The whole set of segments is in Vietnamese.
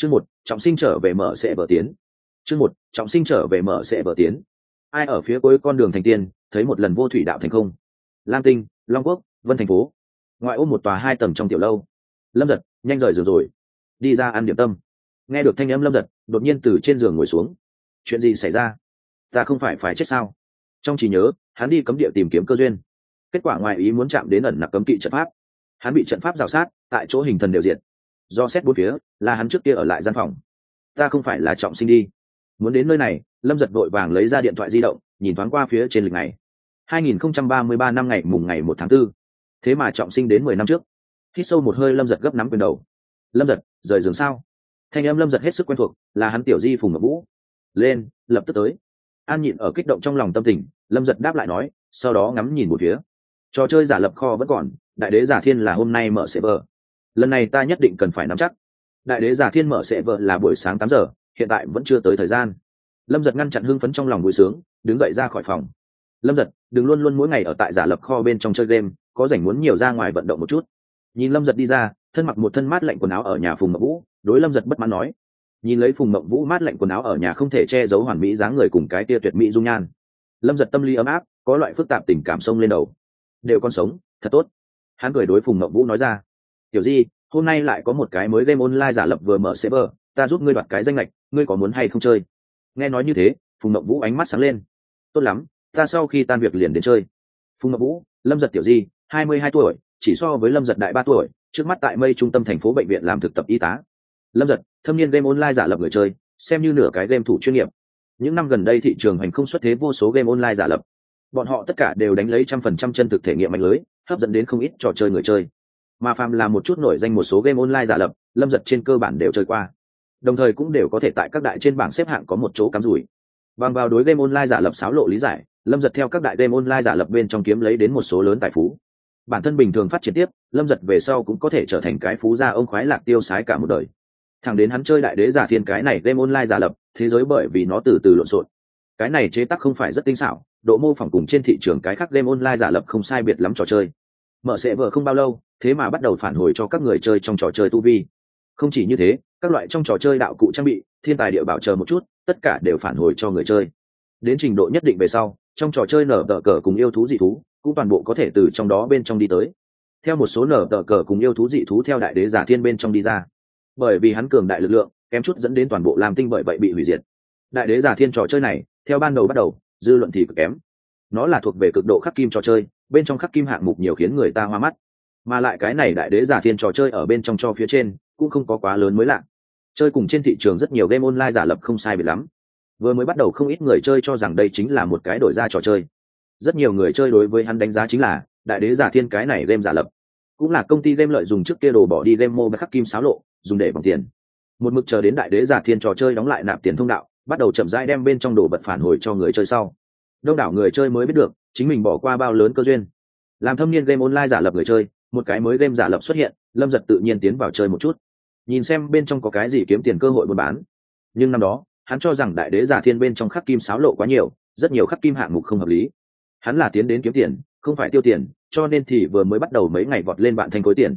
chương một, trọng sinh trở về mở sẽ vở tiến. Chương một, trọng sinh trở về mở sẽ vở tiến. Ai ở phía cuối con đường thành tiên, thấy một lần vô thủy đạo thành không? Lam tinh, long quốc, vân thành phố. Ngoại ô một tòa hai tầng trong tiểu lâu. Lâm giật, nhanh rời giường rồi. Đi ra ăn điểm tâm. Nghe được thanh âm lâm giật, đột nhiên từ trên giường ngồi xuống. Chuyện gì xảy ra? Ta không phải phải chết sao? Trong trí nhớ, hắn đi cấm địa tìm kiếm cơ duyên. Kết quả ngoài ý muốn chạm đến ẩn nặc cấm kỵ trận pháp. Hắn bị trận pháp rào sát, tại chỗ hình thần đều diện do xét bốn phía, là hắn trước kia ở lại gian phòng. Ta không phải là trọng sinh đi. Muốn đến nơi này, lâm giật vội vàng lấy ra điện thoại di động, nhìn thoáng qua phía trên lịch này 2033 năm ngày mùng ngày một tháng 4. thế mà trọng sinh đến mười năm trước. Hít sâu một hơi lâm giật gấp nắm quyền đầu. Lâm giật, rời giường sao? Thanh âm lâm giật hết sức quen thuộc, là hắn tiểu di phùng ngọc vũ. Lên, lập tức tới. An nhịn ở kích động trong lòng tâm tình, lâm giật đáp lại nói, sau đó ngắm nhìn một phía. Trò chơi giả lập kho vẫn còn, đại đế giả thiên là hôm nay mở sẽ bờ lần này ta nhất định cần phải nắm chắc. Đại đế giả thiên mở sẽ vợ là buổi sáng tám giờ, hiện tại vẫn chưa tới thời gian. Lâm giật ngăn chặn hưng phấn trong lòng vui sướng, đứng dậy ra khỏi phòng. Lâm giật, đừng luôn luôn mỗi ngày ở tại giả lập kho bên trong chơi game, có rảnh muốn nhiều ra ngoài vận động một chút. Nhìn lâm giật đi ra, thân mặc một thân mát lạnh quần áo ở nhà phùng mậu vũ, đối lâm giật bất mãn nói. Nhìn lấy phùng mậu vũ mát lạnh quần áo ở nhà không thể che giấu hoàn mỹ dáng người cùng cái tia tuyệt mỹ dung nhan. Lâm giật tâm lý ấm áp, có loại phức tạp tình cảm sông lên đầu. Đều con sống, thật tốt. Hắn cười đối phùng mậu vũ nói ra tiểu di, hôm nay lại có một cái mới game online giả lập vừa mở server, ta giúp ngươi đoạt cái danh lệch, ngươi có muốn hay không chơi? Nghe nói như thế, phùng mậu vũ ánh mắt sáng lên. Tốt lắm, ta sau khi tan việc liền đến chơi. Phùng mậu vũ, lâm giật tiểu di, hai mươi hai tuổi, chỉ so với lâm giật đại ba tuổi, trước mắt tại mây trung tâm thành phố bệnh viện làm thực tập y tá. Lâm giật, thâm niên game online giả lập người chơi, xem như nửa cái game thủ chuyên nghiệp. Những năm gần đây thị trường hành không xuất thế vô số game online giả lập. Bọn họ tất cả đều đánh lấy trăm phần trăm chân thực thể nghiệm mạnh lưới, hấp dẫn đến không ít trò chơi người chơi mà phàm là một chút nổi danh một số game online giả lập, lâm giật trên cơ bản đều chơi qua. Đồng thời cũng đều có thể tại các đại trên bảng xếp hạng có một chỗ cắm rủi. Bằng vào đối game online giả lập xáo lộ lý giải, lâm giật theo các đại game online giả lập bên trong kiếm lấy đến một số lớn tài phú. Bản thân bình thường phát triển tiếp, lâm giật về sau cũng có thể trở thành cái phú gia ông khoái lạc tiêu sái cả một đời. Thẳng đến hắn chơi đại đế giả thiên cái này game online giả lập, thế giới bởi vì nó từ từ lộn xộn. Cái này chế tác không phải rất tinh xảo, độ mô phỏng cùng trên thị trường cái khác game online giả lập không sai biệt lắm trò chơi mở sẽ vợ không bao lâu, thế mà bắt đầu phản hồi cho các người chơi trong trò chơi tu vi. Không chỉ như thế, các loại trong trò chơi đạo cụ trang bị, thiên tài địa bảo chờ một chút, tất cả đều phản hồi cho người chơi. Đến trình độ nhất định về sau, trong trò chơi nở tờ cờ cùng yêu thú dị thú, cũng toàn bộ có thể từ trong đó bên trong đi tới. Theo một số nở tờ cờ cùng yêu thú dị thú theo đại đế giả thiên bên trong đi ra. Bởi vì hắn cường đại lực lượng, kém chút dẫn đến toàn bộ làm tinh bởi vậy bị hủy diệt. Đại đế giả thiên trò chơi này, theo ban đầu bắt đầu, dư luận thì cực kém. Nó là thuộc về cực độ khắc kim trò chơi bên trong khắc kim hạng mục nhiều khiến người ta hoa mắt. Mà lại cái này đại đế giả thiên trò chơi ở bên trong cho phía trên, cũng không có quá lớn mới lạ. Chơi cùng trên thị trường rất nhiều game online giả lập không sai biệt lắm. Vừa mới bắt đầu không ít người chơi cho rằng đây chính là một cái đổi ra trò chơi. Rất nhiều người chơi đối với hắn đánh giá chính là, đại đế giả thiên cái này game giả lập. Cũng là công ty game lợi dùng trước kia đồ bỏ đi game mô khắc kim xáo lộ, dùng để bằng tiền. Một mực chờ đến đại đế giả thiên trò chơi đóng lại nạp tiền thông đạo, bắt đầu chậm rãi đem bên trong đồ vật phản hồi cho người chơi sau đông đảo người chơi mới biết được chính mình bỏ qua bao lớn cơ duyên. Làm thâm niên game online giả lập người chơi, một cái mới game giả lập xuất hiện, lâm giật tự nhiên tiến vào chơi một chút. Nhìn xem bên trong có cái gì kiếm tiền cơ hội buôn bán. Nhưng năm đó, hắn cho rằng đại đế giả thiên bên trong khắc kim sáo lộ quá nhiều, rất nhiều khắc kim hạng mục không hợp lý. Hắn là tiến đến kiếm tiền, không phải tiêu tiền, cho nên thì vừa mới bắt đầu mấy ngày vọt lên bạn thành khối tiền.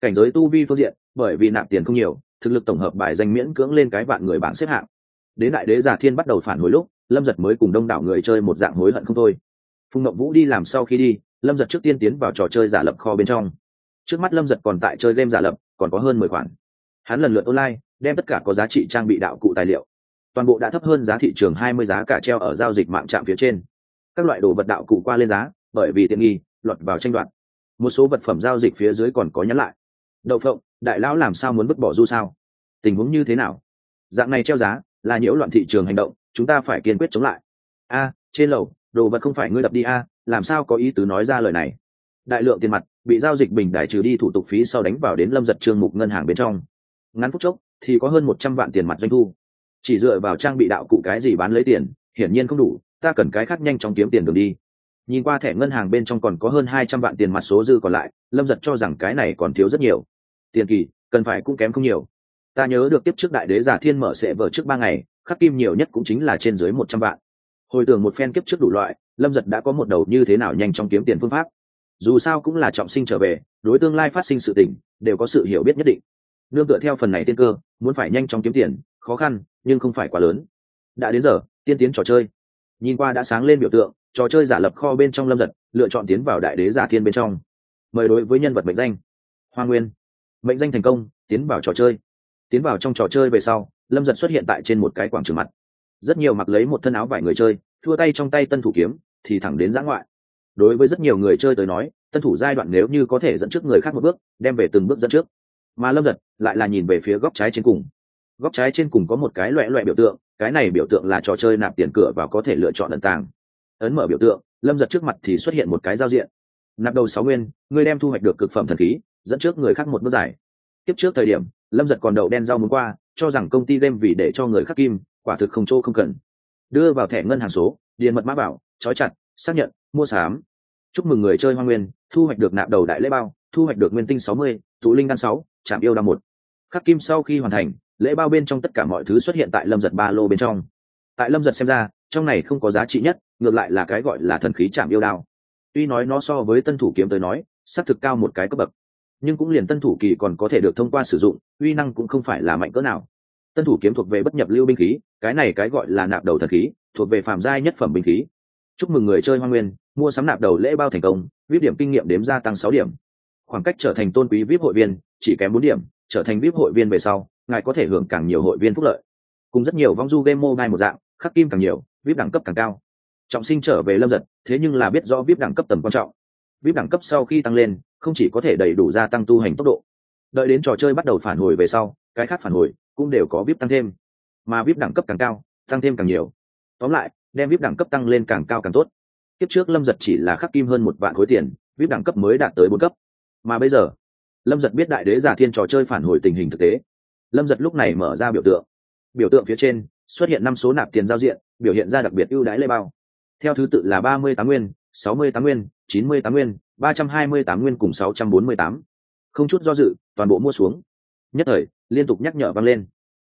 Cảnh giới tu vi phương diện, bởi vì nạp tiền không nhiều, thực lực tổng hợp bài danh miễn cưỡng lên cái vạn người bảng xếp hạng. Đến đại đế giả thiên bắt đầu phản hồi lúc lâm giật mới cùng đông đảo người chơi một dạng hối hận không thôi phùng ngậm vũ đi làm sau khi đi lâm giật trước tiên tiến vào trò chơi giả lập kho bên trong trước mắt lâm giật còn tại chơi game giả lập còn có hơn mười khoản hắn lần lượt online đem tất cả có giá trị trang bị đạo cụ tài liệu toàn bộ đã thấp hơn giá thị trường hai mươi giá cả treo ở giao dịch mạng trạm phía trên các loại đồ vật đạo cụ qua lên giá bởi vì tiện nghi lọt vào tranh đoạt một số vật phẩm giao dịch phía dưới còn có nhắn lại đậu phộng đại lão làm sao muốn vứt bỏ du sao tình huống như thế nào dạng này treo giá là nhiễu loạn thị trường hành động, chúng ta phải kiên quyết chống lại. A, trên lầu, đồ vật không phải ngươi đập đi a, làm sao có ý tứ nói ra lời này? Đại lượng tiền mặt bị giao dịch bình đại trừ đi thủ tục phí sau đánh vào đến lâm giật trương mục ngân hàng bên trong. Ngắn phút chốc, thì có hơn một trăm vạn tiền mặt doanh thu. Chỉ dựa vào trang bị đạo cụ cái gì bán lấy tiền, hiển nhiên không đủ, ta cần cái khác nhanh chóng kiếm tiền đường đi. Nhìn qua thẻ ngân hàng bên trong còn có hơn hai trăm vạn tiền mặt số dư còn lại, lâm giật cho rằng cái này còn thiếu rất nhiều. Tiền kỳ, cần phải cũng kém không nhiều ta nhớ được tiếp trước đại đế giả thiên mở sẽ vở trước ba ngày, khắc kim nhiều nhất cũng chính là trên dưới một trăm vạn. Hồi tưởng một phen kiếp trước đủ loại, lâm giật đã có một đầu như thế nào nhanh trong kiếm tiền phương pháp. Dù sao cũng là trọng sinh trở về, đối tương lai phát sinh sự tình, đều có sự hiểu biết nhất định. Nương tựa theo phần này tiên cơ, muốn phải nhanh chóng kiếm tiền, khó khăn, nhưng không phải quá lớn. Đã đến giờ, tiên tiến trò chơi. Nhìn qua đã sáng lên biểu tượng, trò chơi giả lập kho bên trong lâm giật, lựa chọn tiến vào đại đế giả thiên bên trong. Mời đối với nhân vật mệnh danh. Hoa nguyên. Mệnh danh thành công, tiến vào trò chơi tiến vào trong trò chơi về sau, lâm giật xuất hiện tại trên một cái quảng trường mặt. Rất nhiều mặc lấy một thân áo vải người chơi, thua tay trong tay tân thủ kiếm, thì thẳng đến giã ngoại. Đối với rất nhiều người chơi tới nói, tân thủ giai đoạn nếu như có thể dẫn trước người khác một bước, đem về từng bước dẫn trước. Mà lâm giật lại là nhìn về phía góc trái trên cùng. Góc trái trên cùng có một cái loẹ loẹ biểu tượng, cái này biểu tượng là trò chơi nạp tiền cửa và có thể lựa chọn ẩn tàng. Ấn mở biểu tượng, lâm giật trước mặt thì xuất hiện một cái giao diện. Nạp đầu sáu nguyên, ngươi đem thu hoạch được cực phẩm thần khí, dẫn trước người khác một bước giải. tiếp trước thời điểm lâm giật còn đậu đen rau muốn qua, cho rằng công ty đem vì để cho người khắc kim, quả thực không chỗ không cần. Đưa vào thẻ ngân hàng số, điền mật mã bảo, trói chặt, xác nhận, mua sắm. Chúc mừng người chơi hoa nguyên, thu hoạch được nạp đầu đại lễ bao, thu hoạch được nguyên tinh sáu mươi, tụ linh đan sáu trạm yêu đa một. Khắc kim sau khi hoàn thành, lễ bao bên trong tất cả mọi thứ xuất hiện tại lâm giật ba lô bên trong. Tại lâm giật xem ra, trong này không có giá trị nhất, ngược lại là cái gọi là thần khí chạm yêu đao. Tuy nói nó so với tân thủ kiếm tới nói s ắ c thực cao một cái cấp bậc nhưng cũng liền tân thủ kỳ còn có thể được thông qua sử dụng, uy năng cũng không phải là mạnh cỡ nào. Tân thủ kiếm thuộc về bất nhập lưu binh khí, cái này cái gọi là nạp đầu thần khí, thuộc về phạm giai nhất phẩm binh khí. Chúc mừng người chơi hoa nguyên, mua sắm nạp đầu lễ bao thành công, vip điểm kinh nghiệm đếm gia tăng sáu điểm. Khoảng cách trở thành tôn quý vip hội viên, chỉ kém bốn điểm, trở thành vip hội viên về sau, ngài có thể hưởng càng nhiều hội viên phúc lợi. Cùng rất nhiều vong du game mobile một dạng, khắc kim càng nhiều, vip đẳng cấp càng cao. Trọng sinh trở về lâm giật, thế nhưng là biết rõ vip đẳng cấp tầm quan trọng. Vip đẳng cấp sau khi tăng lên không chỉ có thể đầy đủ gia tăng tu hành tốc độ, đợi đến trò chơi bắt đầu phản hồi về sau, cái khác phản hồi cũng đều có vip tăng thêm. Mà vip đẳng cấp càng cao, tăng thêm càng nhiều. Tóm lại, đem vip đẳng cấp tăng lên càng cao càng tốt. Kiếp trước lâm giật chỉ là khắc kim hơn một vạn khối tiền, vip đẳng cấp mới đạt tới bốn cấp. Mà bây giờ, lâm giật biết đại đế giả thiên trò chơi phản hồi tình hình thực tế. Lâm giật lúc này mở ra biểu tượng. Biểu tượng phía trên, xuất hiện năm số nạp tiền giao diện, biểu hiện ra đặc biệt ưu đãi lê bao. Theo thứ tự là ba mươi tám nguyên, sáu mươi tám nguyên, chín mươi tám nguyên ba trăm hai mươi tám nguyên cùng sáu trăm bốn mươi tám. Không chút do dự, toàn bộ mua xuống. Nhất thời, liên tục nhắc nhở vang lên.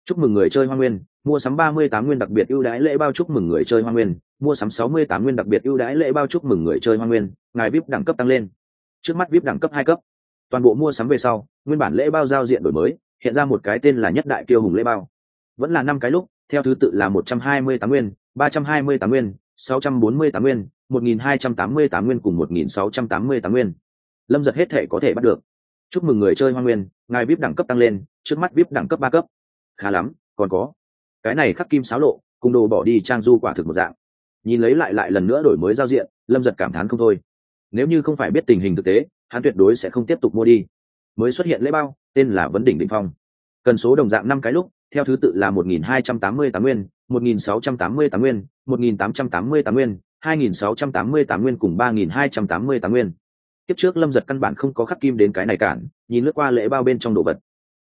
Chúc mừng người chơi hoa nguyên, mua sắm ba mươi tám nguyên đặc biệt ưu đãi lễ bao chúc mừng người chơi hoa nguyên, mua sắm sáu mươi tám nguyên đặc biệt ưu đãi lễ bao chúc mừng người chơi hoa nguyên, ngài vip đẳng cấp tăng lên. Trước mắt vip đẳng cấp hai cấp. Toàn bộ mua sắm về sau, nguyên bản lễ bao giao diện đổi mới, hiện ra một cái tên là nhất đại kiêu hùng lễ bao. Vẫn là năm cái lúc, theo thứ tự là một trăm hai mươi tám nguyên, ba trăm hai mươi tám nguyên sáu trăm bốn mươi tám nguyên, một nghìn hai trăm tám mươi tám nguyên cùng một nghìn sáu trăm tám mươi tám nguyên. Lâm giật hết thể có thể bắt được. Chúc mừng người chơi hoa nguyên, ngài vip đẳng cấp tăng lên, trước mắt vip đẳng cấp ba cấp. Khá lắm, còn có. Cái này khắc kim xáo lộ, cùng đồ bỏ đi trang du quả thực một dạng. Nhìn lấy lại lại lần nữa đổi mới giao diện, lâm giật cảm thán không thôi. Nếu như không phải biết tình hình thực tế, hắn tuyệt đối sẽ không tiếp tục mua đi. Mới xuất hiện lễ bao, tên là vấn đỉnh định phong. Cần số đồng dạng năm cái lúc, theo thứ tự là một nghìn hai trăm tám mươi tám nguyên một nghìn sáu trăm tám mươi tám nguyên, một nghìn tám trăm tám mươi tám nguyên, hai nghìn sáu trăm tám mươi tám nguyên cùng ba nghìn hai trăm tám mươi tám nguyên. Tiếp trước lâm giật căn bản không có khắc kim đến cái này cản, nhìn lướt qua lễ bao bên trong đồ vật.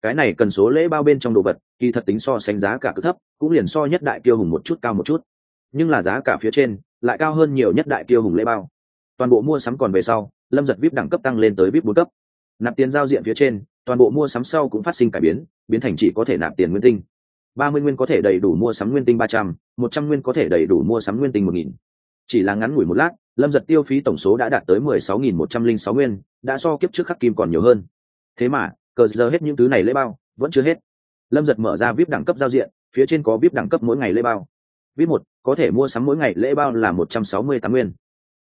Cái này cần số lễ bao bên trong đồ vật, kỳ thật tính so sánh giá cả cứ thấp, cũng liền so nhất đại kiêu hùng một chút cao một chút. Nhưng là giá cả phía trên, lại cao hơn nhiều nhất đại kiêu hùng lễ bao. Toàn bộ mua sắm còn về sau, lâm giật vip đẳng cấp tăng lên tới vip bốn cấp. Nạp tiền giao diện phía trên, toàn bộ mua sắm sau cũng phát sinh cải biến biến thành chỉ có thể nạp tiền nguyên tinh ba mươi nguyên có thể đầy đủ mua sắm nguyên tinh ba trăm, một trăm nguyên có thể đầy đủ mua sắm nguyên tinh một nghìn. Chỉ là ngắn ngủi một lát, lâm giật tiêu phí tổng số đã đạt tới mười sáu nghìn một trăm linh sáu nguyên, đã so kiếp trước khắc kim còn nhiều hơn. Thế mà, cờ giờ hết những thứ này lễ bao, vẫn chưa hết. Lâm giật mở ra vip đẳng cấp giao diện, phía trên có vip đẳng cấp mỗi ngày lễ bao. Vip một, có thể mua sắm mỗi ngày lễ bao là một trăm sáu mươi tám nguyên.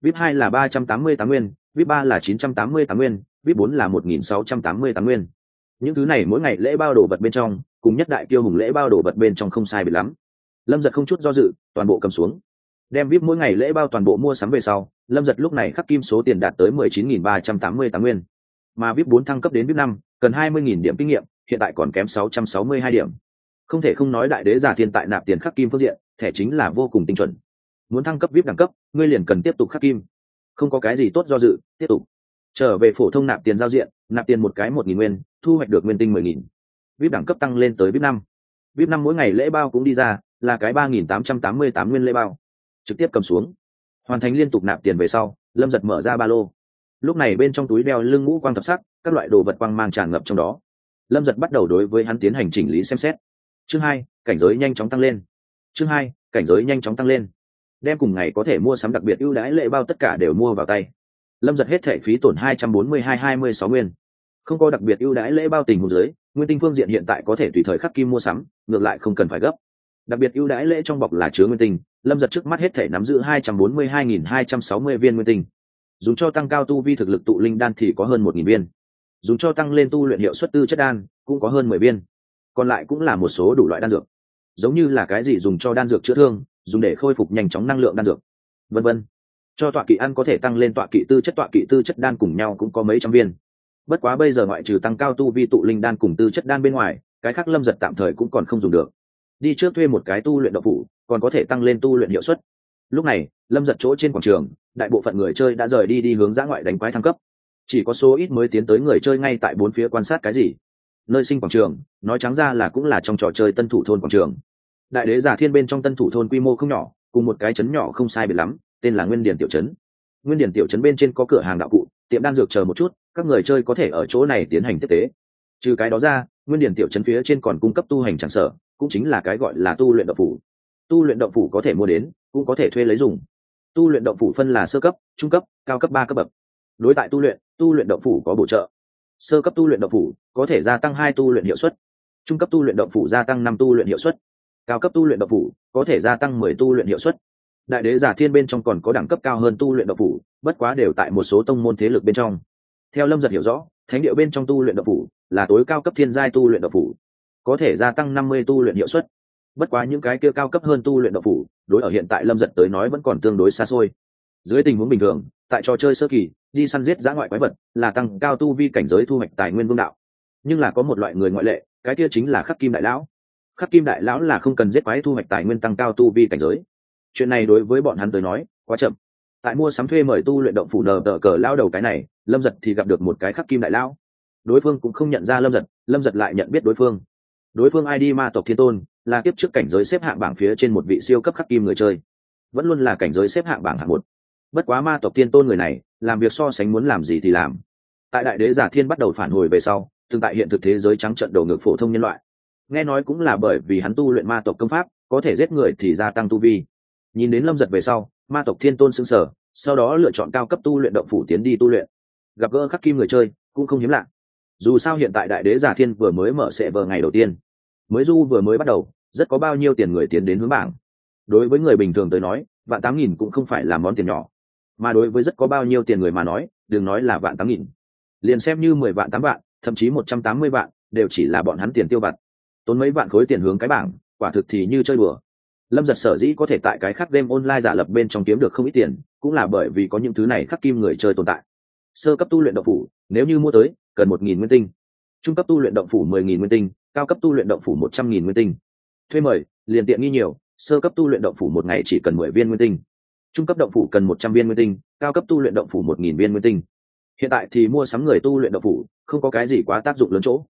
Vip hai là ba trăm tám mươi tám nguyên, vip ba là chín trăm tám mươi tám nguyên, vip bốn là một nghìn sáu trăm tám mươi tám nguyên. Những thứ này mỗi ngày lễ bao đồ vật bên trong cùng nhất đại tiêu hùng lễ bao đồ vật bên trong không sai bị lắm. Lâm giật không chút do dự, toàn bộ cầm xuống. Đem vip mỗi ngày lễ bao toàn bộ mua sắm về sau, lâm giật lúc này khắc kim số tiền đạt tới mười chín nghìn ba trăm tám mươi tám nguyên. Mà vip bốn thăng cấp đến vip năm, cần hai mươi nghìn điểm kinh nghiệm, hiện tại còn kém sáu trăm sáu mươi hai điểm. Không thể không nói đại đế giả thiên tại nạp tiền khắc kim phương diện, thẻ chính là vô cùng tinh chuẩn. Muốn thăng cấp vip đẳng cấp, ngươi liền cần tiếp tục khắc kim. Không có cái gì tốt do dự, tiếp tục. Trở về phổ thông nạp tiền giao diện, nạp tiền một cái một nghìn nguyên, thu hoạch được nguyên tinh mười nghìn vip đẳng cấp tăng lên tới vip năm. Vip năm mỗi ngày lễ bao cũng đi ra, là cái ba nghìn tám trăm tám mươi tám nguyên lễ bao. Trực tiếp cầm xuống. Hoàn thành liên tục nạp tiền về sau, lâm giật mở ra ba lô. Lúc này bên trong túi đeo lưng ngũ quang thập sắc, các loại đồ vật quang mang tràn ngập trong đó. Lâm giật bắt đầu đối với hắn tiến hành chỉnh lý xem xét. Chương hai, cảnh giới nhanh chóng tăng lên. Chương hai, cảnh giới nhanh chóng tăng lên. Đem cùng ngày có thể mua sắm đặc biệt ưu đãi lễ bao tất cả đều mua vào tay. Lâm giật hết thẻ phí tổn hai trăm bốn mươi hai hai mươi sáu nguyên. Không có đặc biệt ưu đãi lễ bao tình hồ dưới nguyên tinh phương diện hiện tại có thể tùy thời khắc kim mua sắm, ngược lại không cần phải gấp. Đặc biệt ưu đãi lễ trong bọc là chứa nguyên tinh, lâm giật trước mắt hết thể nắm giữ hai trăm bốn mươi hai nghìn hai trăm sáu mươi viên nguyên tinh. Dùng cho tăng cao tu vi thực lực tụ linh đan thì có hơn một nghìn viên. Dùng cho tăng lên tu luyện hiệu suất tư chất đan, cũng có hơn mười viên. Còn lại cũng là một số đủ loại đan dược. Giống như là cái gì dùng cho đan dược chữa thương, dùng để khôi phục nhanh chóng năng lượng đan dược, vân vân. Cho tọa kỵ ăn có thể tăng lên tọa kỵ tư chất, tọa kỵ tư chất đan cùng nhau cũng có mấy trăm viên bất quá bây giờ ngoại trừ tăng cao tu vi tụ linh đan cùng tư chất đan bên ngoài, cái khác lâm giật tạm thời cũng còn không dùng được. Đi trước thuê một cái tu luyện độc phủ, còn có thể tăng lên tu luyện hiệu suất. Lúc này, lâm giật chỗ trên quảng trường, đại bộ phận người chơi đã rời đi đi hướng giã ngoại đánh quái thăng cấp. Chỉ có số ít mới tiến tới người chơi ngay tại bốn phía quan sát cái gì. Nơi sinh quảng trường, nói trắng ra là cũng là trong trò chơi tân thủ thôn quảng trường. Đại đế giả thiên bên trong tân thủ thôn quy mô không nhỏ, cùng một cái trấn nhỏ không sai biệt lắm, tên là nguyên điển tiểu trấn. Nguyên điển tiểu trấn bên trên có cửa hàng đạo cụ, tiệm đan dược chờ một chút các người chơi có thể ở chỗ này tiến hành tiếp tế. Trừ cái đó ra, nguyên điển tiểu trấn phía trên còn cung cấp tu hành tràng sở, cũng chính là cái gọi là tu luyện động phủ. Tu luyện động phủ có thể mua đến, cũng có thể thuê lấy dùng. Tu luyện động phủ phân là sơ cấp, trung cấp, cao cấp ba cấp bậc. Đối tại tu luyện tu luyện động phủ có bổ trợ. Sơ cấp tu luyện động phủ có thể gia tăng hai tu luyện hiệu suất. Trung cấp tu luyện động phủ gia tăng năm tu luyện hiệu suất. Cao cấp tu luyện động phủ có thể gia tăng mười tu luyện hiệu suất. Đại đế giả thiên bên trong còn có đẳng cấp cao hơn tu luyện động phủ, bất quá đều tại một số tông môn thế lực bên trong theo lâm giật hiểu rõ, thánh điệu bên trong tu luyện độc phủ là tối cao cấp thiên giai tu luyện độc phủ, có thể gia tăng năm mươi tu luyện hiệu suất. Bất quá những cái kia cao cấp hơn tu luyện độc phủ, đối ở hiện tại lâm giật tới nói vẫn còn tương đối xa xôi. Dưới tình huống bình thường, tại trò chơi sơ kỳ, đi săn giết giã ngoại quái vật là tăng cao tu vi cảnh giới thu hoạch tài nguyên vương đạo. Nhưng là có một loại người ngoại lệ, cái kia chính là khắc kim đại lão. Khắc kim đại lão là không cần giết quái thu hoạch tài nguyên tăng cao tu vi cảnh giới. Chuyện này đối với bọn hắn tới nói quá chậm tại mua sắm thuê mời tu luyện động phủ nờ tờ cờ lao đầu cái này, lâm giật thì gặp được một cái khắc kim đại lão đối phương cũng không nhận ra lâm giật lâm giật lại nhận biết đối phương. Đối phương id ma tộc thiên tôn, là kiếp trước cảnh giới xếp hạng bảng phía trên một vị siêu cấp khắc kim người chơi. Vẫn luôn là cảnh giới xếp hạng bảng hạng một. Bất quá ma tộc thiên tôn người này, làm việc so sánh muốn làm gì thì làm. Tại đại đế giả thiên bắt đầu phản hồi về sau, tương tại hiện thực thế giới trắng trận đầu ngược phổ thông nhân loại. Nghe nói cũng là bởi vì hắn tu luyện ma tộc công pháp, có thể giết người thì gia tăng tu vi. Nhìn đến lâm giật về sau ma tộc thiên tôn xưng sở, sau đó lựa chọn cao cấp tu luyện động phủ tiến đi tu luyện. Gặp gỡ khắc kim người chơi, cũng không hiếm lạ. Dù sao hiện tại đại đế giả thiên vừa mới mở sệ vờ ngày đầu tiên. Mới du vừa mới bắt đầu, rất có bao nhiêu tiền người tiến đến hướng bảng. Đối với người bình thường tới nói, vạn tám nghìn cũng không phải là món tiền nhỏ. Mà đối với rất có bao nhiêu tiền người mà nói, đừng nói là vạn tám nghìn. Liền xem như mười vạn tám vạn, thậm chí một trăm tám mươi vạn, đều chỉ là bọn hắn tiền tiêu vặt. Tốn mấy vạn khối tiền hướng cái bảng, quả thực thì như chơi bừa lâm giật sở dĩ có thể tại cái khắc game online giả lập bên trong kiếm được không ít tiền, cũng là bởi vì có những thứ này khắc kim người chơi tồn tại. Sơ cấp tu luyện động phủ, nếu như mua tới, cần một nghìn nguyên tinh. Trung cấp tu luyện động phủ mười nghìn nguyên tinh, cao cấp tu luyện động phủ một trăm nghìn nguyên tinh. Thuê mời, liền tiện nghi nhiều, sơ cấp tu luyện động phủ một ngày chỉ cần mười viên nguyên tinh. Trung cấp động phủ cần một trăm viên nguyên tinh, cao cấp tu luyện động phủ một nghìn viên nguyên tinh. Hiện tại thì mua sắm người tu luyện động phủ, không có cái gì quá tác dụng lớn chỗ.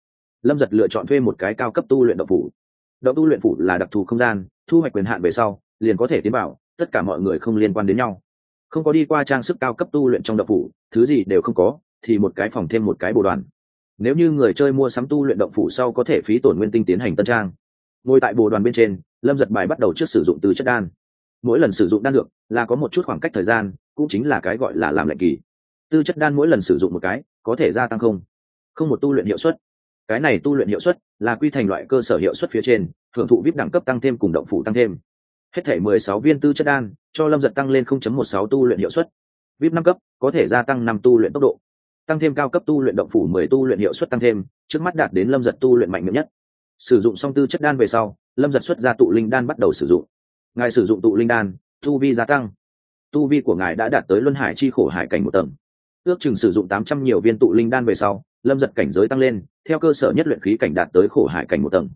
Lâm giật lựa chọn thuê một cái cao cấp tu luyện động phủ động tu luyện phủ là đặc thù không gian, thu hoạch quyền hạn về sau, liền có thể tiến bảo, tất cả mọi người không liên quan đến nhau. Không có đi qua trang sức cao cấp tu luyện trong động phủ, thứ gì đều không có, thì một cái phòng thêm một cái bồ đoàn. Nếu như người chơi mua sắm tu luyện động phủ sau có thể phí tổn nguyên tinh tiến hành tân trang. Ngồi tại bồ đoàn bên trên, lâm giật bài bắt đầu trước sử dụng từ chất đan. Mỗi lần sử dụng đan dược là có một chút khoảng cách thời gian, cũng chính là cái gọi là làm lệnh kỳ. Tư chất đan mỗi lần sử dụng một cái, có thể gia tăng không? Không một tu luyện hiệu suất cái này tu luyện hiệu suất là quy thành loại cơ sở hiệu suất phía trên thưởng thụ vip đẳng cấp tăng thêm cùng động phủ tăng thêm. Hết thể mười sáu viên tư chất đan, cho lâm giật tăng lên không chấm một sáu tu luyện hiệu suất. Vip năm cấp có thể gia tăng năm tu luyện tốc độ. Tăng thêm cao cấp tu luyện động phủ mười tu luyện hiệu suất tăng thêm, trước mắt đạt đến lâm giật tu luyện mạnh miệng nhất. Sử dụng song tư chất đan về sau, lâm giật xuất ra tụ linh đan bắt đầu sử dụng. Ngài sử dụng tụ linh đan, tu vi gia tăng. Tu vi của ngài đã đạt tới luân hải chi khổ hải cảnh một tầng. Ước chừng sử dụng tám trăm nhiều viên tụ linh đan về sau lâm giật cảnh giới tăng lên, theo cơ sở nhất luyện khí cảnh đạt tới khổ hải cảnh một tầng.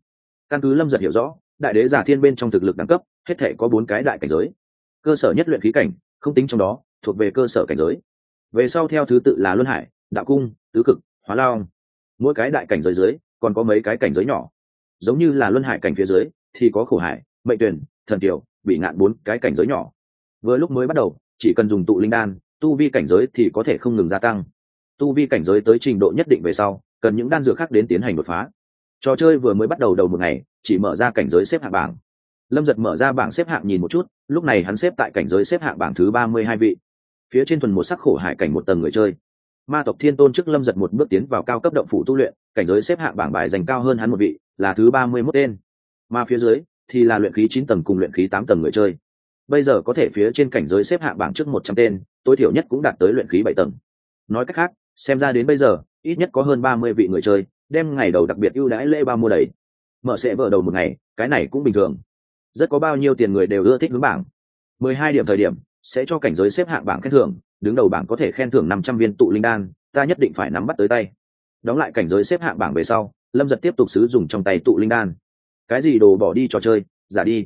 Căn cứ lâm giật hiểu rõ, đại đế giả thiên bên trong thực lực đẳng cấp, hết thể có bốn cái đại cảnh giới. Cơ sở nhất luyện khí cảnh, không tính trong đó, thuộc về cơ sở cảnh giới. Về sau theo thứ tự là luân hải, đạo cung, tứ cực, hóa lao mỗi cái đại cảnh giới dưới, còn có mấy cái cảnh giới nhỏ. Giống như là luân hải cảnh phía dưới, thì có khổ hải, mệnh tuyển, thần tiểu, bị ngạn bốn cái cảnh giới nhỏ. Vừa lúc mới bắt đầu, chỉ cần dùng tụ linh đan, tu vi cảnh giới thì có thể không ngừng gia tăng tu vi cảnh giới tới trình độ nhất định về sau, cần những đan dược khác đến tiến hành đột phá. Trò chơi vừa mới bắt đầu đầu một ngày, chỉ mở ra cảnh giới xếp hạng bảng. Lâm giật mở ra bảng xếp hạng nhìn một chút, lúc này hắn xếp tại cảnh giới xếp hạng bảng thứ ba mươi hai vị. Phía trên thuần một sắc khổ hải cảnh một tầng người chơi. Ma tộc thiên tôn trước lâm giật một bước tiến vào cao cấp động phủ tu luyện, cảnh giới xếp hạng bảng bài dành cao hơn hắn một vị, là thứ ba mươi mốt tên. Mà phía dưới, thì là luyện khí chín tầng cùng luyện khí tám tầng người chơi. Bây giờ có thể phía trên cảnh giới xếp hạng bảng trước một trăm tên, tối thiểu nhất cũng đạt tới luyện khí bảy tầng. Nói cách khác xem ra đến bây giờ, ít nhất có hơn ba mươi vị người chơi, đem ngày đầu đặc biệt ưu đãi lễ ba mua đầy. Mở sẽ vỡ đầu một ngày, cái này cũng bình thường. Rất có bao nhiêu tiền người đều ưa thích hướng bảng. mười hai điểm thời điểm, sẽ cho cảnh giới xếp hạng bảng khen thưởng, đứng đầu bảng có thể khen thưởng năm trăm viên tụ linh đan, ta nhất định phải nắm bắt tới tay. Đóng lại cảnh giới xếp hạng bảng về sau, lâm giật tiếp tục sử dụng trong tay tụ linh đan. Cái gì đồ bỏ đi trò chơi, giả đi.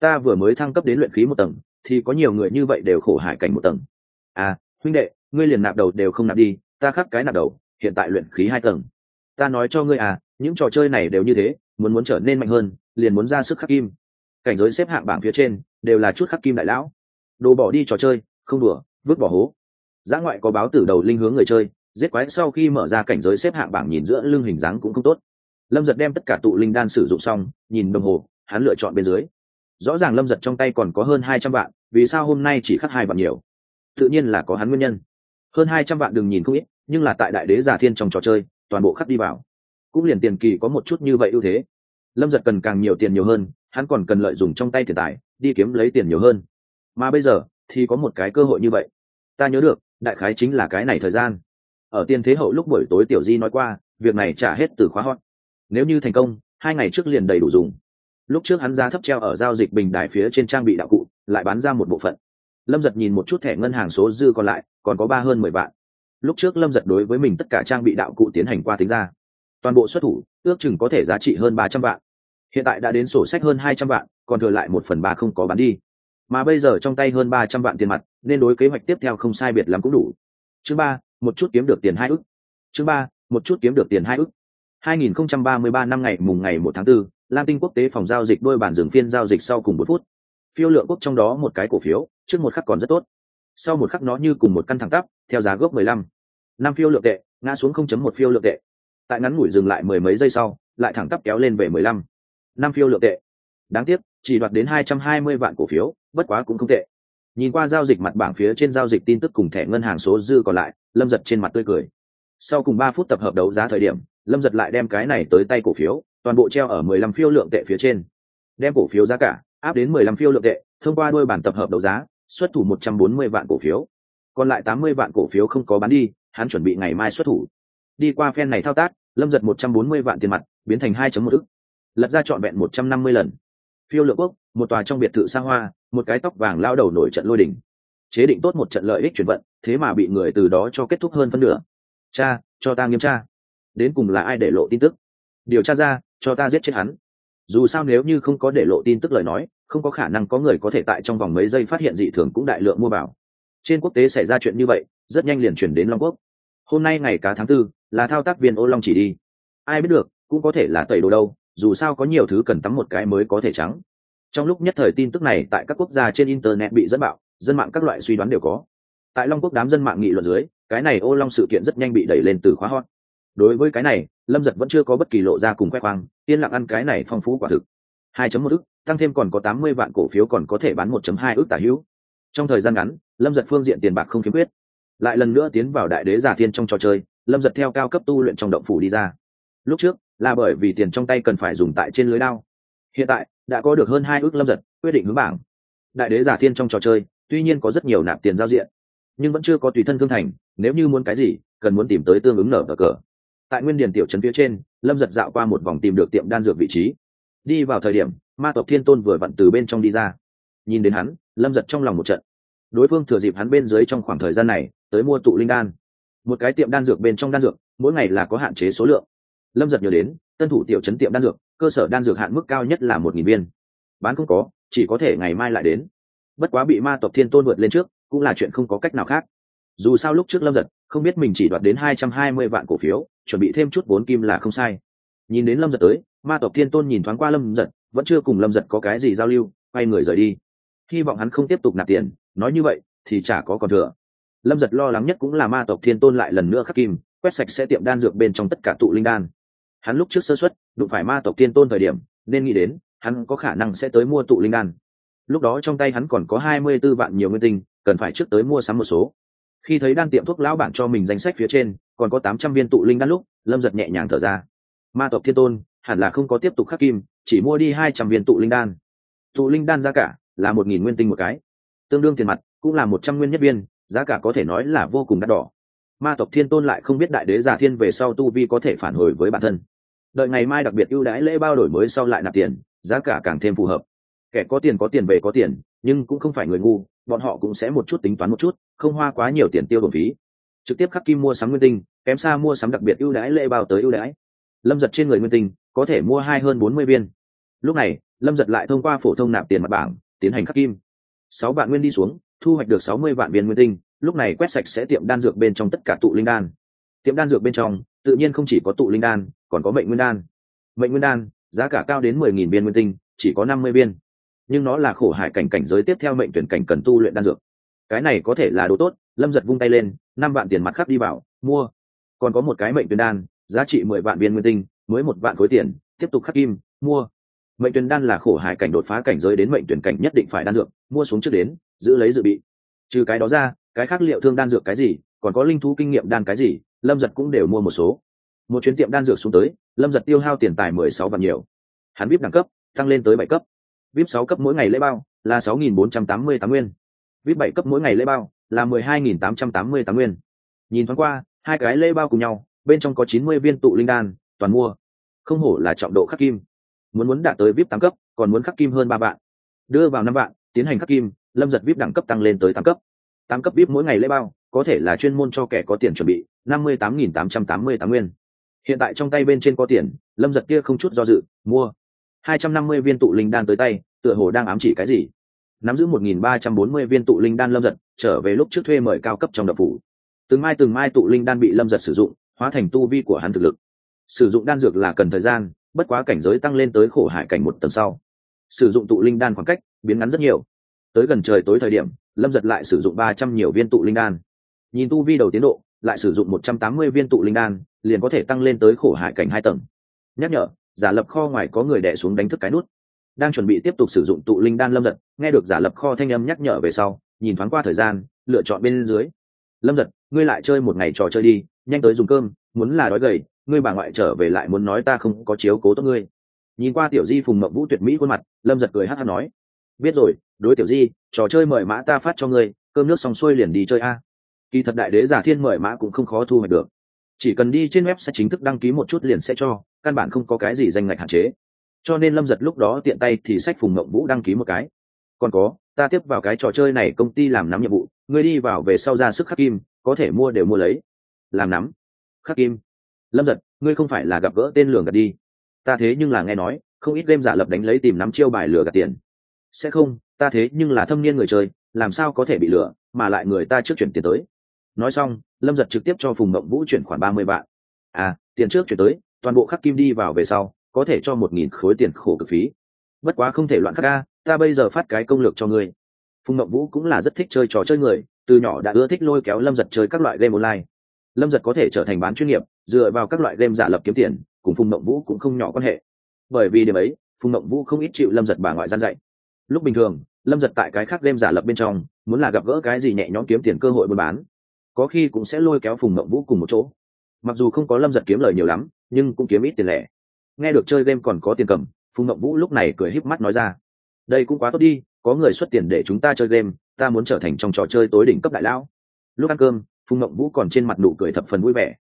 Ta vừa mới thăng cấp đến luyện khí một tầng, thì có nhiều người như vậy đều khổ hại cảnh một tầng. À huynh đệ, ngươi liền nạp đầu đều không nạp đi ta khắc cái nạp đầu, hiện tại luyện khí hai tầng. Ta nói cho ngươi à những trò chơi này đều như thế, muốn muốn trở nên mạnh hơn, liền muốn ra sức khắc kim. Cảnh giới xếp hạng bảng phía trên, đều là chút khắc kim đại lão. Đồ bỏ đi trò chơi, không đùa, vứt bỏ hố. Giã ngoại có báo tử đầu linh hướng người chơi, giết quái sau khi mở ra cảnh giới xếp hạng bảng nhìn giữa lưng hình dáng cũng không tốt. Lâm giật đem tất cả tụ linh đan sử dụng xong, nhìn đồng hồ, hắn lựa chọn bên dưới. Rõ ràng lâm giật trong tay còn có hơn hai trăm vạn, vì sao hôm nay chỉ khắc hai vạn nhiều? Tự nhiên là có hắn nguyên nhân. Hơn hai trăm vạn đừng nhìn không ít nhưng là tại đại đế giả thiên trong trò chơi, toàn bộ khắc đi vào. Cũng liền tiền kỳ có một chút như vậy ưu thế. Lâm giật cần càng nhiều tiền nhiều hơn, hắn còn cần lợi dụng trong tay tiền tài, đi kiếm lấy tiền nhiều hơn. Mà bây giờ, thì có một cái cơ hội như vậy. Ta nhớ được, đại khái chính là cái này thời gian. Ở tiên thế hậu lúc buổi tối tiểu di nói qua, việc này trả hết từ khóa hot. Nếu như thành công, hai ngày trước liền đầy đủ dùng. Lúc trước hắn giá thấp treo ở giao dịch bình đài phía trên trang bị đạo cụ, lại bán ra một bộ phận. Lâm giật nhìn một chút thẻ ngân hàng số dư còn lại, còn có ba hơn mười vạn lúc trước lâm giật đối với mình tất cả trang bị đạo cụ tiến hành qua tính ra toàn bộ xuất thủ ước chừng có thể giá trị hơn ba trăm vạn hiện tại đã đến sổ sách hơn hai trăm vạn còn thừa lại một phần ba không có bán đi mà bây giờ trong tay hơn ba trăm vạn tiền mặt nên đối kế hoạch tiếp theo không sai biệt lắm cũng đủ chương ba một chút kiếm được tiền hai ức chương ba một chút kiếm được tiền hai ức 2033 năm ngày mùng ngày 1 tháng 4, Lam Tinh quốc tế phòng giao dịch đôi bản dừng phiên giao dịch sau cùng một phút. Phiêu lượng quốc trong đó một cái cổ phiếu, trước một khắc còn rất tốt. Sau một khắc nó như cùng một căn thẳng tắp, theo giá gốc 15. Năm phiêu lượng tệ, ngã xuống 0.1 phiêu lượng tệ. Tại ngắn ngủi dừng lại mười mấy giây sau, lại thẳng tắp kéo lên về 15. Năm phiêu lượng tệ. Đáng tiếc, chỉ đoạt đến 220 vạn cổ phiếu, bất quá cũng không tệ. Nhìn qua giao dịch mặt bảng phía trên giao dịch tin tức cùng thẻ ngân hàng số dư còn lại, Lâm giật trên mặt tươi cười. Sau cùng ba phút tập hợp đấu giá thời điểm, lâm giật lại đem cái này tới tay cổ phiếu toàn bộ treo ở mười lăm phiêu lượng tệ phía trên đem cổ phiếu giá cả áp đến mười lăm phiêu lượng tệ thông qua đôi bản tập hợp đấu giá xuất thủ một trăm bốn mươi vạn cổ phiếu còn lại tám mươi vạn cổ phiếu không có bán đi hắn chuẩn bị ngày mai xuất thủ. Đi qua phen này thao tác, lâm giật một trăm bốn mươi vạn tiền mặt, biến thành hai một ức. Lật ra trọn vẹn một trăm năm mươi lần. Phiêu lượng quốc, một tòa trong biệt thự xa hoa, một cái tóc vàng lao đầu nổi trận lôi đỉnh chế định tốt một trận lợi ích chuyển vận, thế mà bị người từ đó cho kết thúc hơn phân nửa. Cha, cho ta nghiêm tra. Đến cùng là ai để lộ tin tức? Điều tra ra, cho ta giết chết hắn. Dù sao nếu như không có để lộ tin tức lời nói, không có khả năng có người có thể tại trong vòng mấy giây phát hiện dị thường cũng đại lượng mua vào. Trên quốc tế xảy ra chuyện như vậy, rất nhanh liền chuyển đến long quốc hôm nay ngày cá tháng tư, là thao tác viên ô long chỉ đi. Ai biết được, cũng có thể là tẩy đồ đâu, dù sao có nhiều thứ cần tắm một cái mới có thể trắng. Trong lúc nhất thời tin tức này tại các quốc gia trên internet bị dẫn bạo, dân mạng các loại suy đoán đều có. Tại long quốc đám dân mạng nghị luận dưới, cái này ô long sự kiện rất nhanh bị đẩy lên từ khóa hot. Đối với cái này, lâm giật vẫn chưa có bất kỳ lộ ra cùng khoe khoang, yên lặng ăn cái này phong phú quả thực. Hai chấm một ức, tăng thêm còn có tám mươi vạn cổ phiếu còn có thể bán một chấm hai ức tả hữu. Trong thời gian ngắn, lâm giật phương diện tiền bạc không khiếm khuyết lại lần nữa tiến vào đại đế giả thiên trong trò chơi, lâm giật theo cao cấp tu luyện trong động phủ đi ra. Lúc trước, là bởi vì tiền trong tay cần phải dùng tại trên lưới đao. Hiện tại, đã có được hơn hai ước lâm giật, quyết định hướng bảng. Đại đế giả thiên trong trò chơi, tuy nhiên có rất nhiều nạp tiền giao diện, nhưng vẫn chưa có tùy thân thương thành, nếu như muốn cái gì, cần muốn tìm tới tương ứng nở cờ cờ. Tại nguyên điền tiểu trấn phía trên, lâm giật dạo qua một vòng tìm được tiệm đan dược vị trí. Đi vào thời điểm, ma tộc thiên tôn vừa vặn từ bên trong đi ra. Nhìn đến hắn, lâm giật trong lòng một trận. Đối phương thừa dịp hắn bên dưới trong khoảng thời gian này tới mua tụ linh đan. Một cái tiệm đan dược bên trong đan dược, mỗi ngày là có hạn chế số lượng. Lâm giật nhớ đến, tân thủ tiểu chấn tiệm đan dược, cơ sở đan dược hạn mức cao nhất là một nghìn viên. Bán không có, chỉ có thể ngày mai lại đến. Bất quá bị ma tộc thiên tôn vượt lên trước, cũng là chuyện không có cách nào khác. Dù sao lúc trước lâm giật, không biết mình chỉ đoạt đến hai trăm hai mươi vạn cổ phiếu, chuẩn bị thêm chút vốn kim là không sai. Nhìn đến lâm giật tới, ma tộc thiên tôn nhìn thoáng qua lâm giật, vẫn chưa cùng lâm giật có cái gì giao lưu, quay người rời đi. Hy vọng hắn không tiếp tục nạp tiền, nói như vậy, thì chả có còn thừa lâm giật lo lắng nhất cũng là ma tộc thiên tôn lại lần nữa khắc kim, quét sạch sẽ tiệm đan dược bên trong tất cả tụ linh đan. Hắn lúc trước sơ xuất đụng phải ma tộc thiên tôn thời điểm, nên nghĩ đến, hắn có khả năng sẽ tới mua tụ linh đan. Lúc đó trong tay hắn còn có hai mươi b ố vạn nhiều nguyên tinh, cần phải trước tới mua sắm một số. Khi thấy đan tiệm thuốc lão bản cho mình danh sách phía trên, còn có tám trăm viên tụ linh đan lúc, lâm giật nhẹ nhàng thở ra. Ma tộc thiên tôn, hẳn là không có tiếp tục khắc kim, chỉ mua đi hai trăm viên tụ linh đan. Tụ linh đan giá cả là một nghìn nguyên tinh một cái. Tương đương tiền mặt cũng là một trăm nguyên nhất viên giá cả có thể nói là vô cùng đắt đỏ. Ma tộc thiên tôn lại không biết đại đế giả thiên về sau tu vi có thể phản hồi với bản thân. Đợi ngày mai đặc biệt ưu đãi lễ bao đổi mới sau lại nạp tiền, giá cả càng thêm phù hợp. Kẻ có tiền có tiền về có tiền, nhưng cũng không phải người ngu, bọn họ cũng sẽ một chút tính toán một chút, không hoa quá nhiều tiền tiêu bổng phí. Trực tiếp khắc kim mua sắm nguyên tinh, kém xa mua sắm đặc biệt ưu đãi lễ bao tới ưu đãi. Lâm giật trên người nguyên tinh, có thể mua hai hơn bốn mươi viên. Lúc này, lâm giật lại thông qua phổ thông nạp tiền mặt bảng, tiến hành khắc kim. Sáu bạn nguyên đi xuống thu hoạch được sáu mươi vạn viên nguyên tinh, lúc này quét sạch sẽ tiệm đan dược bên trong tất cả tụ linh đan. Tiệm đan dược bên trong, tự nhiên không chỉ có tụ linh đan, còn có mệnh nguyên đan. Mệnh nguyên đan, giá cả cao đến mười nghìn viên nguyên tinh, chỉ có năm mươi viên. Nhưng nó là khổ hải cảnh cảnh giới tiếp theo mệnh tuyển cảnh cần tu luyện đan dược. Cái này có thể là đồ tốt, lâm giật vung tay lên, năm vạn tiền mặt khắc đi vào, mua. Còn có một cái mệnh tuyển đan, giá trị mười vạn viên nguyên tinh, mới một vạn khối tiền, tiếp tục khắc kim, mua mệnh tuyển đan là khổ hải cảnh đột phá cảnh giới đến mệnh tuyển cảnh nhất định phải đan dược, mua xuống trước đến, giữ lấy dự bị. Trừ cái đó ra, cái khác liệu thương đan dược cái gì, còn có linh thú kinh nghiệm đan cái gì, lâm giật cũng đều mua một số. Một chuyến tiệm đan dược xuống tới, lâm giật tiêu hao tiền tài mười sáu vạn nhiều. Hắn vip đẳng cấp, tăng lên tới bảy cấp. Vip sáu cấp mỗi ngày lễ bao là sáu nghìn bốn trăm tám mươi tám nguyên. Vip bảy cấp mỗi ngày lễ bao là mười hai nghìn tám trăm tám mươi tám nguyên. Nhìn thoáng qua, hai cái lễ bao cùng nhau, bên trong có chín mươi viên tụ linh đan, toàn mua. Không hổ là trọng độ khắc kim muốn muốn đạt tới vip tám cấp, còn muốn khắc kim hơn ba vạn. Đưa vào năm vạn, tiến hành khắc kim, lâm giật vip đẳng cấp tăng lên tới tám cấp. Tám cấp vip mỗi ngày lễ bao, có thể là chuyên môn cho kẻ có tiền chuẩn bị, năm mươi tám nghìn tám trăm tám mươi tám nguyên. Hiện tại trong tay bên trên có tiền, lâm giật kia không chút do dự, mua. hai trăm năm mươi viên tụ linh đan tới tay, tựa hồ đang ám chỉ cái gì? Nắm giữ một nghìn ba trăm bốn mươi viên tụ linh đan lâm giật, trở về lúc trước thuê mời cao cấp trong đập phủ. Từng mai từng mai tụ linh đan bị lâm giật sử dụng, hóa thành tu vi của hắn thực lực. Sử dụng đan dược là cần thời gian bất quá cảnh giới tăng lên tới khổ hải cảnh một tầng sau. Sử dụng tụ linh đan khoảng cách biến ngắn rất nhiều. Tới gần trời tối thời điểm, lâm giật lại sử dụng ba trăm nhiều viên tụ linh đan. Nhìn tu vi đầu tiến độ, lại sử dụng một trăm tám mươi viên tụ linh đan, liền có thể tăng lên tới khổ hải cảnh hai tầng. Nhắc nhở, giả lập kho ngoài có người đẻ xuống đánh thức cái nút. Đang chuẩn bị tiếp tục sử dụng tụ linh đan lâm giật, nghe được giả lập kho thanh âm nhắc nhở về sau, nhìn thoáng qua thời gian, lựa chọn bên dưới. Lâm giật, ngươi lại chơi một ngày trò chơi đi, nhanh tới dùng cơm, muốn là đói gầy ngươi bà ngoại trở về lại muốn nói ta không có chiếu cố tốt ngươi. Nhìn qua tiểu di phùng mậu vũ tuyệt mỹ khuôn mặt, lâm giật cười hát hát nói, biết rồi, đối tiểu di, trò chơi mời mã ta phát cho ngươi, cơm nước xong xuôi liền đi chơi a. Kỳ thật đại đế giả thiên mời mã cũng không khó thu hoạch được. Chỉ cần đi trên web sẽ chính thức đăng ký một chút liền sẽ cho, căn bản không có cái gì danh ngạch hạn chế. Cho nên lâm giật lúc đó tiện tay thì sách phùng mộng vũ đăng ký một cái. Còn có, ta tiếp vào cái trò chơi này công ty làm nắm nhiệm vụ, ngươi đi vào về sau ra sức khắc kim, có thể mua đều mua lấy. Làm nắm. Khắc kim lâm giật, ngươi không phải là gặp gỡ tên lường gạt đi. Ta thế nhưng là nghe nói, không ít game giả lập đánh lấy tìm nắm chiêu bài lừa gạt tiền. Sẽ không, ta thế nhưng là thâm niên người chơi, làm sao có thể bị lừa, mà lại người ta trước chuyển tiền tới. Nói xong, lâm giật trực tiếp cho phùng mộng vũ chuyển khoản ba mươi vạn. À tiền trước chuyển tới, toàn bộ khắc kim đi vào về sau, có thể cho một nghìn khối tiền khổ cực phí. Bất quá không thể loạn khắc ca, ta bây giờ phát cái công lược cho ngươi. Phùng mộng vũ cũng là rất thích chơi trò chơi người, từ nhỏ đã ưa thích lôi kéo lâm giật chơi các loại game online. Lâm giật có thể trở thành bán chuyên nghiệp dựa vào các loại game giả lập kiếm tiền, cùng phùng mộng vũ cũng không nhỏ quan hệ. Bởi vì điểm ấy, phùng mộng vũ không ít chịu lâm giật bà ngoại gian dạy. Lúc bình thường, lâm giật tại cái khác game giả lập bên trong, muốn là gặp gỡ cái gì nhẹ nhõm kiếm tiền cơ hội buôn bán, có khi cũng sẽ lôi kéo phùng mộng vũ cùng một chỗ. Mặc dù không có lâm giật kiếm lời nhiều lắm, nhưng cũng kiếm ít tiền lẻ. Nghe được chơi game còn có tiền cầm, phùng mộng vũ lúc này cười híp mắt nói ra, đây cũng quá tốt đi, có người xuất tiền để chúng ta chơi game, ta muốn trở thành trong trò chơi tối đỉnh cấp đại lão. Lúc ăn cơm, phùng mộng vũ còn trên mặt nụ cười thập phần vui vẻ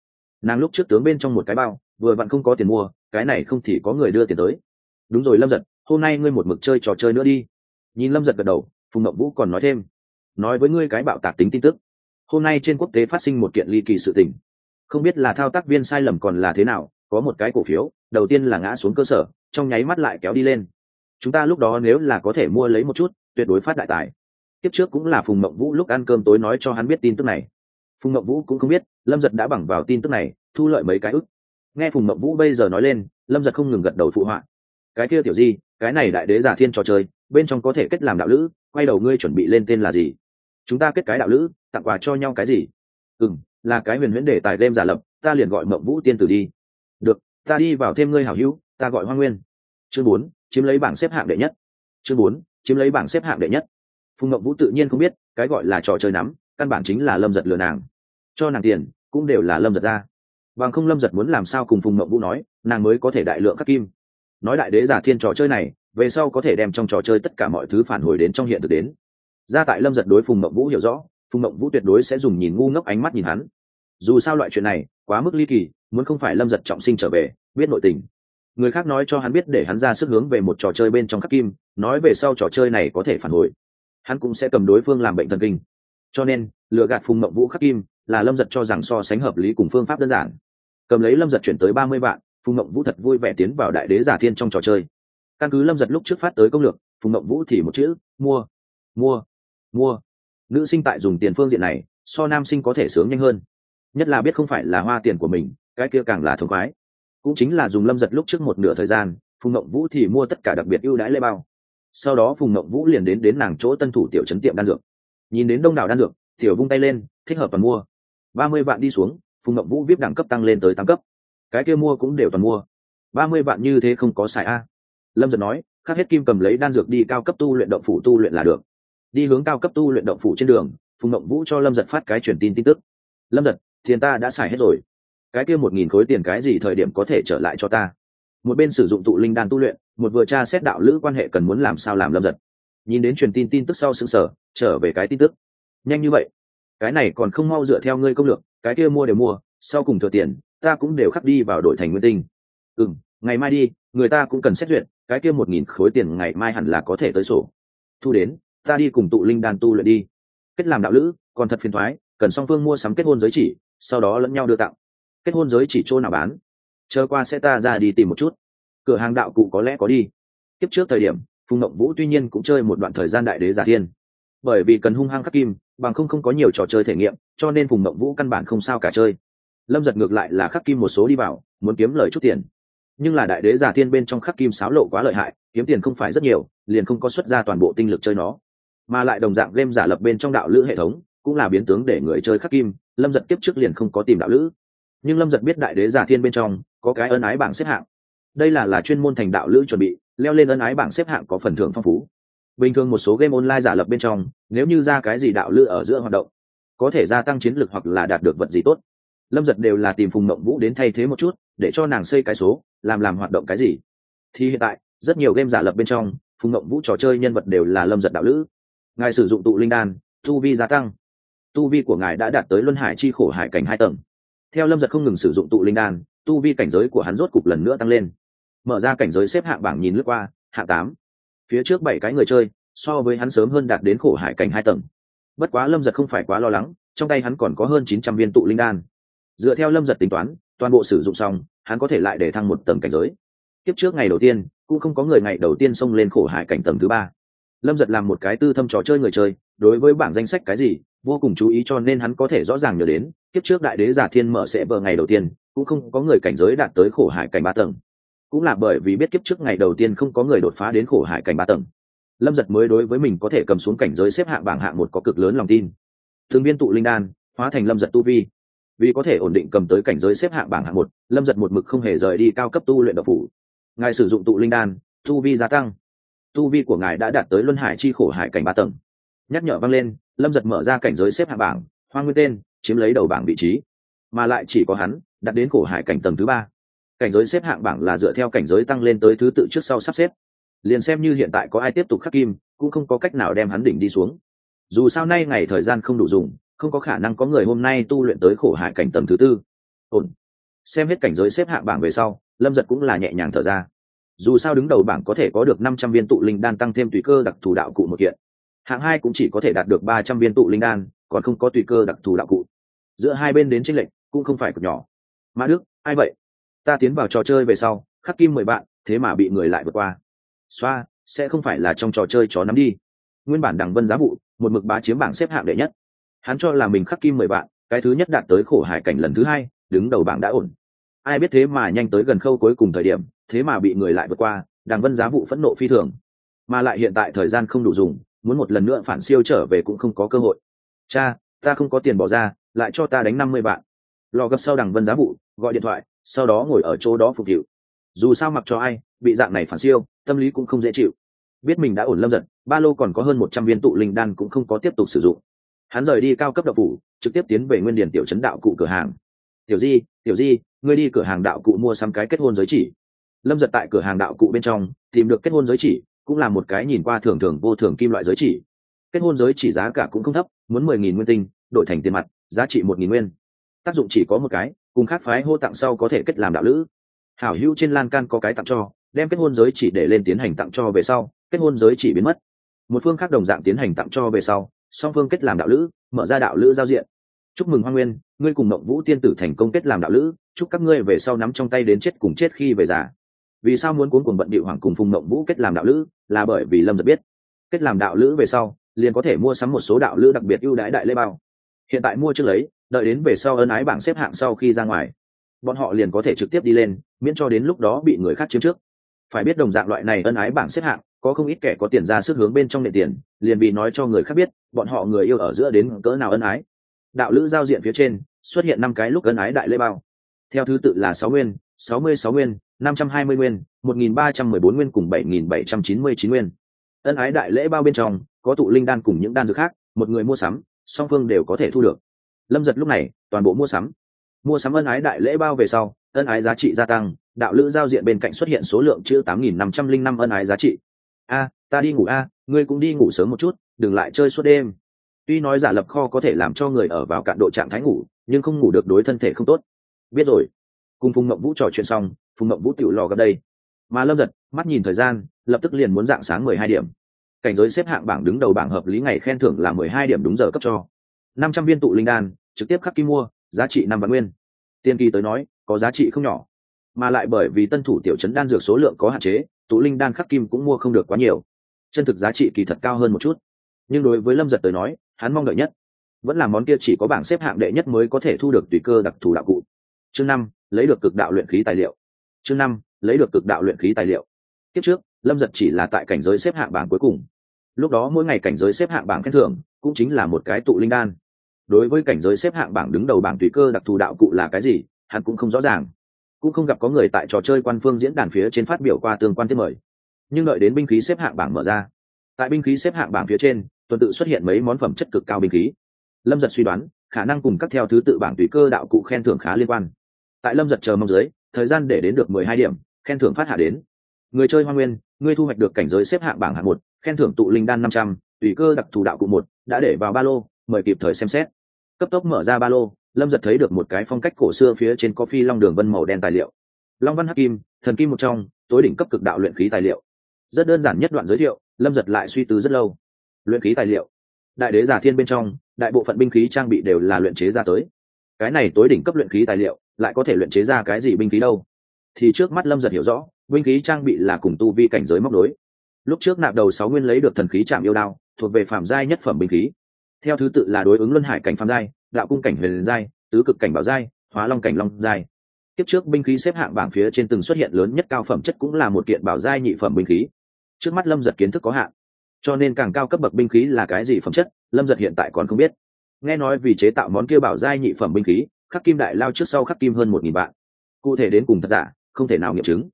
nàng lúc trước tướng bên trong một cái bao, vừa vặn không có tiền mua, cái này không thì có người đưa tiền tới. Đúng rồi, lâm giật, hôm nay ngươi một mực chơi trò chơi nữa đi. Nhìn lâm giật gật đầu, phùng mậu vũ còn nói thêm. Nói với ngươi cái bạo tạc tính tin tức. Hôm nay trên quốc tế phát sinh một kiện ly kỳ sự tình. Không biết là thao tác viên sai lầm còn là thế nào, có một cái cổ phiếu, đầu tiên là ngã xuống cơ sở, trong nháy mắt lại kéo đi lên. Chúng ta lúc đó nếu là có thể mua lấy một chút, tuyệt đối phát đại tài. Tiếp trước cũng là phùng mậu vũ lúc ăn cơm tối nói cho hắn biết tin tức này phùng mộng vũ cũng không biết, lâm giật đã bằng vào tin tức này, thu lợi mấy cái ức. Nghe phùng mộng vũ bây giờ nói lên, lâm giật không ngừng gật đầu phụ họa. Cái kia tiểu di, cái này đại đế giả thiên trò chơi, bên trong có thể kết làm đạo lữ, quay đầu ngươi chuẩn bị lên tên là gì? Chúng ta kết cái đạo lữ, tặng quà cho nhau cái gì? Ừ m là cái huyền huyễn để tài game giả lập, ta liền gọi mộng vũ tiên tử đi. Được, ta đi vào thêm ngươi hảo hữu, ta gọi hoa nguyên. Chương bốn, chiếm lấy bảng xếp hạng đệ nhất. Chương bốn, chiếm lấy bảng xếp hạng đệ nhất. Phùng mộng vũ tự nhiên không biết, cái gọi là trò chơi nắm, căn bản chính là lâm giật lừa nàng cho nàng tiền, cũng đều là lâm giật ra. Bằng không lâm giật muốn làm sao cùng phùng mộng vũ nói, nàng mới có thể đại lượng các kim. Nói đại đế giả thiên trò chơi này, về sau có thể đem trong trò chơi tất cả mọi thứ phản hồi đến trong hiện thực đến. Ra tại lâm giật đối phùng mộng vũ hiểu rõ, phùng mộng vũ tuyệt đối sẽ dùng nhìn ngu ngốc ánh mắt nhìn hắn. Dù sao loại chuyện này, quá mức ly kỳ, muốn không phải lâm giật trọng sinh trở về, biết nội tình. Người khác nói cho hắn biết để hắn ra sức hướng về một trò chơi bên trong khắc kim, nói về sau trò chơi này có thể phản hồi. Hắn cũng sẽ cầm đối phương làm bệnh thần kinh. Cho nên lựa gạt phùng mộng vũ khắc kim là lâm giật cho rằng so sánh hợp lý cùng phương pháp đơn giản. Cầm lấy lâm giật chuyển tới ba mươi vạn, phùng mộng vũ thật vui vẻ tiến vào đại đế giả thiên trong trò chơi. Căn cứ lâm giật lúc trước phát tới công lược, phùng mộng vũ thì một chữ, mua mua mua. Nữ sinh tại dùng tiền phương diện này, so nam sinh có thể sướng nhanh hơn. Nhất là biết không phải là hoa tiền của mình, cái kia càng là thống khoái. Cũng chính là dùng lâm giật lúc trước một nửa thời gian, phùng mộng vũ thì mua tất cả đặc biệt ưu đãi lê bao. Sau đó phùng mộng vũ liền đến đến nàng chỗ tân thủ tiểu trấn tiệm đan dược. Nhìn đến đông đảo đan dược, tiểu vung tay lên, thích hợp và mua ba mươi vạn đi xuống, phùng mộng vũ vip đẳng cấp tăng lên tới tám cấp. Cái kia mua cũng đều toàn mua. Ba mươi vạn như thế không có xài a. Lâm giật nói khắc hết kim cầm lấy đan dược đi cao cấp tu luyện động phủ tu luyện là được. Đi hướng cao cấp tu luyện động phủ trên đường, phùng mộng vũ cho lâm giật phát cái truyền tin tin tức. Lâm giật, tiền ta đã xài hết rồi. Cái kia một nghìn khối tiền cái gì thời điểm có thể trở lại cho ta? Một bên sử dụng tụ linh đan tu luyện, một vừa tra xét đạo lữ quan hệ cần muốn làm sao làm lâm giật. Nhìn đến truyền tin tin tức sau xứng sở trở về cái tin tức. Nhanh như vậy cái này còn không mau dựa theo ngươi công lược, cái kia mua đều mua, sau cùng thừa tiền, ta cũng đều khắc đi vào đổi thành nguyên tinh. Ừ m ngày mai đi, người ta cũng cần xét duyệt, cái kia một nghìn khối tiền ngày mai hẳn là có thể tới sổ. Thu đến, ta đi cùng tụ linh đan tu luyện đi. Kết làm đạo lữ, còn thật phiền thoái, cần song phương mua sắm kết hôn giới chỉ, sau đó lẫn nhau đưa tặng. Kết hôn giới chỉ chỗ nào bán? Chờ qua sẽ ta ra đi tìm một chút. Cửa hàng đạo cụ có lẽ có đi. Tiếp trước thời điểm, phùng mộng vũ tuy nhiên cũng chơi một đoạn thời gian đại đế giả thiên. Bởi vì cần hung hăng khắc kim bằng không không có nhiều trò chơi thể nghiệm, cho nên phùng mộng vũ căn bản không sao cả chơi. Lâm giật ngược lại là khắc kim một số đi vào, muốn kiếm lời chút tiền. Nhưng là đại đế giả thiên bên trong khắc kim sáo lộ quá lợi hại, kiếm tiền không phải rất nhiều, liền không có xuất ra toàn bộ tinh lực chơi nó. Mà lại đồng dạng game giả lập bên trong đạo lữ hệ thống, cũng là biến tướng để người chơi khắc kim, lâm giật kiếp trước liền không có tìm đạo lữ. Nhưng lâm giật biết đại đế giả thiên bên trong, có cái ân ái bảng xếp hạng. Đây là là chuyên môn thành đạo lữ chuẩn bị, leo lên ân ái bảng xếp hạng có phần thưởng phong phú bình thường một số game online giả lập bên trong, nếu như ra cái gì đạo lữ ở giữa hoạt động, có thể gia tăng chiến lược hoặc là đạt được vật gì tốt. Lâm giật đều là tìm phùng mộng vũ đến thay thế một chút, để cho nàng xây cái số, làm làm hoạt động cái gì. Thì hiện tại, rất nhiều game giả lập bên trong, phùng mộng vũ trò chơi nhân vật đều là lâm giật đạo lữ ngài sử dụng tụ linh đan, tu vi gia tăng. Tu vi của ngài đã đạt tới luân hải chi khổ hải cảnh hai tầng. Theo lâm giật không ngừng sử dụng tụ linh đan, tu vi cảnh giới của hắn rốt cục lần nữa tăng lên. Mở ra cảnh giới xếp hạng bảng nhìn lướt qua, hạng tám phía trước bảy cái người chơi, so với hắn sớm hơn đạt đến khổ hải cảnh hai tầng. Bất quá lâm giật không phải quá lo lắng, trong tay hắn còn có hơn chín trăm viên tụ linh đan. Dựa theo lâm giật tính toán, toàn bộ sử dụng xong, hắn có thể lại để thăng một tầng cảnh giới. Tiếp trước ngày đầu tiên, cũng không có người ngày đầu tiên xông lên khổ hải cảnh tầng thứ ba. Lâm giật làm một cái tư thâm trò chơi người chơi, đối với bảng danh sách cái gì, vô cùng chú ý cho nên hắn có thể rõ ràng nhớ đến, kiếp trước đại đế giả thiên mở sẽ vợ ngày đầu tiên, cũng không có người cảnh giới đạt tới khổ hải cảnh ba tầng cũng là bởi vì biết kiếp trước ngày đầu tiên không có người đột phá đến khổ hải cảnh ba tầng. Lâm giật mới đối với mình có thể cầm xuống cảnh giới xếp hạng bảng hạng một có cực lớn lòng tin. Thường viên tụ linh đan, hóa thành lâm giật tu vi. Vì có thể ổn định cầm tới cảnh giới xếp hạng bảng hạng một, lâm giật một mực không hề rời đi cao cấp tu luyện độc phủ. Ngài sử dụng tụ linh đan, tu vi gia tăng. Tu vi của ngài đã đạt tới luân hải chi khổ hải cảnh ba tầng. Nhắc nhở vang lên, lâm giật mở ra cảnh giới xếp hạng bảng, hoa nguyên tên, chiếm lấy đầu bảng vị trí. Mà lại chỉ có hắn đặt đến khổ hải cảnh tầng thứ ba cảnh giới xếp hạng bảng là dựa theo cảnh giới tăng lên tới thứ tự trước sau sắp xếp. Liền xem như hiện tại có ai tiếp tục khắc kim, cũng không có cách nào đem hắn đỉnh đi xuống. Dù sao nay ngày thời gian không đủ dùng, không có khả năng có người hôm nay tu luyện tới khổ hại cảnh tầng thứ tư. Ổn. Xem hết cảnh giới xếp hạng bảng về sau, lâm giật cũng là nhẹ nhàng thở ra. Dù sao đứng đầu bảng có thể có được năm trăm viên tụ linh đan tăng thêm tùy cơ đặc thù đạo cụ một kiện. Hạng hai cũng chỉ có thể đạt được ba trăm viên tụ linh đan, còn không có tùy cơ đặc thù đạo cụ. Giữa hai bên đến tranh lệch cũng không phải cực nhỏ. Mã đức, ai vậy? Ta tiến vào trò chơi về sau, khắc kim mười bạn, thế mà bị người lại vượt qua. Xoa, sẽ không phải là trong trò chơi chó nắm đi. Nguyên bản đằng vân giá vụ, một mực bá chiếm bảng xếp hạng đệ nhất. Hắn cho là mình khắc kim mười bạn, cái thứ nhất đạt tới khổ hải cảnh lần thứ hai, đứng đầu bảng đã ổn. Ai biết thế mà nhanh tới gần khâu cuối cùng thời điểm, thế mà bị người lại vượt qua, đằng vân giá vụ phẫn nộ phi thường. Mà lại hiện tại thời gian không đủ dùng, muốn một lần nữa phản siêu trở về cũng không có cơ hội. Cha, ta không có tiền bỏ ra, lại cho ta đánh năm mươi bạn. Lò gấp sau đằng vân giá vụ, gọi điện thoại sau đó ngồi ở chỗ đó phục vụ. Dù sao mặc cho ai, bị dạng này phản siêu, tâm lý cũng không dễ chịu. Biết mình đã ổn lâm giật, ba lô còn có hơn một trăm viên tụ linh đan cũng không có tiếp tục sử dụng. Hắn rời đi cao cấp đậu phủ trực tiếp tiến về nguyên điển tiểu trấn đạo cụ cửa hàng. Tiểu di tiểu di, ngươi đi cửa hàng đạo cụ mua sắm cái kết hôn giới chỉ. Lâm giật tại cửa hàng đạo cụ bên trong, tìm được kết hôn giới chỉ, cũng là một cái nhìn qua thường thường vô thường kim loại giới chỉ. Kết hôn giới chỉ giá cả cũng không thấp, muốn mười nghìn nguyên tinh, đổi thành tiền mặt, giá trị một nghìn nguyên. Tác dụng chỉ có một cái cùng khác phái hô tặng sau có thể kết làm đạo lữ. Hảo hữu trên lan can có cái tặng cho, đem kết hôn giới chỉ để lên tiến hành tặng cho về sau, kết hôn giới chỉ biến mất. Một phương khác đồng dạng tiến hành tặng cho về sau, song phương kết làm đạo lữ, mở ra đạo lữ giao diện. Chúc mừng hoa nguyên, ngươi cùng mộng vũ tiên tử thành công kết làm đạo lữ, chúc các ngươi về sau nắm trong tay đến chết cùng chết khi về già. Vì sao muốn cuốn cuồng bận điệu hoàng cùng phùng mộng vũ kết làm đạo lữ, là bởi vì lâm giật biết. Kết làm đạo lữ về sau, liền có thể mua sắm một số đạo lữ đặc biệt ưu đãi đại lễ bao. Hiện tại mua trước lấy đợi đến về sau ân ái bảng xếp hạng sau khi ra ngoài, bọn họ liền có thể trực tiếp đi lên, miễn cho đến lúc đó bị người khác chiếm trước. Phải biết đồng dạng loại này ân ái bảng xếp hạng, có không ít kẻ có tiền ra sức hướng bên trong nệ tiền, liền bị nói cho người khác biết, bọn họ người yêu ở giữa đến cỡ nào ân ái. Đạo lữ giao diện phía trên, xuất hiện năm cái lúc ân ái đại lễ bao. Theo thứ tự là sáu nguyên, sáu mươi sáu nguyên, năm trăm hai mươi nguyên, một nghìn ba trăm mười bốn nguyên cùng bảy nghìn bảy trăm chín mươi chín nguyên. Ân ái đại lễ bao bên trong, có tụ linh đan cùng những đan dược khác, một người mua sắm, song phương đều có thể thu được lâm giật lúc này, toàn bộ mua sắm. Mua sắm ân ái đại lễ bao về sau, ân ái giá trị gia tăng, đạo lữ giao diện bên cạnh xuất hiện số lượng chữ tám nghìn năm trăm linh năm ân ái giá trị. A, ta đi ngủ a, ngươi cũng đi ngủ sớm một chút, đừng lại chơi suốt đêm. Tuy nói giả lập kho có thể làm cho người ở vào cạn độ trạng thái ngủ, nhưng không ngủ được đối thân thể không tốt. Biết rồi. Cùng phùng mộng vũ trò chuyện xong, phùng mộng vũ tiểu lò gần đây. Mà lâm giật, mắt nhìn thời gian, lập tức liền muốn dạng sáng mười hai điểm. Cảnh giới xếp hạng bảng đứng đầu bảng hợp lý ngày khen thưởng là mười hai điểm đúng giờ cấp cho. năm trăm viên tụ linh đan trực tiếp khắc kim mua, giá trị năm vạn nguyên. Tiên kỳ tới nói, có giá trị không nhỏ, mà lại bởi vì tân thủ tiểu chấn đan dược số lượng có hạn chế, tụ linh đan khắc kim cũng mua không được quá nhiều. Chân thực giá trị kỳ thật cao hơn một chút. Nhưng đối với lâm giật tới nói, hắn mong đợi nhất vẫn là món kia chỉ có bảng xếp hạng đệ nhất mới có thể thu được tùy cơ đặc thù đạo cụ. Chương năm, lấy được cực đạo luyện khí tài liệu. Chương năm, lấy được cực đạo luyện khí tài liệu. Kiếp trước, lâm giật chỉ là tại cảnh giới xếp hạng bảng cuối cùng. Lúc đó mỗi ngày cảnh giới xếp hạng bảng khen thưởng cũng chính là một cái tụ linh đan đối với cảnh giới xếp hạng bảng đứng đầu bảng tùy cơ đặc thù đạo cụ là cái gì, hắn cũng không rõ ràng. Cũng không gặp có người tại trò chơi quan phương diễn đàn phía trên phát biểu qua tương quan thiết mời. Nhưng đợi đến binh khí xếp hạng bảng mở ra, tại binh khí xếp hạng bảng phía trên, tuần tự xuất hiện mấy món phẩm chất cực cao binh khí. Lâm giật suy đoán, khả năng cùng các theo thứ tự bảng tùy cơ đạo cụ khen thưởng khá liên quan. Tại lâm giật chờ mong dưới, thời gian để đến được mười hai điểm, khen thưởng phát hạ đến. Người chơi hoa nguyên, ngươi thu hoạch được cảnh giới xếp hạng bảng hạng một, khen thưởng tụ linh đan năm trăm, tùy cơ đặc thù đạo cụ một, đã để vào ba lô, mời kịp thời xem xét cấp tốc mở ra ba lô, lâm giật thấy được một cái phong cách cổ xưa phía trên có phi long đường vân màu đen tài liệu. Long văn hắc kim, thần kim một trong, tối đỉnh cấp cực đạo luyện khí tài liệu. Rất đơn giản nhất đoạn giới thiệu, lâm giật lại suy tư rất lâu. Luyện khí tài liệu. Đại đế giả thiên bên trong, đại bộ phận binh khí trang bị đều là luyện chế ra tới. Cái này tối đỉnh cấp luyện khí tài liệu, lại có thể luyện chế ra cái gì binh khí đâu? Thì trước mắt lâm giật hiểu rõ, binh khí trang bị là cùng tu vi cảnh giới móc đối lúc trước nạp đầu sáu nguyên lấy được thần khí chạm yêu đao, thuộc về phạm giai nhất phẩm binh khí theo thứ tự là đối ứng luân hải cảnh phạm giai, đạo cung cảnh huyền giai, tứ cực cảnh bảo giai, hóa long cảnh long giai. Tiếp trước binh khí xếp hạng bảng phía trên từng xuất hiện lớn nhất cao phẩm chất cũng là một kiện bảo giai nhị phẩm binh khí. Trước mắt lâm giật kiến thức có hạn. Cho nên càng cao cấp bậc binh khí là cái gì phẩm chất, lâm giật hiện tại còn không biết. Nghe nói vì chế tạo món kia bảo giai nhị phẩm binh khí, khắc kim đại lao trước sau khắc kim hơn một nghìn vạn. Cụ thể đến cùng thật giả, không thể nào nghiệm chứng.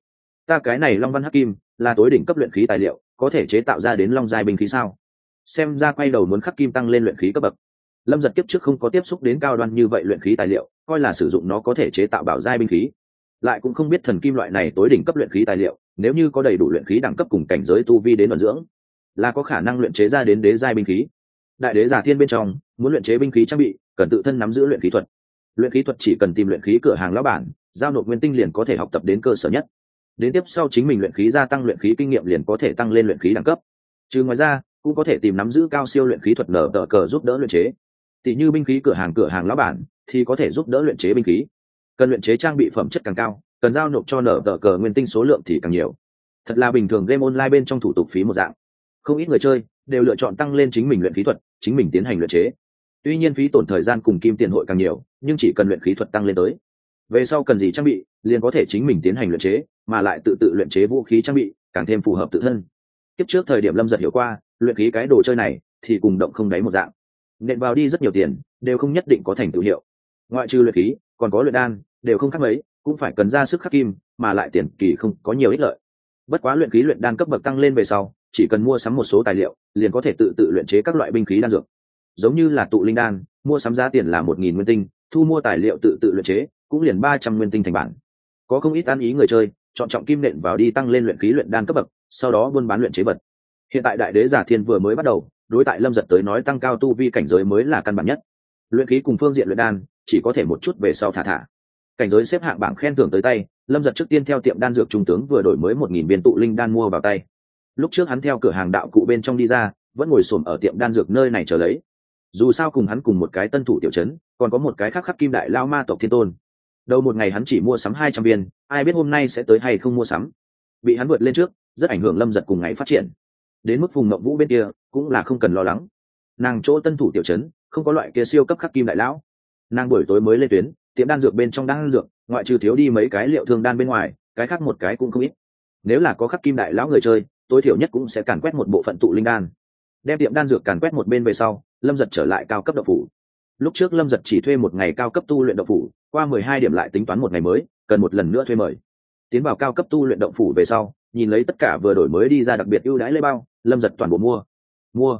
Ta cái này long văn hắc kim, là tối đỉnh cấp luyện khí tài liệu, có thể chế tạo ra đến long giai binh khí sao? Xem ra quay đầu muốn khắc kim tăng lên luyện khí cấp bậc. Lâm giật kiếp trước không có tiếp xúc đến cao đoan như vậy luyện khí tài liệu, coi là sử dụng nó có thể chế tạo bảo giai binh khí. Lại cũng không biết thần kim loại này tối đỉnh cấp luyện khí tài liệu, nếu như có đầy đủ luyện khí đẳng cấp cùng cảnh giới tu vi đến vận dưỡng, là có khả năng luyện chế ra đến đế giai binh khí. Đại đế giả thiên bên trong, muốn luyện chế binh khí trang bị, cần tự thân nắm giữ luyện khí thuật. Luyện khí thuật chỉ cần tìm luyện khí cửa hàng lão bản, giao nộp nguyên tinh liền có thể học tập đến cơ sở nhất. Đến tiếp sau chính mình luyện khí gia tăng luyện khí kinh nghiệm liền có thể tăng lên luyện khí đẳng cấp. Trừ ngoài ra cũng có thể tìm nắm giữ cao siêu luyện khí thuật nở tờ cờ giúp đỡ luyện chế. Tỷ như binh khí cửa hàng cửa hàng lão bản thì có thể giúp đỡ luyện chế binh khí. Cần luyện chế trang bị phẩm chất càng cao, cần giao nộp cho nở tờ cờ nguyên tinh số lượng thì càng nhiều. Thật là bình thường game online bên trong thủ tục phí một dạng. Không ít người chơi đều lựa chọn tăng lên chính mình luyện khí thuật, chính mình tiến hành luyện chế. Tuy nhiên phí tổn thời gian cùng kim tiền hội càng nhiều, nhưng chỉ cần luyện khí thuật tăng lên tới. Về sau cần gì trang bị, liền có thể chính mình tiến hành luyện chế, mà lại tự tự luyện chế vũ khí trang bị, càng thêm phù hợp tự thân. Tiếp trước thời điểm lâm giật hiểu qua luyện khí cái đồ chơi này thì cùng động không đáy một dạng. Nện vào đi rất nhiều tiền, đều không nhất định có thành tựu hiệu. Ngoại trừ luyện khí, còn có luyện đan, đều không khác mấy, cũng phải cần ra sức khắc kim, mà lại tiền kỳ không có nhiều ích lợi. Bất quá luyện khí luyện đan cấp bậc tăng lên về sau, chỉ cần mua sắm một số tài liệu, liền có thể tự tự luyện chế các loại binh khí đan dược. Giống như là tụ linh đan, mua sắm giá tiền là một nghìn nguyên tinh, thu mua tài liệu tự tự luyện chế, cũng liền ba trăm nguyên tinh thành bản. Có không ít ăn ý người chơi, chọn trọng kim nện vào đi tăng lên luyện khí luyện đan cấp bậc, sau đó buôn bán luyện chế vật hiện tại đại đế giả thiên vừa mới bắt đầu, đối tại lâm giật tới nói tăng cao tu vi cảnh giới mới là căn bản nhất. Luyện khí cùng phương diện luyện đan, chỉ có thể một chút về sau thả thả. Cảnh giới xếp hạng bảng khen thưởng tới tay, lâm giật trước tiên theo tiệm đan dược trung tướng vừa đổi mới một nghìn viên tụ linh đan mua vào tay. Lúc trước hắn theo cửa hàng đạo cụ bên trong đi ra, vẫn ngồi xổm ở tiệm đan dược nơi này chờ lấy. Dù sao cùng hắn cùng một cái tân thủ tiểu chấn còn có một cái khác khắc kim đại lao ma tộc thiên tôn. Đầu một ngày hắn chỉ mua sắm hai trăm viên, ai biết hôm nay sẽ tới hay không mua sắm. Bị hắn vượt lên trước, rất ảnh hưởng lâm giật cùng ngày phát triển đến mức vùng mộng vũ bên kia cũng là không cần lo lắng. Nàng chỗ tân thủ tiểu chấn không có loại kia siêu cấp khắc kim đại lão. Nàng buổi tối mới lên tuyến, tiệm đan dược bên trong đan dược, ngoại trừ thiếu đi mấy cái liệu thương đan bên ngoài, cái khác một cái cũng không ít. Nếu là có khắc kim đại lão người chơi, tối thiểu nhất cũng sẽ càn quét một bộ phận tụ linh đan. Đem tiệm đan dược càn quét một bên về sau, lâm giật trở lại cao cấp đậu phủ. Lúc trước lâm giật chỉ thuê một ngày cao cấp tu luyện đậu phủ, qua mười hai điểm lại tính toán một ngày mới, cần một lần nữa thuê mời. Tiến vào cao cấp tu luyện động phủ về sau nhìn lấy tất cả vừa đổi mới đi ra đặc biệt ưu đãi lễ bao, lâm giật toàn bộ mua. Mua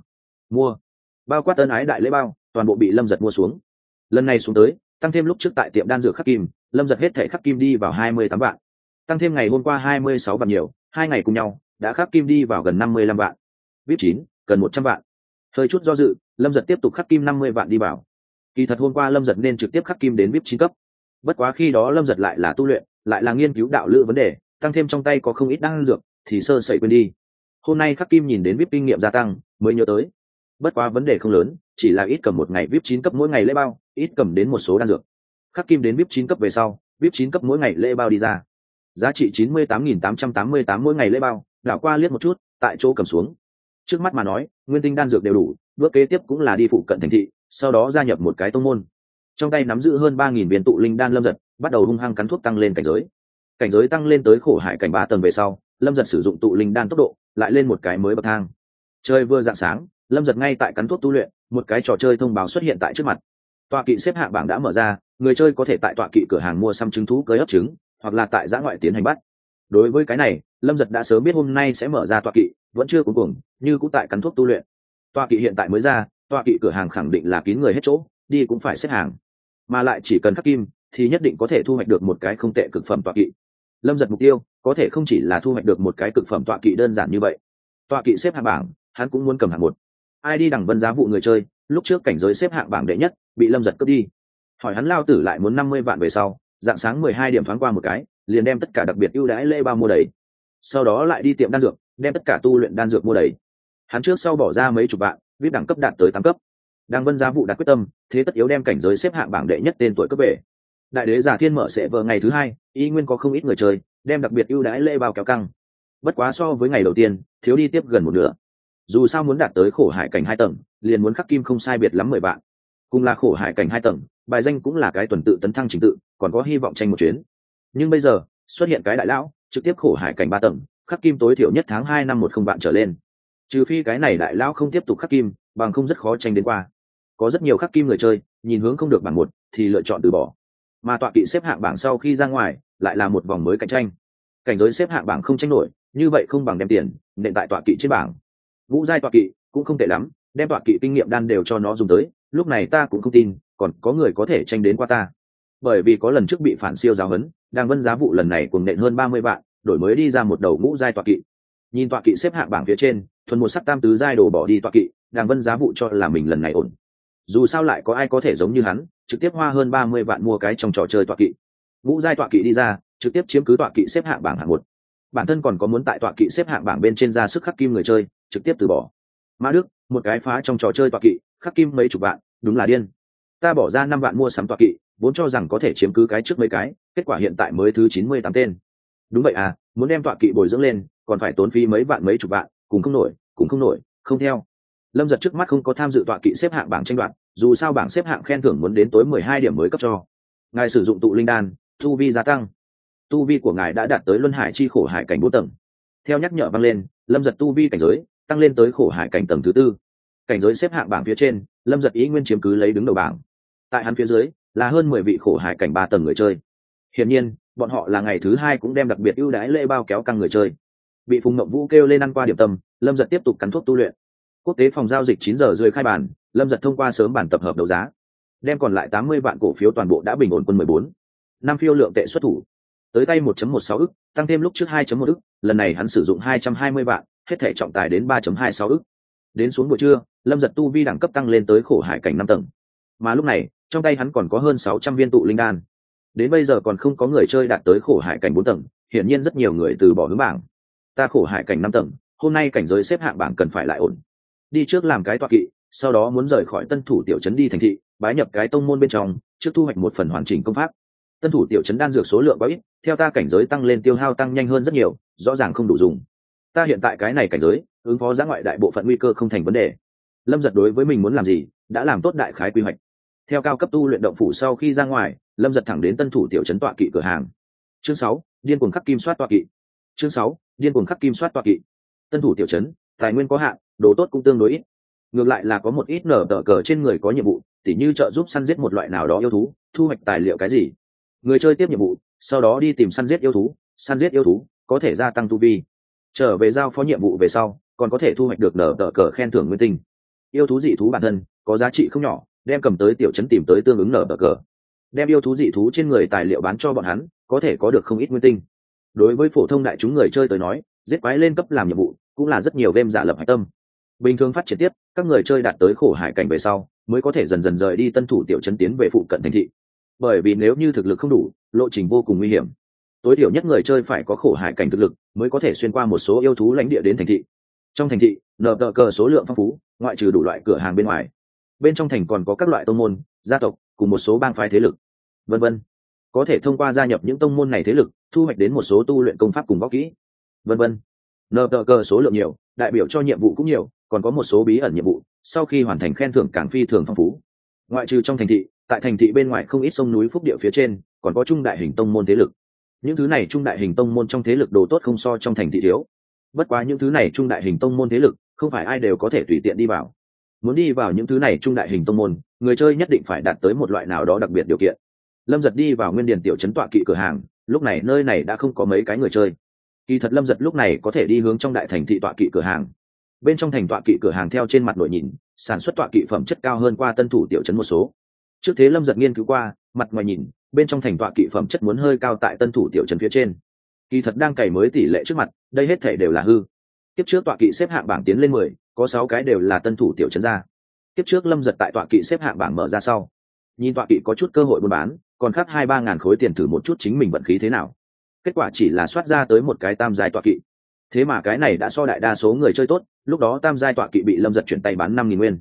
mua. Bao quát tân ái đại lễ bao, toàn bộ bị lâm giật mua xuống. Lần này xuống tới, tăng thêm lúc trước tại tiệm đan dược khắc kim, lâm giật hết thẻ khắc kim đi vào hai mươi tám vạn. Tăng thêm ngày hôm qua hai mươi sáu vạn nhiều, hai ngày cùng nhau, đã khắc kim đi vào gần năm mươi lăm vạn. Vip chín gần một trăm vạn. Hơi chút do dự, lâm giật tiếp tục khắc kim năm mươi vạn đi vào. Kỳ thật hôm qua lâm giật nên trực tiếp khắc kim đến vip chín cấp. Bất quá khi đó lâm giật lại là tu luyện, lại là nghiên cứu đạo lữ vấn đề tăng thêm trong tay có không ít đan dược, thì sơ sẩy quên đi. Hôm nay khắc kim nhìn đến vip kinh nghiệm gia tăng, mới nhớ tới. Bất quá vấn đề không lớn, chỉ là ít cầm một ngày vip chín cấp mỗi ngày lễ bao, ít cầm đến một số đan dược. Khắc kim đến vip chín cấp về sau, vip chín cấp mỗi ngày lễ bao đi ra. Giá trị chín mươi tám nghìn tám trăm tám mươi tám mỗi ngày lễ bao, đảo qua liếc một chút, tại chỗ cầm xuống. Trước mắt mà nói, nguyên tinh đan dược đều đủ, bước kế tiếp cũng là đi phụ cận thành thị, sau đó gia nhập một cái tông môn. Trong tay nắm giữ hơn ba nghìn viên tụ linh đan lâm giật, bắt đầu hung hăng cắn thuốc tăng lên cảnh giới cảnh giới tăng lên tới khổ hải cảnh ba tầng về sau, lâm giật sử dụng tụ linh đan tốc độ, lại lên một cái mới bậc thang. Chơi vừa dạng sáng, lâm giật ngay tại cắn thuốc tu luyện, một cái trò chơi thông báo xuất hiện tại trước mặt. Tọa kỵ xếp hạng bảng đã mở ra, người chơi có thể tại tọa kỵ cửa hàng mua xăm trứng thú cưới ấp trứng, hoặc là tại giã ngoại tiến hành bắt. Đối với cái này, lâm giật đã sớm biết hôm nay sẽ mở ra tọa kỵ, vẫn chưa cuối cùng như cũng tại cắn thuốc tu luyện. Tọa kỵ hiện tại mới ra, tọa kỵ cửa hàng khẳng định là kín người hết chỗ, đi cũng phải xếp hàng. Mà lại chỉ cần khắc kim, thì nhất định có thể thu hoạch được một cái không tệ cực phẩm tọa kỵ lâm giật mục tiêu, có thể không chỉ là thu hoạch được một cái cực phẩm tọa kỵ đơn giản như vậy. Tọa kỵ xếp hạng bảng, hắn cũng muốn cầm hạng một. Ai đi đẳng vân giá vụ người chơi, lúc trước cảnh giới xếp hạng bảng đệ nhất, bị lâm giật cướp đi. Hỏi hắn lao tử lại muốn năm mươi vạn về sau, dạng sáng mười hai điểm thoáng qua một cái, liền đem tất cả đặc biệt ưu đãi lễ bao mua đầy. Sau đó lại đi tiệm đan dược, đem tất cả tu luyện đan dược mua đầy. Hắn trước sau bỏ ra mấy chục vạn vip đẳng cấp đạt tới tám cấp. Đang vân giá vụ đạt quyết tâm, thế tất yếu đem cảnh giới xếp hạng bảng đệ nhất tên tuổi cấp bể đại đế giả thiên mở sẽ vờ ngày thứ hai y nguyên có không ít người chơi, đem đặc biệt ưu đãi lễ bao kéo căng. Bất quá so với ngày đầu tiên, thiếu đi tiếp gần một nửa. Dù sao muốn đạt tới khổ hải cảnh hai tầng, liền muốn khắc kim không sai biệt lắm mười vạn. Cùng là khổ hải cảnh hai tầng, bài danh cũng là cái tuần tự tấn thăng trình tự, còn có hy vọng tranh một chuyến. Nhưng bây giờ, xuất hiện cái đại lão, trực tiếp khổ hải cảnh ba tầng, khắc kim tối thiểu nhất tháng hai năm một không vạn trở lên. Trừ phi cái này đại lão không tiếp tục khắc kim, bằng không rất khó tranh đến qua. Có rất nhiều khắc kim người chơi, nhìn hướng không được bảng một, thì lựa chọn từ bỏ. Mà tọa kỵ xếp hạng bảng sau khi ra ngoài lại là một vòng mới cạnh tranh. Cảnh giới xếp hạng bảng không tranh nổi, như vậy không bằng đem tiền, nện tại tọa kỵ trên bảng. Vũ giai tọa kỵ cũng không tệ lắm, đem tọa kỵ kinh nghiệm đan đều cho nó dùng tới, lúc này ta cũng không tin, còn có người có thể tranh đến qua ta. Bởi vì có lần trước bị phản siêu giáo hấn đang vân giá vụ lần này cùng nện hơn ba mươi vạn, đổi mới đi ra một đầu ngũ giai tọa kỵ. Nhìn tọa kỵ xếp hạng bảng phía trên, thuần một sắc tam tứ giai đồ bỏ đi tọa kỵ, đang vân giá vụ cho là mình lần này ổn. Dù sao lại có ai có thể giống như hắn, trực tiếp hoa hơn ba mươi vạn mua cái trong trò chơi tọa kỵ ngũ giai tọa kỵ đi ra, trực tiếp chiếm cứ tọa kỵ xếp hạng bảng hạng một. Bản thân còn có muốn tại tọa kỵ xếp hạng bảng bên trên ra sức khắc kim người chơi, trực tiếp từ bỏ. Mã đức, một cái phá trong trò chơi tọa kỵ, khắc kim mấy chục vạn, đúng là điên. Ta bỏ ra năm vạn mua sắm tọa kỵ, vốn cho rằng có thể chiếm cứ cái trước mấy cái, kết quả hiện tại mới thứ chín mươi tám tên. Đúng vậy à muốn đem tọa kỵ bồi dưỡng lên, còn phải tốn phí mấy vạn mấy chục vạn, cùng không nổi, cùng không nổi, không theo. Lâm giật trước mắt không có tham dự tọa kỵ xếp hạng bảng tranh đoạt, dù sao bảng xếp hạng khen thưởng muốn đến tối mười hai điểm mới cấp cho. Ngài sử dụng tụ linh đan tu vi gia tăng. Tu vi của ngài đã đạt tới luân hải chi khổ hải cảnh bốn tầng. Theo nhắc nhở vang lên lâm giật tu vi cảnh giới tăng lên tới khổ hải cảnh tầng thứ tư. Cảnh giới xếp hạng bảng phía trên lâm giật ý nguyên chiếm cứ lấy đứng đầu bảng. Tại hắn phía dưới là hơn mười vị khổ hải cảnh ba tầng người chơi. Hiển nhiên bọn họ là ngày thứ hai cũng đem đặc biệt ưu đãi lễ bao kéo căng người chơi. Bị phùng mậu vũ kêu lên ăn qua điểm tâm lâm giật tiếp tục cắn thuốc tu luyện. Quốc tế phòng giao dịch chín giờ rưỡi khai bản, lâm giật thông qua sớm bản tập hợp đấu giá. Đem còn lại tám mươi vạn cổ phiếu toàn bộ đã bình ổn quân mười bốn năm phiêu lượng tệ xuất thủ. Tới tay 1.16 ức, tăng thêm lúc trước 2.1 ức, lần này hắn sử dụng 220 vạn, hết thể trọng tài đến 3.26 ức. Đến xuống buổi trưa, lâm giật tu vi đẳng cấp tăng lên tới khổ hải cảnh năm tầng. Mà lúc này, trong tay hắn còn có hơn 600 viên tụ linh đan. Đến bây giờ còn không có người chơi đạt tới khổ hải cảnh bốn tầng, hiển nhiên rất nhiều người từ bỏ hướng bảng. Ta khổ hải cảnh năm tầng, hôm nay cảnh giới xếp hạng bảng cần phải lại ổn. Đi trước làm cái tọa kỵ, sau đó muốn rời khỏi tân thủ tiểu trấn đi thành thị, bái nhập cái tông môn bên trong, trước thu hoạch một phần hoàn chỉnh công pháp tân thủ tiểu chấn đan dược số lượng quá ít theo ta cảnh giới tăng lên tiêu hao tăng nhanh hơn rất nhiều rõ ràng không đủ dùng. Ta hiện tại cái này cảnh giới ứng phó giã ngoại đại bộ phận nguy cơ không thành vấn đề. Lâm giật đối với mình muốn làm gì đã làm tốt đại khái quy hoạch. Theo cao cấp tu luyện động phủ sau khi ra ngoài lâm giật thẳng đến tân thủ tiểu chấn tọa kỵ cửa hàng. Chương sáu điên cuồng khắc kim soát tọa kỵ. Chương sáu điên cuồng khắc kim soát tọa kỵ. Tân thủ tiểu chấn, tài nguyên có hạn đồ tốt cũng tương đối ít. Ngược lại là có một ít nở tờ cờ trên người có nhiệm vụ tỉ như trợ giúp săn giết một loại nào đó yêu thú thu hoạch tài liệu cái gì người chơi tiếp nhiệm vụ, sau đó đi tìm săn giết yêu thú, săn giết yêu thú, có thể gia tăng tu vi. Trở về giao phó nhiệm vụ về sau, còn có thể thu hoạch được nở tờ cờ khen thưởng nguyên tinh. Yêu thú dị thú bản thân, có giá trị không nhỏ, đem cầm tới tiểu chấn tìm tới tương ứng nở tờ cờ. Đem yêu thú dị thú trên người tài liệu bán cho bọn hắn, có thể có được không ít nguyên tinh. Đối với phổ thông đại chúng người chơi tới nói, giết quái lên cấp làm nhiệm vụ, cũng là rất nhiều game giả lập hạch tâm. Bình thường phát triển tiếp, các người chơi đạt tới khổ hải cảnh về sau, mới có thể dần dần rời đi tân thủ tiểu chấn tiến về phụ cận thành thị bởi vì nếu như thực lực không đủ, lộ trình vô cùng nguy hiểm. Tối thiểu nhất người chơi phải có khổ hải cảnh thực lực mới có thể xuyên qua một số yêu thú lãnh địa đến thành thị. Trong thành thị, nợ tờ cờ số lượng phong phú, ngoại trừ đủ loại cửa hàng bên ngoài. Bên trong thành còn có các loại tông môn, gia tộc, cùng một số bang phái thế lực, vân vân. Có thể thông qua gia nhập những tông môn này thế lực, thu hoạch đến một số tu luyện công pháp cùng võ kỹ, vân vân. Nợ tờ cờ số lượng nhiều, đại biểu cho nhiệm vụ cũng nhiều, còn có một số bí ẩn nhiệm vụ, sau khi hoàn thành khen thưởng càng phi thường phong phú. Ngoại trừ trong thành thị tại thành thị bên ngoài không ít sông núi phúc địa phía trên, còn có trung đại hình tông môn thế lực. Những thứ này trung đại hình tông môn trong thế lực đồ tốt không so trong thành thị thiếu. Bất quá những thứ này trung đại hình tông môn thế lực, không phải ai đều có thể tùy tiện đi vào. Muốn đi vào những thứ này trung đại hình tông môn, người chơi nhất định phải đạt tới một loại nào đó đặc biệt điều kiện. Lâm giật đi vào nguyên điền tiểu trấn tọa kỵ cửa hàng, lúc này nơi này đã không có mấy cái người chơi. Kỳ thật lâm giật lúc này có thể đi hướng trong đại thành thị tọa kỵ cửa hàng. Bên trong thành tọa kỵ cửa hàng theo trên mặt nội nhìn, sản xuất tọa kỵ phẩm chất cao hơn qua tân thủ tiểu trấn một số trước thế lâm giật nghiên cứu qua, mặt ngoài nhìn, bên trong thành tọa kỵ phẩm chất muốn hơi cao tại tân thủ tiểu trần phía trên. Kỳ thật đang cày mới tỷ lệ trước mặt, đây hết thể đều là hư. Kiếp trước tọa kỵ xếp hạng bảng tiến lên mười, có sáu cái đều là tân thủ tiểu trần ra. Kiếp trước lâm giật tại tọa kỵ xếp hạng bảng mở ra sau, nhìn tọa kỵ có chút cơ hội buôn bán, còn khác hai ba ngàn khối tiền thử một chút chính mình vận khí thế nào. Kết quả chỉ là soát ra tới một cái tam giai tọa kỵ. Thế mà cái này đã so đại đa số người chơi tốt, lúc đó tam giai tọa kỵ bị lâm giật chuyển tay bán năm nghìn nguyên.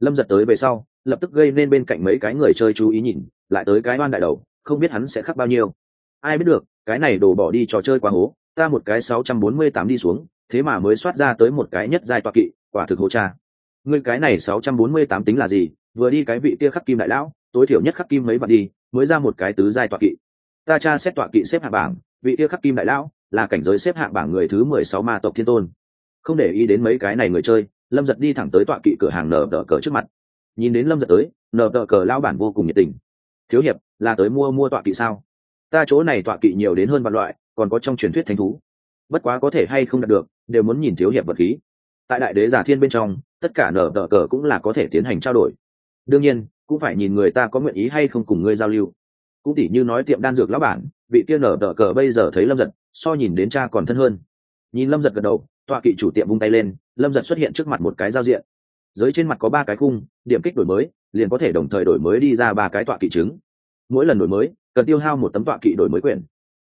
Lâm giật tới về sau lập tức gây nên bên cạnh mấy cái người chơi chú ý nhìn, lại tới cái oan đại đầu, không biết hắn sẽ khắc bao nhiêu. Ai biết được, cái này đổ bỏ đi trò chơi quá hố, ta một cái sáu trăm bốn mươi tám đi xuống, thế mà mới soát ra tới một cái nhất giai toa kỵ, quả thực hô cha. Ngươi cái này sáu trăm bốn mươi tám tính là gì? Vừa đi cái vị kia khắc kim đại lão, tối thiểu nhất khắc kim mấy bạn đi, mới ra một cái tứ giai toa kỵ. Ta tra xét toa kỵ xếp hạng bảng, vị kia khắc kim đại lão là cảnh giới xếp hạng bảng người thứ mười sáu ma tộc thiên tôn. Không để ý đến mấy cái này người chơi, lâm giật đi thẳng tới tọa kỵ cửa hàng nở đỡ cờ trước mặt nhìn đến lâm giật tới nở tờ cờ lao bản vô cùng nhiệt tình. Thiếu hiệp, là tới mua mua tọa kỵ sao? Ta chỗ này tọa kỵ nhiều đến hơn vạn loại, còn có trong truyền thuyết thánh thú. Bất quá có thể hay không đạt được, đều muốn nhìn thiếu hiệp vật khí. Tại đại đế giả thiên bên trong, tất cả nở tờ cờ cũng là có thể tiến hành trao đổi. Đương nhiên, cũng phải nhìn người ta có nguyện ý hay không cùng ngươi giao lưu. Cũng tỉ như nói tiệm đan dược lão bản, vị kia nở tờ cờ bây giờ thấy lâm giật, so nhìn đến cha còn thân hơn. Nhìn lâm giật gật đầu, tọa kỵ chủ tiệm vung tay lên, lâm giật xuất hiện trước mặt một cái giao diện dưới trên mặt có ba cái khung, điểm kích đổi mới, liền có thể đồng thời đổi mới đi ra ba cái tọa kỵ chứng. mỗi lần đổi mới, cần tiêu hao một tấm tọa kỵ đổi mới quyền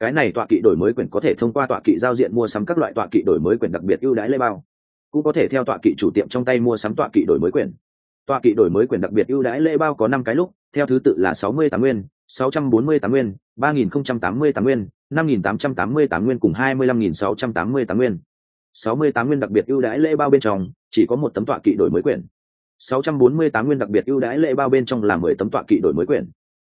cái này tọa kỵ đổi mới quyền có thể thông qua tọa kỵ giao diện mua sắm các loại tọa kỵ đổi mới quyền đặc biệt ưu đãi lê bao. Cũng có thể theo tọa kỵ chủ tiệm trong tay mua sắm tọa kỵ đổi mới quyền tọa kỵ đổi mới quyền đặc biệt ưu đãi lễ bao có năm cái lúc, theo thứ tự là sáu mươi tám nguyên, sáu trăm bốn mươi tám nguyên, ba nghìn không trăm tám mươi tám nguyên, năm nghìn tám trăm tám mươi tám nguyên cùng hai mươi lăm nghìn sáu trăm tám mươi tám nguyên sáu mươi tám nguyên đặc biệt ưu đãi lễ bao bên trong chỉ có một tấm tọa kỵ đổi mới quyền 648 nguyên đặc biệt ưu đãi lễ bao bên trong là 10 tấm tọa kỵ đổi mới quyển.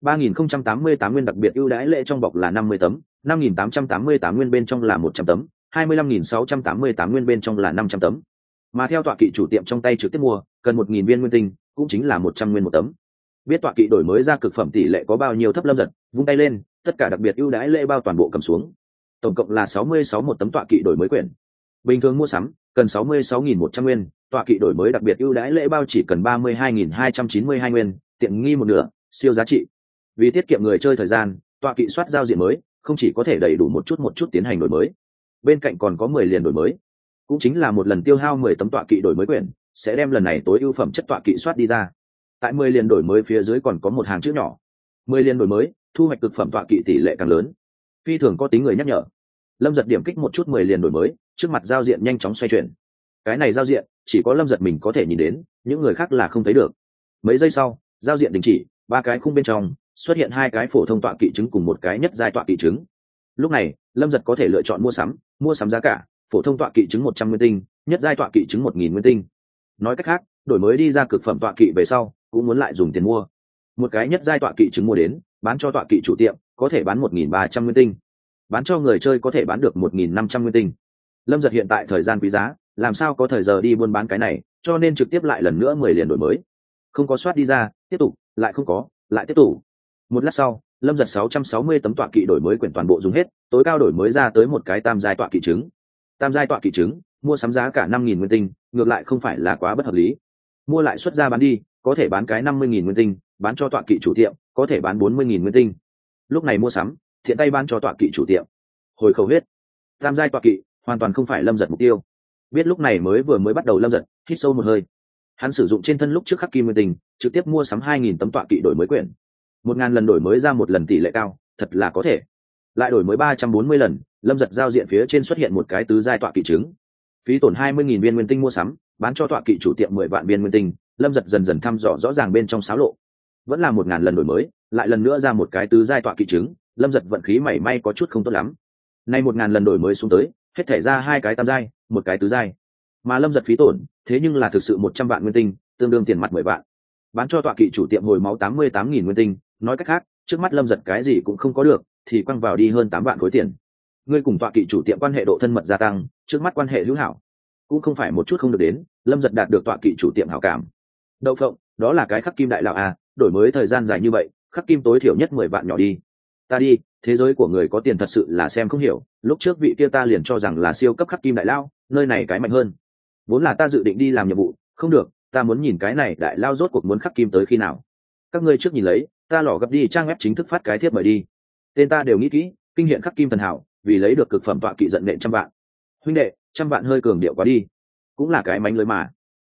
3088 nguyên đặc biệt ưu đãi lễ trong bọc là 50 tấm, 5888 nguyên bên trong là 100 tấm, 25688 nguyên bên trong là 500 tấm. Mà theo tọa kỵ chủ tiệm trong tay trực tiếp mua, cần 1000 viên nguyên tinh, cũng chính là 100 nguyên một tấm. Biết tọa kỵ đổi mới ra cực phẩm tỷ lệ có bao nhiêu thấp lâm giật, vung tay lên, tất cả đặc biệt ưu đãi lễ bao toàn bộ cầm xuống. Tổng cộng là 66 một tấm tọa kỵ đổi mới quyển. Bình thường mua sắm, cần 66.100 nguyên, tọa kỵ đổi mới đặc biệt ưu đãi lễ bao chỉ cần ba mươi hai nghìn hai trăm chín mươi hai nguyên tiện nghi một nửa siêu giá trị. Vì tiết kiệm người chơi thời gian tọa kỵ soát giao diện mới không chỉ có thể đầy đủ một chút một chút tiến hành đổi mới bên cạnh còn có mười liền đổi mới. Cũng chính là một lần tiêu hao mười tấm tọa kỵ đổi mới quyền sẽ đem lần này tối ưu phẩm chất tọa kỵ soát đi ra. Tại mười liền đổi mới phía dưới còn có một hàng chữ nhỏ. Mười liền đổi mới thu hoạch cực phẩm tọa kỵ tỷ lệ càng lớn. Phi thường có tính người nhắc nhở lâm giật điểm kích một chút mười liền đổi mới, trước mặt giao diện nhanh chóng xoay chuyển. Cái này giao diện, chỉ có lâm giật mình có thể nhìn đến, những người khác là không thấy được. Mấy giây sau, giao diện đình chỉ, ba cái khung bên trong, xuất hiện hai cái phổ thông tọa kỵ trứng cùng một cái nhất giai tọa kỵ trứng. Lúc này, lâm giật có thể lựa chọn mua sắm mua sắm giá cả, phổ thông tọa kỵ trứng một trăm nguyên tinh, nhất giai tọa kỵ trứng một nghìn nguyên tinh. Nói cách khác, đổi mới đi ra cực phẩm tọa kỵ về sau, cũng muốn lại dùng tiền mua. Một cái nhất giai tọa kỵ trứng mua đến, bán cho tọa kỵ chủ tiệm, có thể bán một nghìn ba trăm nguyên tinh bán cho người chơi có thể bán được một nghìn năm trăm nguyên tinh. Lâm giật hiện tại thời gian quý giá, làm sao có thời giờ đi buôn bán cái này, cho nên trực tiếp lại lần nữa mười liền đổi mới. Không có soát đi ra, tiếp tục, lại không có, lại tiếp tục. Một lát sau, lâm giật sáu trăm sáu mươi tấm tọa kỵ đổi mới quyển toàn bộ dùng hết, tối cao đổi mới ra tới một cái tam giai tọa kỵ trứng. Tam giai tọa kỵ trứng, mua sắm giá cả năm nghìn nguyên tinh, ngược lại không phải là quá bất hợp lý. Mua lại xuất ra bán đi, có thể bán cái năm mươi nghìn nguyên tinh, bán cho tọa kỵ chủ tiệm, có thể bán bốn mươi nghìn nguyên tinh. Lúc này mua sắm thiện tay bán cho tọa kỵ chủ tiệm. Hồi khẩu huyết. Tam giai tọa kỵ, hoàn toàn không phải lâm giật mục tiêu. Biết lúc này mới vừa mới bắt đầu lâm giật, hít sâu một hơi. Hắn sử dụng trên thân lúc trước khắc kim nguyên tinh trực tiếp mua sắm hai nghìn tấm tọa kỵ đổi mới quyển. Một ngàn lần đổi mới ra một lần tỷ lệ cao, thật là có thể. Lại đổi mới ba trăm bốn mươi lần, lâm giật giao diện phía trên xuất hiện một cái tứ giai tọa kỵ trứng. Phí tổn hai mươi nghìn viên nguyên tinh mua sắm, bán cho tọa kỵ chủ tiệm mười vạn viên nguyên tinh, lâm giật dần dần thăm dò rõ ràng bên trong sáo lộ. Vẫn là một ngàn lần đổi mới, lại lần nữa ra một cái tứ giai tọa kỵ trứng lâm giật vận khí mảy may có chút không tốt lắm. Nay một ngàn lần đổi mới xuống tới, hết thể ra hai cái tam giai, một cái tứ giai. Mà lâm giật phí tổn, thế nhưng là thực sự một trăm vạn nguyên tinh, tương đương tiền mặt mười vạn. Bán cho tọa kỵ chủ tiệm hồi máu tám mươi tám nghìn nguyên tinh, nói cách khác, trước mắt lâm giật cái gì cũng không có được, thì quăng vào đi hơn tám vạn khối tiền. Ngươi cùng tọa kỵ chủ tiệm quan hệ độ thân mật gia tăng, trước mắt quan hệ hữu hảo, cũng không phải một chút không được đến, lâm giật đạt được tọa kỵ chủ tiệm hảo cảm. Đậu phộng, đó là cái khắc kim đại lão a đổi mới thời gian dài như vậy, khắc kim tối thiểu nhất mười vạn nhỏ đi ta đi, thế giới của người có tiền thật sự là xem không hiểu, lúc trước vị kia ta liền cho rằng là siêu cấp khắc kim đại lao, nơi này cái mạnh hơn. Vốn là ta dự định đi làm nhiệm vụ, không được, ta muốn nhìn cái này đại lao rốt cuộc muốn khắc kim tới khi nào. Các ngươi trước nhìn lấy, ta lỏ gấp đi trang web chính thức phát cái thiếp mời đi. Tên ta đều nghĩ kỹ, kinh hiện khắc kim thần hảo, vì lấy được cực phẩm tọa kỵ giận nện trăm vạn. Huynh đệ, trăm vạn hơi cường điệu quá đi. Cũng là cái mánh lưới mà.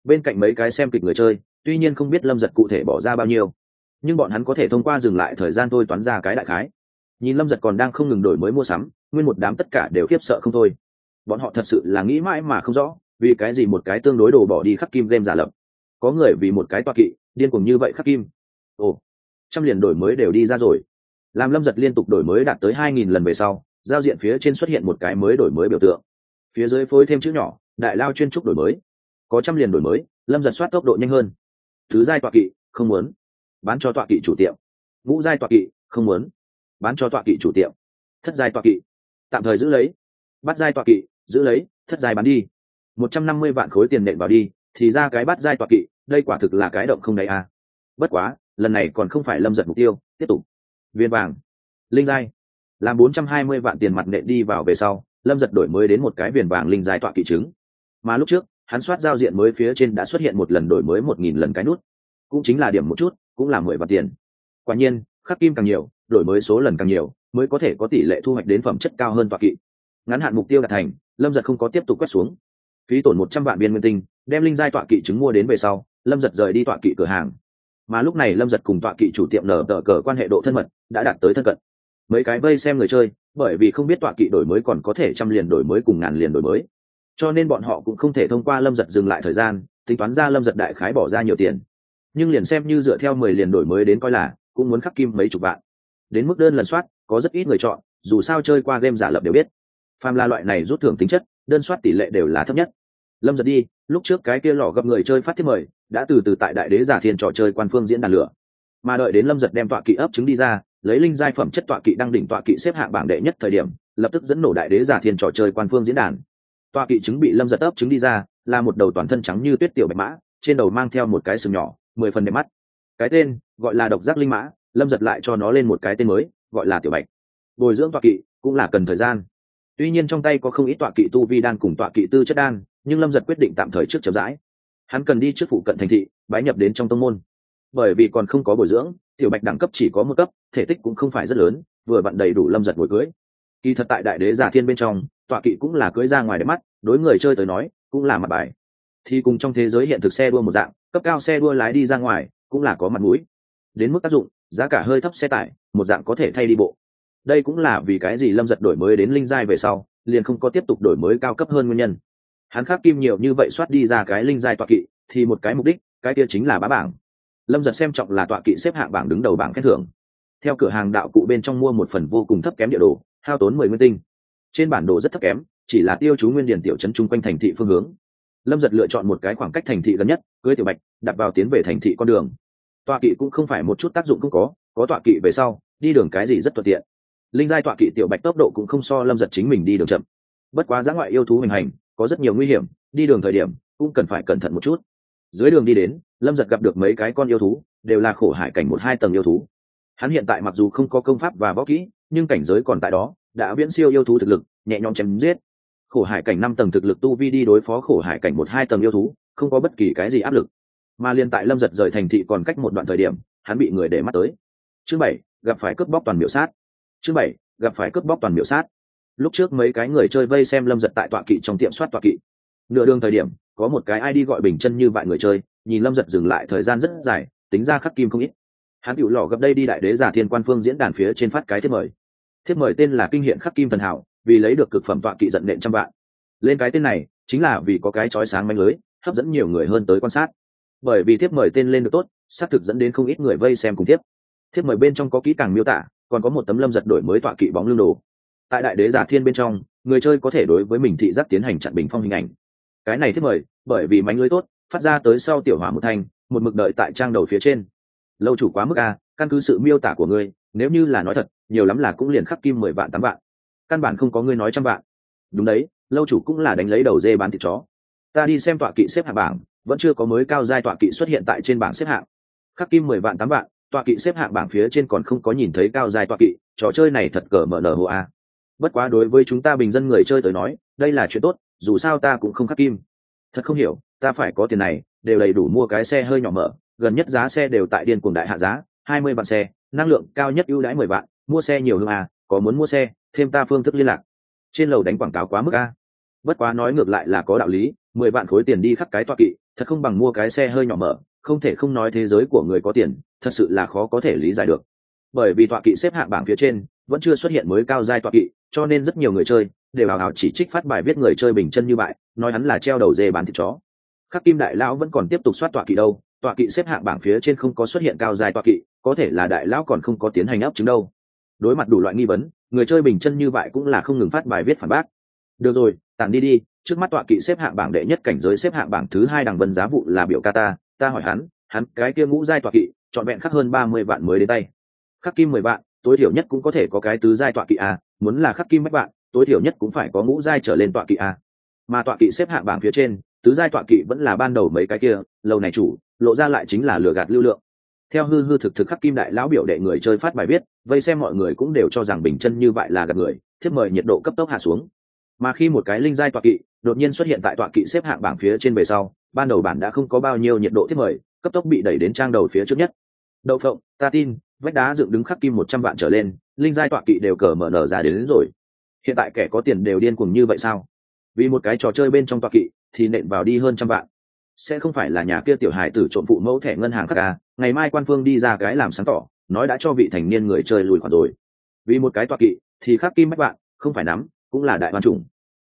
Bên cạnh mấy cái xem kịch người chơi, tuy nhiên không biết lâm giật cụ thể bỏ ra bao nhiêu. Nhưng bọn hắn có thể thông qua dừng lại thời gian tôi toán ra cái đại khái nhìn lâm giật còn đang không ngừng đổi mới mua sắm, nguyên một đám tất cả đều khiếp sợ không thôi. Bọn họ thật sự là nghĩ mãi mà không rõ, vì cái gì một cái tương đối đồ bỏ đi khắc kim game giả lập. Có người vì một cái toa kỵ, điên cùng như vậy khắc kim. Ồ, trăm liền đổi mới đều đi ra rồi. Làm lâm giật liên tục đổi mới đạt tới hai nghìn lần về sau, giao diện phía trên xuất hiện một cái mới đổi mới biểu tượng. Phía dưới phối thêm chữ nhỏ, đại lao chuyên trúc đổi mới. Có trăm liền đổi mới, lâm giật soát tốc độ nhanh hơn. Thứ giai tọa kỵ, không muốn. Bán cho tọa kỵ chủ tiệm. Ngũ giai tọa kỵ, không muốn bán cho tọa kỵ chủ tiệm. Thất giai tọa kỵ. Tạm thời giữ lấy. Bắt giai tọa kỵ, giữ lấy, thất giai bán đi. Một trăm năm mươi vạn khối tiền nện vào đi, thì ra cái bắt giai tọa kỵ, đây quả thực là cái động không đầy a à. bất quá, lần này còn không phải lâm giật mục tiêu, tiếp tục. Viên vàng. Linh giai. Làm bốn trăm hai mươi vạn tiền mặt nện đi vào về sau, lâm giật đổi mới đến một cái viền vàng linh giai tọa kỵ trứng. Mà lúc trước, hắn soát giao diện mới phía trên đã xuất hiện một lần đổi mới một nghìn lần cái nút. Cũng chính là điểm một chút, cũng là mười vạn tiền. Quả nhiên, khắc kim càng nhiều đổi mới số lần càng nhiều, mới có thể có tỷ lệ thu hoạch đến phẩm chất cao hơn tọa kỵ. Ngắn hạn mục tiêu đạt thành, lâm giật không có tiếp tục quét xuống. Phí tổn một trăm vạn viên nguyên tinh, đem linh giai tọa kỵ chứng mua đến về sau, lâm giật rời đi tọa kỵ cửa hàng. Mà lúc này lâm giật cùng tọa kỵ chủ tiệm nở tờ cờ quan hệ độ thân mật đã đạt tới thân cận. Mấy cái vây xem người chơi, bởi vì không biết tọa kỵ đổi mới còn có thể trăm liền đổi mới cùng ngàn liền đổi mới. Cho nên bọn họ cũng không thể thông qua lâm giật dừng lại thời gian, tính toán ra lâm giật đại khái bỏ ra nhiều tiền. Nhưng liền xem như dựa theo mười liền đổi mới đến coi là, cũng muốn khắc kim mấy chục vạn đến mức đơn lần soát, có rất ít người chọn, dù sao chơi qua game giả lập đều biết. Phàm là loại này rút thưởng tính chất, đơn soát tỷ lệ đều là thấp nhất. Lâm giật đi, lúc trước cái kia lò gặp người chơi phát thiết mời, đã từ từ tại đại đế giả thiên trò chơi quan phương diễn đàn lửa. Mà đợi đến lâm giật đem tọa kỵ ấp trứng đi ra, lấy linh giai phẩm chất tọa kỵ đăng đỉnh tọa kỵ xếp hạng bảng đệ nhất thời điểm, lập tức dẫn nổ đại đế giả thiên trò chơi quan phương diễn đàn. Tọa kỵ trứng bị lâm giật ấp trứng đi ra, là một đầu toàn thân trắng như tuyết tiểu bạch mã, trên đầu mang theo một cái sừng nhỏ, mười phần đẹp mắt. Cái tên gọi là độc giác linh mã lâm giật lại cho nó lên một cái tên mới, gọi là tiểu bạch. Bồi dưỡng tọa kỵ cũng là cần thời gian. Tuy nhiên trong tay có không ít tọa kỵ tu vi đan cùng tọa kỵ tư chất đan, nhưng lâm giật quyết định tạm thời trước chậm rãi. Hắn cần đi trước phụ cận thành thị, bái nhập đến trong tông môn. Bởi vì còn không có bồi dưỡng, tiểu bạch đẳng cấp chỉ có một cấp, thể tích cũng không phải rất lớn, vừa vặn đầy đủ lâm giật ngồi cưới. Kỳ thật tại đại đế giả thiên bên trong, tọa kỵ cũng là cưới ra ngoài đẹp mắt, đối người chơi tới nói, cũng là mặt bài. Thì cùng trong thế giới hiện thực xe đua một dạng, cấp cao xe đua lái đi ra ngoài, cũng là có mặt mũi. Đến mức tác dụng giá cả hơi thấp xe tải, một dạng có thể thay đi bộ. Đây cũng là vì cái gì lâm giật đổi mới đến linh giai về sau, liền không có tiếp tục đổi mới cao cấp hơn nguyên nhân. Hắn khắc kim nhiều như vậy soát đi ra cái linh giai tọa kỵ, thì một cái mục đích, cái kia chính là bá bảng. Lâm giật xem trọng là tọa kỵ xếp hạng bảng đứng đầu bảng khen thưởng. Theo cửa hàng đạo cụ bên trong mua một phần vô cùng thấp kém địa đồ, hao tốn mười nguyên tinh. Trên bản đồ rất thấp kém, chỉ là tiêu chú nguyên điền tiểu trấn chung quanh thành thị phương hướng. Lâm giật lựa chọn một cái khoảng cách thành thị gần nhất, cưới tiểu bạch, đặt vào tiến về thành thị con đường tọa kỵ cũng không phải một chút tác dụng cũng có có tọa kỵ về sau, đi đường cái gì rất thuận tiện. Linh giai tọa kỵ tiểu bạch tốc độ cũng không so lâm giật chính mình đi đường chậm. Bất quá giã ngoại yêu thú hình hành, có rất nhiều nguy hiểm, đi đường thời điểm cũng cần phải cẩn thận một chút. Dưới đường đi đến, lâm giật gặp được mấy cái con yêu thú, đều là khổ hải cảnh một hai tầng yêu thú. Hắn hiện tại mặc dù không có công pháp và võ kỹ, nhưng cảnh giới còn tại đó, đã viễn siêu yêu thú thực lực, nhẹ nhõm chém giết. Khổ hải cảnh năm tầng thực lực tu vi đi đối phó khổ hải cảnh một hai tầng yêu thú, không có bất kỳ cái gì áp lực mà liên tại lâm giật rời thành thị còn cách một đoạn thời điểm, hắn bị người để mắt tới. Chương bảy, gặp phải cướp bóc toàn biểu sát. Chương bảy, gặp phải cướp bóc toàn biểu sát. Lúc trước mấy cái người chơi vây xem lâm giật tại tọa kỵ trong tiệm soát tọa kỵ. Nửa đường thời điểm, có một cái ai đi gọi bình chân như vại người chơi, nhìn lâm giật dừng lại thời gian rất dài, tính ra khắc kim không ít. Hắn cựu lò gặp đây đi đại đế giả thiên quan phương diễn đàn phía trên phát cái thiết mời. Thiết mời tên là kinh hiện khắc kim thần hảo, vì lấy được cực phẩm tọa kỵ giận nện trăm vạn. Lên cái tên này, chính là vì có cái trói sáng manh lưới, hấp dẫn nhiều người hơn tới quan sát bởi vì thiếp mời tên lên được tốt, xác thực dẫn đến không ít người vây xem cùng thiếp. Thiếp mời bên trong có kỹ càng miêu tả, còn có một tấm lâm giật đổi mới tọa kỵ bóng lưng đồ. Tại đại đế giả thiên bên trong, người chơi có thể đối với mình thị giác tiến hành chặn bình phong hình ảnh. Cái này thiếp mời, bởi vì mánh lưới tốt, phát ra tới sau tiểu hỏa một thanh, một mực đợi tại trang đầu phía trên. Lâu chủ quá mức a, căn cứ sự miêu tả của ngươi, nếu như là nói thật, nhiều lắm là cũng liền khắc kim mười vạn tám vạn. Căn bản không có ngươi nói trăm vạn. Đúng đấy, lâu chủ cũng là đánh lấy đầu dê bán thịt chó. Ta đi xem tọa kỵ xếp hạng bảng vẫn chưa có mới cao giai tọa kỵ xuất hiện tại trên bảng xếp hạng. Khắc kim mười vạn tám vạn, tọa kỵ xếp hạng bảng phía trên còn không có nhìn thấy cao giai tọa kỵ, trò chơi này thật cờ mở nở hồ a. Bất quá đối với chúng ta bình dân người chơi tới nói, đây là chuyện tốt, dù sao ta cũng không khắc kim. Thật không hiểu, ta phải có tiền này, đều đầy đủ mua cái xe hơi nhỏ mở, gần nhất giá xe đều tại điên cuồng đại hạ giá, hai mươi vạn xe, năng lượng cao nhất ưu đãi mười vạn, mua xe nhiều hơn a có muốn mua xe, thêm ta phương thức liên lạc. Trên lầu đánh quảng cáo quá mức a. Bất quá nói ngược lại là có đạo lý, mười vạn khối tiền đi khắp cái toa kỵ thật không bằng mua cái xe hơi nhỏ mở, không thể không nói thế giới của người có tiền, thật sự là khó có thể lý giải được. Bởi vì tọa kỵ xếp hạng bảng phía trên, vẫn chưa xuất hiện mới cao giai tọa kỵ, cho nên rất nhiều người chơi đều hào hào chỉ trích phát bài viết người chơi bình chân như vậy nói hắn là treo đầu dê bán thịt chó. Khắc kim đại lão vẫn còn tiếp tục soát tọa kỵ đâu, tọa kỵ xếp hạng bảng phía trên không có xuất hiện cao dài tọa kỵ, có thể là đại lão còn không có tiến hành áp chứng đâu. Đối mặt đủ loại nghi vấn, người chơi bình chân như vậy cũng là không ngừng phát bài viết phản bác. Được rồi, tản đi đi trước mắt tọa kỵ xếp hạng bảng đệ nhất cảnh giới xếp hạng bảng thứ hai đằng vân giá vụ là biểu ca ta ta hỏi hắn hắn, cái kia ngũ giai tọa kỵ, trọn vẹn khắc hơn ba mươi vạn mới đến tay. Khắc kim mười vạn, tối thiểu nhất cũng có thể có cái tứ giai tọa kỵ a, muốn là khắc kim mấy vạn, tối thiểu nhất cũng phải có ngũ giai trở lên tọa kỵ a. Mà tọa kỵ xếp hạng bảng phía trên, tứ giai tọa kỵ vẫn là ban đầu mấy cái kia, lâu này chủ, lộ ra lại chính là lừa gạt lưu lượng. Theo hư hư thực thực khắc kim đại lão biểu đệ người chơi phát bài viết, vây xem mọi người cũng đều cho rằng bình chân như vậy là gạt người, thiếp mời nhiệt độ cấp tốc hạ xuống mà khi một cái linh giai tọa kỵ đột nhiên xuất hiện tại tọa kỵ xếp hạng bảng phía trên về sau ban đầu bản đã không có bao nhiêu nhiệt độ thiết mời cấp tốc bị đẩy đến trang đầu phía trước nhất. Đậu phộng ta tin vách đá dựng đứng khắc kim một trăm vạn trở lên linh giai tọa kỵ đều cờ mở nở ra đến, đến rồi. Hiện tại kẻ có tiền đều điên cuồng như vậy sao? Vì một cái trò chơi bên trong tọa kỵ thì nện vào đi hơn trăm vạn. Sẽ không phải là nhà kia tiểu hài tử trộm phụ mẫu thẻ ngân hàng khắc ca à? ngày mai quan phương đi ra cái làm sáng tỏ nói đã cho vị thành niên người chơi lùi khoản rồi. Vì một cái tọa kỵ thì khắc kim mấy bạn không phải nắm cũng là đại hoàn chủng.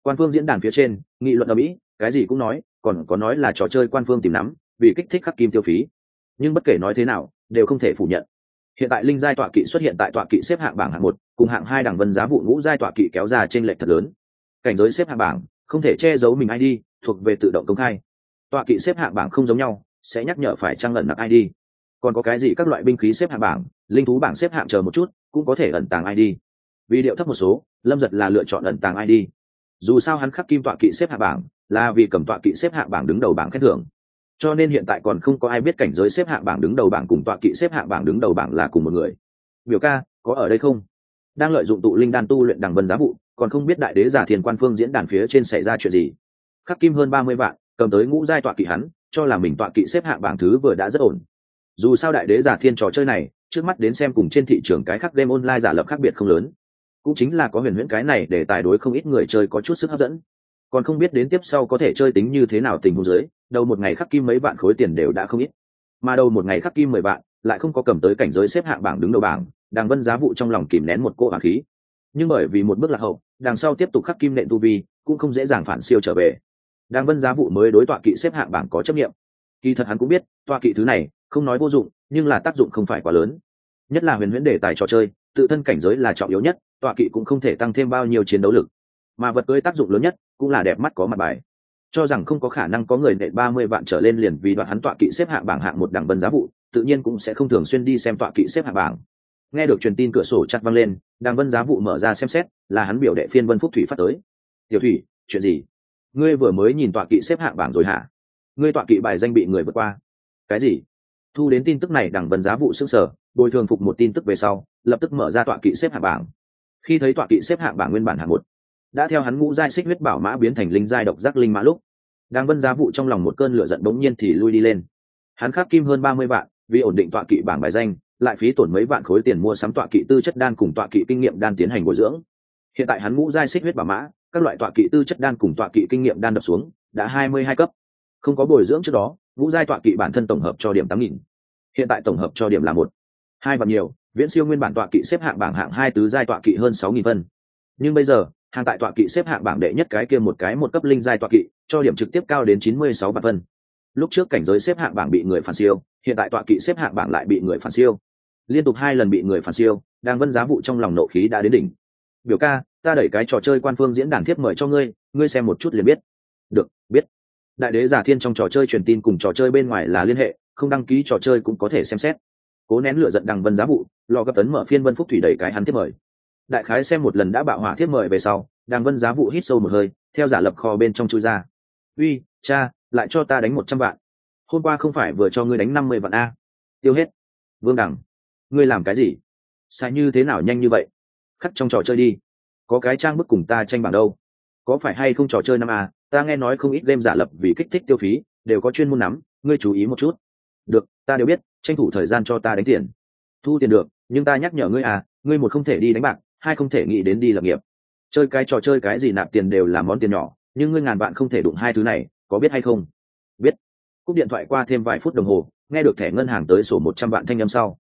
Quan phương diễn đàn phía trên, nghị luận ở mỹ, cái gì cũng nói, còn có nói là trò chơi quan phương tìm nắm, vì kích thích khắc kim tiêu phí. Nhưng bất kể nói thế nào, đều không thể phủ nhận. Hiện tại linh giai tọa kỵ xuất hiện tại tọa kỵ xếp hạng bảng hạng một, cùng hạng hai đẳng vân giá vụ ngũ giai tọa kỵ kéo ra trên lệch thật lớn. Cảnh giới xếp hạng bảng, không thể che giấu mình id thuộc về tự động công khai. Tọa kỵ xếp hạng bảng không giống nhau, sẽ nhắc nhở phải trang ẩn nặc id còn có cái gì các loại binh khí xếp hạng bảng, linh thú bảng xếp hạng chờ một chút, cũng có thể ẩn tàng id vì điệu thấp một số, lâm giật là lựa chọn ẩn tàng id dù sao hắn khắc kim tọa kỵ xếp hạng bảng, là vì cầm tọa kỵ xếp hạng bảng đứng đầu bảng khen thưởng. Cho nên hiện tại còn không có ai biết cảnh giới xếp hạng bảng đứng đầu bảng cùng tọa kỵ xếp hạng bảng đứng đầu bảng là cùng một người. Biểu ca, có ở đây không? Đang lợi dụng tụ linh đan tu luyện đằng vân giá vụ, còn không biết đại đế giả thiền quan phương diễn đàn phía trên xảy ra chuyện gì. Khắc kim hơn ba mươi vạn, cầm tới ngũ giai tọa kỵ hắn, cho là mình tọa kỵ xếp hạng bảng thứ vừa đã rất ổn. Dù sao đại đế giả thiên trò chơi này, trước mắt đến xem cùng trên thị trường cái khắc game online giả lập khác biệt không lớn cũng chính là có huyền huyễn cái này để tài đối không ít người chơi có chút sức hấp dẫn. Còn không biết đến tiếp sau có thể chơi tính như thế nào tình huống dưới, đầu một ngày khắc kim mấy vạn khối tiền đều đã không ít. Mà đầu một ngày khắc kim mười vạn, lại không có cầm tới cảnh giới xếp hạng bảng đứng đầu bảng, đàng vân giá vụ trong lòng kìm nén một cô bảng khí. Nhưng bởi vì một bước lạc hậu, đằng sau tiếp tục khắc kim nện tu vi, cũng không dễ dàng phản siêu trở về. Đàng vân giá vụ mới đối tọa kỵ xếp hạng bảng có chấp nghiệm kỳ thật hắn cũng biết, tọa kỵ thứ này, không nói vô dụng, nhưng là tác dụng không phải quá lớn. Nhất là huyền huyễn đề tài trò chơi, tự thân cảnh giới là trọng yếu nhất tọa kỵ cũng không thể tăng thêm bao nhiêu chiến đấu lực. Mà vật cưới tác dụng lớn nhất cũng là đẹp mắt có mặt bài. Cho rằng không có khả năng có người nệ ba mươi vạn trở lên liền vì đoạn hắn tọa kỵ xếp hạng bảng hạng một đẳng vân giá vụ, tự nhiên cũng sẽ không thường xuyên đi xem tọa kỵ xếp hạng bảng. Nghe được truyền tin cửa sổ chặt văng lên đàng vân giá vụ mở ra xem xét, là hắn biểu đệ phiên vân phúc thủy phát tới. Tiểu thủy, chuyện gì? Ngươi vừa mới nhìn tọa kỵ xếp hạng bảng rồi hả? Ngươi tọa kỵ bài danh bị người vượt qua. Cái gì? Thu đến tin tức này đằng vân giá vụ s ư n g sở bồi thường phục một tin tức về sau, lập tức mở ra tọa kỵ xếp hạng bảng khi thấy tọa kỵ xếp hạng bảng nguyên bản hạng một, đã theo hắn ngũ giai xích huyết bảo mã biến thành linh giai độc giác linh mã lúc đang vân giá vụ trong lòng một cơn lửa giận bỗng nhiên thì lui đi lên. Hắn khắc kim hơn ba mươi vạn, vì ổn định tọa kỵ bảng bài danh, lại phí tổn mấy vạn khối tiền mua sắm tọa kỵ tư chất đan cùng tọa kỵ kinh nghiệm đan tiến hành bồi dưỡng. Hiện tại hắn ngũ giai xích huyết bảo mã, các loại tọa kỵ tư chất đan cùng tọa kỵ kinh nghiệm đan đập xuống, đã hai mươi hai cấp. Không có bồi dưỡng trước đó, ngũ giai tọa kỵ bản thân tổng hợp cho điểm tám nghìn. Hiện tại tổng hợp cho điểm là một, hai và nhiều viễn siêu nguyên bản tọa kỵ xếp hạng bảng hạng hai tứ giai tọa kỵ hơn sáu nghìn phân. Nhưng bây giờ, hàng tại tọa kỵ xếp hạng bảng đệ nhất cái kia một cái một cấp linh giai tọa kỵ, cho điểm trực tiếp cao đến chín mươi sáu vạn phân. Lúc trước cảnh giới xếp hạng bảng bị người phản siêu, hiện tại tọa kỵ xếp hạng bảng lại bị người phản siêu. Liên tục hai lần bị người phản siêu, đang vân giá vụ trong lòng nộ khí đã đến đỉnh. Biểu ca, ta đẩy cái trò chơi quan phương diễn đàn thiếp mời cho ngươi ngươi xem một chút liền biết. Được, biết. Đại đế giả thiên trong trò chơi truyền tin cùng trò chơi bên ngoài là liên hệ, không đăng ký trò chơi cũng có thể xem xét cố nén lửa giận đằng vân giá vụ, lò gấp tấn mở phiên vân phúc thủy đẩy cái hắn tiếp mời. Đại khái xem một lần đã bạo hỏa thiết mời về sau đàng vân giá vụ hít sâu một hơi, theo giả lập kho bên trong chui ra. Uy, cha, lại cho ta đánh một trăm vạn. Hôm qua không phải vừa cho ngươi đánh năm mươi vạn a? Tiêu hết. Vương đẳng, ngươi làm cái gì? Sai như thế nào nhanh như vậy? Khắc trong trò chơi đi. Có cái trang bức cùng ta tranh bảng đâu. Có phải hay không trò chơi năm a? Ta nghe nói không ít game giả lập vì kích thích tiêu phí, đều có chuyên môn nắm, ngươi chú ý một chút. Được, ta đều biết tranh thủ thời gian cho ta đánh tiền. Thu tiền được, nhưng ta nhắc nhở ngươi à ngươi một không thể đi đánh bạc, hai không thể nghĩ đến đi lập nghiệp. Chơi cái trò chơi cái gì nạp tiền đều là món tiền nhỏ, nhưng ngươi ngàn bạn không thể đụng hai thứ này, có biết hay không? Biết. Cúp điện thoại qua thêm vài phút đồng hồ, nghe được thẻ ngân hàng tới sổ một trăm vạn thanh âm sau.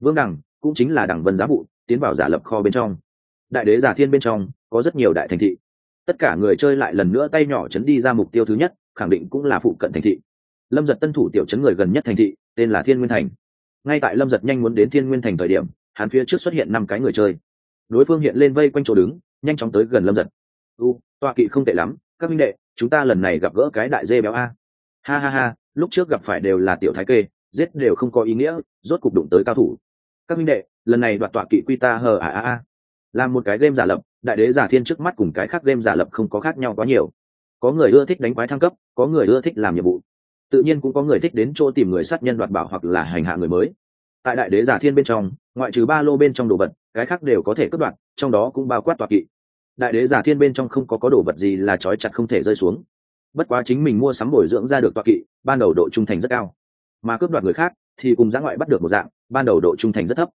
Vương đằng, cũng chính là đằng vân giá vụ, tiến vào giả lập kho bên trong. Đại đế giả thiên bên trong, có rất nhiều đại thành thị. Tất cả người chơi lại lần nữa tay nhỏ chấn đi ra mục tiêu thứ nhất, khẳng định cũng là phụ cận thành thị lâm giật tân thủ tiểu chấn người gần nhất thành thị, tên là thiên nguyên thành. Ngay tại lâm giật nhanh muốn đến thiên nguyên thành thời điểm, hắn phía trước xuất hiện năm cái người chơi. Đối phương hiện lên vây quanh chỗ đứng, nhanh chóng tới gần lâm giật. U, tọa kỵ không tệ lắm, các minh đệ, chúng ta lần này gặp gỡ cái đại dê béo a. Ha ha ha, lúc trước gặp phải đều là tiểu thái kê, giết đều không có ý nghĩa, rốt cục đụng tới cao thủ. Các minh đệ, lần này đoạt tọa kỵ quy ta hờ à à à làm một cái game giả lập, đại đế giả thiên trước mắt cùng cái khác game giả lập không có khác nhau quá nhiều. Có người ưa thích đánh quái thăng cấp, có người ưa thích làm nhiệm vụ tự nhiên cũng có người thích đến chỗ tìm người sát nhân đoạt bảo hoặc là hành hạ người mới. Tại đại đế giả thiên bên trong, ngoại trừ ba lô bên trong đồ vật, cái khác đều có thể cất đoạt. trong đó cũng bao quát toạc kỵ. Đại đế giả thiên bên trong không có có đồ vật gì là trói chặt không thể rơi xuống. Bất quá chính mình mua sắm bồi dưỡng ra được toạc kỵ, ban đầu độ trung thành rất cao. Mà cướp đoạt người khác thì cùng giã ngoại bắt được một dạng, ban đầu độ trung thành rất thấp.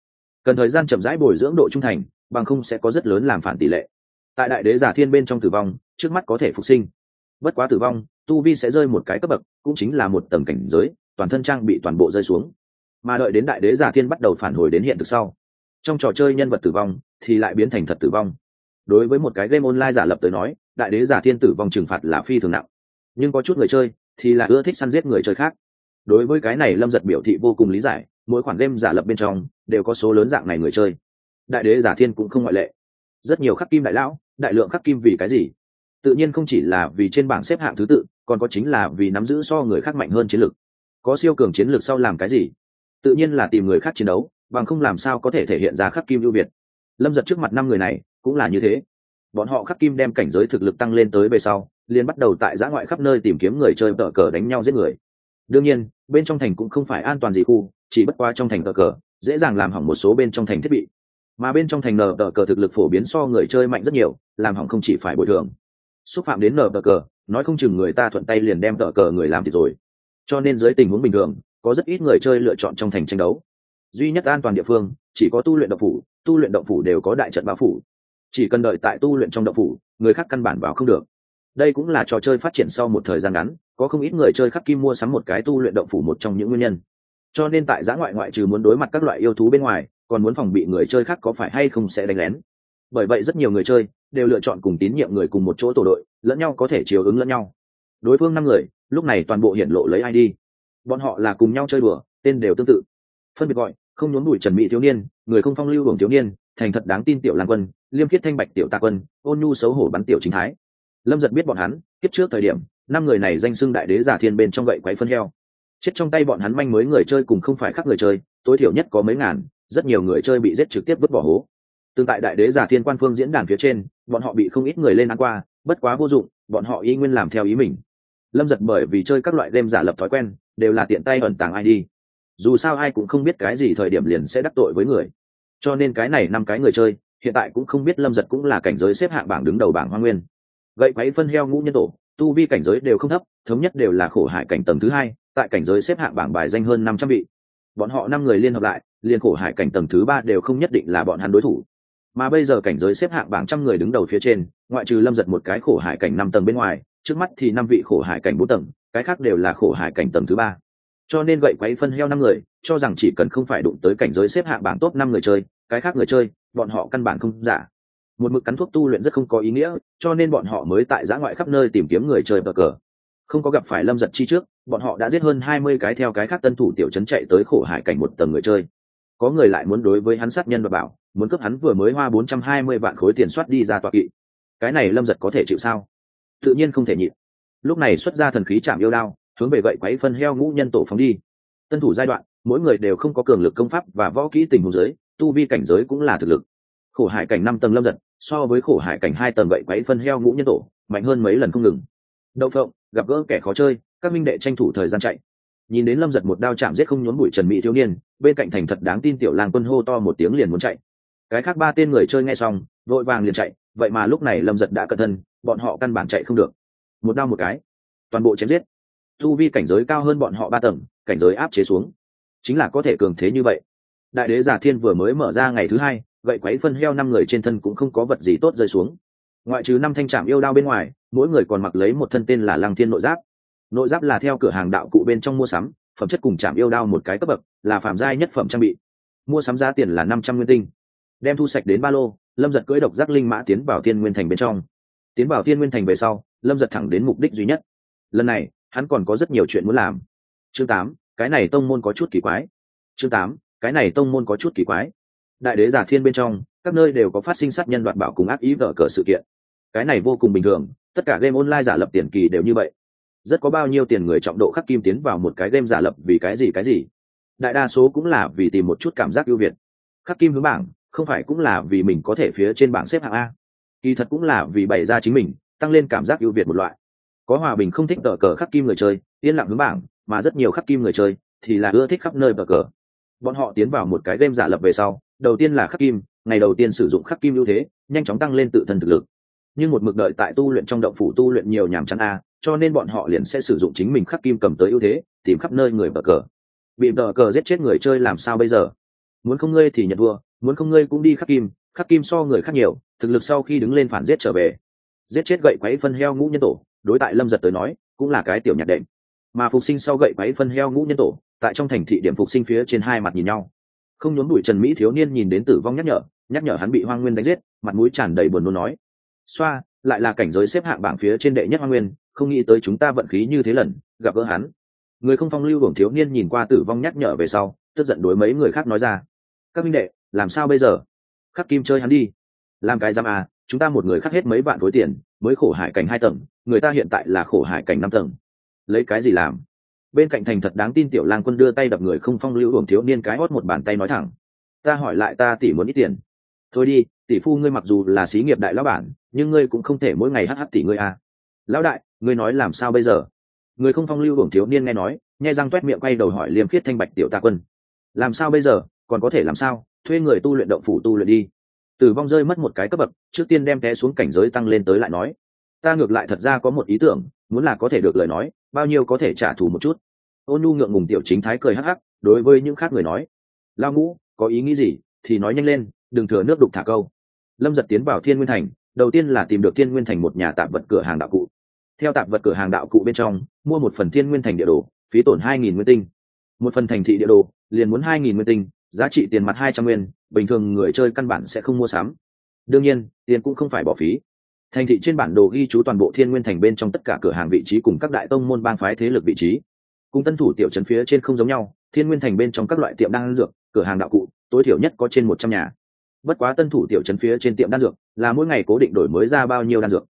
Cần thời gian chậm rãi bồi dưỡng độ trung thành, bằng không sẽ có rất lớn làm phản tỷ lệ. Tại đại đế giả thiên bên trong tử vong, trước mắt có thể phục sinh. Bất quá tử vong tu vi sẽ rơi một cái cấp bậc, cũng chính là một tầng cảnh giới, toàn thân trang bị toàn bộ rơi xuống. Mà đợi đến đại đế giả thiên bắt đầu phản hồi đến hiện thực sau, trong trò chơi nhân vật tử vong thì lại biến thành thật tử vong. Đối với một cái game online giả lập tới nói, đại đế giả thiên tử vong trừng phạt là phi thường nặng. Nhưng có chút người chơi thì là ưa thích săn giết người chơi khác. Đối với cái này lâm giật biểu thị vô cùng lý giải, mỗi khoản game giả lập bên trong đều có số lớn dạng này người chơi. Đại đế giả thiên cũng không ngoại lệ. Rất nhiều khắc kim đại lão, đại lượng khắc kim vì cái gì? Tự nhiên không chỉ là vì trên bảng xếp hạng thứ tự, còn có chính là vì nắm giữ so người khác mạnh hơn chiến lược. Có siêu cường chiến lược sau làm cái gì? Tự nhiên là tìm người khác chiến đấu, bằng không làm sao có thể thể hiện ra khắc kim ưu việt. Lâm giật trước mặt năm người này, cũng là như thế. Bọn họ khắc kim đem cảnh giới thực lực tăng lên tới về sau, liền bắt đầu tại giã ngoại khắp nơi tìm kiếm người chơi tờ cờ đánh nhau giết người. Đương nhiên, bên trong thành cũng không phải an toàn gì khu, chỉ bất qua trong thành tờ cờ, dễ dàng làm hỏng một số bên trong thành thiết bị. Mà bên trong thành nờ tờ cờ thực lực phổ biến so người chơi mạnh rất nhiều, làm hỏng không chỉ phải bồi thường xúc phạm đến nở tờ cờ, nói không chừng người ta thuận tay liền đem tờ cờ người làm thì rồi. Cho nên dưới tình huống bình thường, có rất ít người chơi lựa chọn trong thành tranh đấu. Duy nhất an toàn địa phương, chỉ có tu luyện động phủ, tu luyện động phủ đều có đại trận bao phủ. Chỉ cần đợi tại tu luyện trong động phủ, người khác căn bản vào không được. Đây cũng là trò chơi phát triển sau một thời gian ngắn, có không ít người chơi khắc kim mua sắm một cái tu luyện động phủ một trong những nguyên nhân. Cho nên tại giã ngoại ngoại trừ muốn đối mặt các loại yêu thú bên ngoài, còn muốn phòng bị người chơi khác có phải hay không sẽ đánh lén bởi vậy rất nhiều người chơi đều lựa chọn cùng tín nhiệm người cùng một chỗ tổ đội, lẫn nhau có thể chiều ứng lẫn nhau. Đối phương năm người, lúc này toàn bộ hiện lộ lấy id bọn họ là cùng nhau chơi đùa, tên đều tương tự. Phân biệt gọi, không nhốn bụi trần mỹ thiếu niên, người không phong lưu hưởng thiếu niên, thành thật đáng tin tiểu làng quân, liêm khiết thanh bạch tiểu tạ quân, ôn nhu xấu hổ bắn tiểu chính thái. Lâm giật biết bọn hắn, kiếp trước thời điểm, năm người này danh xưng đại đế giả thiên bên trong gậy quấy phân heo. Chết trong tay bọn hắn manh mới người chơi cùng không phải khác người chơi, tối thiểu nhất có mấy ngàn, rất nhiều người chơi bị giết trực tiếp vứt bỏ hố tương tại đại đế giả thiên quan phương diễn đàn phía trên, bọn họ bị không ít người lên ăn qua, bất quá vô dụng, bọn họ y nguyên làm theo ý mình. Lâm giật bởi vì chơi các loại game giả lập thói quen, đều là tiện tay ẩn tàng id dù sao ai cũng không biết cái gì thời điểm liền sẽ đắc tội với người. Cho nên cái này năm cái người chơi, hiện tại cũng không biết lâm giật cũng là cảnh giới xếp hạng bảng đứng đầu bảng hoa nguyên. Gậy quáy phân heo ngũ nhân tổ, tu vi cảnh giới đều không thấp, thống nhất đều là khổ hải cảnh tầng thứ hai, tại cảnh giới xếp hạng bảng bài danh hơn năm trăm vị. Bọn họ năm người liên hợp lại liên khổ hải cảnh tầng thứ ba đều không nhất định là bọn hắn đối thủ mà bây giờ cảnh giới xếp hạng bảng trăm người đứng đầu phía trên, ngoại trừ lâm giật một cái khổ hải cảnh năm tầng bên ngoài, trước mắt thì năm vị khổ hải cảnh bốn tầng, cái khác đều là khổ hải cảnh tầng thứ ba. Cho nên gậy quấy phân heo năm người, cho rằng chỉ cần không phải đụng tới cảnh giới xếp hạng bảng top năm người chơi, cái khác người chơi, bọn họ căn bản không giả. Một mực cắn thuốc tu luyện rất không có ý nghĩa, cho nên bọn họ mới tại giã ngoại khắp nơi tìm kiếm người chơi bờ cờ. Không có gặp phải lâm giật chi trước, bọn họ đã giết hơn hai mươi cái theo cái khác tân thủ tiểu trấn chạy tới khổ hải cảnh một tầng người chơi có người lại muốn đối với hắn sát nhân và bảo, muốn cướp hắn vừa mới hoa bốn trăm hai mươi vạn khối tiền soát đi ra tọa kỵ. Cái này lâm giật có thể chịu sao? Tự nhiên không thể nhịn. Lúc này xuất ra thần khí chạm yêu đao, hướng về gậy quáy phân heo ngũ nhân tổ phóng đi. Tân thủ giai đoạn, mỗi người đều không có cường lực công pháp và võ kỹ tình huống giới, tu vi cảnh giới cũng là thực lực. Khổ hải cảnh năm tầng lâm giật, so với khổ hải cảnh hai tầng gậy quáy phân heo ngũ nhân tổ, mạnh hơn mấy lần không ngừng. Đậu phộng, gặp gỡ kẻ khó chơi, các minh đệ tranh thủ thời gian chạy nhìn đến lâm giật một đao chạm giết không nhốn bụi trần mỹ thiếu niên, bên cạnh thành thật đáng tin tiểu lang quân hô to một tiếng liền muốn chạy. Cái khác ba tên người chơi nghe xong, vội vàng liền chạy, vậy mà lúc này lâm giật đã cẩn thân bọn họ căn bản chạy không được. Một đao một cái, toàn bộ chém giết. Thu vi cảnh giới cao hơn bọn họ ba tầng, cảnh giới áp chế xuống. Chính là có thể cường thế như vậy. Đại đế giả thiên vừa mới mở ra ngày thứ hai, vậy quấy phân heo năm người trên thân cũng không có vật gì tốt rơi xuống. Ngoại trừ năm thanh trạm yêu đao bên ngoài, mỗi người còn mặc lấy một thân tên là lăng thiên nội giáp nội giáp là theo cửa hàng đạo cụ bên trong mua sắm, phẩm chất cùng chạm yêu đao một cái cấp bậc, là phạm giai nhất phẩm trang bị. Mua sắm giá tiền là năm trăm nguyên tinh. Đem thu sạch đến ba lô, lâm giật cưỡi độc giác linh mã tiến vào thiên nguyên thành bên trong. Tiến vào thiên nguyên thành về sau, lâm giật thẳng đến mục đích duy nhất. Lần này, hắn còn có rất nhiều chuyện muốn làm. Chương tám, cái này tông môn có chút kỳ quái. Chương tám, cái này tông môn có chút kỳ quái. Đại đế giả thiên bên trong, các nơi đều có phát sinh sát nhân đoạt bảo cùng ác ý vợ cờ sự kiện. Cái này vô cùng bình thường, tất cả game online giả lập tiền kỳ đều như vậy rất có bao nhiêu tiền người trọng độ khắc kim tiến vào một cái game giả lập vì cái gì cái gì. Đại đa số cũng là vì tìm một chút cảm giác ưu việt. Khắc kim hướng bảng, không phải cũng là vì mình có thể phía trên bảng xếp hạng a. Kỳ thật cũng là vì bày ra chính mình, tăng lên cảm giác ưu việt một loại. Có hòa bình không thích tờ cờ khắc kim người chơi, yên lặng hướng bảng, mà rất nhiều khắc kim người chơi thì là ưa thích khắp nơi tờ cờ. Bọn họ tiến vào một cái game giả lập về sau, đầu tiên là khắc kim, ngày đầu tiên sử dụng khắc kim ưu thế, nhanh chóng tăng lên tự thân thực lực nhưng một mực đợi tại tu luyện trong động phủ tu luyện nhiều nhàm chán a, cho nên bọn họ liền sẽ sử dụng chính mình khắc kim cầm tới ưu thế, tìm khắp nơi người bờ cờ. Bị bờ cờ giết chết người chơi làm sao bây giờ? Muốn không ngươi thì nhận vua muốn không ngươi cũng đi khắc kim khắc kim so người khác nhiều, thực lực sau khi đứng lên phản giết trở về. Giết chết gậy quấy phân heo ngũ nhân tổ, đối tại lâm giật tới nói, cũng là cái tiểu nhạc đệm. Mà phục sinh sau gậy quấy phân heo ngũ nhân tổ, tại trong thành thị điểm phục sinh phía trên hai mặt nhìn nhau. Không nhốn bụi trần mỹ thiếu niên nhìn đến tử vong nhắc nhở nhắc nhở hắn bị hoang nguyên đánh giết, mặt mũi tràn đầy buồn nôn nói xoa, lại là cảnh giới xếp hạng bảng phía trên đệ nhất hoa nguyên, không nghĩ tới chúng ta vận khí như thế lần, gặp gỡ hắn. Người không phong lưu hưởng thiếu niên nhìn qua tử vong nhắc nhở về sau, tức giận đối mấy người khác nói ra. Các minh đệ, làm sao bây giờ? Khắc kim chơi hắn đi. Làm cái giam à chúng ta một người khắc hết mấy vạn khối tiền, mới khổ hải cảnh hai tầng, người ta hiện tại là khổ hải cảnh năm tầng. Lấy cái gì làm? Bên cạnh thành thật đáng tin tiểu lang quân đưa tay đập người không phong lưu hưởng thiếu niên cái hót một bàn tay nói thẳng. Ta hỏi lại ta tỉ muốn ít tiền. Thôi đi, tỷ phu ngươi mặc dù là xí nghiệp đại lão bản nhưng ngươi cũng không thể mỗi ngày hh tỷ ngươi à. lão đại, ngươi nói làm sao bây giờ? Người không phong lưu hưởng thiếu niên nghe nói nhai răng toét miệng quay đầu hỏi liêm khiết thanh bạch tiểu tạ quân. Làm sao bây giờ? Còn có thể làm sao? Thuê người tu luyện động phủ tu luyện đi. Tử vong rơi mất một cái cấp bậc, trước tiên đem té xuống cảnh giới tăng lên tới lại nói. Ta ngược lại thật ra có một ý tưởng, muốn là có thể được lời nói, bao nhiêu có thể trả thù một chút. Ôn nhu ngượng ngùng tiểu chính thái cười hắc hắc, đối với những khác người nói. Lao ngũ, có ý nghĩ gì? Thì nói nhanh lên, đừng thừa nước đục thả câu. Lâm giật tiến vào thiên nguyên thành đầu tiên là tìm được thiên nguyên thành một nhà tạp vật cửa hàng đạo cụ. Theo tạp vật cửa hàng đạo cụ bên trong, mua một phần thiên nguyên thành địa đồ, phí tổn hai nghìn nguyên tinh. Một phần thành thị địa đồ, liền muốn hai nghìn nguyên tinh, giá trị tiền mặt hai trăm nguyên, bình thường người chơi căn bản sẽ không mua sắm. Đương nhiên, tiền cũng không phải bỏ phí. Thành thị trên bản đồ ghi chú toàn bộ thiên nguyên thành bên trong tất cả cửa hàng vị trí cùng các đại tông môn bang phái thế lực vị trí. Cùng tân thủ tiểu trấn phía trên không giống nhau, thiên nguyên thành bên trong các loại tiệm đang dược, cửa hàng đạo cụ, tối thiểu nhất có trên một trăm nhà bất quá tân thủ tiểu trấn phía trên tiệm đan dược, là mỗi ngày cố định đổi mới ra bao nhiêu đan dược.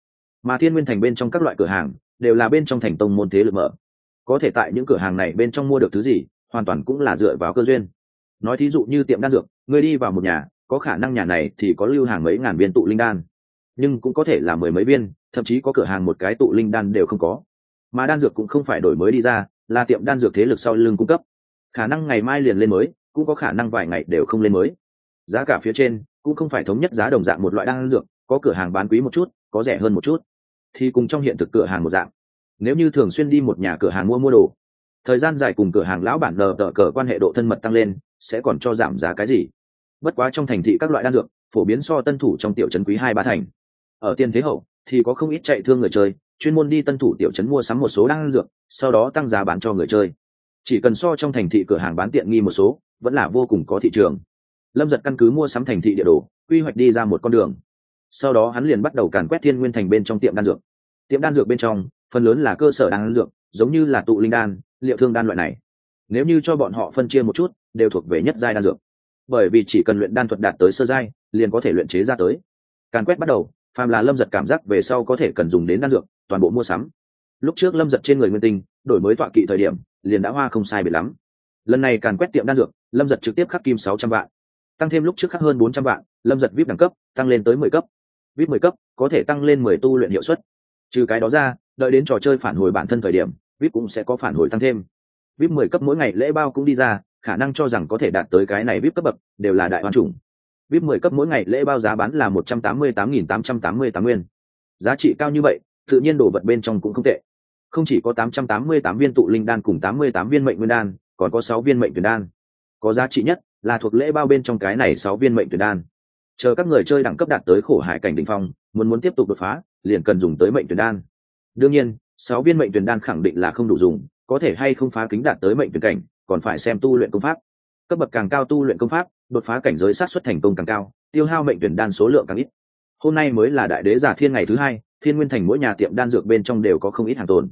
Mà thiên nguyên thành bên trong các loại cửa hàng, đều là bên trong thành tông môn thế lực mở. Có thể tại những cửa hàng này bên trong mua được thứ gì, hoàn toàn cũng là dựa vào cơ duyên. Nói thí dụ như tiệm đan dược, người đi vào một nhà, có khả năng nhà này thì có lưu hàng mấy ngàn viên tụ linh đan. Nhưng cũng có thể là mười mấy viên, thậm chí có cửa hàng một cái tụ linh đan đều không có. Mà đan dược cũng không phải đổi mới đi ra, là tiệm đan dược thế lực sau lưng cung cấp. Khả năng ngày mai liền lên mới, cũng có khả năng vài ngày đều không lên mới giá cả phía trên cũng không phải thống nhất giá đồng dạng một loại đan dược, có cửa hàng bán quý một chút, có rẻ hơn một chút. Thì cùng trong hiện thực cửa hàng một dạng. Nếu như thường xuyên đi một nhà cửa hàng mua mua đồ, thời gian dài cùng cửa hàng lão bản lờ đờ cờ quan hệ độ thân mật tăng lên, sẽ còn cho giảm giá cái gì? Bất quá trong thành thị các loại đan dược, phổ biến so tân thủ trong tiểu trấn quý hai ba thành. Ở tiên thế hậu, thì có không ít chạy thương người chơi, chuyên môn đi tân thủ tiểu trấn mua sắm một số đan dược, sau đó tăng giá bán cho người chơi. Chỉ cần so trong thành thị cửa hàng bán tiện nghi một số, vẫn là vô cùng có thị trường lâm giật căn cứ mua sắm thành thị địa đồ, quy hoạch đi ra một con đường. Sau đó hắn liền bắt đầu càn quét thiên nguyên thành bên trong tiệm đan dược. Tiệm đan dược bên trong, phần lớn là cơ sở đan dược, giống như là tụ linh đan, liệu thương đan loại này. Nếu như cho bọn họ phân chia một chút, đều thuộc về nhất giai đan dược. Bởi vì chỉ cần luyện đan thuật đạt tới sơ giai, liền có thể luyện chế ra tới. Càn quét bắt đầu, phàm là lâm giật cảm giác về sau có thể cần dùng đến đan dược, toàn bộ mua sắm. Lúc trước lâm giật trên người nguyên tinh, đổi mới tọa kỵ thời điểm, liền đã hoa không sai biệt lắm. Lần này càn quét tiệm đan dược, lâm giật trực tiếp khắc kim sáu trăm vạn tăng thêm lúc trước khác hơn bốn trăm vạn, lâm giật vip đẳng cấp, tăng lên tới mười cấp. Vip mười cấp, có thể tăng lên mười tu luyện hiệu suất. Trừ cái đó ra, đợi đến trò chơi phản hồi bản thân thời điểm vip cũng sẽ có phản hồi tăng thêm. Vip mười cấp mỗi ngày lễ bao cũng đi ra, khả năng cho rằng có thể đạt tới cái này vip cấp bậc, đều là đại hoàn chủng. Vip mười cấp mỗi ngày lễ bao giá bán là một trăm tám mươi tám nghìn tám trăm tám mươi tám nguyên. Giá trị cao như vậy, tự nhiên đồ vật bên trong cũng không tệ. Không chỉ có tám trăm tám mươi tám viên tụ linh đan cùng tám mươi tám viên mệnh nguyên đan, còn có sáu viên mệnh tuyển đan. Có giá trị nhất là thuộc lễ bao bên trong cái này sáu viên mệnh tuyển đan. Chờ các người chơi đẳng cấp đạt tới khổ hải cảnh đ ỉ n h phong muốn muốn tiếp tục đột phá liền cần dùng tới mệnh tuyển đan. Đương nhiên sáu viên mệnh tuyển đan khẳng định là không đủ dùng có thể hay không phá kính đạt tới mệnh tuyển cảnh còn phải xem tu luyện công pháp. Cấp bậc càng cao tu luyện công pháp đột phá cảnh giới sát xuất thành công càng cao tiêu hao mệnh tuyển đan số lượng càng ít. Hôm nay mới là đại đế giả thiên ngày thứ hai thiên nguyên thành mỗi nhà tiệm đan dược bên trong đều có không ít hàng tồn.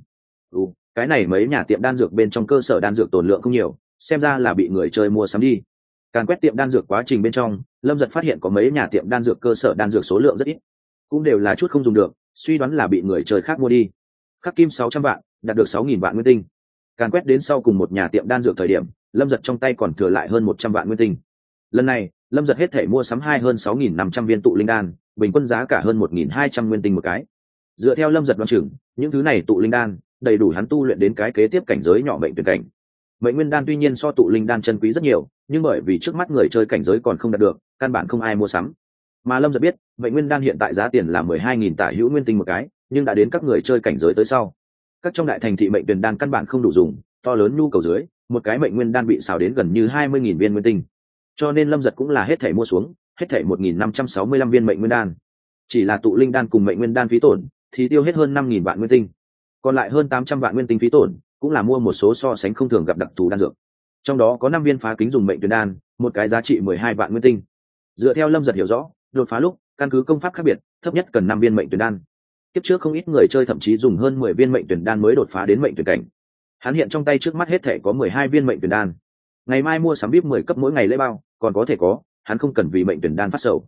Ừ, cái này mấy nhà tiệm đan dược bên trong cơ sở đan dược tồn lượng không nhiều xem ra là bị người chơi mua sắm đi càn quét tiệm đan dược quá trình bên trong, lâm giật phát hiện có mấy nhà tiệm đan dược cơ sở đan dược số lượng rất ít. Cũng đều là chút không dùng được, suy đoán là bị người chơi khác mua đi. Khắc kim sáu trăm vạn, đạt được sáu nghìn vạn nguyên tinh. Càn quét đến sau cùng một nhà tiệm đan dược thời điểm, lâm giật trong tay còn thừa lại hơn một trăm vạn nguyên tinh. Lần này, lâm giật hết thể mua sắm hai hơn sáu nghìn năm trăm viên tụ linh đan, bình quân giá cả hơn một nghìn hai trăm nguyên tinh một cái. Dựa theo lâm giật đoán chừng, những thứ này tụ linh đan, đầy đủ hắn tu luyện đến cái kế tiếp cảnh giới nhỏ bệnh tuyển cảnh. Mệnh nguyên đan tuy nhiên so tụ linh đan chân quý rất nhiều nhưng bởi vì trước mắt người chơi cảnh giới còn không đạt được, căn bản không ai mua sắm. Mà lâm giật biết mệnh nguyên đan hiện tại giá tiền là mười hai nghìn tả hữu nguyên tinh một cái, nhưng đã đến các người chơi cảnh giới tới sau. Các trong đại thành thị mệnh tuyển đan căn bản không đủ dùng, to lớn nhu cầu dưới, một cái mệnh nguyên đan bị xào đến gần như hai mươi nghìn viên nguyên tinh. Cho nên lâm giật cũng là hết thể mua xuống, hết thể một nghìn năm trăm sáu mươi lăm viên mệnh nguyên đan. Chỉ là tụ linh đan cùng mệnh nguyên đan phí tổn, thì tiêu hết hơn năm nghìn vạn nguyên tinh. Còn lại hơn tám trăm vạn nguyên tinh phí tổn, cũng là mua một số so sánh không thường gặp đặc thù đan dược trong đó có năm viên phá kính dùng mệnh tuyển đan, một cái giá trị mười hai vạn nguyên tinh. Dựa theo lâm giật hiểu rõ, đột phá lúc, căn cứ công pháp khác biệt, thấp nhất cần năm viên mệnh tuyển đan. Tiếp trước không ít người chơi thậm chí dùng hơn mười viên mệnh tuyển đan mới đột phá đến mệnh tuyển cảnh. Hắn hiện trong tay trước mắt hết thể có mười hai viên mệnh tuyển đan. Ngày mai mua sắm bíp mười cấp mỗi ngày lễ bao, còn có thể có, hắn không cần vì mệnh tuyển đan phát sầu.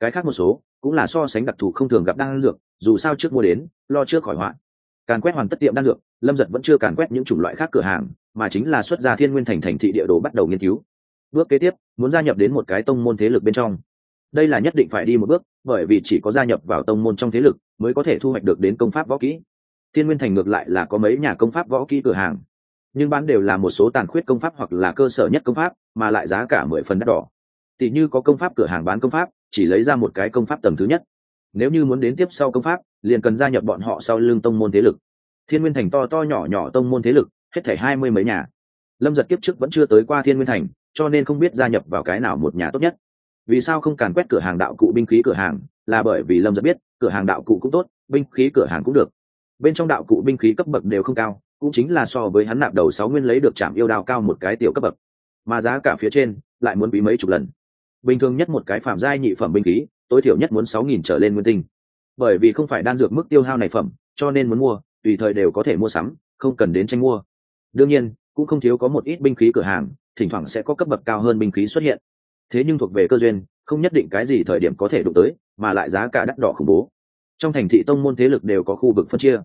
Cái khác một số, cũng là so sánh đặc thù không thường gặp đan dược, dù sao trước mua đến, lo trước khỏi hoạn càn quét hoàn tất tiệm đan dược, lâm giật vẫn chưa càn quét những chủng loại khác cửa hàng, mà chính là xuất gia thiên nguyên thành thành thị địa đồ bắt đầu nghiên cứu. Bước kế tiếp, muốn gia nhập đến một cái tông môn thế lực bên trong. Đây là nhất định phải đi một bước, bởi vì chỉ có gia nhập vào tông môn trong thế lực mới có thể thu hoạch được đến công pháp võ kỹ. Thiên nguyên thành ngược lại là có mấy nhà công pháp võ kỹ cửa hàng, nhưng bán đều là một số tàn khuyết công pháp hoặc là cơ sở nhất công pháp, mà lại giá cả mười phần đắt đỏ. Tỷ như có công pháp cửa hàng bán công pháp, chỉ lấy ra một cái công pháp tầm thứ nhất nếu như muốn đến tiếp sau công pháp, liền cần gia nhập bọn họ sau lưng tông môn thế lực. Thiên nguyên thành to to nhỏ nhỏ tông môn thế lực, hết thảy hai mươi mấy nhà. Lâm giật kiếp trước vẫn chưa tới qua thiên nguyên thành, cho nên không biết gia nhập vào cái nào một nhà tốt nhất. Vì sao không càn quét cửa hàng đạo cụ binh khí cửa hàng, là bởi vì lâm giật biết, cửa hàng đạo cụ cũng tốt, binh khí cửa hàng cũng được. Bên trong đạo cụ binh khí cấp bậc đều không cao, cũng chính là so với hắn nạp đầu sáu nguyên lấy được trạm yêu đao cao một cái tiểu cấp bậc. Mà giá cả phía trên, lại muốn bí mấy chục lần. Bình thường nhất một cái phạm giai nhị phẩm binh khí tối thiểu nhất muốn sáu nghìn trở lên nguyên tinh. Bởi vì không phải đan dược mức tiêu hao này phẩm, cho nên muốn mua, tùy thời đều có thể mua sắm, không cần đến tranh mua. Đương nhiên, cũng không thiếu có một ít binh khí cửa hàng, thỉnh thoảng sẽ có cấp bậc cao hơn binh khí xuất hiện. Thế nhưng thuộc về cơ duyên, không nhất định cái gì thời điểm có thể đụng tới, mà lại giá cả đắt đỏ khủng bố. Trong thành thị tông môn thế lực đều có khu vực phân chia.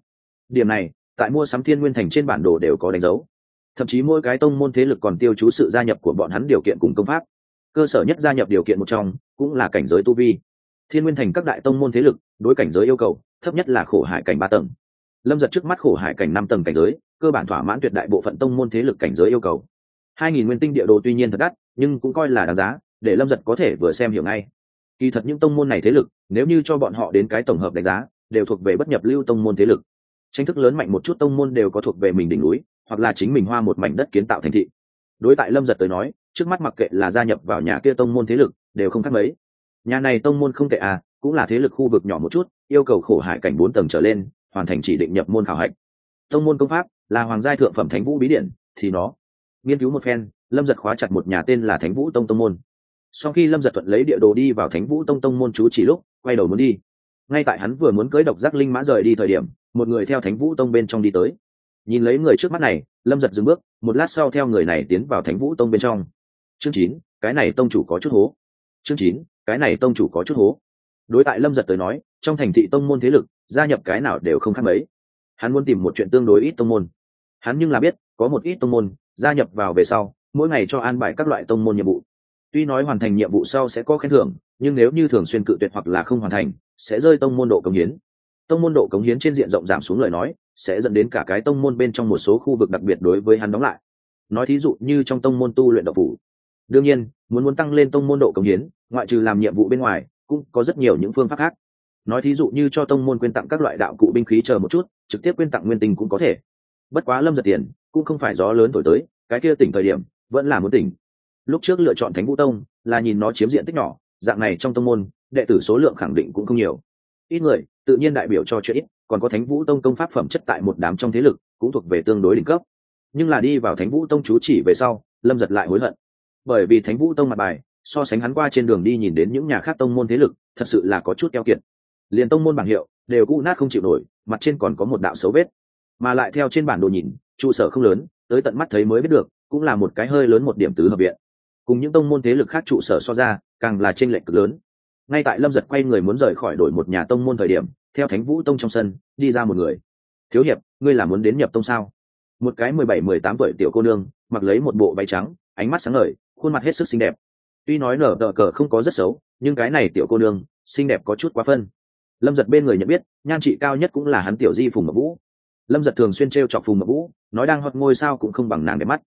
Điểm này, tại mua sắm thiên nguyên thành trên bản đồ đều có đánh dấu. Thậm chí mỗi cái tông môn thế lực còn tiêu chú sự gia nhập của bọn hắn điều kiện cùng công pháp. Cơ sở nhất gia nhập điều kiện một trong, cũng là cảnh giới tu vi thiên nguyên thành các đại tông môn thế lực, đối cảnh giới yêu cầu, thấp nhất là khổ hải cảnh ba tầng. Lâm giật trước mắt khổ hải cảnh năm tầng cảnh giới, cơ bản thỏa mãn tuyệt đại bộ phận tông môn thế lực cảnh giới yêu cầu. Hai nghìn nguyên tinh địa đồ tuy nhiên thật đắt, nhưng cũng coi là đáng giá, để lâm giật có thể vừa xem hiểu ngay. Kỳ thật những tông môn này thế lực, nếu như cho bọn họ đến cái tổng hợp đánh giá, đều thuộc về bất nhập lưu tông môn thế lực. Tranh thức lớn mạnh một chút tông môn đều có thuộc về mình đỉnh núi, hoặc là chính mình hoa một mảnh đất kiến tạo thành thị. Đối tại lâm giật tới nói, trước mắt mặc kệ là gia nhập vào nhà kia tông môn thế lực, đều không khác mấy nhà này tông môn không tệ à cũng là thế lực khu vực nhỏ một chút, yêu cầu khổ hải cảnh bốn tầng trở lên, hoàn thành chỉ định nhập môn khảo hạch. Tông môn công pháp là hoàng giai thượng phẩm thánh vũ bí điện thì nó. Nghiên cứu một phen, lâm giật khóa chặt một nhà tên là thánh vũ tông tông môn. Sau khi lâm giật thuận lấy địa đồ đi vào thánh vũ tông tông môn chú chỉ lúc, quay đầu muốn đi. Ngay tại hắn vừa muốn cưới độc giác linh mã rời đi thời điểm, một người theo thánh vũ tông bên trong đi tới. Nhìn lấy người trước mắt này, lâm giật dừng bước, một lát sau theo người này tiến vào thánh vũ tông bên trong. Chương chín, cái này tông chủ có chút hố. Chương chín cái này tông chủ có chút hố. Đối tại lâm giật tới nói, trong thành thị tông môn thế lực, gia nhập cái nào đều không khác mấy. Hắn muốn tìm một chuyện tương đối ít tông môn. Hắn nhưng là biết, có một ít tông môn, gia nhập vào về sau, mỗi ngày cho an bài các loại tông môn nhiệm vụ. Tuy nói hoàn thành nhiệm vụ sau sẽ có khen thưởng, nhưng nếu như thường xuyên cự tuyệt hoặc là không hoàn thành, sẽ rơi tông môn độ cống hiến. Tông môn độ cống hiến trên diện rộng giảm xuống lời nói, sẽ dẫn đến cả cái tông môn bên trong một số khu vực đặc biệt đối với hắn đóng lại. Nói thí dụ như trong tông môn tu luyện độc phủ. Đương nhiên, muốn muốn tăng lên tông môn độ cống hiến ngoại trừ làm nhiệm vụ bên ngoài, cũng có rất nhiều những phương pháp khác. Nói thí dụ như cho tông môn quyên tặng các loại đạo cụ binh khí chờ một chút, trực tiếp quyên tặng nguyên tình cũng có thể. Bất quá lâm giật tiền cũng không phải gió lớn thổi tới, cái kia tỉnh thời điểm, vẫn là muốn tỉnh. Lúc trước lựa chọn thánh vũ tông là nhìn nó chiếm diện tích nhỏ, dạng này trong tông môn, đệ tử số lượng khẳng định cũng không nhiều. Ít người, tự nhiên đại biểu cho chuyện ít, còn có thánh vũ tông công pháp phẩm chất tại một đám trong thế lực, cũng thuộc về tương đối đỉnh cấp. Nhưng là đi vào thánh vũ tông chú chỉ về sau, lâm giật lại hối hận. Bởi vì thánh vũ tông mặt bài so sánh hắn qua trên đường đi nhìn đến những nhà khác tông môn thế lực, thật sự là có chút keo kiệt. Liền tông môn bảng hiệu, đều cũ nát không chịu nổi, mặt trên còn có một đạo xấu vết. Mà lại theo trên bản đồ nhìn, trụ sở không lớn, tới tận mắt thấy mới biết được, cũng là một cái hơi lớn một điểm tứ hợp viện. Cùng những tông môn thế lực khác trụ sở so ra, càng là tranh lệch cực lớn. Ngay tại lâm giật quay người muốn rời khỏi đổi một nhà tông môn thời điểm, theo thánh vũ tông trong sân, đi ra một người. Thiếu hiệp, ngươi là muốn đến nhập tông sao? Một cái mười bảy, mười tám tuổi tiểu cô nương, mặc lấy một bộ váy trắng, ánh mắt sáng ngời, khuôn mặt hết sức xinh đẹp tuy nói nở tờ cờ không có rất xấu, nhưng cái này tiểu cô nương, xinh đẹp có chút quá phân. Lâm giật bên người nhận biết, nhan trị cao nhất cũng là hắn tiểu di phùng mập vũ. Lâm giật thường xuyên t r e o chọc phùng mập vũ, nói đang hoặc ngôi sao cũng không bằng nàng đẹp mắt.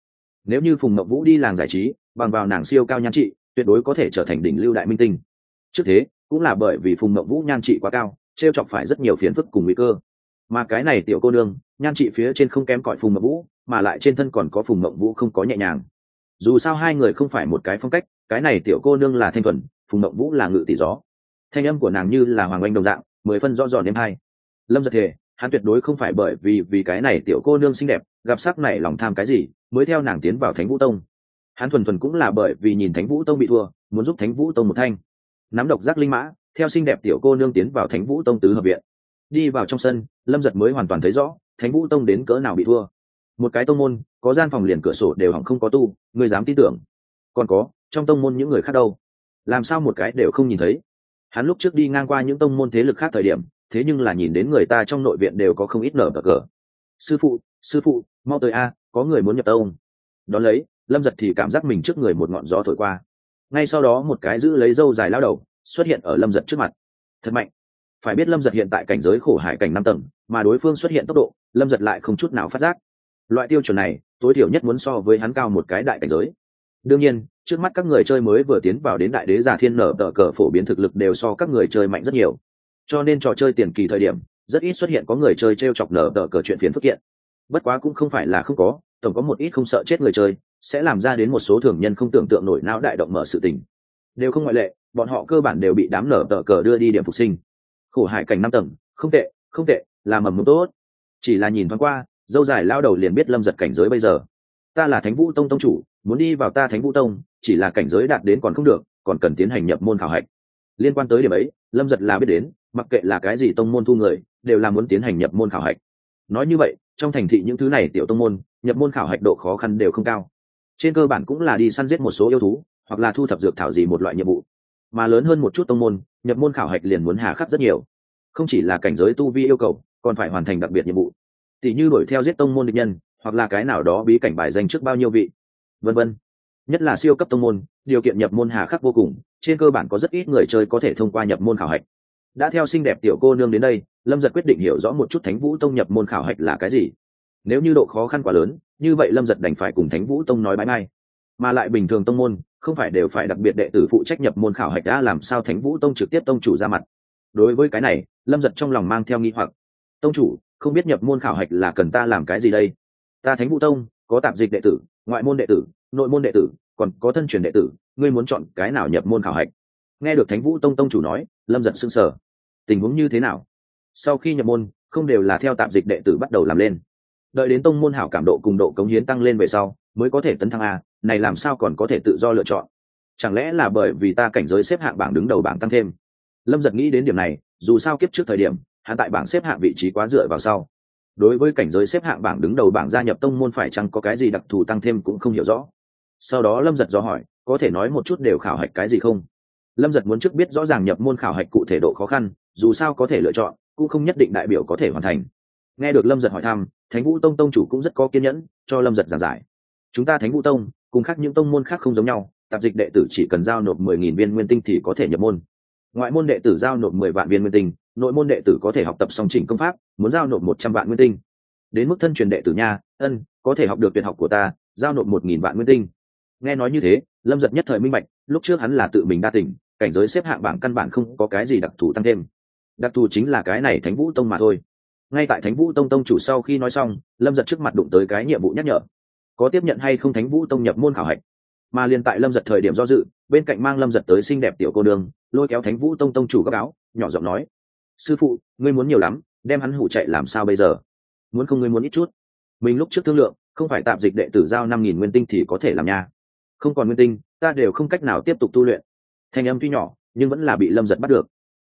Nếu như phùng mập vũ đi làng giải trí, bằng vào nàng siêu cao nhan trị, tuyệt đối có thể trở thành đỉnh lưu đại minh tinh. Trước thế, cũng là bởi vì phùng mậu vũ nhan trị quá cao t r e o chọc phải rất nhiều phiền phức cùng nguy cơ. Mà cái này tiểu cô nương, nhan trị phía trên không kém cỏi phùng mậu vũ, mà lại trên thân còn có phùng mậu vũ không có nhẹ nhàng. Dù sao hai người không phải một cái phong cách cái này tiểu cô nương là thanh thuần, phùng mộng vũ là ngự tỷ gió. Thanh âm của nàng như là hoàng oanh đồng dạng, mười phân rõ ròn đêm hai. Lâm giật thề, hắn tuyệt đối không phải bởi vì vì cái này tiểu cô nương xinh đẹp, gặp sắc này lòng tham cái gì, mới theo nàng tiến vào thánh vũ tông. Hắn thuần thuần cũng là bởi vì nhìn thánh vũ tông bị thua, muốn giúp thánh vũ tông một thanh. Nắm độc giác linh mã, theo xinh đẹp tiểu cô nương tiến vào thánh vũ tông tứ hợp viện. Đi vào trong sân, lâm giật mới hoàn toàn thấy rõ, thánh vũ tông đến cỡ nào bị thua. Một cái tông môn, có gian phòng liền cửa sổ đều hỏng không có tu người dám tin tưởng. Còn có trong tông môn những người khác đâu? Làm sao một cái đều không nhìn thấy? Hắn lúc trước đi ngang qua những tông môn thế lực khác thời điểm, thế nhưng là nhìn đến người ta trong nội viện đều có không ít nở bờ cờ. Sư phụ sư phụ, mau tới a, có người muốn nhập tông. Đón lấy, lâm giật thì cảm giác mình trước người một ngọn gió thổi qua. Ngay sau đó một cái giữ lấy dâu dài lao đầu, xuất hiện ở lâm giật trước mặt. Thật mạnh. Phải biết lâm giật hiện tại cảnh giới khổ hải cảnh năm tầng, mà đối phương xuất hiện tốc độ, lâm giật lại không chút nào phát giác. Loại tiêu chuẩn này, tối thiểu nhất muốn so với hắn cao một cái đại cảnh giới đương nhiên, trước mắt các người chơi mới vừa tiến vào đến đại đế giả thiên nở tờ cờ phổ biến thực lực đều so các người chơi mạnh rất nhiều. Cho nên trò chơi tiền kỳ thời điểm, rất ít xuất hiện có người chơi t r e o chọc nở tờ cờ chuyện phiến phức kiện. Bất quá cũng không phải là không có, tổng có một ít không sợ chết người chơi, sẽ làm ra đến một số thường nhân không tưởng tượng nổi não đại động mở sự tình. Đều không ngoại lệ, bọn họ cơ bản đều bị đám nở tờ cờ đưa đi điểm phục sinh. Khổ hải cảnh năm tầng, không tệ không tệ, là mầm mông tốt. Chỉ là nhìn thoáng qua, dâu dài lao đầu liền biết lâm giật cảnh giới bây giờ ta là thánh vũ tông tông chủ, muốn đi vào ta thánh vũ tông, chỉ là cảnh giới đạt đến còn không được, còn cần tiến hành nhập môn khảo hạch. Liên quan tới điểm ấy, lâm giật là biết đến, mặc kệ là cái gì tông môn thu người, đều là muốn tiến hành nhập môn khảo hạch. Nói như vậy, trong thành thị những thứ này tiểu tông môn, nhập môn khảo hạch độ khó khăn đều không cao. Trên cơ bản cũng là đi săn giết một số yêu thú, hoặc là thu thập dược thảo gì một loại nhiệm vụ. Mà lớn hơn một chút tông môn, nhập môn khảo hạch liền muốn hà khắc rất nhiều. Không chỉ là cảnh giới tu vi yêu cầu, còn phải hoàn thành đặc biệt nhiệm vụ. Tỷ như đuổi theo giết tông môn địch nhân hoặc là cái nào đó bí cảnh bài danh trước bao nhiêu vị. Vân vân. Nhất là siêu cấp tông môn, điều kiện nhập môn hà khắc vô cùng, trên cơ bản có rất ít người chơi có thể thông qua nhập môn khảo hạch. Đã theo xinh đẹp tiểu cô nương đến đây, lâm giật quyết định hiểu rõ một chút thánh vũ tông nhập môn khảo hạch là cái gì. Nếu như độ khó khăn quá lớn, như vậy lâm giật đành phải cùng thánh vũ tông nói bãi mai. Mà lại bình thường tông môn, không phải đều phải đặc biệt đệ tử phụ trách nhập môn khảo hạch đã làm sao thánh vũ tông trực tiếp tông chủ ra mặt. Đối với cái này, lâm giật trong lòng mang theo nghi hoặc. Tông chủ, không biết nhập môn khảo hạch là cần ta làm cái gì đây? Ta thánh vũ tông, có tạp dịch đệ tử, ngoại môn đệ tử, nội môn đệ tử, còn có thân truyền đệ tử, ngươi muốn chọn cái nào nhập môn khảo hạch? Nghe được thánh vũ tông tông chủ nói, lâm giật sưng sở tình huống như thế nào? Sau khi nhập môn, không đều là theo tạp dịch đệ tử bắt đầu làm lên. Đợi đến tông môn hảo cảm độ cùng độ cống hiến tăng lên về sau, mới có thể tấn thăng a, này làm sao còn có thể tự do lựa chọn? Chẳng lẽ là bởi vì ta cảnh giới xếp hạng bảng đứng đầu bảng tăng thêm? Lâm giật nghĩ đến điểm này, dù sao kiếp trước thời điểm hạ tại bảng xếp hạng vị trí quá dựa vào sau đối với cảnh giới xếp hạng bảng đứng đầu bảng gia nhập tông môn phải chăng có cái gì đặc thù tăng thêm cũng không hiểu rõ. Sau đó lâm giật do hỏi, có thể nói một chút đều khảo hạch cái gì không? Lâm giật muốn trước biết rõ ràng nhập môn khảo hạch cụ thể độ khó khăn, dù sao có thể lựa chọn, cũng không nhất định đại biểu có thể hoàn thành. Nghe được lâm giật hỏi thăm, thánh vũ tông tông chủ cũng rất có kiên nhẫn, cho lâm giật giảng giải. Chúng ta thánh vũ tông, cùng khác những tông môn khác không giống nhau, tạp dịch đệ tử chỉ cần giao nộp mười nghìn viên nguyên tinh thì có thể nhập môn. Ngoại môn đệ tử giao nộp mười vạn viên nguyên tinh nội môn đệ tử có thể học tập song chỉnh công pháp, muốn giao nộp một trăm vạn nguyên tinh. Đến mức thân truyền đệ tử nha, ân, có thể học được tuyệt học của ta, giao nộp một nghìn vạn nguyên tinh. Nghe nói như thế, lâm giật nhất thời minh bạch, lúc trước hắn là tự mình đa tỉnh, cảnh giới xếp hạng bảng căn bản không có cái gì đặc thù tăng thêm. Đặc thù chính là cái này thánh vũ tông mà thôi. Ngay tại thánh vũ tông tông chủ sau khi nói xong, lâm giật trước mặt đụng tới cái nhiệm vụ nhắc nhở. Có tiếp nhận hay không thánh vũ tông nhập môn khảo hạch? Mà liền tại lâm giật thời điểm do dự, bên cạnh mang lâm giật tới xinh đẹp tiểu cô đường lôi kéo thánh vũ tông tông chủ gấp áo, nhỏ giọng nói sư phụ, ngươi muốn nhiều lắm, đem hắn hủ chạy làm sao bây giờ? Muốn không ngươi muốn ít chút. Mình lúc trước thương lượng, không phải tạm dịch đệ tử giao năm nghìn nguyên tinh thì có thể làm nha. Không còn nguyên tinh, ta đều không cách nào tiếp tục tu luyện. Thanh âm tuy nhỏ, nhưng vẫn là bị lâm giật bắt được.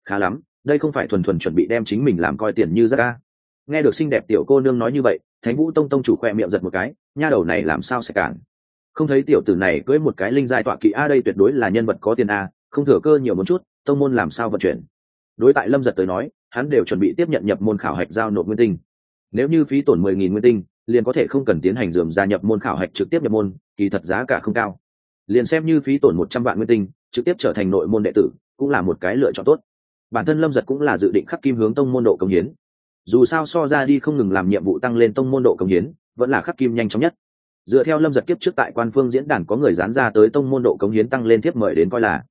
Khá lắm, đây không phải thuần thuần chuẩn bị đem chính mình làm coi tiền như ra ca nghe được xinh đẹp tiểu cô nương nói như vậy, thánh vũ tông tông chủ khoe miệng giật một cái, nha đầu này làm sao sẽ cản? Không thấy tiểu tử này cưới một cái linh giai tọa kỵ a, đây tuyệt đối là nhân vật có tiền a, không thừa cơ nhiều một chút, tông môn làm sao vận chuyển? Đối tại lâm giật tới nói, hắn đều chuẩn bị tiếp nhận nhập môn khảo hạch giao nộp nguyên tinh. Nếu như phí tổn mười nghìn nguyên tinh, liền có thể không cần tiến hành dườm gia nhập môn khảo hạch trực tiếp nhập môn, kỳ thật giá cả không cao. Liền xem như phí tổn một trăm vạn nguyên tinh, trực tiếp trở thành nội môn đệ tử, cũng là một cái lựa chọn tốt. Bản thân lâm giật cũng là dự định khắc kim hướng tông môn độ công hiến. Dù sao so ra đi không ngừng làm nhiệm vụ tăng lên tông môn độ công hiến, vẫn là khắc kim nhanh chóng nhất. Dựa theo lâm giật kiếp trước tại quan phương diễn đàn có người dán ra tới tông môn độ công hiến tăng lên tiếp mời đến coi là.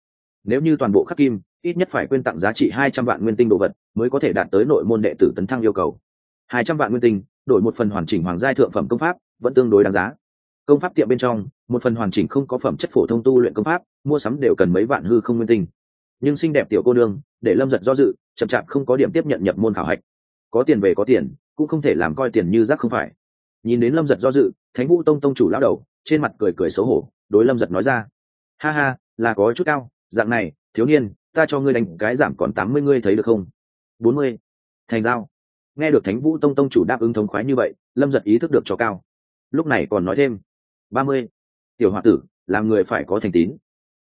Nếu như toàn bộ khắc kim ít nhất phải quên tặng giá trị hai trăm vạn nguyên tinh đồ vật, mới có thể đạt tới nội môn đệ tử tấn thăng yêu cầu. Hai trăm vạn nguyên tinh, đổi một phần hoàn chỉnh hoàng giai thượng phẩm công pháp, vẫn tương đối đáng giá. Công pháp tiệm bên trong, một phần hoàn chỉnh không có phẩm chất phổ thông tu luyện công pháp, mua sắm đều cần mấy vạn hư không nguyên tinh. Nhưng xinh đẹp tiểu cô nương, để lâm giật do dự, chậm chạp không có điểm tiếp nhận nhập môn khảo hạch. Có tiền về có tiền, cũng không thể làm coi tiền như rác không phải. Nhìn đến lâm giật do dự, thánh vũ tông tông chủ lão đầu, trên mặt cười cười xấu hổ, đối lâm giật nói ra. Ha ha, là có chút cao, dạng này, thiếu niên ta cho ngươi đánh cái giảm còn tám mươi ngươi thấy được không? Bốn mươi. Thành giao. Nghe được thánh vũ tông tông chủ đáp ứng thống khoái như vậy, lâm giật ý thức được cho cao. Lúc này còn nói thêm. Ba mươi. Tiểu h o a tử, làm người phải có thành tín.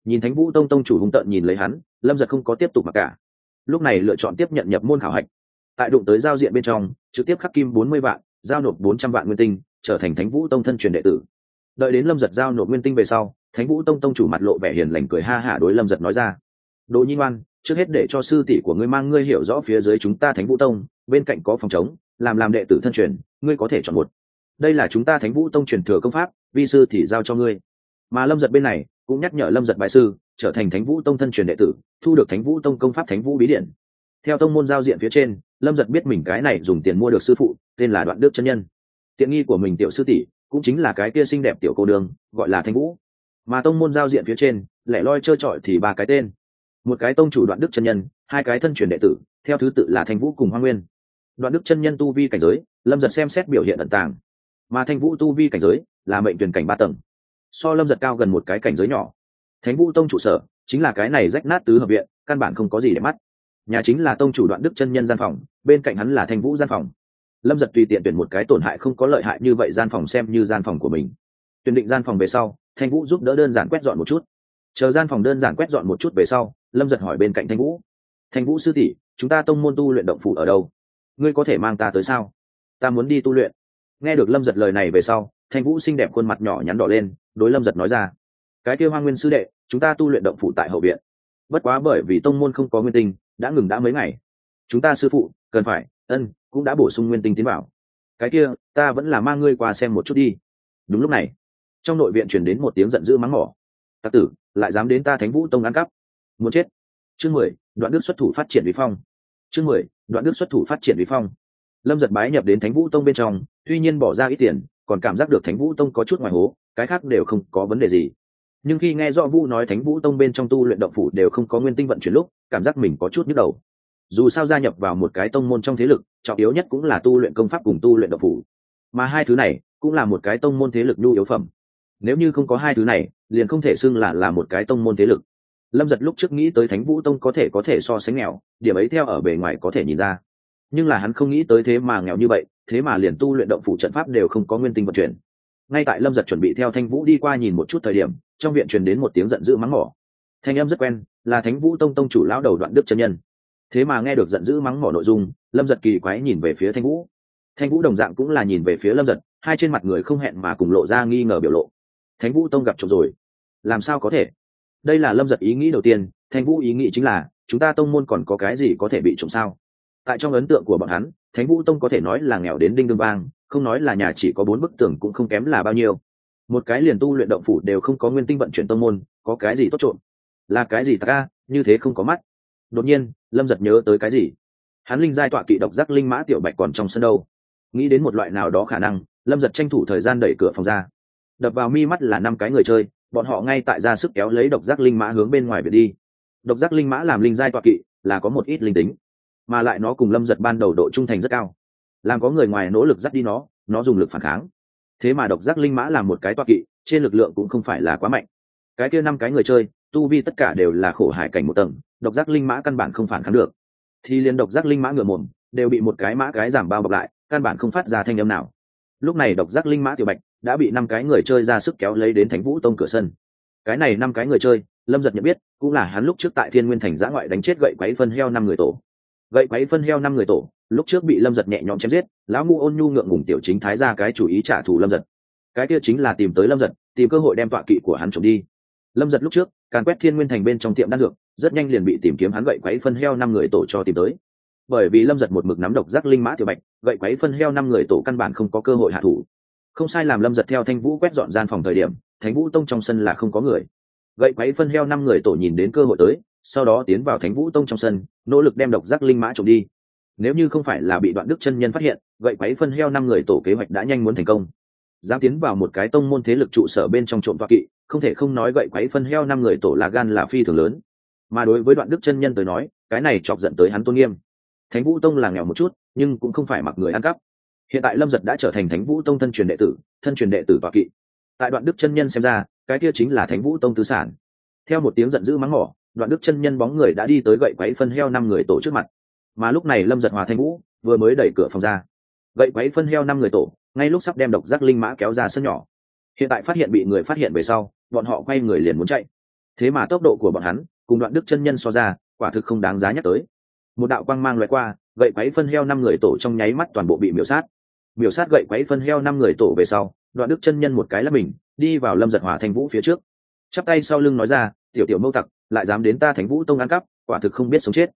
Nhìn thánh vũ tông tông chủ hung tợn nhìn lấy hắn, lâm giật không có tiếp tục mặc cả. Lúc này lựa chọn tiếp nhận nhập môn khảo hạch. Tại đụng tới giao diện bên trong, trực tiếp khắc kim bốn mươi vạn, giao nộp bốn trăm vạn nguyên tinh, trở thành thánh vũ tông thân truyền đệ tử. Đợi đến lâm giật giao nộp nguyên tinh về sau, thánh vũ tông tông chủ mặt lộ vẻ hiền lành cười ha hả đối lâm giật nói ra đỗ nhi ngoan, trước hết để cho sư tỷ của ngươi mang ngươi hiểu rõ phía dưới chúng ta thánh vũ tông, bên cạnh có phòng chống làm làm đệ tử thân truyền, ngươi có thể chọn một. Đây là chúng ta thánh vũ tông truyền thừa công pháp, vi sư thì giao cho ngươi. Mà lâm giật bên này, cũng nhắc nhở lâm giật bài sư, trở thành thánh vũ tông thân truyền đệ tử, thu được thánh vũ tông công pháp thánh vũ bí điện theo tông môn giao diện phía trên, lâm giật biết mình cái này dùng tiền mua được sư phụ, tên là đoạn đức chân nhân. Tiện nghi của mình tiểu sư tỷ, cũng chính là cái kia xinh đẹp tiểu cô đường, gọi là thanh vũ. Mà tông môn giao diện phía trên, lẻ loi trơ trọi thì ba cái tên một cái tông chủ đoạn đức chân nhân, hai cái thân truyền đệ tử, theo thứ tự là thanh vũ cùng hoa nguyên. Đoạn đức chân nhân tu vi cảnh giới, lâm giật xem xét biểu hiện ẩn tàng. Mà thanh vũ tu vi cảnh giới, là mệnh tuyển cảnh ba tầng. So lâm giật cao gần một cái cảnh giới nhỏ. Thánh vũ tông trụ sở, chính là cái này rách nát tứ hợp viện, căn bản không có gì để mắt. Nhà chính là tông chủ đoạn đức chân nhân gian phòng, bên cạnh hắn là thanh vũ gian phòng. Lâm giật tùy tiện tuyển một cái tổn hại không có lợi hại như vậy gian phòng xem như gian phòng của mình. Tuyển định gian phòng về sau, thanh vũ giúp đỡ đơn giản quét dọn một chút. Chờ gian phòng đơn giản quét dọn một chút về sau lâm giật hỏi bên cạnh thanh vũ. Thanh vũ sư tỷ, chúng ta tông môn tu luyện động phủ ở đâu? Ngươi có thể mang ta tới sao? Ta muốn đi tu luyện. Nghe được lâm giật lời này về sau, thanh vũ xinh đẹp khuôn mặt nhỏ nhắn đỏ lên, đối lâm giật nói ra. Cái kêu hoa nguyên sư đệ, chúng ta tu luyện động phủ tại hậu viện. Bất quá bởi vì tông môn không có nguyên tinh, đã ngừng đã mấy ngày. Chúng ta sư phụ, cần phải, ân, cũng đã bổ sung nguyên tinh tiến bảo. Cái kia, ta vẫn là mang ngươi qua xem một chút đi. Đúng lúc này, trong nội viện chuyển đến một tiếng giận dữ mắng mỏ. Tặc tử, lại dám đến ta thánh vũ tông ăn cắp muốn chết. Chương mười, đoạn đức xuất thủ phát triển vi phong. Chương mười, đoạn đức xuất thủ phát triển vi phong. Lâm giật bái nhập đến thánh vũ tông bên trong, tuy nhiên bỏ ra ít tiền, còn cảm giác được thánh vũ tông có chút ngoài hố, cái khác đều không có vấn đề gì. Nhưng khi nghe rõ vũ nói thánh vũ tông bên trong tu luyện động phủ đều không có nguyên tinh vận chuyển lúc, cảm giác mình có chút nhức đầu. Dù sao gia nhập vào một cái tông môn trong thế lực, trọng yếu nhất cũng là tu luyện công pháp cùng tu luyện động phủ. Mà hai thứ này cũng là một cái tông môn thế lực nhu yếu phẩm. Nếu như không có hai thứ này, liền không thể xưng là là một cái tông môn thế lực lâm giật lúc trước nghĩ tới thánh vũ tông có thể có thể so sánh nghèo, điểm ấy theo ở bề ngoài có thể nhìn ra. Nhưng là hắn không nghĩ tới thế mà nghèo như vậy, thế mà liền tu luyện động phủ trận pháp đều không có nguyên tinh vận chuyển. Ngay tại lâm giật chuẩn bị theo thanh vũ đi qua nhìn một chút thời điểm, trong viện truyền đến một tiếng giận dữ mắng mỏ. Thanh âm rất quen, là thánh vũ tông tông chủ lão đầu đoạn đức chân nhân. Thế mà nghe được giận dữ mắng mỏ nội dung, lâm giật kỳ quái nhìn về phía thanh vũ. Thanh vũ đồng dạng cũng là nhìn về phía lâm giật, hai trên mặt người không hẹn mà cùng lộ ra nghi ngờ biểu lộ. Thánh vũ tông gặp trộm rồi. Làm sao có thể? Đây là lâm giật ý nghĩ đầu tiên thanh vũ ý nghĩ chính là, chúng ta tông môn còn có cái gì có thể bị trộm sao? Tại trong ấn tượng của bọn hắn, thánh vũ tông có thể nói là nghèo đến đinh đương vang, không nói là nhà chỉ có bốn bức tường cũng không kém là bao nhiêu. Một cái liền tu luyện động phủ đều không có nguyên tinh vận chuyển tông môn, có cái gì tốt trộm? Là cái gì ta như thế không có mắt. Đột nhiên, lâm giật nhớ tới cái gì? Hắn linh giai tọa kỵ độc giác linh mã tiểu bạch còn trong sân đâu? Nghĩ đến một loại nào đó khả năng, lâm giật tranh thủ thời gian đẩy cửa phòng ra. Đập vào mi mắt là năm cái người chơi bọn họ ngay tại ra sức kéo lấy độc giác linh mã hướng bên ngoài việc đi. Độc giác linh mã làm linh giai tọa kỵ, là có một ít linh tính, mà lại nó cùng lâm giật ban đầu độ trung thành rất cao. Làm có người ngoài nỗ lực dắt đi nó nó dùng lực phản kháng. Thế mà độc giác linh mã là một cái tọa kỵ, trên lực lượng cũng không phải là quá mạnh. Cái kia năm cái người chơi, tu vi tất cả đều là khổ hải cảnh một tầng, độc giác linh mã căn bản không phản kháng được. Thì liền độc giác linh mã ngựa mồm, đều bị một cái mã cái giảm bao bọc lại, căn bản không phát ra thanh âm nào. Lúc này độc giác linh mã tiểu bạch đã bị năm cái người chơi ra sức kéo lấy đến thánh vũ tông cửa sân. Cái này năm cái người chơi, lâm giật nhận biết, cũng là hắn lúc trước tại thiên nguyên thành giã ngoại đánh chết gậy quáy phân heo năm người tổ. Gậy quáy phân heo năm người tổ, lúc trước bị lâm giật nhẹ nhõm chém giết, lão ngu ôn nhu ngượng ngùng tiểu chính thái ra cái chủ ý trả thù lâm giật. Cái kia chính là tìm tới lâm giật, tìm cơ hội đem tọa kỵ của hắn trộm đi. Lâm giật lúc trước, càn quét thiên nguyên thành bên trong tiệm đan dược, rất nhanh liền bị tìm kiếm hắn gậy quáy phân heo năm người tổ cho tìm tới. Bởi vì lâm giật một mực nắm độc giác linh mã tiểu bạch, gậy quáy phân heo năm người tổ căn bản không có cơ hội hạ thủ không sai làm lâm giật theo thanh vũ quét dọn gian phòng thời điểm, thánh vũ tông trong sân là không có người. Gậy quấy phân heo năm người tổ nhìn đến cơ hội tới, sau đó tiến vào thánh vũ tông trong sân, nỗ lực đem độc giác linh mã trộm đi. Nếu như không phải là bị đoạn đức chân nhân phát hiện, gậy quấy phân heo năm người tổ kế hoạch đã nhanh muốn thành công. Dám tiến vào một cái tông môn thế lực trụ sở bên trong trộm toa kỵ, không thể không nói gậy quấy phân heo năm người tổ là gan là phi thường lớn. Mà đối với đoạn đức chân nhân tới nói, cái này chọc giận tới hắn tôn nghiêm. Thánh vũ tông là nghèo một chút, nhưng cũng không phải mặc người ăn cắp hiện tại lâm giật đã trở thành thánh vũ tông thân truyền đệ tử, thân truyền đệ tử và kỵ. Tại đoạn đức chân nhân xem ra, cái kia chính là thánh vũ tông tư sản. Theo một tiếng giận dữ mắng mỏ, đoạn đức chân nhân bóng người đã đi tới gậy quấy phân heo năm người tổ trước mặt. Mà lúc này lâm giật hòa thanh vũ vừa mới đẩy cửa phòng ra. Gậy quấy phân heo năm người tổ, ngay lúc sắp đem độc giác linh mã kéo ra sân nhỏ. Hiện tại phát hiện bị người phát hiện về sau, bọn họ quay người liền muốn chạy. Thế mà tốc độ của bọn hắn, cùng đoạn đức chân nhân so ra, quả thực không đáng giá nhắc tới. Một đạo quang mang loại qua, gậy quấy phân heo năm người tổ trong nháy mắt toàn bộ bị miễu sát biểu sát gậy quấy phân heo năm người tổ về sau đoạn đức chân nhân một cái là mình đi vào lâm giật hòa thanh vũ phía trước. Chắp tay sau lưng nói ra tiểu tiểu mâu tặc lại dám đến ta thánh vũ tông ăn cắp quả thực không biết sống chết.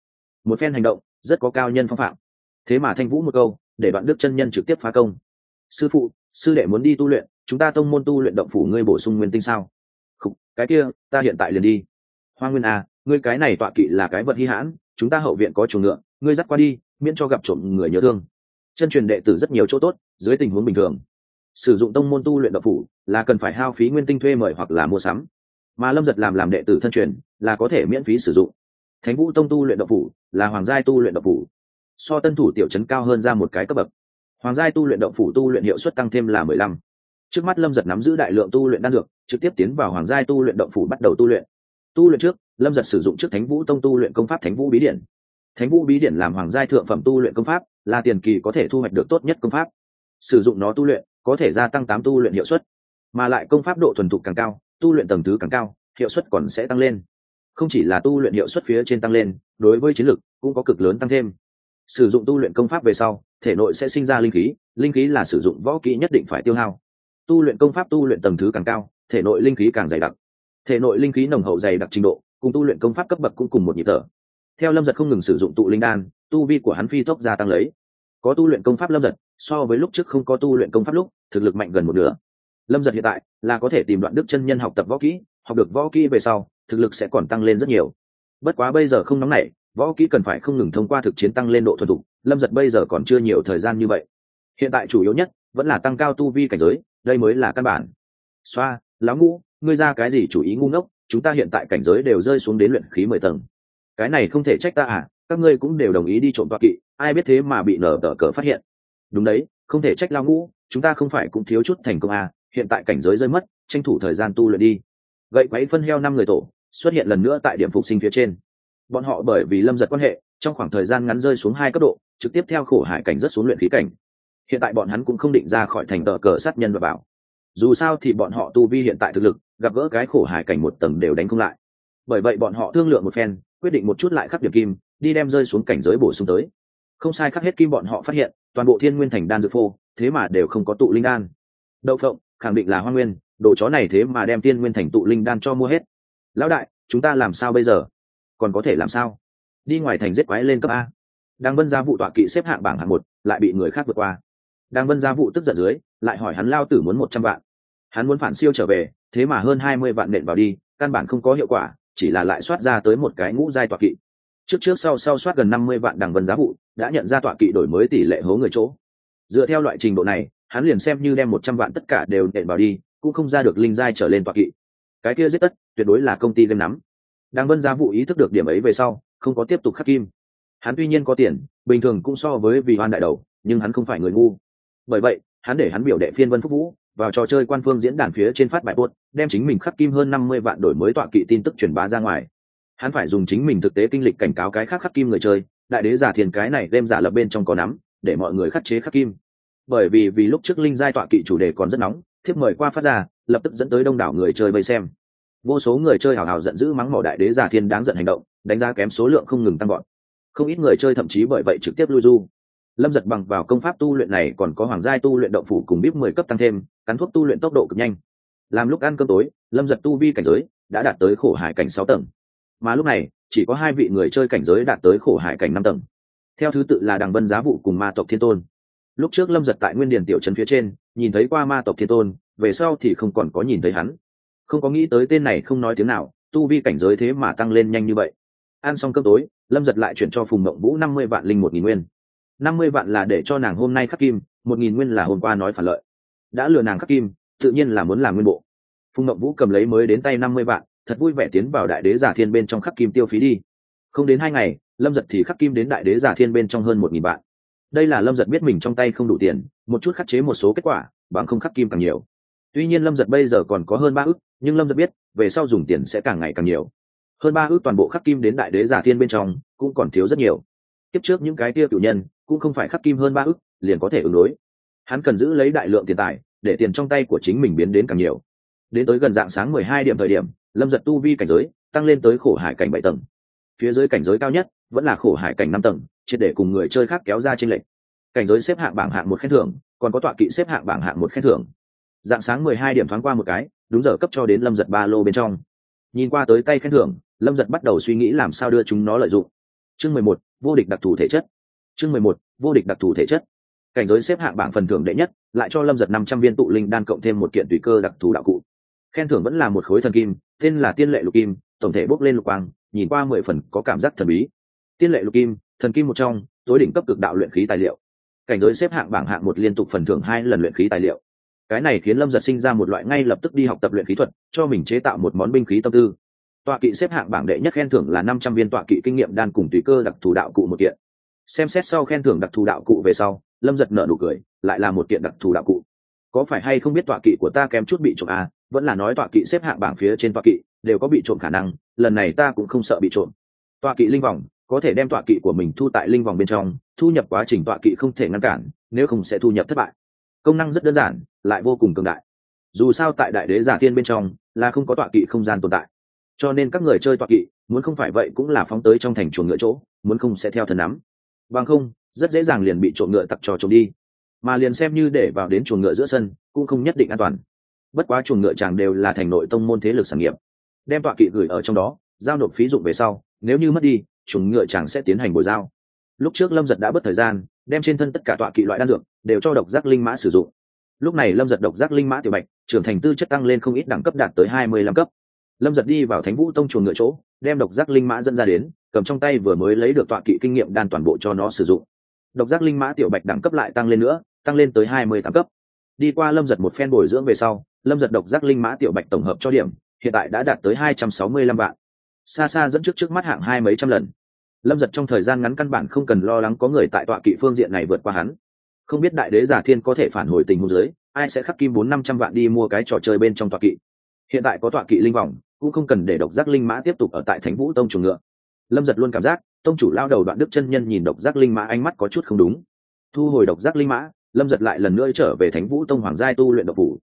Một phen hành động rất có cao nhân phong phạm. Thế mà thanh vũ một câu để đoạn đức chân nhân trực tiếp phá công. Sư phụ sư đệ muốn đi tu luyện chúng ta tông môn tu luyện động phủ ngươi bổ sung nguyên tinh sao? Khủ, cái kia ta hiện tại liền đi. Hoa nguyên à ngươi cái này tọa kỵ là cái vật hy hãn chúng ta hậu viện có chuồng ngựa ngươi dắt qua đi miễn cho gặp trộm người nhớ thương chân truyền đệ tử rất nhiều chỗ tốt, dưới tình huống bình thường. Sử dụng tông môn tu luyện độc phủ là cần phải hao phí nguyên tinh thuê mời hoặc là mua sắm. Mà lâm giật làm làm đệ tử thân truyền là có thể miễn phí sử dụng. Thánh vũ tông tu luyện độc phủ là hoàng giai tu luyện độc phủ. So tân thủ tiểu chấn cao hơn ra một cái cấp bậc. Hoàng giai tu luyện độc phủ tu luyện hiệu suất tăng thêm là mười lăm. Trước mắt lâm giật nắm giữ đại lượng tu luyện đan dược, trực tiếp tiến vào hoàng giai tu luyện động phủ bắt đầu tu luyện. Tu luyện trước, lâm giật sử dụng trước thánh vũ tông tu luyện công pháp thánh vũ bí điển. Thánh vũ bí điển làm hoàng giai thượng phẩm tu luyện công pháp là tiền kỳ có thể thu hoạch được tốt nhất công pháp. Sử dụng nó tu luyện, có thể gia tăng tám tu luyện hiệu suất, mà lại công pháp độ thuần thục càng cao, tu luyện tầng thứ càng cao, hiệu suất còn sẽ tăng lên. Không chỉ là tu luyện hiệu suất phía trên tăng lên, đối với chiến lực cũng có cực lớn tăng thêm. Sử dụng tu luyện công pháp về sau, thể nội sẽ sinh ra linh khí linh khí là sử dụng võ kỹ nhất định phải tiêu hao. Tu luyện công pháp tu luyện tầng thứ càng cao, thể nội linh khí càng dày đặc. Thể nội linh khí nồng hậu dày đặc trình độ, cùng tu luyện công pháp cấp bậc cũng cùng một nhịp thở. Theo lâm giật không ngừng sử dụng tụ linh đan tu vi của hắn phi tốc gia tăng lấy. Có tu luyện công pháp lâm giật, so với lúc trước không có tu luyện công pháp lúc, thực lực mạnh gần một nửa. Lâm giật hiện tại là có thể tìm đoạn đức chân nhân học tập võ kỹ, học được võ kỹ về sau, thực lực sẽ còn tăng lên rất nhiều. Bất quá bây giờ không nóng nảy, võ kỹ cần phải không ngừng thông qua thực chiến tăng lên độ thuần thục, lâm giật bây giờ còn chưa nhiều thời gian như vậy. Hiện tại chủ yếu nhất vẫn là tăng cao tu vi cảnh giới, đây mới là căn bản. Xoa lá ngũ, ngươi ra cái gì chủ ý ngu ngốc, chúng ta hiện tại cảnh giới đều rơi xuống đến luyện khí mười tầng. Cái này không thể trách ta à? Các ngươi cũng đều đồng ý đi trộm toa kỵ, ai biết thế mà bị nở tờ cờ phát hiện. Đúng đấy, không thể trách lao ngũ, chúng ta không phải cũng thiếu chút thành công à hiện tại cảnh giới rơi mất, tranh thủ thời gian tu luyện đi. Gậy quấy phân heo năm người tổ, xuất hiện lần nữa tại điểm phục sinh phía trên. Bọn họ bởi vì lâm giật quan hệ, trong khoảng thời gian ngắn rơi xuống hai cấp độ, trực tiếp theo khổ hải cảnh rất xuống luyện khí cảnh. Hiện tại bọn hắn cũng không định ra khỏi thành tờ cờ sát nhân và bảo. Dù sao thì bọn họ tu vi hiện tại thực lực, gặp gỡ cái khổ hải cảnh một tầng đều đánh không lại. Bởi vậy bọn họ thương lượng một phen, quyết định một chút lại khắp điểm kim đi đem rơi xuống cảnh giới bổ sung tới. Không sai, khắc hết kim bọn họ phát hiện, toàn bộ thiên nguyên thành đan dược phô, thế mà đều không có tụ linh đan. Đậu phộng, khẳng định là hoa nguyên, đồ chó này thế mà đem thiên nguyên thành tụ linh đan cho mua hết. Lão đại, chúng ta làm sao bây giờ? Còn có thể làm sao? Đi ngoài thành giết quái lên cấp a. Đang vân gia vụ tọa kỵ xếp hạng bảng hạng một, lại bị người khác vượt qua. Đang vân gia vụ tức giận dưới, lại hỏi hắn lao tử muốn một trăm vạn. Hắn muốn phản siêu trở về, thế mà hơn hai mươi vạn nện vào đi, căn bản không có hiệu quả, chỉ là lại soát ra tới một cái ngũ giai tọa kỵ trước trước sau sau soát gần năm mươi vạn đằng vân giá vụ, đã nhận ra tọa kỵ đổi mới tỷ lệ hố người chỗ. Dựa theo loại trình độ này, hắn liền xem như đem một trăm vạn tất cả đều nện vào đi, cũng không ra được linh giai trở lên tọa kỵ. Cái kia giết tất, tuyệt đối là công ty game nắm. Đang vân giá vụ ý thức được điểm ấy về sau, không có tiếp tục khắc kim. Hắn tuy nhiên có tiền, bình thường cũng so với vì hoan đại đầu, nhưng hắn không phải người ngu. Bởi vậy, hắn để hắn biểu đệ phiên vân phúc vũ, vào trò chơi quan phương diễn đàn phía trên phát bài buốt đem chính mình khắc kim hơn năm mươi vạn đổi mới tọa kỵ tin tức truyền bá ra ngoài hắn phải dùng chính mình thực tế kinh lịch cảnh cáo cái khác khắc kim người chơi, đại đế giả thiền cái này đem giả lập bên trong có nắm, để mọi người khắc chế khắc kim. Bởi vì vì lúc trước linh giai tọa kỵ chủ đề còn rất nóng, thiếp mời qua phát ra, lập tức dẫn tới đông đảo người chơi vây xem. Vô số người chơi hào hào giận dữ mắng mỏ đại đế giả thiên đáng giận hành động, đánh giá kém số lượng không ngừng tăng gọn không ít người chơi thậm chí bởi vậy trực tiếp lui du. Lâm giật bằng vào công pháp tu luyện này còn có hoàng giai tu luyện động phủ cùng bíp mười cấp tăng thêm, cắn thuốc tu luyện tốc độ cực nhanh. Làm lúc ăn cơm tối, lâm giật tu vi cảnh giới đã đạt tới khổ hải cảnh sáu tầng mà lúc này, chỉ có hai vị người chơi cảnh giới đạt tới khổ hải cảnh năm tầng. Theo thứ tự là đằng vân giá vụ cùng ma tộc thiên tôn. Lúc trước lâm giật tại nguyên Điền tiểu trấn phía trên, nhìn thấy qua ma tộc thiên tôn, về sau thì không còn có nhìn thấy hắn. Không có nghĩ tới tên này không nói tiếng nào, tu vi cảnh giới thế mà tăng lên nhanh như vậy. Ăn xong cơm tối, lâm giật lại chuyển cho phùng mộng vũ năm mươi vạn linh một nghìn nguyên. năm mươi vạn là để cho nàng hôm nay khắc kim, một nghìn nguyên là hôm qua nói phản lợi. Đã lừa nàng khắc kim, tự nhiên là muốn làm nguyên bộ. Phùng mộng vũ cầm lấy mới đến tay năm mươi vạn thật vui vẻ tiến vào đại đế giả thiên bên trong khắc kim tiêu phí đi. Không đến hai ngày, lâm giật thì khắc kim đến đại đế giả thiên bên trong hơn một nghìn bạn. đây là lâm giật biết mình trong tay không đủ tiền, một chút khắc chế một số kết quả, bằng không khắc kim càng nhiều. Tuy nhiên lâm giật bây giờ còn có hơn ba ước, nhưng lâm giật biết, về sau dùng tiền sẽ càng ngày càng nhiều. Hơn ba ước toàn bộ khắc kim đến đại đế giả thiên bên trong, cũng còn thiếu rất nhiều. Tiếp trước những cái kia cử nhân, cũng không phải khắc kim hơn ba ước, liền có thể ứng đối. Hắn cần giữ lấy đại lượng tiền tài, để tiền trong tay của chính mình biến đến càng nhiều đến tới gần dạng sáng mười hai điểm thời điểm, lâm giật tu vi cảnh giới tăng lên tới khổ hải cảnh bảy tầng. Phía dưới cảnh giới cao nhất vẫn là khổ hải cảnh năm tầng, triệt để cùng người chơi khác kéo ra trên lệnh cảnh giới xếp hạng bảng hạng một khen thưởng, còn có tọa kỵ xếp hạng bảng hạng một khen thưởng. Dạng sáng mười hai điểm thoáng qua một cái, đúng giờ cấp cho đến lâm giật ba lô bên trong. Nhìn qua tới tay khen thưởng, lâm giật bắt đầu suy nghĩ làm sao đưa chúng nó lợi dụng. Chương mười một, vô địch đặc thù thể chất. Chương mười một, vô địch đặc thù thể chất. Cảnh giới xếp hạng bảng phần thưởng đệ nhất, lại cho lâm giật năm trăm viên tụ linh đan cộng thêm một kiện tùy cơ đặc thù đạo cụ khen thưởng vẫn là một khối thần kim, tên là tiên lệ lục kim, tổng thể bốc lên lục quang, nhìn qua mười phần có cảm giác thần bí. Tiên lệ lục kim, thần kim một trong, tối đỉnh cấp cực đạo luyện khí tài liệu. Cảnh giới xếp hạng bảng hạng một liên tục phần thưởng hai lần luyện khí tài liệu. Cái này khiến lâm giật sinh ra một loại ngay lập tức đi học tập luyện khí thuật, cho mình chế tạo một món binh khí tâm tư. Tọa kỵ xếp hạng bảng đệ nhất khen thưởng là năm trăm viên tọa kỵ kinh nghiệm đan cùng tùy cơ đặc thù đạo cụ một kiện. Xem xét sau khen thưởng đặc thù đạo cụ về sau, lâm giật nợ nụ cười, lại là một kiện đặc thù đạo cụ. Có phải hay không biết tọa kỵ của ta kém chút bị trộm à? Vẫn là nói tọa kỵ xếp hạng bảng phía trên tọa kỵ, đều có bị trộm khả năng, lần này ta cũng không sợ bị trộm. Tọa kỵ linh vòng, có thể đem tọa kỵ của mình thu tại linh vòng bên trong, thu nhập quá trình tọa kỵ không thể ngăn cản, nếu không sẽ thu nhập thất bại. Công năng rất đơn giản, lại vô cùng cường đại. Dù sao tại đại đế giả thiên bên trong, là không có tọa kỵ không gian tồn tại. Cho nên các người chơi tọa kỵ, muốn không phải vậy cũng là phóng tới trong thành chuồng ngựa chỗ, muốn không sẽ theo thần nắm. Bằng không, rất dễ dàng liền bị trộm ngựa tặc trò trộm đi. Mà liền xem như để vào đến chuồng ngựa giữa sân, cũng không nhất định an toàn bất quá chuồng ngựa chàng đều là thành nội tông môn thế lực sản nghiệp. Đem tọa kỵ gửi ở trong đó, giao nộp phí dụng về sau, nếu như mất đi, chuồng ngựa chàng sẽ tiến hành bồi giao. Lúc trước lâm giật đã bất thời gian, đem trên thân tất cả tọa kỵ loại đan dược, đều cho độc giác linh mã sử dụng. Lúc này lâm giật độc giác linh mã tiểu bạch, trưởng thành tư chất tăng lên không ít đẳng cấp đạt tới hai mươi lăm cấp. Lâm giật đi vào thánh vũ tông chuồng ngựa chỗ, đem độc giác linh mã dẫn ra đến, cầm trong tay vừa mới lấy được tọa kỵ kinh nghiệm đan toàn bộ cho nó sử dụng. Độc giác linh mã tiểu bạch đẳng cấp lại tăng lên nữa, tăng lên tới hai mươi tám cấp. Đi qua lâm giật một phen bồi dưỡng về sau lâm giật độc giác linh mã tiểu bạch tổng hợp cho điểm, hiện tại đã đạt tới hai trăm sáu mươi lăm vạn. Xa xa dẫn trước trước mắt hạng hai mấy trăm lần. Lâm giật trong thời gian ngắn căn bản không cần lo lắng có người tại tọa kỵ phương diện này vượt qua hắn. Không biết đại đế giả thiên có thể phản hồi tình huống dưới, ai sẽ khắc kim bốn năm trăm vạn đi mua cái trò chơi bên trong tọa kỵ. Hiện tại có tọa kỵ linh vòng, cũng không cần để độc giác linh mã tiếp tục ở tại thánh vũ tông chủ ngựa. Lâm giật luôn cảm giác, tông chủ lao đầu đoạn đức chân nhân nhìn độc giác linh mã ánh mắt có chút không đúng. Thu hồi độc giác linh mã, lâm giật lại lần nữa trở về thánh vũ tông hoàng giai tu luyện độc phủ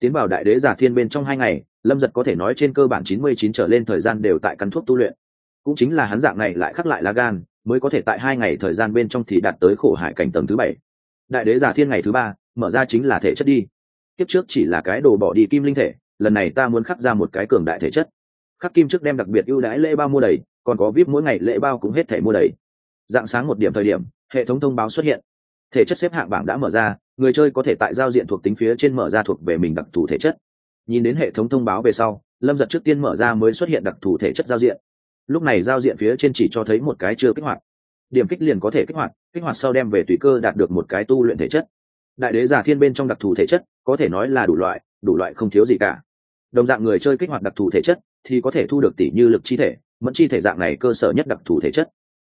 tiến vào đại đế giả thiên bên trong hai ngày, lâm giật có thể nói trên cơ bản chín mươi chín trở lên thời gian đều tại căn thuốc tu luyện. Cũng chính là hắn dạng này lại khắc lại lá gan, mới có thể tại hai ngày thời gian bên trong thì đạt tới khổ hải cảnh tầng thứ bảy. Đại đế giả thiên ngày thứ ba, mở ra chính là thể chất đi. Kiếp trước chỉ là cái đồ bỏ đi kim linh thể, lần này ta muốn khắc ra một cái cường đại thể chất. Khắc kim trước đem đặc biệt ưu đãi lễ bao mua đầy, còn có vip mỗi ngày lễ bao cũng hết thể mua đầy. Dạng sáng một điểm thời điểm, hệ thống thông báo xuất hiện thể chất xếp hạng bảng đã mở ra, người chơi có thể tại giao diện thuộc tính phía trên mở ra thuộc về mình đặc thù thể chất. Nhìn đến hệ thống thông báo về sau, lâm giật trước tiên mở ra mới xuất hiện đặc thù thể chất giao diện. Lúc này giao diện phía trên chỉ cho thấy một cái chưa kích hoạt. Điểm kích liền có thể kích hoạt kích hoạt sau đem về tùy cơ đạt được một cái tu luyện thể chất. Đại đế giả thiên bên trong đặc thù thể chất, có thể nói là đủ loại đủ loại không thiếu gì cả. Đồng dạng người chơi kích hoạt đặc thù thể chất, thì có thể thu được tỷ như lực chi thể, mẫn chi thể dạng này cơ sở nhất đặc thù thể chất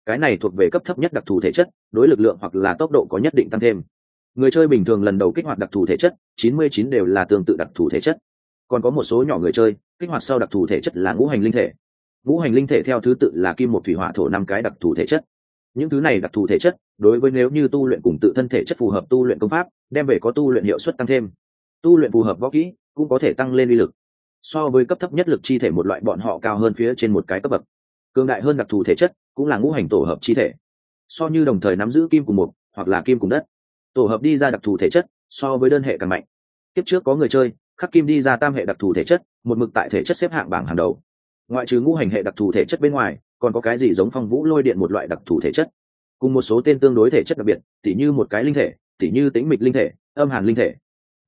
cái này thuộc về cấp thấp nhất đặc thù thể chất, đối lực lượng hoặc là tốc độ có nhất định tăng thêm. Người chơi bình thường lần đầu kích hoạt đặc thù thể chất 99 đều là tương tự đặc thù thể chất. Còn có một số nhỏ người chơi, kích hoạt sau đặc thù thể chất là ngũ hành linh thể. Ngũ hành linh thể theo thứ tự là kim một thủy hỏa thổ năm cái đặc thù thể chất. Những thứ này đặc thù thể chất, đối với nếu như tu luyện cùng tự thân thể chất phù hợp tu luyện công pháp, đem về có tu luyện hiệu suất tăng thêm. Tu luyện phù hợp võ kỹ, cũng có thể tăng lên uy lực. So với cấp thấp nhất lực chi thể một loại bọn họ cao hơn phía trên một cái cấp bậc cường đại hơn đặc thù thể chất, cũng là ngũ hành tổ hợp chi thể. So như đồng thời nắm giữ kim cùng một hoặc là kim cùng đất. Tổ hợp đi ra đặc thù thể chất, so với đơn hệ càng mạnh. Tiếp trước có người chơi, khắc kim đi ra tam hệ đặc thù thể chất, một mực tại thể chất xếp hạng bảng hàng đầu. Ngoại trừ ngũ hành hệ đặc thù thể chất bên ngoài, còn có cái gì giống phong vũ lôi điện một loại đặc thù thể chất? Cùng một số tên tương đối thể chất đặc biệt, tỉ như một cái linh thể, tỉ như tính mịch linh thể, âm hàn linh thể,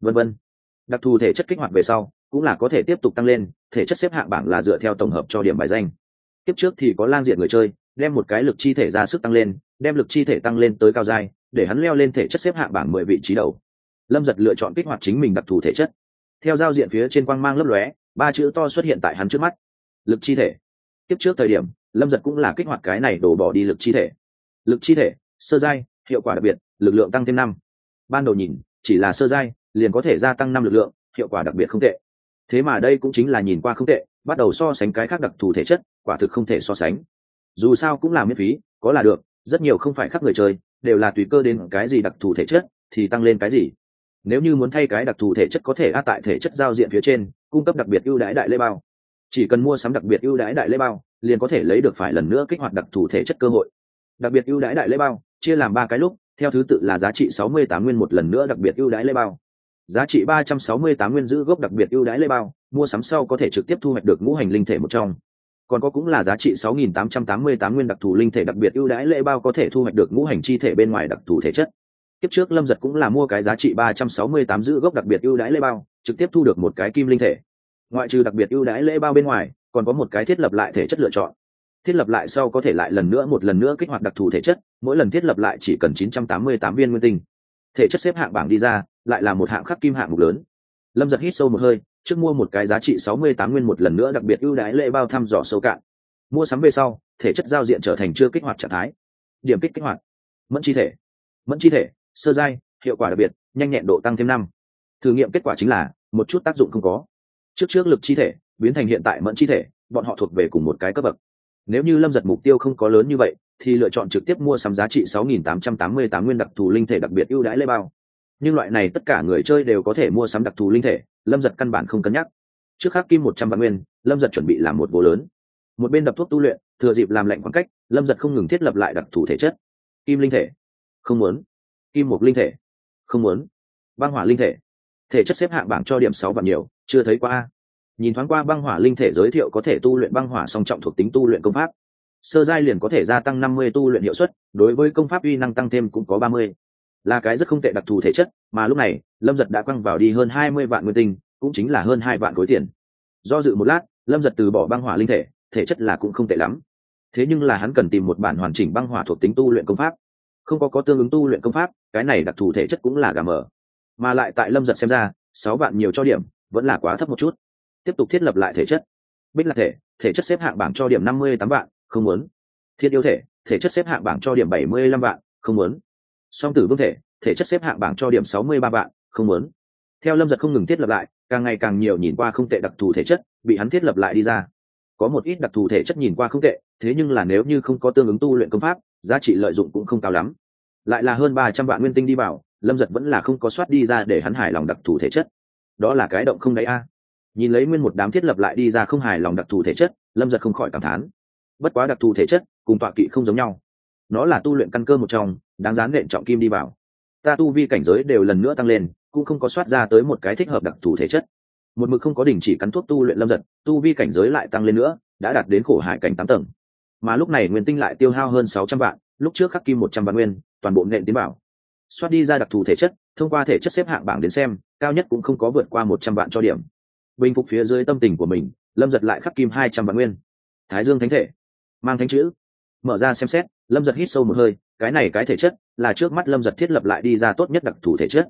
vân vân. Đặc thù thể chất kích hoạt về sau, cũng là có thể tiếp tục tăng lên, thể chất xếp hạng bảng là dựa theo tổng hợp cho điểm bài danh tiếp trước thì có lang diện người chơi, đem một cái lực chi thể ra sức tăng lên, đem lực chi thể tăng lên tới cao giai, để hắn leo lên thể chất xếp hạng bảng mười vị trí đầu. Lâm giật lựa chọn kích hoạt chính mình đặc thù thể chất. Theo giao diện phía trên quang mang lấp lóe, ba chữ to xuất hiện tại hắn trước mắt. Lực chi thể. Tiếp trước thời điểm, lâm giật cũng là kích hoạt cái này đổ bỏ đi lực chi thể. Lực chi thể, sơ giai, hiệu quả đặc biệt, lực lượng tăng thêm năm. Ban đầu nhìn, chỉ là sơ giai, liền có thể gia tăng năm lực lượng, hiệu quả đặc biệt không tệ. Thế mà đây cũng chính là nhìn qua không tệ, bắt đầu so sánh cái khác đặc thù thể chất quả thực không thể so sánh. Dù sao cũng là miễn phí, có là được, rất nhiều không phải khắc người chơi, đều là tùy cơ đến cái gì đặc thù thể chất thì tăng lên cái gì. Nếu như muốn thay cái đặc thù thể chất có thể áp tại thể chất giao diện phía trên, cung cấp đặc biệt ưu đãi đại lễ bao. Chỉ cần mua sắm đặc biệt ưu đãi đại lễ bao, liền có thể lấy được phải lần nữa kích hoạt đặc thù thể chất cơ hội. Đặc biệt ưu đãi đại lễ bao, chia làm ba cái lúc, theo thứ tự là giá trị sáu mươi tám nguyên một lần nữa đặc biệt ưu đãi lễ bao. Giá trị ba trăm sáu mươi tám nguyên giữ gốc đặc biệt ưu đãi lễ bao, mua sắm sau có thể trực tiếp thu hoạch được ngũ hành linh thể một trong còn có cũng là giá trị sáu nghìn tám trăm tám mươi tám nguyên đặc thù linh thể đặc biệt ưu đãi lễ bao có thể thu hoạch được ngũ hành chi thể bên ngoài đặc thù thể chất. Kiếp trước lâm giật cũng là mua cái giá trị ba trăm sáu mươi tám giữ gốc đặc biệt ưu đãi lễ bao, trực tiếp thu được một cái kim linh thể. Ngoại trừ đặc biệt ưu đãi lễ bao bên ngoài, còn có một cái thiết lập lại thể chất lựa chọn. Thiết lập lại sau có thể lại lần nữa một lần nữa kích hoạt đặc thù thể chất, mỗi lần thiết lập lại chỉ cần 988 viên nguyên tinh. Thể chất xếp hạng bảng đi ra, lại là một hạng khắc kim hạng mục lớn. Lâm giật hít sâu một hơi trước mua một cái giá trị 68 nguyên một lần nữa đặc biệt ưu đãi lễ bao thăm dò sâu cạn. Mua sắm về sau, thể chất giao diện trở thành chưa kích hoạt trạng thái. Điểm kích kích hoạt. Mẫn chi thể. Mẫn chi thể, sơ giai, hiệu quả đặc biệt, nhanh nhẹn độ tăng thêm năm. Thử nghiệm kết quả chính là, một chút tác dụng không có. Trước trước lực chi thể, biến thành hiện tại mẫn chi thể, bọn họ thuộc về cùng một cái cấp bậc. Nếu như lâm giật mục tiêu không có lớn như vậy, thì lựa chọn trực tiếp mua sắm giá trị 6888 nguyên đặc thù linh thể đặc biệt ưu đãi lễ bao nhưng loại này tất cả người chơi đều có thể mua sắm đặc thù linh thể, lâm giật căn bản không cân nhắc. Trước khắc kim một trăm vạn nguyên, lâm giật chuẩn bị làm một vô lớn. Một bên đập thuốc tu luyện, thừa dịp làm lệnh khoảng cách, lâm giật không ngừng thiết lập lại đặc thù thể chất. Kim linh thể. Không muốn. Kim một linh thể. Không muốn. Băng hỏa linh thể. Thể chất xếp hạng bảng cho điểm sáu vạn nhiều, chưa thấy qua nhìn thoáng qua băng hỏa linh thể giới thiệu có thể tu luyện băng hỏa song trọng thuộc tính tu luyện công pháp. Sơ giai liền có thể gia tăng năm mươi tu luyện hiệu suất, đối với công pháp uy năng tăng thêm cũng có ba mươi là cái rất không tệ đặc thù thể chất, mà lúc này, lâm giật đã quăng vào đi hơn hai mươi vạn nguyên tinh, cũng chính là hơn hai vạn khối tiền. Do dự một lát, lâm giật từ bỏ băng hỏa linh thể thể chất là cũng không tệ lắm. Thế nhưng là hắn cần tìm một bản hoàn chỉnh băng hỏa thuộc tính tu luyện công pháp. Không có có tương ứng tu luyện công pháp, cái này đặc thù thể chất cũng là gà mờ. Mà lại tại lâm giật xem ra, sáu vạn nhiều cho điểm, vẫn là quá thấp một chút. Tiếp tục thiết lập lại thể chất. Bích lạc thể thể chất xếp hạng bảng cho điểm năm mươi tám vạn, không muốn. Thiết yêu thể thể chất xếp hạng bảng cho điểm bảy mươi lăm vạn, không muốn song tử vương thể thể chất xếp hạng bảng cho điểm sáu mươi ba vạn, không muốn. Theo lâm giật không ngừng thiết lập lại, càng ngày càng nhiều nhìn qua không tệ đặc thù thể chất, bị hắn thiết lập lại đi ra. Có một ít đặc thù thể chất nhìn qua không tệ, thế nhưng là nếu như không có tương ứng tu luyện công pháp, giá trị lợi dụng cũng không cao lắm. Lại là hơn ba trăm vạn nguyên tinh đi vào, lâm giật vẫn là không có soát đi ra để hắn hài lòng đặc thù thể chất. Đó là cái động không đáy a. Nhìn lấy nguyên một đám thiết lập lại đi ra không hài lòng đặc thù thể chất, lâm giật không khỏi cảm thán. Bất quá đặc thù thể chất cùng tọa kỵ không giống nhau. Nó là tu luyện căn cơ một trong đáng dán nện trọng kim đi vào. Ta tu vi cảnh giới đều lần nữa tăng lên, cũng không có soát ra tới một cái thích hợp đặc thù thể chất. Một mực không có đình chỉ cắn thuốc tu luyện lâm giật, tu vi cảnh giới lại tăng lên nữa, đã đạt đến khổ hải cảnh tám tầng. Mà lúc này nguyên tinh lại tiêu hao hơn sáu trăm vạn, lúc trước khắc kim một trăm vạn nguyên, toàn bộ nện tiến bảo soát đi ra đặc thù thể chất, thông qua thể chất xếp hạng bảng đến xem, cao nhất cũng không có vượt qua một trăm vạn cho điểm. Bình phục phía dưới tâm tình của mình, lâm giật lại khắc kim hai trăm vạn nguyên. Thái dương thánh thể. Mang thánh chữ. Mở ra xem xét lâm giật hít sâu một hơi, cái này cái thể chất là trước mắt lâm giật thiết lập lại đi ra tốt nhất đặc thù thể chất.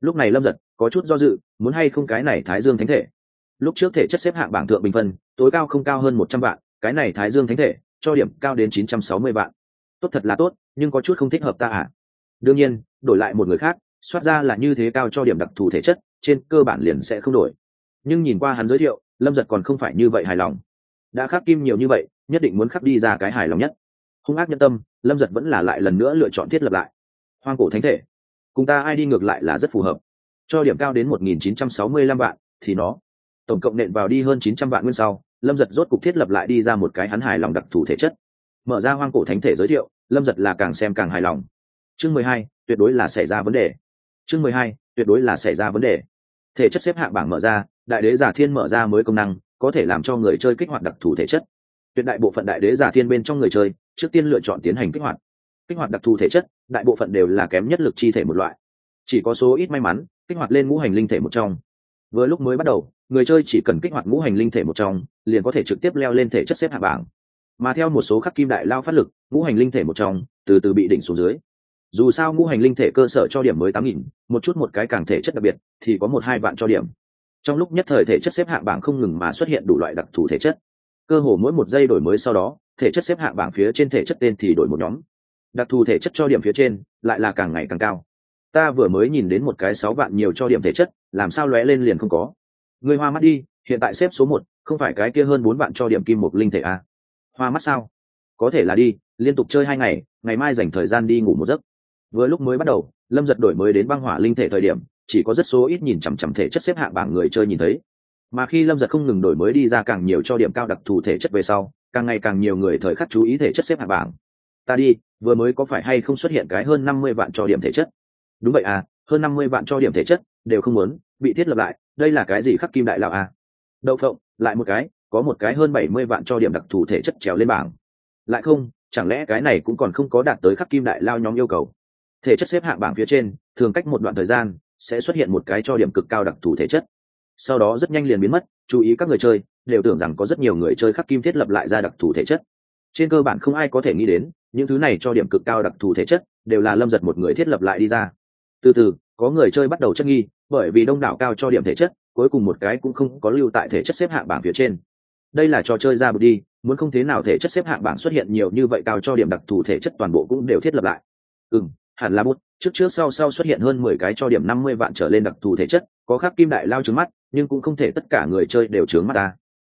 Lúc này lâm giật có chút do dự, muốn hay không cái này thái dương thánh thể. Lúc trước thể chất xếp hạng bảng thượng bình phân, tối cao không cao hơn một trăm vạn, cái này thái dương thánh thể cho điểm cao đến chín trăm sáu mươi vạn. Tốt thật là tốt, nhưng có chút không thích hợp ta à? Đương nhiên, đổi lại một người khác, soát ra là như thế cao cho điểm đặc thù thể chất, trên cơ bản liền sẽ không đổi. Nhưng nhìn qua hắn giới thiệu, lâm giật còn không phải như vậy hài lòng. Đã khắc kim nhiều như vậy, nhất định muốn khắc đi ra cái hài lòng nhất hung ác nhân tâm, lâm giật vẫn là lại lần nữa lựa chọn thiết lập lại. Hoang cổ thánh thể. Cùng ta ai đi ngược lại là rất phù hợp. Cho điểm cao đến một nghìn chín trăm sáu mươi lăm vạn, thì nó. Tổng cộng nện vào đi hơn chín trăm vạn nguyên sau, lâm giật rốt cục thiết lập lại đi ra một cái hắn hài lòng đặc thù thể chất. Mở ra hoang cổ thánh thể giới thiệu, lâm giật là càng xem càng hài lòng. Chương mười hai, tuyệt đối là xảy ra vấn đề. Chương mười hai, tuyệt đối là xảy ra vấn đề. Thể chất xếp hạng bảng mở ra, đại đế giả thiên mở ra mới công năng, có thể làm cho người chơi kích hoạt đặc thù thể chất. Tuyệt đại bộ phận đại đế giả thiên bên trong người chơi trước tiên lựa chọn tiến hành kích hoạt. Kích hoạt đặc thù thể chất, đại bộ phận đều là kém nhất lực chi thể một loại. Chỉ có số ít may mắn, kích hoạt lên ngũ hành linh thể một trong. Vừa lúc mới bắt đầu, người chơi chỉ cần kích hoạt ngũ hành linh thể một trong, liền có thể trực tiếp leo lên thể chất xếp hạ bảng. Mà theo một số khắc kim đại lao phát lực, ngũ hành linh thể một trong, từ từ bị đỉnh xuống dưới. Dù sao ngũ hành linh thể cơ sở cho điểm mới tám nghìn, một chút một cái càng thể chất đặc biệt, thì có một hai vạn cho điểm. Trong lúc nhất thời thể chất xếp hạng bảng không ngừng mà xuất hiện đủ loại đặc thù thể chất. Cơ hồ mỗi một giây đổi mới sau đó thể chất xếp hạng bảng phía trên thể chất tên thì đổi một nhóm. Đặc thù thể chất cho điểm phía trên, lại là càng ngày càng cao. Ta vừa mới nhìn đến một cái sáu vạn nhiều cho điểm thể chất, làm sao lóe lên liền không có? Người hoa mắt đi, hiện tại xếp số một, không phải cái kia hơn bốn vạn cho điểm kim một linh thể à? hoa mắt sao? Có thể là đi, liên tục chơi hai ngày ngày mai dành thời gian đi ngủ một giấc. Vừa lúc mới bắt đầu, lâm giật đổi mới đến băng hỏa linh thể thời điểm, chỉ có rất số ít nhìn chằm chằm thể chất xếp hạng bảng người chơi nhìn thấy. Mà khi lâm giật không ngừng đổi mới đi ra càng nhiều cho điểm cao đặc thù thể chất về sau càng ngày càng nhiều người thời khắc chú ý thể chất xếp hạng bảng. Ta đi, vừa mới có phải hay không xuất hiện cái hơn năm mươi vạn cho điểm thể chất? Đúng vậy à hơn năm mươi vạn cho điểm thể chất, đều không muốn, bị thiết lập lại, đây là cái gì khắc kim đại lạo à? Đậu phộng, lại một cái, có một cái hơn bảy mươi vạn cho điểm đặc thù thể chất trèo lên bảng. Lại không, chẳng lẽ cái này cũng còn không có đạt tới khắc kim đại lao nhóm yêu cầu? Thể chất xếp hạng bảng phía trên, thường cách một đoạn thời gian, sẽ xuất hiện một cái cho điểm cực cao đặc thù thể chất. Sau đó rất nhanh liền biến mất, chú ý các người chơi đều tưởng rằng có rất nhiều người chơi khắc kim thiết lập lại ra đặc thù thể chất. Trên cơ bản không ai có thể nghĩ đến, những thứ này cho điểm cực cao đặc thù thể chất, đều là lâm giật một người thiết lập lại đi ra. Từ từ, có người chơi bắt đầu chất nghi, bởi vì đông đảo cao cho điểm thể chất, cuối cùng một cái cũng không có lưu tại thể chất xếp hạng bảng phía trên. Đây là trò chơi ra bước đi, muốn không thế nào thể chất xếp hạng bảng xuất hiện nhiều như vậy cao cho điểm đặc thù thể chất toàn bộ cũng đều thiết lập lại. Ừ hẳn là bút, trước trước sau sau xuất hiện hơn mười cái cho điểm năm mươi vạn trở lên đặc thù thể chất, có khắc kim đại lao trướng mắt, nhưng cũng không thể tất cả người chơi đều trướng mắt ta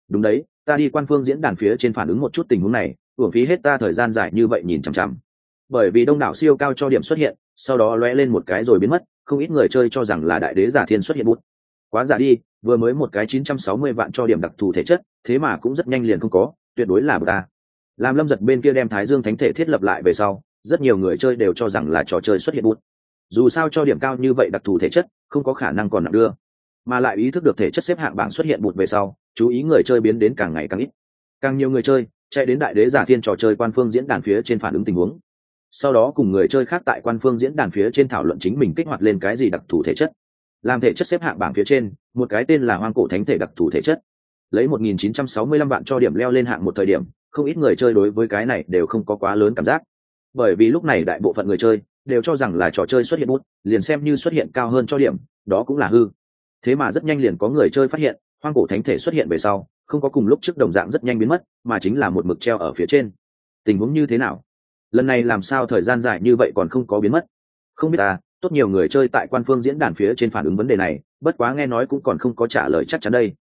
đúng đấy, ta đi quan phương diễn đàn phía trên phản ứng một chút tình huống này, hưởng phí hết ta thời gian dài như vậy nhìn chằm chằm. Bởi vì đông đảo siêu cao cho điểm xuất hiện, sau đó lóe lên một cái rồi biến mất, không ít người chơi cho rằng là đại đế giả thiên xuất hiện bút. Quá giả đi, vừa mới một cái chín trăm sáu mươi vạn cho điểm đặc thù thể chất, thế mà cũng rất nhanh liền không có, tuyệt đối là bờ ta làm lâm giật bên kia đem thái dương thánh thể thiết lập lại về sau, rất nhiều người chơi đều cho rằng là trò chơi xuất hiện bút. Dù sao cho điểm cao như vậy đặc thù thể chất, không có khả năng còn nặng đưa mà lại ý thức được thể chất xếp hạng bảng xuất hiện bụt về sau, chú ý người chơi biến đến càng ngày càng ít. Càng nhiều người chơi chạy đến đại đế giả thiên trò chơi quan phương diễn đàn phía trên phản ứng tình huống. Sau đó cùng người chơi khác tại quan phương diễn đàn phía trên thảo luận chính mình kích hoạt lên cái gì đặc thù thể chất. Làm thể chất xếp hạng bảng phía trên, một cái tên là hoang cổ thánh thể đặc thù thể chất. Lấy 1965 vạn cho điểm leo lên hạng một thời điểm, không ít người chơi đối với cái này đều không có quá lớn cảm giác. Bởi vì lúc này đại bộ phận người chơi đều cho rằng là trò chơi xuất hiện bút, liền xem như xuất hiện cao hơn cho điểm, đó cũng là hư thế mà rất nhanh liền có người chơi phát hiện, hoang cổ thánh thể xuất hiện về sau, không có cùng lúc trước đồng dạng rất nhanh biến mất, mà chính là một mực treo ở phía trên. Tình huống như thế nào? Lần này làm sao thời gian dài như vậy còn không có biến mất? Không biết à tốt nhiều người chơi tại quan phương diễn đàn phía trên phản ứng vấn đề này, bất quá nghe nói cũng còn không có trả lời chắc chắn đây.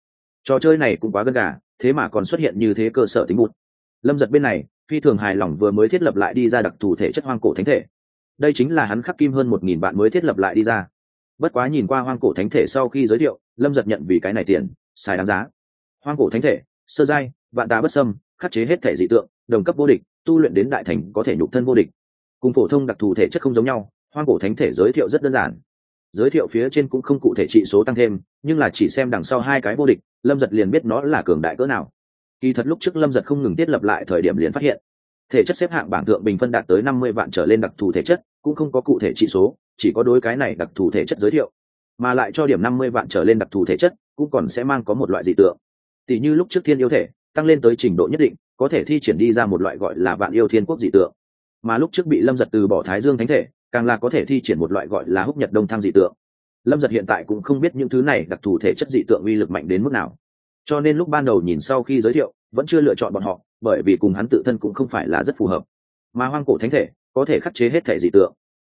Trò chơi này cũng quá gần gà, thế mà còn xuất hiện như thế cơ sở tính bụt. Lâm giật bên này, phi thường hài lòng vừa mới thiết lập lại đi ra đặc thù thể chất hoang cổ thánh thể. Đây chính là hắn khắc kim hơn một nghìn bạn mới thiết lập lại đi ra bất quá nhìn qua hoang cổ thánh thể sau khi giới thiệu, lâm giật nhận vì cái này tiền, xài đáng giá. Hoang cổ thánh thể, sơ giai, vạn tá bất sâm khắc chế hết thể dị tượng, đồng cấp vô địch, tu luyện đến đại thành có thể nhục thân vô địch. Cùng phổ thông đặc thù thể chất không giống nhau, hoang cổ thánh thể giới thiệu rất đơn giản. Giới thiệu phía trên cũng không cụ thể trị số tăng thêm, nhưng là chỉ xem đằng sau hai cái vô địch, lâm giật liền biết nó là cường đại cỡ nào. Kỳ thật lúc trước lâm giật không ngừng thiết lập lại thời điểm liền phát hiện, thể chất xếp hạng bảng thượng bình phân đạt tới năm mươi vạn trở lên đặc thù thể chất, cũng không có cụ thể trị số chỉ có đối cái này đặc thù thể chất giới thiệu, mà lại cho điểm năm mươi vạn trở lên đặc thù thể chất, cũng còn sẽ mang có một loại dị tượng. Tỷ như lúc trước thiên yêu thể, tăng lên tới trình độ nhất định, có thể thi triển đi ra một loại gọi là vạn yêu thiên quốc dị tượng. Mà lúc trước bị lâm giật từ bỏ thái dương thánh thể, càng là có thể thi triển một loại gọi là húc nhật đông thăng dị tượng. Lâm giật hiện tại cũng không biết những thứ này đặc thù thể chất dị tượng uy lực mạnh đến mức nào. Cho nên lúc ban đầu nhìn sau khi giới thiệu, vẫn chưa lựa chọn bọn họ, bởi vì cùng hắn tự thân cũng không phải là rất phù hợp. Mà hoang cổ thánh thể, có thể khắc chế hết thể dị tượng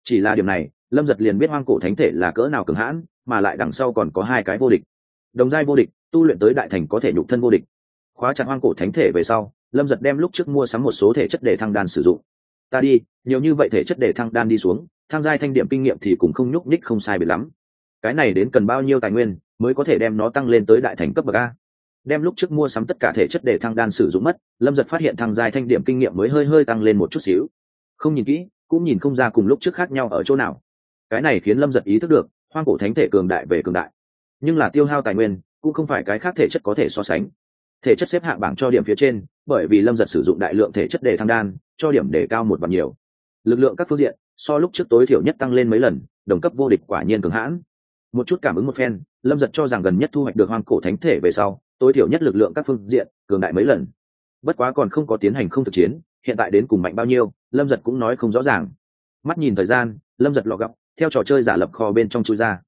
chỉ là điều này, lâm giật liền biết hoang cổ thánh thể là cỡ nào cường hãn, mà lại đằng sau còn có hai cái vô địch. Đồng giai vô địch, tu luyện tới đại thành có thể nhục thân vô địch. Khóa chặt hoang cổ thánh thể về sau, lâm giật đem lúc trước mua sắm một số thể chất để thăng đan sử dụng. Ta đi, nhiều như vậy thể chất để thăng đan đi xuống thang giai thanh điểm kinh nghiệm thì cũng không nhúc nhích không sai biệt lắm. Cái này đến cần bao nhiêu tài nguyên mới có thể đem nó tăng lên tới đại thành cấp bậc a? Đem lúc trước mua sắm tất cả thể chất để thăng đan sử dụng mất, lâm giật phát hiện thăng giai thanh điểm kinh nghiệm mới hơi hơi tăng lên một chút xíu. Không nhìn kỹ cũng nhìn không ra cùng lúc trước khác nhau ở chỗ nào. Cái này khiến lâm giật ý thức được, hoang cổ thánh thể cường đại về cường đại. Nhưng là tiêu hao tài nguyên, cũng không phải cái khác thể chất có thể so sánh. Thể chất xếp hạng bảng cho điểm phía trên, bởi vì lâm giật sử dụng đại lượng thể chất để thăng đan, cho điểm để cao một bằng nhiều. Lực lượng các phương diện, so lúc trước tối thiểu nhất tăng lên mấy lần, đồng cấp vô địch quả nhiên cường hãn. Một chút cảm ứng một phen, lâm giật cho rằng gần nhất thu hoạch được hoang cổ thánh thể về sau, tối thiểu nhất lực lượng các phương diện, cường đại mấy lần. Bất quá còn không có tiến hành không thực chiến hiện tại đến cùng mạnh bao nhiêu, lâm giật cũng nói không rõ ràng. Mắt nhìn thời gian, lâm giật lọ gọc theo trò chơi giả lập kho bên trong chui ra.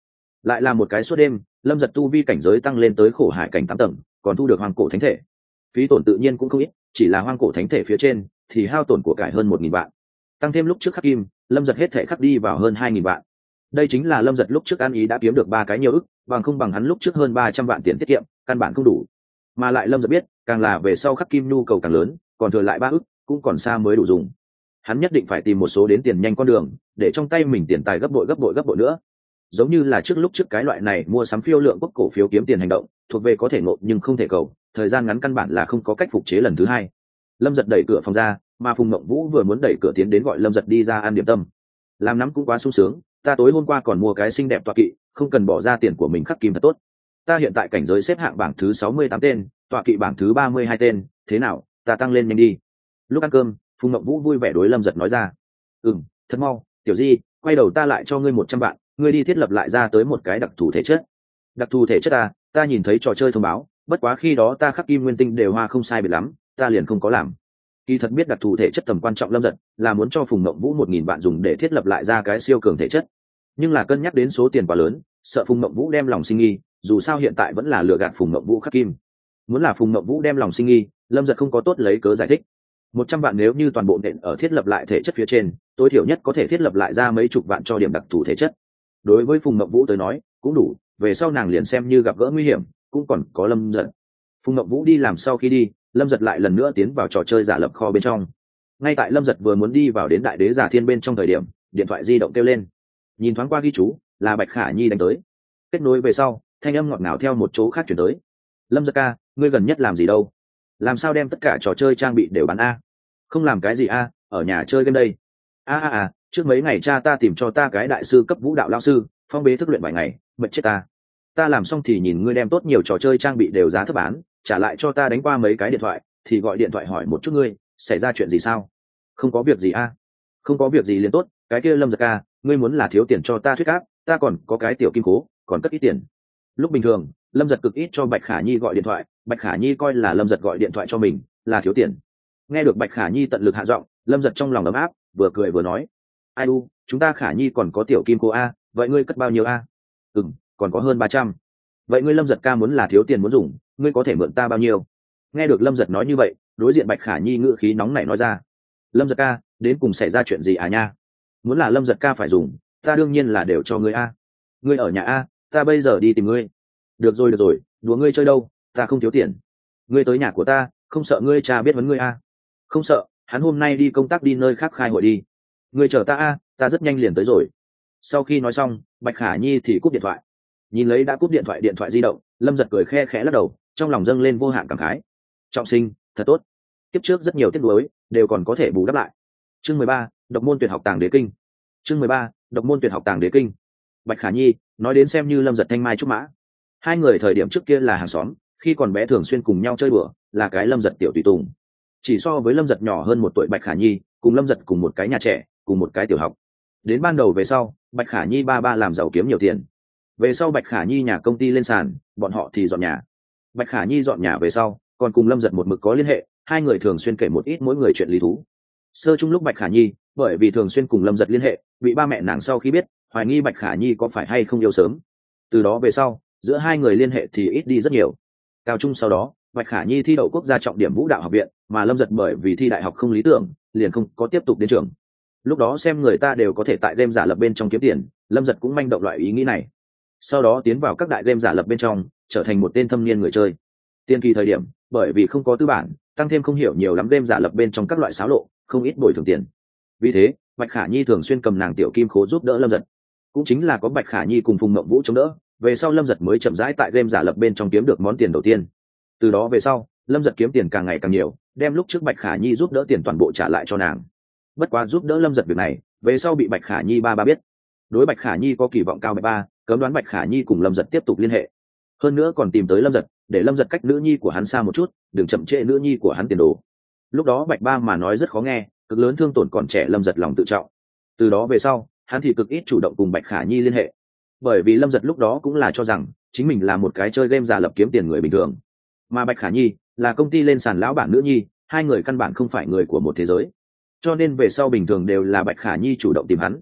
Lại là một cái suốt đêm, lâm giật tu vi cảnh giới tăng lên tới khổ hải cảnh tám tầng, còn thu được hoàng cổ thánh thể. Phí tổn tự nhiên cũng không ít, chỉ là hoang cổ thánh thể phía trên, thì hao tổn của cải hơn một nghìn vạn. Tăng thêm lúc trước khắc kim, lâm giật hết thể khắc đi vào hơn hai nghìn vạn. Đây chính là lâm giật lúc trước ăn ý đã kiếm được ba cái nhiều ức, bằng không bằng hắn lúc trước hơn ba trăm vạn tiền tiết kiệm, căn bản không đủ. Mà lại lâm giật biết, càng là về sau khắc kim nhu cầu càng lớn, còn thừa lại ba ức cũng còn xa mới đủ dùng. Hắn nhất định phải tìm một số đến tiền nhanh con đường, để trong tay mình tiền tài gấp bội gấp bội gấp bội nữa. Giống như là trước lúc trước cái loại này mua sắm phiêu lượng quốc cổ phiếu kiếm tiền hành động, thuộc về có thể nộp nhưng không thể cầu, thời gian ngắn căn bản là không có cách phục chế lần thứ hai. Lâm giật đẩy cửa phòng ra, mà phùng mộng vũ vừa muốn đẩy cửa tiến đến gọi lâm giật đi ra ăn điểm tâm. Làm nắm cũng quá sung sướng, ta tối hôm qua còn mua cái xinh đẹp toa kỵ, không cần bỏ ra tiền của mình khắc kim thật tốt. Ta hiện tại cảnh giới xếp hạng bảng thứ sáu mươi tám tên, tọa kỵ bảng thứ ba mươi hai tên, thế nào, ta tăng lên nhanh đi lúc ăn cơm, phùng mậu vũ vui vẻ đối lâm giật nói ra ừ m thật mau, tiểu di, quay đầu ta lại cho ngươi một trăm vạn, ngươi đi thiết lập lại ra tới một cái đặc thù thể chất. Đặc thù thể chất ta ta nhìn thấy trò chơi thông báo, bất quá khi đó ta khắc kim nguyên tinh đều hoa không sai biệt lắm, ta liền không có làm. Kỳ thật biết đặc thù thể chất tầm quan trọng lâm giật, là muốn cho phùng mộng vũ một nghìn vạn dùng để thiết lập lại ra cái siêu cường thể chất. Nhưng là cân nhắc đến số tiền quá lớn, sợ phùng mộng vũ đem lòng sinh nghi, dù sao hiện tại vẫn là lừa gạt phùng mộng vũ khắc kim. Muốn là phùng mộng vũ đem lòng sinh nghi, lâm giật không có tốt lấy cớ giải thích một trăm vạn nếu như toàn bộ nện ở thiết lập lại thể chất phía trên, tối thiểu nhất có thể thiết lập lại ra mấy chục vạn cho điểm đặc thù thể chất. Đối với phùng mộng vũ tới nói, cũng đủ, về sau nàng liền xem như gặp gỡ nguy hiểm, cũng còn có lâm giật. Phùng mộng vũ đi làm sau khi đi, lâm giật lại lần nữa tiến vào trò chơi giả lập kho bên trong. Ngay tại lâm giật vừa muốn đi vào đến đại đế giả thiên bên trong thời điểm, điện thoại di động kêu lên. Nhìn thoáng qua ghi chú, là bạch khả nhi đánh tới. Kết nối về sau, thanh âm ngọt ngào theo một chỗ khác chuyển tới. Lâm giật ca, ngươi gần nhất làm gì đâu? Làm sao đem tất cả trò chơi trang bị đều bán a? Không làm cái gì a, ở nhà chơi game đây. A a a, trước mấy ngày cha ta tìm cho ta cái đại sư cấp vũ đạo lao sư, phong bế thức luyện vài ngày, mệt chết ta. Ta làm xong thì nhìn ngươi đem tốt nhiều trò chơi trang bị đều giá thấp bán, trả lại cho ta đánh qua mấy cái điện thoại, thì gọi điện thoại hỏi một chút ngươi, xảy ra chuyện gì sao? Không có việc gì a. Không có việc gì liền tốt, cái kia lâm giật ca ngươi muốn là thiếu tiền cho ta thuyết áp, ta còn có cái tiểu kim cố, còn cất ít tiền. Lúc bình thường, lâm giật cực ít cho bạch khả nhi gọi điện thoại bạch khả nhi coi là lâm giật gọi điện thoại cho mình, là thiếu tiền. Nghe được bạch khả nhi tận lực hạ giọng, lâm giật trong lòng ấm áp, vừa cười vừa nói, ai u, chúng ta khả nhi còn có tiểu kim cô a, vậy ngươi cất bao nhiêu a? Ừ m còn có hơn ba trăm. Vậy ngươi lâm giật ca muốn là thiếu tiền muốn dùng, ngươi có thể mượn ta bao nhiêu? Nghe được lâm giật nói như vậy, đối diện bạch khả nhi ngự khí nóng này nói ra, lâm giật ca, đến cùng xảy ra chuyện gì à nha? Muốn là lâm giật ca phải dùng, ta đương nhiên là đều cho ngươi a. Ngươi ở nhà a, ta bây giờ đi tìm ngươi. Được rồi được rồi, đùa ngươi chơi đâu ta không thiếu tiền. Ngươi tới nhà của ta, không sợ ngươi cha biết vấn ngươi a? Không sợ, hắn hôm nay đi công tác đi nơi khác khai hội đi. Ngươi chờ ta a, ta rất nhanh liền tới rồi. Sau khi nói xong, bạch khả nhi thì cúp điện thoại. Nhìn lấy đã cúp điện thoại điện thoại di động, lâm giật cười khe khẽ lắc đầu, trong lòng dâng lên vô hạn cảm khái. Trọng sinh, thật tốt. Tiếp trước rất nhiều tiết lối đều còn có thể bù đắp lại. Chương mười ba, độc môn tuyệt học tàng đế kinh. Chương mười ba, độc môn tuyệt học tàng đế kinh. Bạch khả nhi, nói đến xem như lâm giật thanh mai trúc mã. Hai người thời điểm trước kia là hàng xóm khi còn bé thường xuyên cùng nhau chơi bừa là cái lâm giật tiểu tùy tùng. Chỉ so với lâm giật nhỏ hơn một tuổi bạch khả nhi, cùng lâm giật cùng một cái nhà trẻ, cùng một cái tiểu học. Đến ban đầu về sau, bạch khả nhi ba ba làm giàu kiếm nhiều tiền. Về sau bạch khả nhi nhà công ty lên sàn, bọn họ thì dọn nhà. Bạch khả nhi dọn nhà về sau, còn cùng lâm giật một mực có liên hệ, hai người thường xuyên kể một ít mỗi người chuyện lý thú. Sơ chung lúc bạch khả nhi, bởi vì thường xuyên cùng lâm giật liên hệ, bị ba mẹ nàng sau khi biết, hoài nghi bạch khả nhi có phải hay không yêu sớm. Từ đó về sau, giữa hai người liên hệ thì ít đi rất nhiều cao trung sau đó, bạch khả nhi thi đậu quốc gia trọng điểm vũ đạo học viện, mà lâm giật bởi vì thi đại học không lý tưởng, liền không có tiếp tục đến trường. Lúc đó xem người ta đều có thể tại đêm giả lập bên trong kiếm tiền, lâm giật cũng manh động loại ý nghĩ này. Sau đó tiến vào các đại đêm giả lập bên trong, trở thành một tên thâm niên người chơi. Tiên kỳ thời điểm, bởi vì không có tư bản, tăng thêm không hiểu nhiều lắm đêm giả lập bên trong các loại xáo lộ, không ít bồi thường tiền. Vì thế, bạch khả nhi thường xuyên cầm nàng tiểu kim khố giúp đỡ lâm giật. Cũng chính là có bạch khả nhi cùng phùng mộng vũ chống đỡ về sau lâm giật mới chậm rãi tại game giả lập bên trong kiếm được món tiền đầu tiên. Từ đó về sau, lâm giật kiếm tiền càng ngày càng nhiều, đem lúc trước bạch khả nhi giúp đỡ tiền toàn bộ trả lại cho nàng. Bất quá giúp đỡ lâm giật việc này, về sau bị bạch khả nhi ba ba biết. Đối bạch khả nhi có kỳ vọng cao bạch ba, cấm đoán bạch khả nhi cùng lâm giật tiếp tục liên hệ. Hơn nữa còn tìm tới lâm giật, để lâm giật cách nữ nhi của hắn xa một chút, đừng chậm trễ nữ nhi của hắn tiền đồ. Lúc đó bạch ba mà nói rất khó nghe, cực lớn thương tổn còn trẻ lâm giật lòng tự trọng. Từ đó về sau, hắn thì cực ít chủ động cùng bạch khả nhi liên hệ bởi vì lâm giật lúc đó cũng là cho rằng chính mình là một cái chơi game giả lập kiếm tiền người bình thường. Mà bạch khả nhi là công ty lên sàn lão bản nữ nhi, hai người căn bản không phải người của một thế giới. Cho nên về sau bình thường đều là bạch khả nhi chủ động tìm hắn.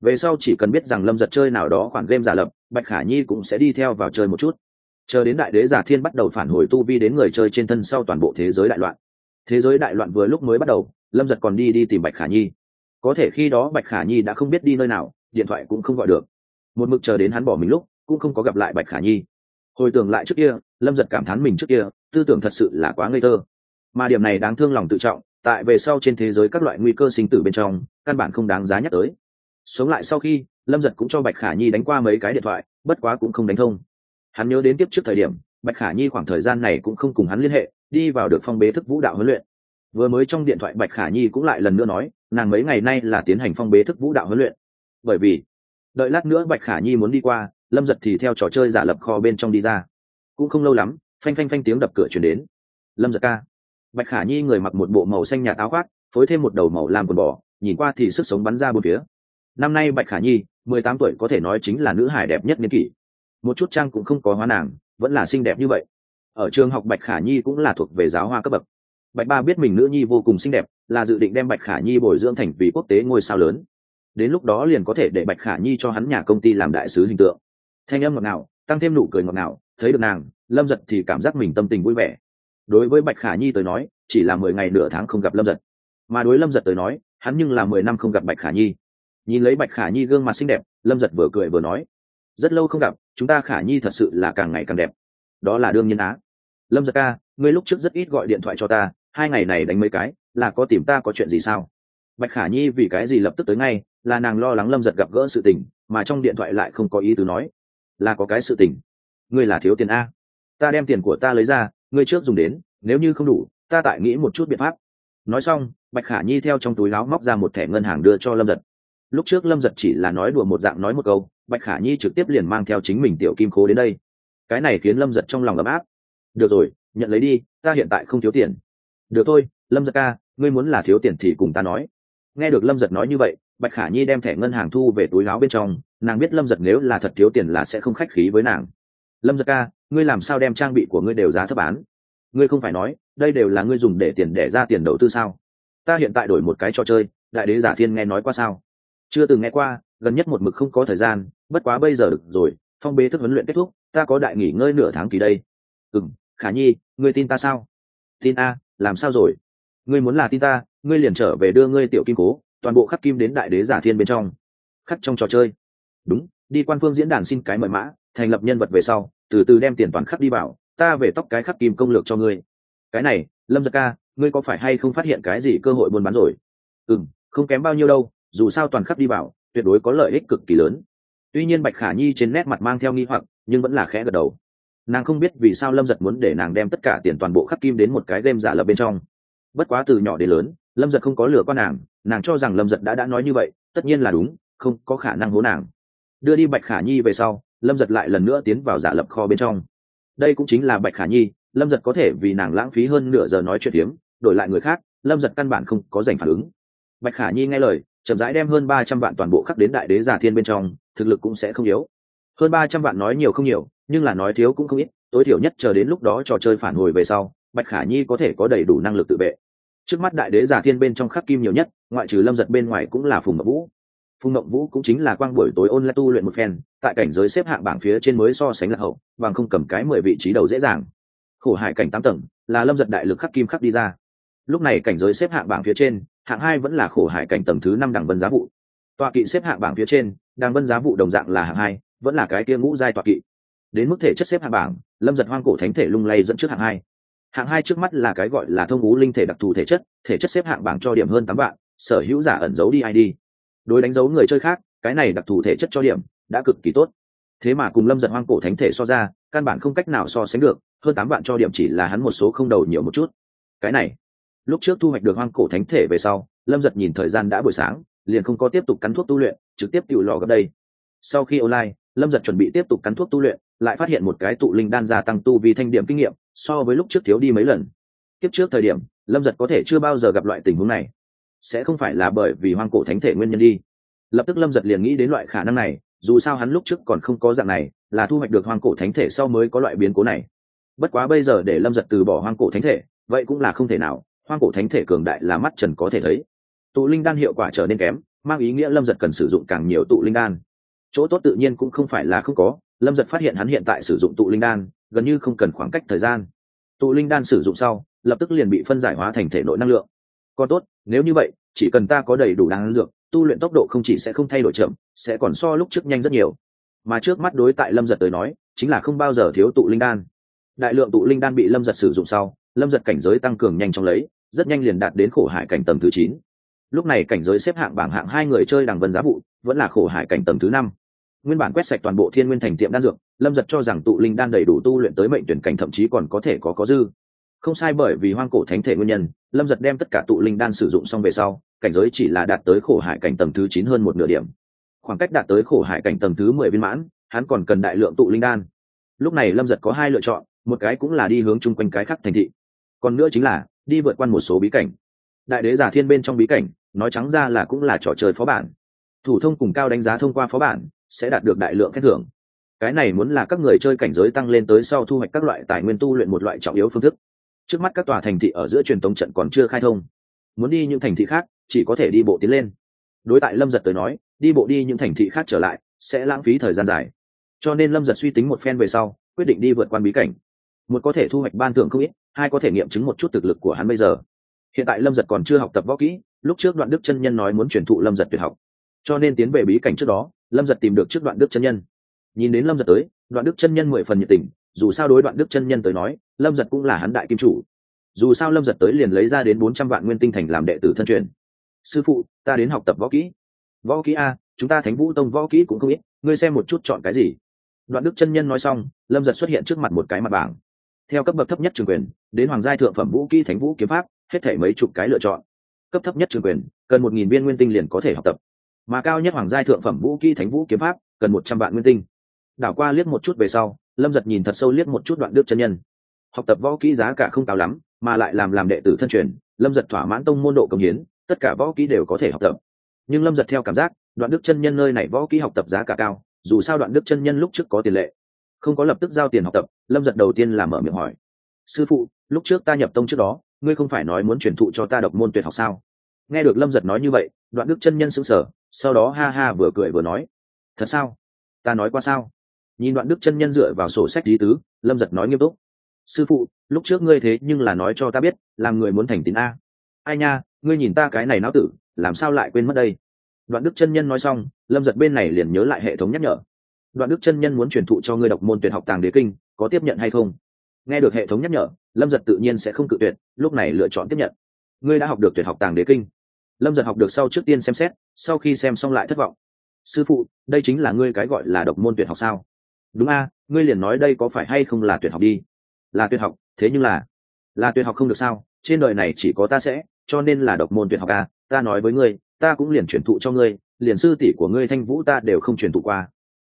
Về sau chỉ cần biết rằng lâm giật chơi nào đó khoản game giả lập, bạch khả nhi cũng sẽ đi theo vào chơi một chút. Chờ đến đại đế giả thiên bắt đầu phản hồi tu vi đến người chơi trên thân sau toàn bộ thế giới đại loạn. Thế giới đại loạn vừa lúc mới bắt đầu, lâm giật còn đi đi tìm bạch khả nhi. Có thể khi đó bạch khả nhi đã không biết đi nơi nào, điện thoại cũng không gọi được một mực chờ đến hắn bỏ mình lúc, cũng không có gặp lại bạch khả nhi. Hồi tưởng lại trước kia, lâm giật cảm thán mình trước kia, tư tưởng thật sự là quá ngây thơ. Mà điểm này đáng thương lòng tự trọng, tại về sau trên thế giới các loại nguy cơ sinh tử bên trong, căn bản không đáng giá nhắc tới. Sống lại sau khi, lâm giật cũng cho bạch khả nhi đánh qua mấy cái điện thoại, bất quá cũng không đánh thông. Hắn nhớ đến tiếp trước thời điểm, bạch khả nhi khoảng thời gian này cũng không cùng hắn liên hệ, đi vào được phong bế thức vũ đạo huấn luyện. Vừa mới trong điện thoại bạch khả nhi cũng lại lần nữa nói, nàng mấy ngày nay là tiến hành phong bế thức vũ đạo huấn luyện. Bởi vì đợi lát nữa bạch khả nhi muốn đi qua, lâm giật thì theo trò chơi giả lập kho bên trong đi ra. Cũng không lâu lắm, phanh phanh phanh tiếng đập cửa chuyển đến. Lâm giật ca. Bạch khả nhi người mặc một bộ màu xanh nhạt áo khoác, phối thêm một đầu màu làm quần bò, nhìn qua thì sức sống bắn ra bốn phía. Năm nay bạch khả nhi, mười tám tuổi có thể nói chính là nữ hải đẹp nhất niên kỷ. Một chút trang cũng không có hóa nàng, vẫn là xinh đẹp như vậy. Ở trường học bạch khả nhi cũng là thuộc về giáo hoa cấp bậc. Bạch ba biết mình nữ nhi vô cùng xinh đẹp, là dự định đem bạch khả nhi bồi dưỡng thành vì quốc tế ngôi sao lớn đến lúc đó liền có thể để bạch khả nhi cho hắn nhà công ty làm đại sứ hình tượng. Thanh âm ngọt ngào, tăng thêm nụ cười ngọt ngào, thấy được nàng, lâm giật thì cảm giác mình tâm tình vui vẻ. Đối với bạch khả nhi tới nói, chỉ là mười ngày nửa tháng không gặp lâm giật. Mà đối lâm giật tới nói, hắn nhưng là mười năm không gặp bạch khả nhi. Nhìn lấy bạch khả nhi gương mặt xinh đẹp, lâm giật vừa cười vừa nói, rất lâu không gặp, chúng ta khả nhi thật sự là càng ngày càng đẹp. Đó là đương nhiên á. Lâm giật ca, ngươi lúc trước rất ít gọi điện thoại cho ta, hai ngày này đánh mấy cái, là có tìm ta có chuyện gì sao? Bạch khả nhi vì cái gì lập tức tới ngay là nàng lo lắng lâm giật gặp gỡ sự tình, mà trong điện thoại lại không có ý tứ nói. Là có cái sự tình. Ngươi là thiếu tiền a. Ta đem tiền của ta lấy ra, ngươi trước dùng đến, nếu như không đủ, ta tại nghĩ một chút biện pháp. Nói xong, bạch khả nhi theo trong túi láo móc ra một thẻ ngân hàng đưa cho lâm giật. Lúc trước lâm giật chỉ là nói đùa một dạng nói một câu, bạch khả nhi trực tiếp liền mang theo chính mình tiểu kim khố đến đây. Cái này khiến lâm giật trong lòng ấm áp. Được rồi, nhận lấy đi, ta hiện tại không thiếu tiền. Được thôi, lâm giật ca, ngươi muốn là thiếu tiền thì cùng ta nói. Nghe được lâm giật nói như vậy bạch khả nhi đem thẻ ngân hàng thu về túi láo bên trong, nàng biết lâm giật nếu là thật thiếu tiền là sẽ không khách khí với nàng. Lâm giật ca, ngươi làm sao đem trang bị của ngươi đều giá thấp bán? Ngươi không phải nói, đây đều là ngươi dùng để tiền để ra tiền đầu tư sao? Ta hiện tại đổi một cái trò chơi, đại đế giả thiên nghe nói qua sao? Chưa từng nghe qua, gần nhất một mực không có thời gian, bất quá bây giờ được rồi, phong bế thức huấn luyện kết thúc, ta có đại nghỉ ngơi nửa tháng kỳ đây. Ừ m khả nhi, ngươi tin ta sao? Tin a, làm sao rồi? Ngươi muốn là tin ta, ngươi liền trở về đưa ngươi tiểu kim cố toàn bộ khắc kim đến đại đế giả thiên bên trong. Khắc trong trò chơi. Đúng, đi quan phương diễn đàn xin cái mời mã, thành lập nhân vật về sau, từ từ đem tiền toàn khắc đi vào, ta về tóc cái khắc kim công lược cho ngươi. Cái này, lâm giật ca, ngươi có phải hay không phát hiện cái gì cơ hội buôn bán rồi? Ừ m không kém bao nhiêu đâu, dù sao toàn khắc đi vào, tuyệt đối có lợi ích cực kỳ lớn. Tuy nhiên bạch khả nhi trên nét mặt mang theo nghi hoặc, nhưng vẫn là khẽ gật đầu. Nàng không biết vì sao lâm giật muốn để nàng đem tất cả tiền toàn bộ khắc kim đến một cái game giả lập bên trong. Bất quá từ nhỏ đến lớn lâm giật không có lừa qua nàng nàng cho rằng lâm giật đã đã nói như vậy, tất nhiên là đúng, không có khả năng hố nàng. Đưa đi bạch khả nhi về sau, lâm giật lại lần nữa tiến vào giả lập kho bên trong. Đây cũng chính là bạch khả nhi, lâm giật có thể vì nàng lãng phí hơn nửa giờ nói chuyện phiếm, đổi lại người khác, lâm giật căn bản không có giành phản ứng. Bạch khả nhi nghe lời, chậm rãi đem hơn ba trăm vạn toàn bộ khắc đến đại đế giả thiên bên trong, thực lực cũng sẽ không yếu. Hơn ba trăm vạn nói nhiều không nhiều, nhưng là nói thiếu cũng không ít, tối thiểu nhất chờ đến lúc đó trò chơi phản hồi về sau, bạch khả nhi có thể có đầy đủ năng lực tự vệ trước mắt đại đế giả thiên bên trong khắc kim nhiều nhất, ngoại trừ lâm giật bên ngoài cũng là phùng mậu vũ. Phùng mậu vũ cũng chính là quang buổi tối ôn lại tu luyện một phen, tại cảnh giới xếp hạng bảng phía trên mới so sánh là hậu, bằng không cầm cái mười vị trí đầu dễ dàng. Khổ hải cảnh tám tầng, là lâm giật đại lực khắc kim khắc đi ra. Lúc này cảnh giới xếp hạng bảng phía trên, hạng hai vẫn là khổ hải cảnh tầng thứ năm đằng vân giá vụ. Tọa kỵ xếp hạng bảng phía trên, đằng vân giá vụ đồng dạng là hạng hai, vẫn là cái kia ngũ giai tọa kỵ. Đến mức thể chất xếp hạng bảng, lâm giật hoang cổ thánh thể lung lay dẫn trước hạng hai hạng hai trước mắt là cái gọi là thông vũ linh thể đặc thù thể chất thể chất xếp hạng bảng cho điểm hơn tám vạn, sở hữu giả ẩn giấu đi id đối đánh dấu người chơi khác, cái này đặc thù thể chất cho điểm đã cực kỳ tốt. Thế mà cùng lâm giật hoang cổ thánh thể so ra, căn bản không cách nào so sánh được, hơn tám vạn cho điểm chỉ là hắn một số không đầu nhiều một chút. Cái này, lúc trước thu hoạch được hoang cổ thánh thể về sau, lâm giật nhìn thời gian đã buổi sáng, liền không có tiếp tục cắn thuốc tu luyện, trực tiếp tự lò gặp đây. Sau khi online, lâm giật chuẩn bị tiếp tục cắn thuốc tu luyện, lại phát hiện một cái tụ linh đan gia tăng tu vì thanh điểm kinh nghiệm so với lúc trước thiếu đi mấy lần. Tiếp trước thời điểm, lâm giật có thể chưa bao giờ gặp loại tình huống này. Sẽ không phải là bởi vì hoang cổ thánh thể nguyên nhân đi. Lập tức lâm giật liền nghĩ đến loại khả năng này, dù sao hắn lúc trước còn không có dạng này, là thu hoạch được hoang cổ thánh thể sau mới có loại biến cố này. Bất quá bây giờ để lâm giật từ bỏ hoang cổ thánh thể, vậy cũng là không thể nào, hoang cổ thánh thể cường đại là mắt trần có thể thấy. Tụ linh đan hiệu quả trở nên kém, mang ý nghĩa lâm giật cần sử dụng càng nhiều tụ linh đan. Chỗ tốt tự nhiên cũng không phải là không có, lâm giật phát hiện hắn hiện tại sử dụng tụ linh đan gần như không cần khoảng cách thời gian. Tụ linh đan sử dụng sau, lập tức liền bị phân giải hóa thành thể nội năng lượng. Còn tốt, nếu như vậy, chỉ cần ta có đầy đủ năng dược, tu luyện tốc độ không chỉ sẽ không thay đổi chậm, sẽ còn so lúc trước nhanh rất nhiều. Mà trước mắt đối tại lâm giật tới nói, chính là không bao giờ thiếu tụ linh đan. Đại lượng tụ linh đan bị lâm giật sử dụng sau, lâm giật cảnh giới tăng cường nhanh chóng lấy, rất nhanh liền đạt đến khổ hải cảnh tầng thứ chín. Lúc này cảnh giới xếp hạng bảng hạng hai người chơi đằng vân giá vụ, vẫn là khổ hải cảnh tầng thứ năm. Nguyên bản quét sạch toàn bộ thiên nguyên thành tiệm đan dược lâm giật cho rằng tụ linh đan đầy đủ tu luyện tới mệnh tuyển cảnh thậm chí còn có thể có có dư. Không sai bởi vì hoang cổ thánh thể nguyên nhân, lâm giật đem tất cả tụ linh đan sử dụng xong về sau, cảnh giới chỉ là đạt tới khổ hải cảnh tầng thứ chín hơn một nửa điểm. Khoảng cách đạt tới khổ hải cảnh tầng thứ mười viên mãn, hắn còn cần đại lượng tụ linh đan. Lúc này lâm giật có hai lựa chọn, một cái cũng là đi hướng chung quanh cái khắc thành thị, còn nữa chính là đi vượt qua một số bí cảnh. Đại đế giả thiên bên trong bí cảnh, nói trắng ra là cũng là trò chơi phó bản. Thủ thông cùng cao đánh giá thông qua phó bản sẽ đạt được đại lượng khen thưởng cái này muốn là các người chơi cảnh giới tăng lên tới sau thu hoạch các loại tài nguyên tu luyện một loại trọng yếu phương thức. Trước mắt các tòa thành thị ở giữa truyền tống trận còn chưa khai thông. Muốn đi những thành thị khác, chỉ có thể đi bộ tiến lên. Đối tại lâm giật tới nói, đi bộ đi những thành thị khác trở lại, sẽ lãng phí thời gian dài. Cho nên lâm giật suy tính một phen về sau, quyết định đi vượt qua bí cảnh. Một có thể thu hoạch ban thưởng không ít, hai có thể nghiệm chứng một chút thực lực của hắn bây giờ. Hiện tại lâm giật còn chưa học tập võ kỹ, lúc trước đoạn đức chân nhân nói muốn truyền thụ lâm giật tuyệt học. Cho nên tiến về bí cảnh trước đó, lâm giật tìm được trước đoạn đức chân nhân nhìn đến lâm giật tới, đoạn đức chân nhân mười phần nhiệt tình, dù sao đối đoạn đức chân nhân tới nói, lâm giật cũng là hắn đại kim chủ. Dù sao lâm giật tới liền lấy ra đến bốn trăm vạn nguyên tinh thành làm đệ tử thân truyền. Sư phụ, ta đến học tập võ kỹ. Võ kỹ a, chúng ta thánh vũ tông võ kỹ cũng không ít, ngươi xem một chút chọn cái gì? Đoạn đức chân nhân nói xong, lâm giật xuất hiện trước mặt một cái mặt bảng. Theo cấp bậc thấp nhất trường quyền, đến hoàng giai thượng phẩm vũ kỹ thánh vũ kiếm pháp, hết thể mấy chục cái lựa chọn. Cấp thấp nhất trường quyền, cần một nghìn viên nguyên tinh liền có thể học tập. Mà cao nhất hoàng giai thượng phẩm vũ kỹ thánh vũ kiếm pháp, cần một trăm vạn nguyên tinh đảo qua liếc một chút về sau, lâm giật nhìn thật sâu liếc một chút đoạn đức chân nhân. Học tập võ kỹ giá cả không cao lắm, mà lại làm làm đệ tử thân truyền, lâm giật thỏa mãn tông môn độ công hiến, tất cả võ kỹ đều có thể học tập. Nhưng lâm giật theo cảm giác, đoạn đức chân nhân nơi này võ kỹ học tập giá cả cao, dù sao đoạn đức chân nhân lúc trước có tiền lệ, không có lập tức giao tiền học tập, lâm giật đầu tiên là mở miệng hỏi. Sư phụ, lúc trước ta nhập tông trước đó, ngươi không phải nói muốn truyền thụ cho ta độc môn tuyệt học sao? Nghe được lâm giật nói như vậy, đoạn đức chân nhân sững sờ, sau đó ha ha vừa cười vừa nói. Thật sao? Ta nói qua sao? Nhìn đoạn đức chân nhân dựa vào sổ sách lý tứ, lâm giật nói nghiêm túc. Sư phụ, lúc trước ngươi thế nhưng là nói cho ta biết, làm người muốn thành tín a. Ai nha, ngươi nhìn ta cái này não tử, làm sao lại quên mất đây? Đoạn đức chân nhân nói xong, lâm giật bên này liền nhớ lại hệ thống nhắc nhở. Đoạn đức chân nhân muốn truyền thụ cho ngươi độc môn tuyển học tàng đế kinh, có tiếp nhận hay không? Nghe được hệ thống nhắc nhở, lâm giật tự nhiên sẽ không cự tuyệt, lúc này lựa chọn tiếp nhận. Ngươi đã học được tuyển học tàng đế kinh. Lâm giật học được sau trước tiên xem xét, sau khi xem xong lại thất vọng. Sư phụ, đây chính là ngươi cái gọi là độc môn tuyển học sao? Đúng a, ngươi liền nói đây có phải hay không là tuyệt học đi? Là tuyệt học, thế nhưng là là tuyệt học không được sao? Trên đời này chỉ có ta sẽ, cho nên là độc môn tuyệt học a. Ta nói với ngươi, ta cũng liền truyền thụ cho ngươi, liền sư tỷ của ngươi thanh vũ ta đều không truyền thụ qua.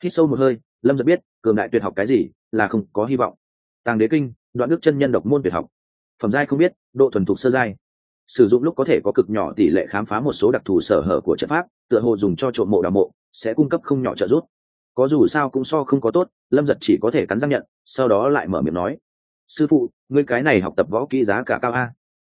Hít sâu một hơi, lâm giật biết, cường đại tuyệt học cái gì, là không có hy vọng. Tàng đế kinh, đoạn đức chân nhân độc môn tuyệt học. Phẩm giai không biết, độ thuần thục sơ giai. Sử dụng lúc có thể có cực nhỏ tỷ lệ khám phá một số đặc thù sở hở của trận pháp, tựa hồ dùng cho trộm mộ đào mộ, sẽ cung cấp không nhỏ trợ giúp có dù sao cũng so không có tốt, lâm giật chỉ có thể cắn răng nhận, sau đó lại mở miệng nói. Sư phụ, ngươi cái này học tập võ kỹ giá cả cao a?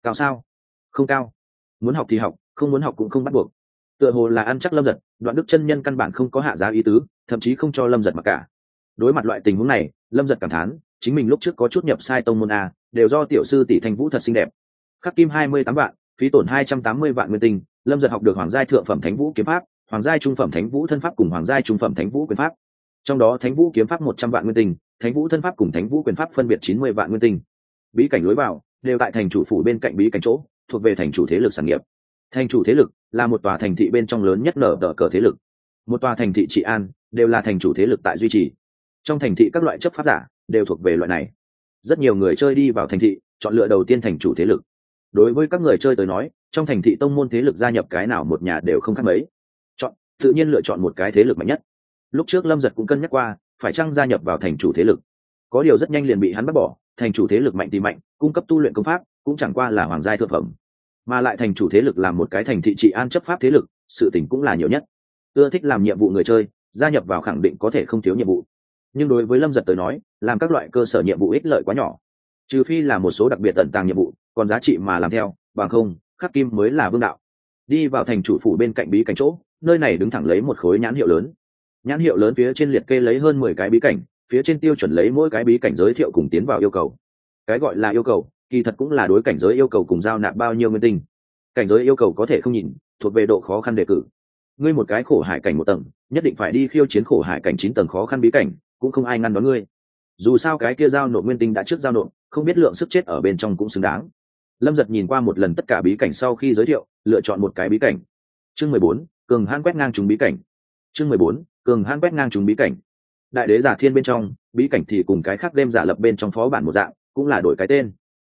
Cao sao? Không cao. Muốn học thì học, không muốn học cũng không bắt buộc. Tựa hồ là ăn chắc lâm giật, đoạn đức chân nhân căn bản không có hạ giá ý tứ, thậm chí không cho lâm giật mặc cả. Đối mặt loại tình huống này, lâm giật cảm thán, chính mình lúc trước có chút nhập sai tông môn a, đều do tiểu sư tỷ thanh vũ thật xinh đẹp. Khắc kim hai mươi tám vạn, phí tổn hai trăm tám mươi vạn nguyên tinh, lâm giật học được hoàng giai thượng phẩm thánh vũ kiếm pháp hoàng giai trung phẩm thánh vũ thân pháp cùng hoàng giai trung phẩm thánh vũ quyền pháp. Trong đó thánh vũ kiếm pháp một trăm vạn nguyên tinh, thánh vũ thân pháp cùng thánh vũ quyền pháp phân biệt chín mươi vạn nguyên tinh. Bí cảnh lối vào, đều tại thành chủ phủ bên cạnh bí cảnh chỗ, thuộc về thành chủ thế lực sản nghiệp. Thành chủ thế lực là một tòa thành thị bên trong lớn nhất nở đỡ cờ thế lực. Một tòa thành thị trị an, đều là thành chủ thế lực tại duy trì. Trong thành thị các loại chấp pháp giả, đều thuộc về loại này. Rất nhiều người chơi đi vào thành thị, chọn lựa đầu tiên thành chủ thế lực. Đối với các người chơi tới nói, trong thành thị tông môn thế lực gia nhập cái nào một nhà đều không khác mấy tự nhiên lựa chọn một cái thế lực mạnh nhất. Lúc trước lâm giật cũng cân nhắc qua, phải chăng gia nhập vào thành chủ thế lực. Có điều rất nhanh liền bị hắn bắt bỏ, thành chủ thế lực mạnh thì mạnh, cung cấp tu luyện công pháp cũng chẳng qua là hoàng gia thượng phẩm. Mà lại thành chủ thế lực làm một cái thành thị trị an chấp pháp thế lực, sự tỉnh cũng là nhiều nhất. Ưa thích làm nhiệm vụ người chơi, gia nhập vào khẳng định có thể không thiếu nhiệm vụ. Nhưng đối với lâm giật tới nói, làm các loại cơ sở nhiệm vụ ích lợi quá nhỏ. Trừ phi là một số đặc biệt tận tàng nhiệm vụ, còn giá trị mà làm theo, bằng không, khắc kim mới là vương đạo. Đi vào thành chủ phủ bên cạnh bí cảnh chỗ nơi này đứng thẳng lấy một khối nhãn hiệu lớn. Nhãn hiệu lớn phía trên liệt kê lấy hơn mười cái bí cảnh, phía trên tiêu chuẩn lấy mỗi cái bí cảnh giới thiệu cùng tiến vào yêu cầu. Cái gọi là yêu cầu, kỳ thật cũng là đối cảnh giới yêu cầu cùng giao nạp bao nhiêu nguyên tinh. Cảnh giới yêu cầu có thể không nhìn, thuộc về độ khó khăn đề cử. Ngươi một cái khổ hải cảnh một tầng, nhất định phải đi khiêu chiến khổ hải cảnh chín tầng khó khăn bí cảnh, cũng không ai ngăn đón ngươi. Dù sao cái kia giao nộp nguyên tinh đã trước giao nộp, không biết lượng sức chết ở bên trong cũng xứng đáng. Lâm giật nhìn qua một lần tất cả bí cảnh sau khi giới thiệu, lựa chọn một cái bí cảnh. Chương mười bốn cường hãn quét ngang chúng bí cảnh. Chương mười bốn, cường hãn quét ngang chúng bí cảnh. Đại đế giả thiên bên trong, bí cảnh thì cùng cái khác đêm giả lập bên trong phó bản một dạng, cũng là đổi cái tên.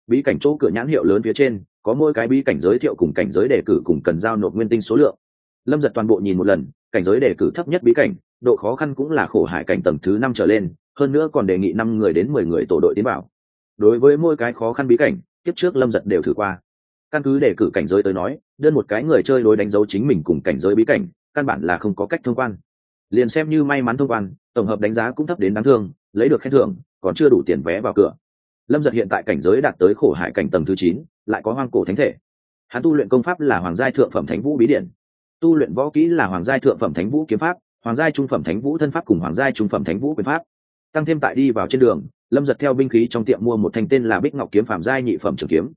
Bí cảnh chỗ cửa nhãn hiệu lớn phía trên, có mỗi cái bí cảnh giới thiệu cùng cảnh giới đề cử cùng cần giao nộp nguyên tinh số lượng. Lâm giật toàn bộ nhìn một lần, cảnh giới đề cử thấp nhất bí cảnh, độ khó khăn cũng là khổ hải cảnh tầng thứ năm trở lên, hơn nữa còn đề nghị năm người đến mười người tổ đội tiến bảo đối với mỗi cái khó khăn bí cảnh tiếp trước lâm giật đều thử qua căn cứ để cử cảnh giới tới nói, đơn một cái người chơi đối đánh dấu chính mình cùng cảnh giới bí cảnh, căn bản là không có cách thông quan. Liền xem như may mắn thông quan, tổng hợp đánh giá cũng thấp đến đáng thương, lấy được khen thưởng, còn chưa đủ tiền vé vào cửa. Lâm giật hiện tại cảnh giới đạt tới khổ hải cảnh tầng thứ chín, lại có hoang cổ thánh thể. Hắn tu luyện công pháp là hoàng giai thượng phẩm thánh vũ bí điện. Tu luyện võ kỹ là hoàng giai thượng phẩm thánh vũ kiếm pháp, hoàng giai trung phẩm thánh vũ thân pháp cùng hoàng giai trung phẩm thánh vũ quyền pháp. Tăng thêm tại đi vào trên đường, lâm giật theo binh khí trong tiệm mua một thanh tên là bích ngọc kiếm phạm giai nhị phẩm trường kiếm.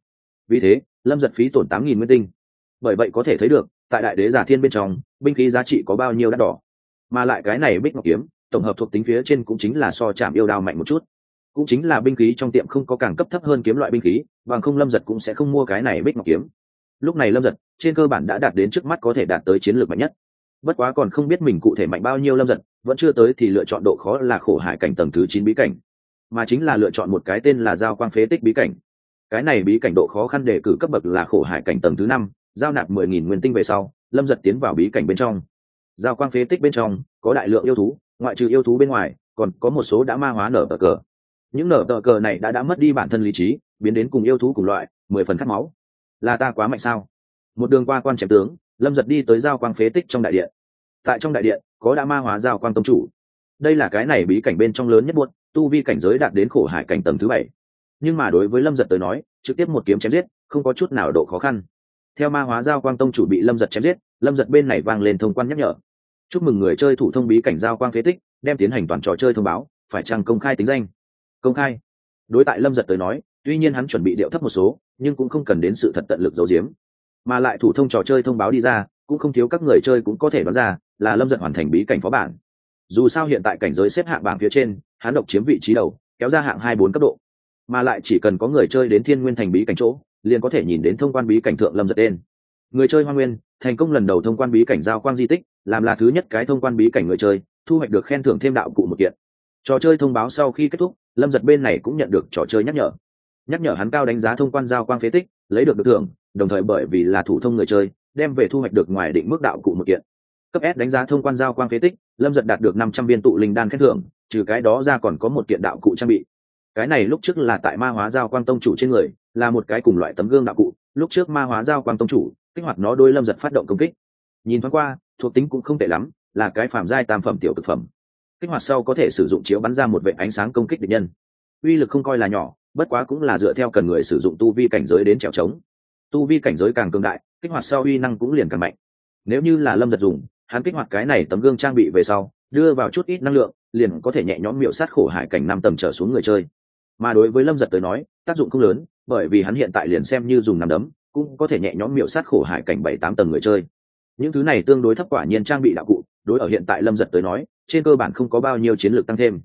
Vì thế lâm giật phí tổn tám nghìn nguyên tinh. Bởi vậy có thể thấy được, tại đại đế giả thiên bên trong, binh khí giá trị có bao nhiêu đắt đỏ. Mà lại cái này bích ngọc kiếm, tổng hợp thuộc tính phía trên cũng chính là so chạm yêu đao mạnh một chút. Cũng chính là binh khí trong tiệm không có càng cấp thấp hơn kiếm loại binh khí, bằng không lâm giật cũng sẽ không mua cái này bích ngọc kiếm. Lúc này lâm giật, trên cơ bản đã đạt đến trước mắt có thể đạt tới chiến lược mạnh nhất. Bất quá còn không biết mình cụ thể mạnh bao nhiêu lâm giật, vẫn chưa tới thì lựa chọn độ khó là khổ hải cảnh tầng thứ chín bí cảnh. Mà chính là lựa chọn một cái tên là giao quang phế tích bí cảnh cái này bí cảnh độ khó khăn đề cử cấp bậc là khổ hải cảnh tầng thứ năm, giao nạp mười nghìn nguyên tinh về sau, lâm giật tiến vào bí cảnh bên trong. Giao quang phế tích bên trong, có đại lượng yêu thú, ngoại trừ yêu thú bên ngoài, còn có một số đã ma hóa nở tờ cờ. Những nở tờ cờ này đã đã mất đi bản thân lý trí, biến đến cùng yêu thú cùng loại, mười phần khát máu. Là ta quá mạnh sao? Một đường qua quan chém tướng, lâm giật đi tới giao quang phế tích trong đại điện. Tại trong đại điện, có đã ma hóa giao quang tông chủ. Đây là cái này bí cảnh bên trong lớn nhất buốt tu vi cảnh giới đạt đến khổ hải cảnh tầng thứ bảy nhưng mà đối với lâm giật tới nói, trực tiếp một kiếm chém giết, không có chút nào độ khó khăn. Theo ma hóa giao quang tông chủ bị lâm giật chém giết, lâm giật bên này vang lên thông quan nhắc nhở. Chúc mừng người chơi thủ thông bí cảnh giao quang phế tích, đem tiến hành toàn trò chơi thông báo, phải chăng công khai tính danh? Công khai. Đối tại lâm giật tới nói, tuy nhiên hắn chuẩn bị điệu thấp một số, nhưng cũng không cần đến sự thật tận lực giấu giếm. Mà lại thủ thông trò chơi thông báo đi ra, cũng không thiếu các người chơi cũng có thể đoán ra, là lâm giật hoàn thành bí cảnh phó bản. Dù sao hiện tại cảnh giới xếp hạng bảng phía trên, hắn độc chiếm vị trí đầu, kéo ra hạng hai bốn cấp độ mà lại chỉ cần có người chơi đến thiên nguyên thành bí cảnh chỗ, liền có thể nhìn đến thông quan bí cảnh thượng lâm giật đen người chơi hoa nguyên, thành công lần đầu thông quan bí cảnh giao quang di tích, làm là thứ nhất cái thông quan bí cảnh người chơi, thu hoạch được khen thưởng thêm đạo cụ một kiện. Trò chơi thông báo sau khi kết thúc, lâm giật bên này cũng nhận được trò chơi nhắc nhở. Nhắc nhở hắn cao đánh giá thông quan giao quang phế tích, lấy được được thưởng, đồng thời bởi vì là thủ thông người chơi, đem về thu hoạch được ngoài định mức đạo cụ một kiện. Cấp s đánh giá thông quan giao quang phế tích, lâm giật đạt được năm trăm viên tụ linh đan khen thưởng, trừ cái đó ra còn có một kiện đạo cụ trang bị cái này lúc trước là tại ma hóa giao quang tông chủ trên người, là một cái cùng loại tấm gương đạo cụ. Lúc trước ma hóa giao quang tông chủ, kích hoạt nó đôi lâm giật phát động công kích. Nhìn thoáng qua, thuộc tính cũng không tệ lắm, là cái phạm giai tam phẩm tiểu thực phẩm. Kích hoạt sau có thể sử dụng chiếu bắn ra một vệ ánh sáng công kích địch nhân. Uy lực không coi là nhỏ, bất quá cũng là dựa theo cần người sử dụng tu vi cảnh giới đến trèo trống. Tu vi cảnh giới càng cường đại, kích hoạt sau uy năng cũng liền càng mạnh. Nếu như là lâm giật dùng, hắn kích hoạt cái này tấm gương trang bị về sau, đưa vào chút ít năng lượng, liền có thể nhẹ nhõm miệu sát khổ hải cảnh năm tầng trở xuống người chơi mà đối với lâm giật tới nói, tác dụng không lớn, bởi vì hắn hiện tại liền xem như dùng nằm đấm, cũng có thể nhẹ nhõm miệu sát khổ hải cảnh bảy tám tầng người chơi. Những thứ này tương đối thấp quả nhiên trang bị đạo cụ, đối ở hiện tại lâm giật tới nói, trên cơ bản không có bao nhiêu chiến lược tăng thêm.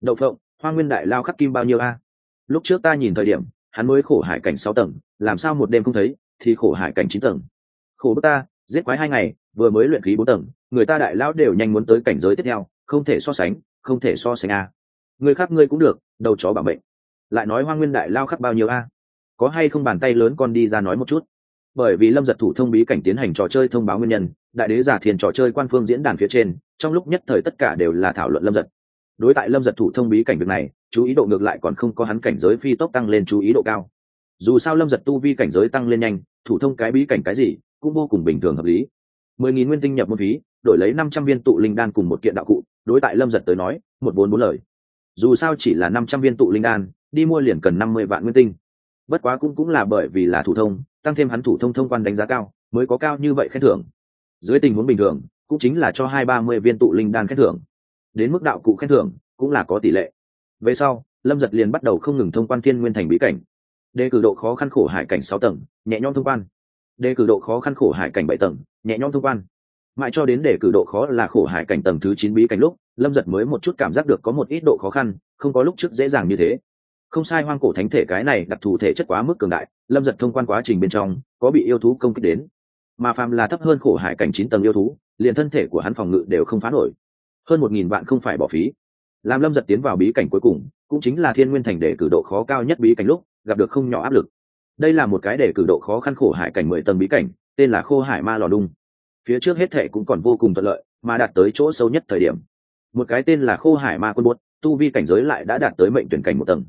Đậu phộng, hoa nguyên đại lao khắc kim bao nhiêu a? Lúc trước ta nhìn thời điểm, hắn mới khổ hải cảnh sáu tầng, làm sao một đêm không thấy, thì khổ hải cảnh chín tầng. Khổ bước ta, giết quái hai ngày, vừa mới luyện khí bốn tầng, người ta đại lao đều nhanh muốn tới cảnh giới tiếp theo, không thể so sánh, không thể so sánh a. Người khác ngươi cũng được, đầu chó bảo mệnh lại nói hoa nguyên đại lao khắc bao nhiêu a? Có hay không bàn tay lớn con đi ra nói một chút? Bởi vì lâm giật thủ thông bí cảnh tiến hành trò chơi thông báo nguyên nhân, đại đế giả thiền trò chơi quan phương diễn đàn phía trên, trong lúc nhất thời tất cả đều là thảo luận lâm giật. Đối tại lâm giật thủ thông bí cảnh việc này, chú ý độ ngược lại còn không có hắn cảnh giới phi tốc tăng lên chú ý độ cao. Dù sao lâm giật tu vi cảnh giới tăng lên nhanh, thủ thông cái bí cảnh cái gì, cũng vô cùng bình thường hợp lý. Mười nghìn nguyên tinh nhập một phí đổi lấy năm trăm viên tụ linh đan cùng một kiện đạo cụ, đối tại lâm giật tới nói, một bốn bốn lời. Dù sao chỉ là năm trăm viên tụ linh đan đi mua liền cần năm mươi vạn nguyên tinh. Bất quá cũng cũng là bởi vì là thủ thông, tăng thêm hắn thủ thông thông quan đánh giá cao, mới có cao như vậy khen thưởng. Dưới tình huống bình thường, cũng chính là cho hai ba mươi viên tụ linh đan khen thưởng. Đến mức đạo cụ khen thưởng, cũng là có tỷ lệ. Về sau, lâm giật liền bắt đầu không ngừng thông quan thiên nguyên thành bí cảnh. Đề cử độ khó khăn khổ hải cảnh sáu tầng, nhẹ nhõm thông quan. Đề cử độ khó khăn khổ hải cảnh bảy tầng, nhẹ nhõm thông quan. Mãi cho đến đề cử độ khó là khổ hải cảnh tầng thứ chín bí cảnh lúc, lâm giật mới một chút cảm giác được có một ít độ khó khăn, không có lúc trước dễ dàng như thế không sai, hoang cổ thánh thể cái này đặc thù thể chất quá mức cường đại, lâm giật thông quan quá trình bên trong, có bị yêu thú công kích đến. Mà phàm là thấp hơn khổ hải cảnh chín tầng yêu thú, liền thân thể của hắn phòng ngự đều không phá nổi. Hơn một nghìn bạn không phải bỏ phí. Làm lâm giật tiến vào bí cảnh cuối cùng, cũng chính là thiên nguyên thành để cử độ khó cao nhất bí cảnh lúc, gặp được không nhỏ áp lực. Đây là một cái để cử độ khó khăn khổ hải cảnh mười tầng bí cảnh, tên là khô hải ma lò đung phía trước hết thể cũng còn vô cùng thuận lợi, mà đạt tới chỗ sâu nhất thời điểm. Một cái tên là khô hải ma quân bốt tu vi cảnh giới lại đã đạt tới mệnh tuyển cảnh một tầng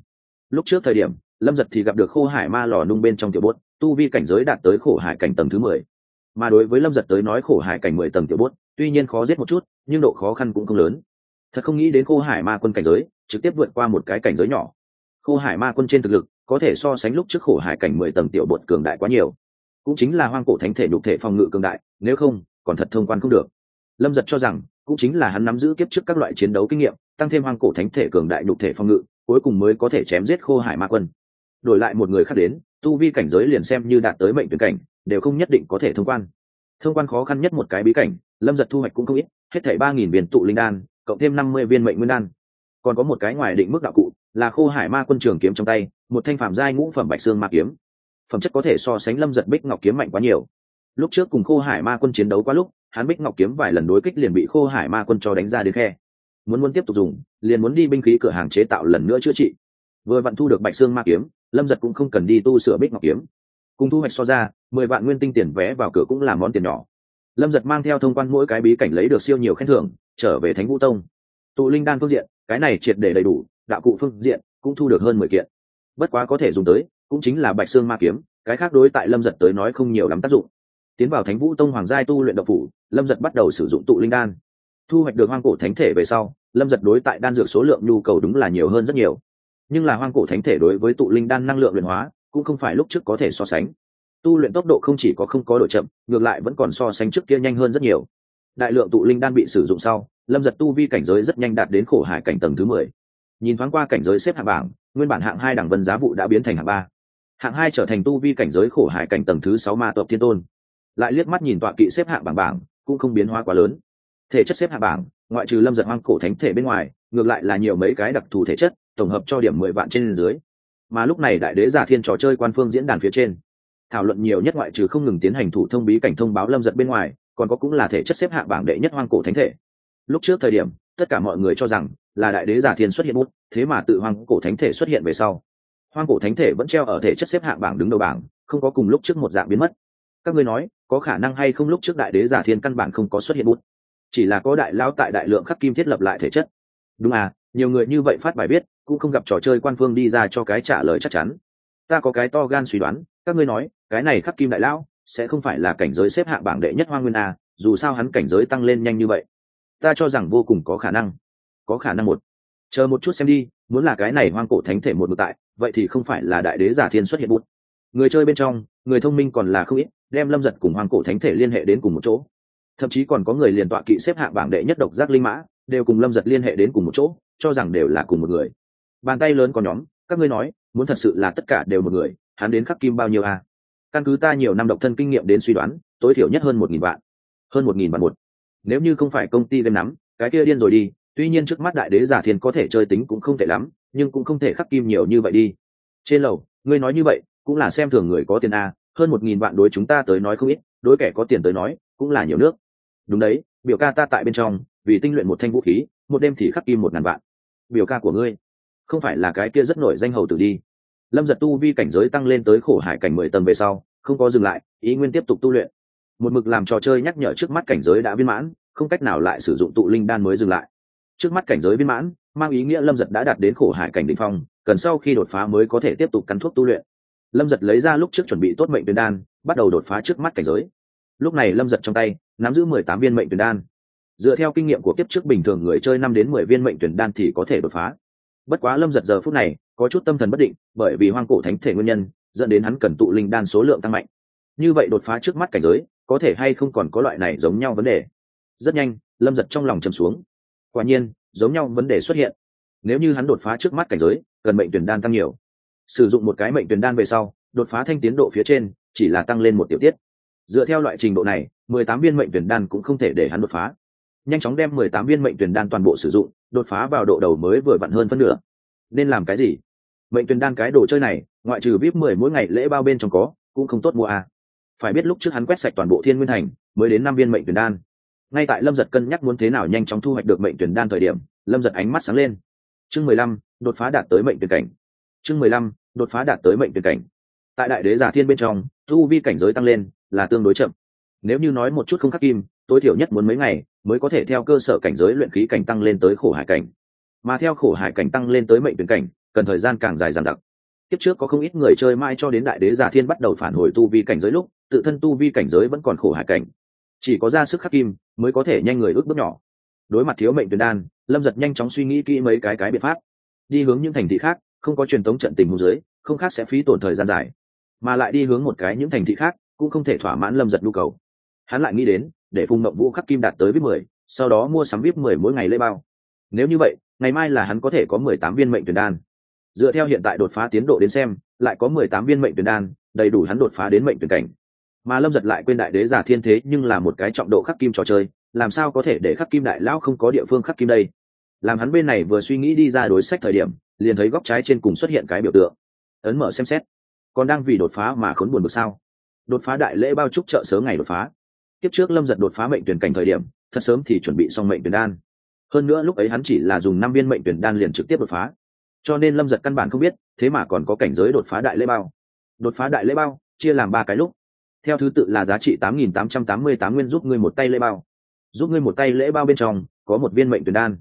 lúc trước thời điểm, lâm giật thì gặp được khô hải ma lò nung bên trong tiểu bốt, tu vi cảnh giới đạt tới khổ hải cảnh tầng thứ mười. Mà đối với lâm giật tới nói khổ hải cảnh mười tầng tiểu bốt, tuy nhiên khó giết một chút, nhưng độ khó khăn cũng không lớn. Thật không nghĩ đến khô hải ma quân cảnh giới, trực tiếp vượt qua một cái cảnh giới nhỏ. Khô hải ma quân trên thực lực, có thể so sánh lúc trước khổ hải cảnh mười tầng tiểu bột cường đại quá nhiều. Cũng chính là hoang cổ thánh thể nhục thể phòng ngự cường đại, nếu không, còn thật thông quan không được. Lâm giật cho rằng, cũng chính là hắn nắm giữ kiếp trước các loại chiến đấu kinh nghiệm, tăng thêm hoang cổ thánh thể cường đại nhục thể phòng ngự cuối cùng mới có thể chém giết khô hải ma quân. Đổi lại một người khác đến, tu vi cảnh giới liền xem như đạt tới mệnh tuyển cảnh, đều không nhất định có thể thông quan. Thông quan khó khăn nhất một cái bí cảnh, lâm giật thu hoạch cũng không ít, hết thảy ba nghìn viên tụ linh đan, cộng thêm năm mươi viên mệnh nguyên đan. Còn có một cái ngoài định mức đạo cụ, là khô hải ma quân trường kiếm trong tay, một thanh phạm giai ngũ phẩm bạch xương ma kiếm. Phẩm chất có thể so sánh lâm giật bích ngọc kiếm mạnh quá nhiều. Lúc trước cùng khô hải ma quân chiến đấu quá lúc, hắn bích ngọc kiếm vài lần đối kích liền bị khô hải ma quân cho đánh ra đến khe muốn muốn tiếp tục dùng, liền muốn đi binh khí cửa hàng chế tạo lần nữa chữa trị. Vừa vặn thu được bạch xương ma kiếm, lâm giật cũng không cần đi tu sửa bích ngọc kiếm. Cùng thu hoạch so ra, mười vạn nguyên tinh tiền vé vào cửa cũng là món tiền nhỏ. Lâm giật mang theo thông quan mỗi cái bí cảnh lấy được siêu nhiều khen thưởng, trở về thánh vũ tông. Tụ linh đan phương diện, cái này triệt để đầy đủ, đạo cụ phương diện cũng thu được hơn mười kiện. Bất quá có thể dùng tới, cũng chính là bạch xương ma kiếm, cái khác đối tại lâm giật tới nói không nhiều lắm tác dụng. Tiến vào thánh vũ tông hoàng giai tu luyện độc phủ, lâm giật bắt đầu sử dụng tụ linh đan thu hoạch được hoang cổ thánh thể về sau, lâm giật đối tại đan dược số lượng nhu cầu đúng là nhiều hơn rất nhiều. Nhưng là hoang cổ thánh thể đối với tụ linh đan năng lượng luyện hóa, cũng không phải lúc trước có thể so sánh. Tu luyện tốc độ không chỉ có không có độ chậm, ngược lại vẫn còn so sánh trước kia nhanh hơn rất nhiều. Đại lượng tụ linh đan bị sử dụng sau, lâm giật tu vi cảnh giới rất nhanh đạt đến khổ hải cảnh tầng thứ mười. Nhìn thoáng qua cảnh giới xếp hạng bảng, nguyên bản hạng hai đảng vân giá vụ đã biến thành hạng ba. Hạng hai trở thành tu vi cảnh giới khổ hải cảnh tầng thứ sáu ma tộc thiên tôn. Lại liếc mắt nhìn tọa kỵ xếp hạng bảng bảng, cũng không biến hóa quá lớn thể chất xếp hạng bảng, ngoại trừ lâm giật hoang cổ thánh thể bên ngoài, ngược lại là nhiều mấy cái đặc thù thể chất, tổng hợp cho điểm mười vạn trên dưới. Mà lúc này đại đế giả thiên trò chơi quan phương diễn đàn phía trên, thảo luận nhiều nhất ngoại trừ không ngừng tiến hành thủ thông bí cảnh thông báo lâm giật bên ngoài, còn có cũng là thể chất xếp hạng bảng đệ nhất hoang cổ thánh thể. Lúc trước thời điểm, tất cả mọi người cho rằng là đại đế giả thiên xuất hiện bút, thế mà tự hoang cổ thánh thể xuất hiện về sau. Hoang cổ thánh thể vẫn treo ở thể chất xếp hạng bảng đứng đầu bảng, không có cùng lúc trước một dạng biến mất. Các ngươi nói, có khả năng hay không lúc trước đại đế giả thiên căn bản không có xuất hiện bút? Chỉ là có đại lao tại đại lượng khắc kim thiết lập lại thể chất. Đúng à nhiều người như vậy phát bài viết, cũng không gặp trò chơi quan phương đi ra cho cái trả lời chắc chắn. Ta có cái to gan suy đoán, các ngươi nói, cái này khắc kim đại lão sẽ không phải là cảnh giới xếp hạng bảng đệ nhất hoa nguyên a, dù sao hắn cảnh giới tăng lên nhanh như vậy. Ta cho rằng vô cùng có khả năng. Có khả năng một. Chờ một chút xem đi, muốn là cái này hoang cổ thánh thể một mực tại, vậy thì không phải là đại đế giả thiên xuất hiện bút. Người chơi bên trong, người thông minh còn là không ít, đem lâm giật cùng hoang cổ thánh thể liên hệ đến cùng một chỗ thậm chí còn có người liền tọa kỵ xếp hạng bảng đệ nhất độc giác linh mã, đều cùng lâm giật liên hệ đến cùng một chỗ, cho rằng đều là cùng một người. Bàn tay lớn có nhóm, các ngươi nói, muốn thật sự là tất cả đều một người, hắn đến khắc kim bao nhiêu a? Căn cứ ta nhiều năm độc thân kinh nghiệm đến suy đoán, tối thiểu nhất hơn một nghìn vạn. Hơn một nghìn vạn một. Nếu như không phải công ty game nắm, cái kia điên rồi đi, tuy nhiên trước mắt đại đế giả thiên có thể chơi tính cũng không tệ lắm, nhưng cũng không thể khắc kim nhiều như vậy đi. Trên lầu, ngươi nói như vậy, cũng là xem thường người có tiền a, hơn một nghìn vạn đối chúng ta tới nói không ít, đối kẻ có tiền tới nói, cũng là nhiều nước đúng đấy, biểu ca ta tại bên trong, vì tinh luyện một thanh vũ khí, một đêm thì khắc kim một ngàn vạn. Biểu ca của ngươi, không phải là cái kia rất nổi danh hầu tử đi. Lâm giật tu vi cảnh giới tăng lên tới khổ hải cảnh mười tầng về sau, không có dừng lại, ý nguyên tiếp tục tu luyện. Một mực làm trò chơi nhắc nhở trước mắt cảnh giới đã viên mãn, không cách nào lại sử dụng tụ linh đan mới dừng lại. Trước mắt cảnh giới viên mãn, mang ý nghĩa lâm giật đã đạt đến khổ hải cảnh đ ỉ n h phong, cần sau khi đột phá mới có thể tiếp tục cắn thuốc tu luyện. Lâm giật lấy ra lúc trước chuẩn bị tốt mệnh tuyến đan, bắt đầu đột phá trước mắt cảnh giới. Lúc này lâm giật trong tay nắm giữ mười tám viên mệnh tuyển đan. Dựa theo kinh nghiệm của kiếp trước bình thường người chơi năm đến mười viên mệnh tuyển đan thì có thể đột phá. Bất quá lâm giật giờ phút này, có chút tâm thần bất định, bởi vì hoang cổ thánh thể nguyên nhân, dẫn đến hắn cần tụ linh đan số lượng tăng mạnh. Như vậy đột phá trước mắt cảnh giới, có thể hay không còn có loại này giống nhau vấn đề? Rất nhanh, lâm giật trong lòng chầm xuống. Quả nhiên, giống nhau vấn đề xuất hiện. Nếu như hắn đột phá trước mắt cảnh giới, cần mệnh tuyển đan tăng nhiều. Sử dụng một cái mệnh tuyển đan về sau, đột phá thanh tiến độ phía trên, chỉ là tăng lên một tiểu tiết. Dựa theo loại trình độ này mười tám viên mệnh tuyển đan cũng không thể để hắn đột phá. Nhanh chóng đem mười tám viên mệnh tuyển đan toàn bộ sử dụng, đột phá vào độ đầu mới vừa vặn hơn phân nửa. Nên làm cái gì? Mệnh tuyển đan cái đồ chơi này, ngoại trừ vip mười mỗi ngày lễ bao bên trong có, cũng không tốt mua à. phải biết lúc trước hắn quét sạch toàn bộ thiên nguyên thành, mới đến năm viên mệnh tuyển đan. Ngay tại lâm giật cân nhắc muốn thế nào nhanh chóng thu hoạch được mệnh tuyển đan thời điểm, lâm giật ánh mắt sáng lên. Chương mười lăm, đột phá đạt tới mệnh tuyển cảnh. Chương mười lăm, đột phá đạt tới mệnh tuyển cảnh. Tại đại đế giả thiên bên trong thu vi cảnh giới tăng lên là tương đối chậm nếu như nói một chút không khắc kim, tối thiểu nhất muốn mấy ngày mới có thể theo cơ sở cảnh giới luyện khí cảnh tăng lên tới khổ hải cảnh. Mà theo khổ hải cảnh tăng lên tới mệnh tuyển cảnh, cần thời gian càng dài dằng dặc. Tiếp trước có không ít người chơi mai cho đến đại đế giả thiên bắt đầu phản hồi tu vi cảnh giới lúc, tự thân tu vi cảnh giới vẫn còn khổ hải cảnh. Chỉ có ra sức khắc kim mới có thể nhanh người ước bước nhỏ. Đối mặt thiếu mệnh tuyển đan, lâm giật nhanh chóng suy nghĩ kỹ mấy cái cái biện pháp. Đi hướng những thành thị khác, không có truyền thống trận tình hồ dưới không khác sẽ phí tổn thời gian dài. Mà lại đi hướng một cái những thành thị khác, cũng không thể thỏa mãn lâm giật nhu cầu hắn lại nghĩ đến, để phùng mộng vũ khắc kim đạt tới vip mười, sau đó mua sắm vip mười mỗi ngày lễ bao. Nếu như vậy, ngày mai là hắn có thể có mười tám viên mệnh tuyển đan. Dựa theo hiện tại đột phá tiến độ đến xem, lại có mười tám viên mệnh tuyển đan, đầy đủ hắn đột phá đến mệnh tuyển cảnh. Mà lâm giật lại quên đại đế giả thiên thế nhưng là một cái trọng độ khắc kim trò chơi, làm sao có thể để khắc kim đại lão không có địa phương khắc kim đây? Làm hắn bên này vừa suy nghĩ đi ra đối sách thời điểm, liền thấy góc trái trên cùng xuất hiện cái biểu tượng. Ấn mở xem xét. Còn đang vì đột phá mà khốn buồn bực sao? Đột phá đại lễ bao trúc trợ sớm ngày đột phá tiếp trước lâm giật đột phá mệnh tuyển cảnh thời điểm, thật sớm thì chuẩn bị xong mệnh tuyển đan. Hơn nữa lúc ấy hắn chỉ là dùng năm viên mệnh tuyển đan liền trực tiếp đột phá. Cho nên lâm giật căn bản không biết, thế mà còn có cảnh giới đột phá đại lễ bao. Đột phá đại lễ bao, chia làm ba cái lúc. Theo thứ tự là giá trị tám nghìn tám trăm tám mươi tám nguyên giúp ngươi một tay lễ bao. Giúp ngươi một tay lễ bao bên trong, có một viên mệnh tuyển đan.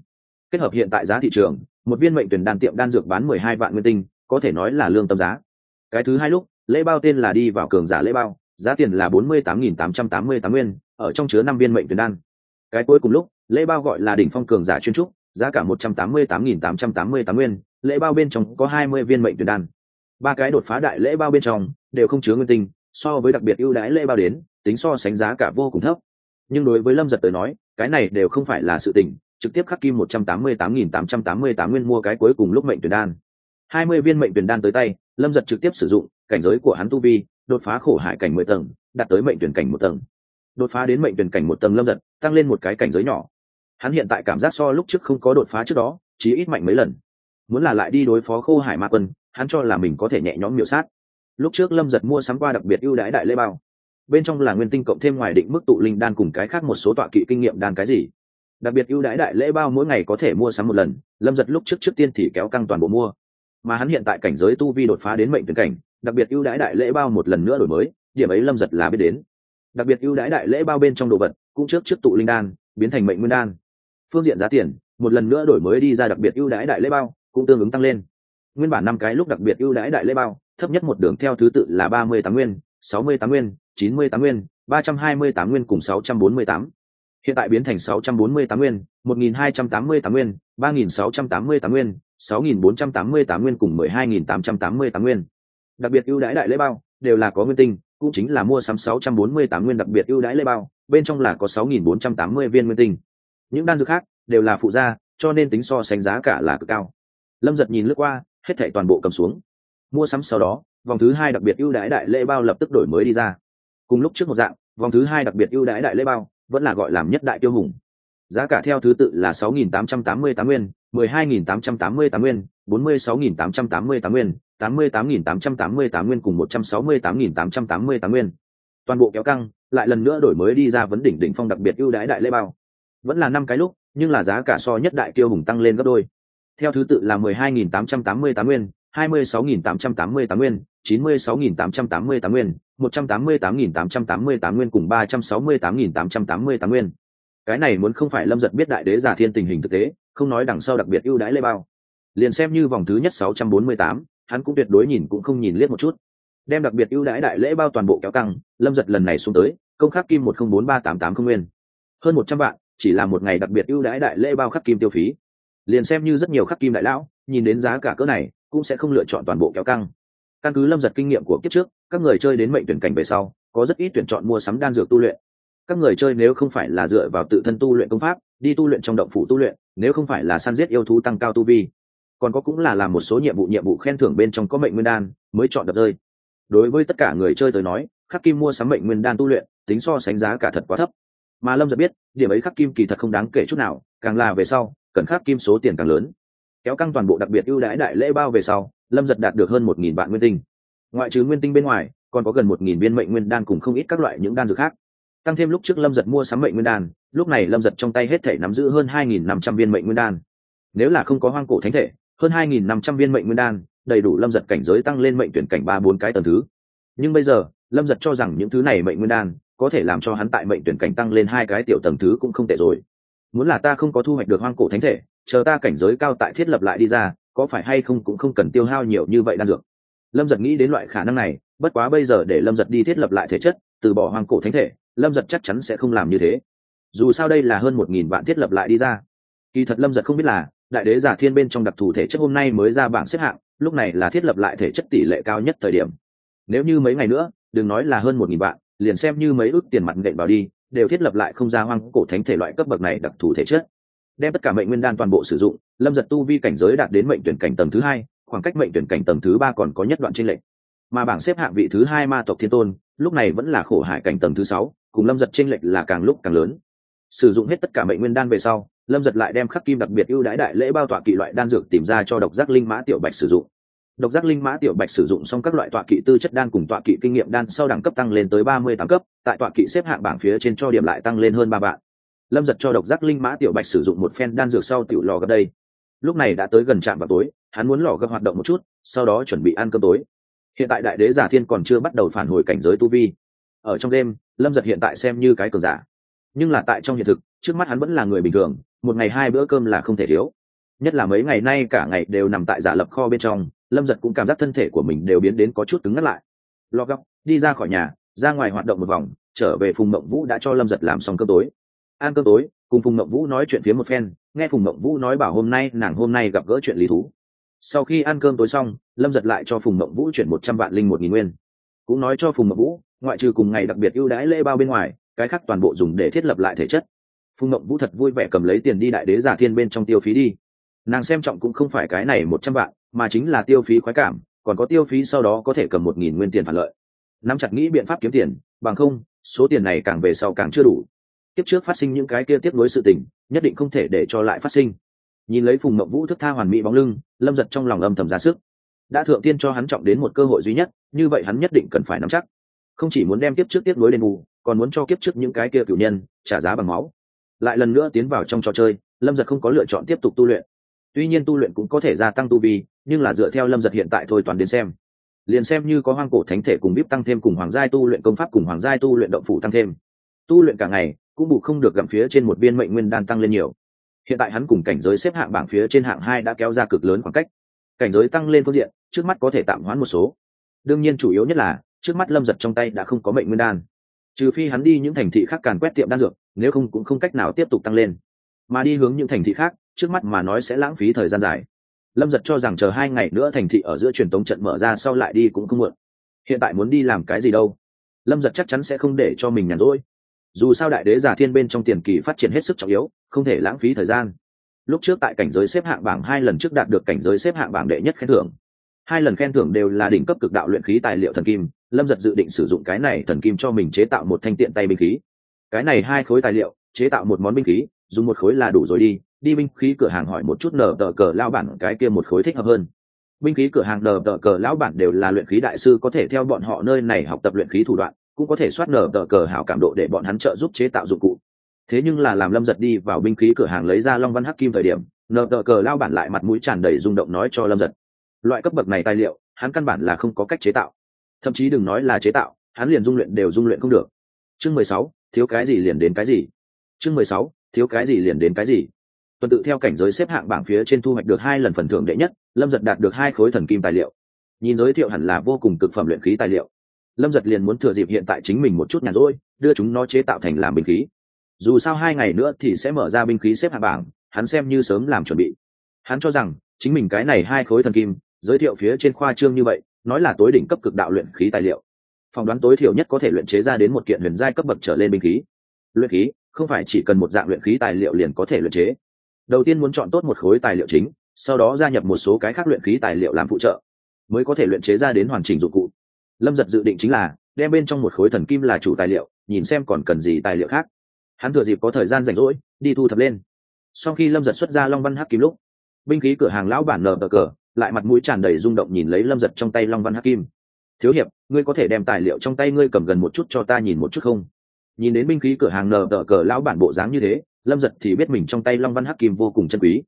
Kết hợp hiện tại giá thị trường, một viên mệnh tuyển đan tiệm đan dược bán mười hai vạn nguyên tinh, có thể nói là lương tâm giá. Cái thứ hai lúc, lễ bao tên là đi vào cường giả lễ bao giá tiền là bốn mươi tám nghìn tám trăm tám mươi tám nguyên, ở trong chứa năm viên mệnh tuyển đan. Cái cuối cùng lúc, lễ bao gọi là đỉnh phong cường giả chuyên trúc, giá cả một trăm tám mươi tám nghìn tám trăm tám mươi tám nguyên, lễ bao bên trong có hai mươi viên mệnh tuyển đan. Ba cái đột phá đại lễ bao bên trong, đều không chứa nguyên tinh, so với đặc biệt ưu đãi lễ bao đến, tính so sánh giá cả vô cùng thấp. Nhưng đối với lâm giật tới nói, cái này đều không phải là sự tình, trực tiếp khắc kim một trăm tám mươi tám nghìn tám trăm tám mươi tám nguyên mua cái cuối cùng lúc mệnh tuyển đan. hai mươi viên mệnh tuyển đan tới tay, lâm giật trực tiếp sử dụng, cảnh giới của hắn tu vi đột phá khổ hải cảnh mười tầng, đạt tới mệnh tuyển cảnh một tầng. Đột phá đến mệnh tuyển cảnh một tầng lâm giật, tăng lên một cái cảnh giới nhỏ. Hắn hiện tại cảm giác so lúc trước không có đột phá trước đó, chí ít mạnh mấy lần. Muốn là lại đi đối phó khô hải ma quân, hắn cho là mình có thể nhẹ nhõm miểu sát. Lúc trước lâm giật mua sắm qua đặc biệt ưu đãi đại lễ bao. Bên trong là nguyên tinh cộng thêm ngoài định mức tụ linh đan cùng cái khác một số tọa kỵ kinh nghiệm đan cái gì. Đặc biệt ưu đãi đại lễ bao mỗi ngày có thể mua sắm một lần, lâm giật lúc trước trước tiên thì kéo căng toàn bộ mua. Mà hắn hiện tại cảnh giới tu vi đột phá đến mệnh tuyển cảnh đặc biệt ưu đãi đại lễ bao một lần nữa đổi mới, điểm ấy lâm giật là biết đến. Đặc biệt ưu đãi đại lễ bao bên trong đồ vật, cũng trước trước tụ linh đan, biến thành mệnh nguyên đan. Phương diện giá tiền, một lần nữa đổi mới đi ra đặc biệt ưu đãi đại lễ bao, cũng tương ứng tăng lên. Nguyên bản năm cái lúc đặc biệt ưu đãi đại lễ bao, thấp nhất một đường theo thứ tự là ba mươi tám nguyên, sáu mươi tám nguyên, chín mươi tám nguyên, ba trăm hai mươi tám nguyên cùng sáu trăm bốn mươi tám. Hiện tại biến thành sáu trăm bốn mươi tám nguyên, một nghìn hai trăm tám mươi tám nguyên, ba nghìn sáu trăm tám mươi tám nguyên, sáu nghìn bốn trăm tám mươi tám nguyên cùng mười hai nghìn tám trăm tám mươi tám nguyên đặc biệt ưu đãi đại lễ bao, đều là có nguyên tinh, cũng chính là mua sắm sáu trăm bốn mươi tám nguyên đặc biệt ưu đãi lễ bao, bên trong là có sáu nghìn bốn trăm tám mươi viên nguyên tinh. Những đan dược khác đều là phụ gia, cho nên tính so sánh giá cả là cực cao. Lâm giật nhìn lướt qua, hết thảy toàn bộ cầm xuống. Mua sắm sau đó, vòng thứ hai đặc biệt ưu đãi đại lễ bao lập tức đổi mới đi ra. Cùng lúc trước một dạng, vòng thứ hai đặc biệt ưu đãi đại lễ bao vẫn là gọi làm nhất đại tiêu hùng. Giá cả theo thứ tự là sáu nghìn tám trăm tám mươi tám nguyên 12.888 nguyên, 46.888 nguyên, 88.888 nguyên cùng 168.888 nguyên. Toàn bộ kéo căng, lại lần nữa đổi mới đi ra vấn đỉnh đỉnh phong đặc biệt ưu đãi đại lễ bao. Vẫn là năm cái lúc, nhưng là giá cả so nhất đại kiêu hùng tăng lên gấp đôi. Theo thứ tự là 12.888 nguyên, 26.888 nguyên, 96.888 nguyên, 188.888 nguyên cùng 368.888 nguyên. Cái này muốn không phải Lâm Giật biết đại đế giả thiên tình hình thực tế, không nói đằng sau đặc biệt ưu đãi lê bao. Liền xem như vòng thứ nhất sáu trăm bốn mươi tám, hắn cũng tuyệt đối nhìn cũng không nhìn liếc một chút. Đem đặc biệt ưu đãi đại lễ bao toàn bộ kéo căng, lâm giật lần này xuống tới, công khắc kim một không bốn ba tám tám không nguyên. Hơn một trăm vạn, chỉ là một ngày đặc biệt ưu đãi đại lễ bao khắc kim tiêu phí. Liền xem như rất nhiều khắc kim đại lão, nhìn đến giá cả cỡ này, cũng sẽ không lựa chọn toàn bộ kéo căng. Căn cứ lâm giật kinh nghiệm của kiếp trước, các người chơi đến mệnh tuyển cảnh về sau, có rất ít tuyển chọn mua sắm đan dược tu luyện. Các người chơi nếu không phải là dựa vào tự thân tu luyện công pháp đi tu luyện trong động phủ tu luyện, nếu không phải là săn giết yêu thú tăng cao tu vi. Còn có cũng là làm một số nhiệm vụ nhiệm vụ khen thưởng bên trong có mệnh nguyên đan mới chọn đập rơi. Đối với tất cả người chơi tới nói, khắc kim mua sắm mệnh nguyên đan tu luyện, tính so sánh giá cả thật quá thấp. Mà lâm giật biết, điểm ấy khắc kim kỳ thật không đáng kể chút nào, càng là về sau, cần khắc kim số tiền càng lớn. Kéo căng toàn bộ đặc biệt ưu đãi đại lễ bao về sau, lâm giật đạt được hơn một nghìn vạn nguyên tinh. Ngoại trừ nguyên tinh bên ngoài, còn có gần một nghìn viên mệnh nguyên đan cùng không ít các loại những đan dược khác tăng thêm lúc trước lâm giật mua sắm mệnh nguyên đan, lúc này lâm giật trong tay hết thể nắm giữ hơn hai nghìn năm trăm viên mệnh nguyên đan. Nếu là không có hoang cổ thánh thể, hơn hai nghìn năm trăm viên mệnh nguyên đan, đầy đủ lâm giật cảnh giới tăng lên mệnh tuyển cảnh ba bốn cái tầng thứ. Nhưng bây giờ, lâm giật cho rằng những thứ này mệnh nguyên đan, có thể làm cho hắn tại mệnh tuyển cảnh tăng lên hai cái tiểu tầng thứ cũng không tệ rồi. Muốn là ta không có thu hoạch được hoang cổ thánh thể, chờ ta cảnh giới cao tại thiết lập lại đi ra, có phải hay không cũng không cần tiêu hao nhiều như vậy đan dược. Lâm giật nghĩ đến loại khả năng này, bất quá bây giờ để lâm giật đi thiết lập lại thể chất, từ bỏ hoang cổ thánh thể lâm giật chắc chắn sẽ không làm như thế. Dù sao đây là hơn một nghìn vạn thiết lập lại đi ra. Kỳ thật lâm giật không biết là, đại đế giả thiên bên trong đặc thù thể chất hôm nay mới ra bảng xếp hạng, lúc này là thiết lập lại thể chất tỷ lệ cao nhất thời điểm. Nếu như mấy ngày nữa, đừng nói là hơn một nghìn vạn, liền xem như mấy ước tiền mặt đệm vào đi, đều thiết lập lại không ra hoang cổ thánh thể loại cấp bậc này đặc thù thể chất. Đem tất cả mệnh nguyên đan toàn bộ sử dụng, lâm giật tu vi cảnh giới đạt đến mệnh tuyển cảnh tầng thứ hai, khoảng cách mệnh tuyển cảnh tầng thứ ba còn có nhất đoạn tranh lệch. Mà bảng xếp hạng vị thứ hai ma tộc thiên tôn, lúc này vẫn là khổ hải cảnh tầng thứ sáu cùng lâm giật tranh lệch là càng lúc càng lớn. Sử dụng hết tất cả mệnh nguyên đan về sau, lâm giật lại đem khắc kim đặc biệt ưu đãi đại lễ bao tọa kỵ loại đan dược tìm ra cho độc giác linh mã tiểu bạch sử dụng. Độc giác linh mã tiểu bạch sử dụng xong các loại tọa kỵ tư chất đan cùng tọa kỵ kinh nghiệm đan sau đẳng cấp tăng lên tới ba mươi tám cấp, tại tọa kỵ xếp hạng bảng phía trên cho điểm lại tăng lên hơn ba vạn. Lâm giật cho độc giác linh mã tiểu bạch sử dụng một phen đan dược sau tiểu lò gấp đây. Lúc này đã tới gần trạm vào tối, hắn muốn lò gấp hoạt động một chút, sau đó chuẩn bị ăn cơm tối. Hiện tại đại đế giả thiên còn chưa bắt đầu phản hồi cảnh giới tu vi. Ở trong đêm lâm giật hiện tại xem như cái cường giả. Nhưng là tại trong hiện thực, trước mắt hắn vẫn là người bình thường, một ngày hai bữa cơm là không thể thiếu. Nhất là mấy ngày nay cả ngày đều nằm tại giả lập kho bên trong, lâm giật cũng cảm giác thân thể của mình đều biến đến có chút cứng ngắt lại. Lo góc, đi ra khỏi nhà, ra ngoài hoạt động một vòng, trở về phùng mộng vũ đã cho lâm giật làm xong cơm tối. Ăn cơm tối, cùng phùng mộng vũ nói chuyện phía một phen, nghe phùng mộng vũ nói bảo hôm nay nàng hôm nay gặp gỡ chuyện lý thú. Sau khi ăn cơm tối xong, lâm giật lại cho phùng mộng vũ chuyển một trăm vạn linh một nghìn nguyên. Cũng nói cho phùng mộng vũ ngoại trừ cùng ngày đặc biệt ưu đãi lễ bao bên ngoài, cái khác toàn bộ dùng để thiết lập lại thể chất. Phùng mộng vũ thật vui vẻ cầm lấy tiền đi đại đế giả thiên bên trong tiêu phí đi. Nàng xem trọng cũng không phải cái này một trăm vạn, mà chính là tiêu phí khoái cảm, còn có tiêu phí sau đó có thể cầm một nghìn nguyên tiền phản lợi. Nắm chặt nghĩ biện pháp kiếm tiền, bằng không, số tiền này càng về sau càng chưa đủ. Tiếp trước phát sinh những cái kia tiếp nối sự tình, nhất định không thể để cho lại phát sinh. Nhìn lấy phùng mộng vũ thức tha hoàn mỹ bóng lưng, lâm giật trong lòng âm thầm ra sức. Đã thượng tiên cho hắn trọng đến một cơ hội duy nhất, như vậy hắn nhất định cần phải nắm chắc không chỉ muốn đem kiếp trước tiếp nối đền bù, còn muốn cho kiếp trước những cái kia cử nhân trả giá bằng máu. Lại lần nữa tiến vào trong trò chơi, lâm giật không có lựa chọn tiếp tục tu luyện. Tuy nhiên tu luyện cũng có thể gia tăng tu vi, nhưng là dựa theo lâm giật hiện tại thôi toàn đến xem. Liền xem như có hoang cổ thánh thể cùng bíp tăng thêm cùng hoàng giai tu luyện công pháp cùng hoàng giai tu luyện động phủ tăng thêm. Tu luyện cả ngày, cũng bù không được gặm phía trên một viên mệnh nguyên đan tăng lên nhiều. Hiện tại hắn cùng cảnh giới xếp hạng bảng phía trên hạng hai đã kéo ra cực lớn khoảng cách. Cảnh giới tăng lên phương diện, trước mắt có thể tạm hoãn một số. Đương nhiên chủ yếu nhất là trước mắt lâm giật trong tay đã không có mệnh nguyên đan. Trừ phi hắn đi những thành thị khác càn quét tiệm đan dược, nếu không cũng không cách nào tiếp tục tăng lên. Mà đi hướng những thành thị khác, trước mắt mà nói sẽ lãng phí thời gian dài. Lâm giật cho rằng chờ hai ngày nữa thành thị ở giữa truyền tống trận mở ra sau lại đi cũng không muộn. Hiện tại muốn đi làm cái gì đâu? Lâm giật chắc chắn sẽ không để cho mình nhàn rỗi. Dù sao đại đế giả thiên bên trong tiền kỳ phát triển hết sức trọng yếu, không thể lãng phí thời gian. Lúc trước tại cảnh giới xếp hạng bảng hai lần trước đạt được cảnh giới xếp hạng bảng đệ nhất khen thưởng. Hai lần khen thưởng đều là đỉnh cấp cực đạo luyện khí tài liệu thần kim lâm giật dự định sử dụng cái này thần kim cho mình chế tạo một thanh tiện tay binh khí. Cái này hai khối tài liệu, chế tạo một món binh khí, dùng một khối là đủ rồi đi đi binh khí cửa hàng hỏi một chút nở tờ cờ lao bản cái kia một khối thích hợp hơn. Binh khí cửa hàng nở tờ cờ lão bản đều là luyện khí đại sư có thể theo bọn họ nơi này học tập luyện khí thủ đoạn, cũng có thể soát nở tờ cờ hảo cảm độ để bọn hắn trợ giúp chế tạo dụng cụ. Thế nhưng là làm lâm giật đi vào binh khí cửa hàng lấy ra long văn hắc kim thời điểm nở tờ cờ lao bản lại mặt mũi tràn đầy rung động nói cho lâm giật. Loại cấp bậc này tài liệu, hắn căn bản là không có cách chế tạo thậm chí đừng nói là chế tạo, hắn liền dung luyện đều dung luyện không được. Chương mười sáu, thiếu cái gì liền đến cái gì. Chương mười sáu, thiếu cái gì liền đến cái gì. Tuần tự theo cảnh giới xếp hạng bảng phía trên thu hoạch được hai lần phần thưởng đệ nhất, lâm giật đạt được hai khối thần kim tài liệu. Nhìn giới thiệu hẳn là vô cùng cực phẩm luyện khí tài liệu. Lâm giật liền muốn thừa dịp hiện tại chính mình một chút nhàn rỗi, đưa chúng nó chế tạo thành làm binh khí. Dù sao hai ngày nữa thì sẽ mở ra binh khí xếp hạng bảng, hắn xem như sớm làm chuẩn bị. Hắn cho rằng, chính mình cái này hai khối thần kim, giới thiệu phía trên khoa trương như vậy nói là tối đỉnh cấp cực đạo luyện khí tài liệu. Phỏng đoán tối thiểu nhất có thể luyện chế ra đến một kiện huyền giai cấp bậc trở lên binh khí. Luyện khí, không phải chỉ cần một dạng luyện khí tài liệu liền có thể luyện chế. Đầu tiên muốn chọn tốt một khối tài liệu chính, sau đó gia nhập một số cái khác luyện khí tài liệu làm phụ trợ, mới có thể luyện chế ra đến hoàn chỉnh dụng cụ. Lâm giật dự định chính là, đem bên trong một khối thần kim là chủ tài liệu, nhìn xem còn cần gì tài liệu khác. Hắn thừa dịp có thời gian rảnh rỗi, đi thu thập lên. Sau khi lâm giật xuất ra long văn hắc kim lúc, binh khí cửa hàng lão bản nờ cờ lại mặt mũi tràn đầy rung động nhìn lấy lâm giật trong tay long văn hắc kim. Thiếu hiệp, ngươi có thể đem tài liệu trong tay ngươi cầm gần một chút cho ta nhìn một chút không? Nhìn đến binh khí cửa hàng nờ tờ cờ lão bản bộ dáng như thế, lâm giật thì biết mình trong tay long văn hắc kim vô cùng chân quý.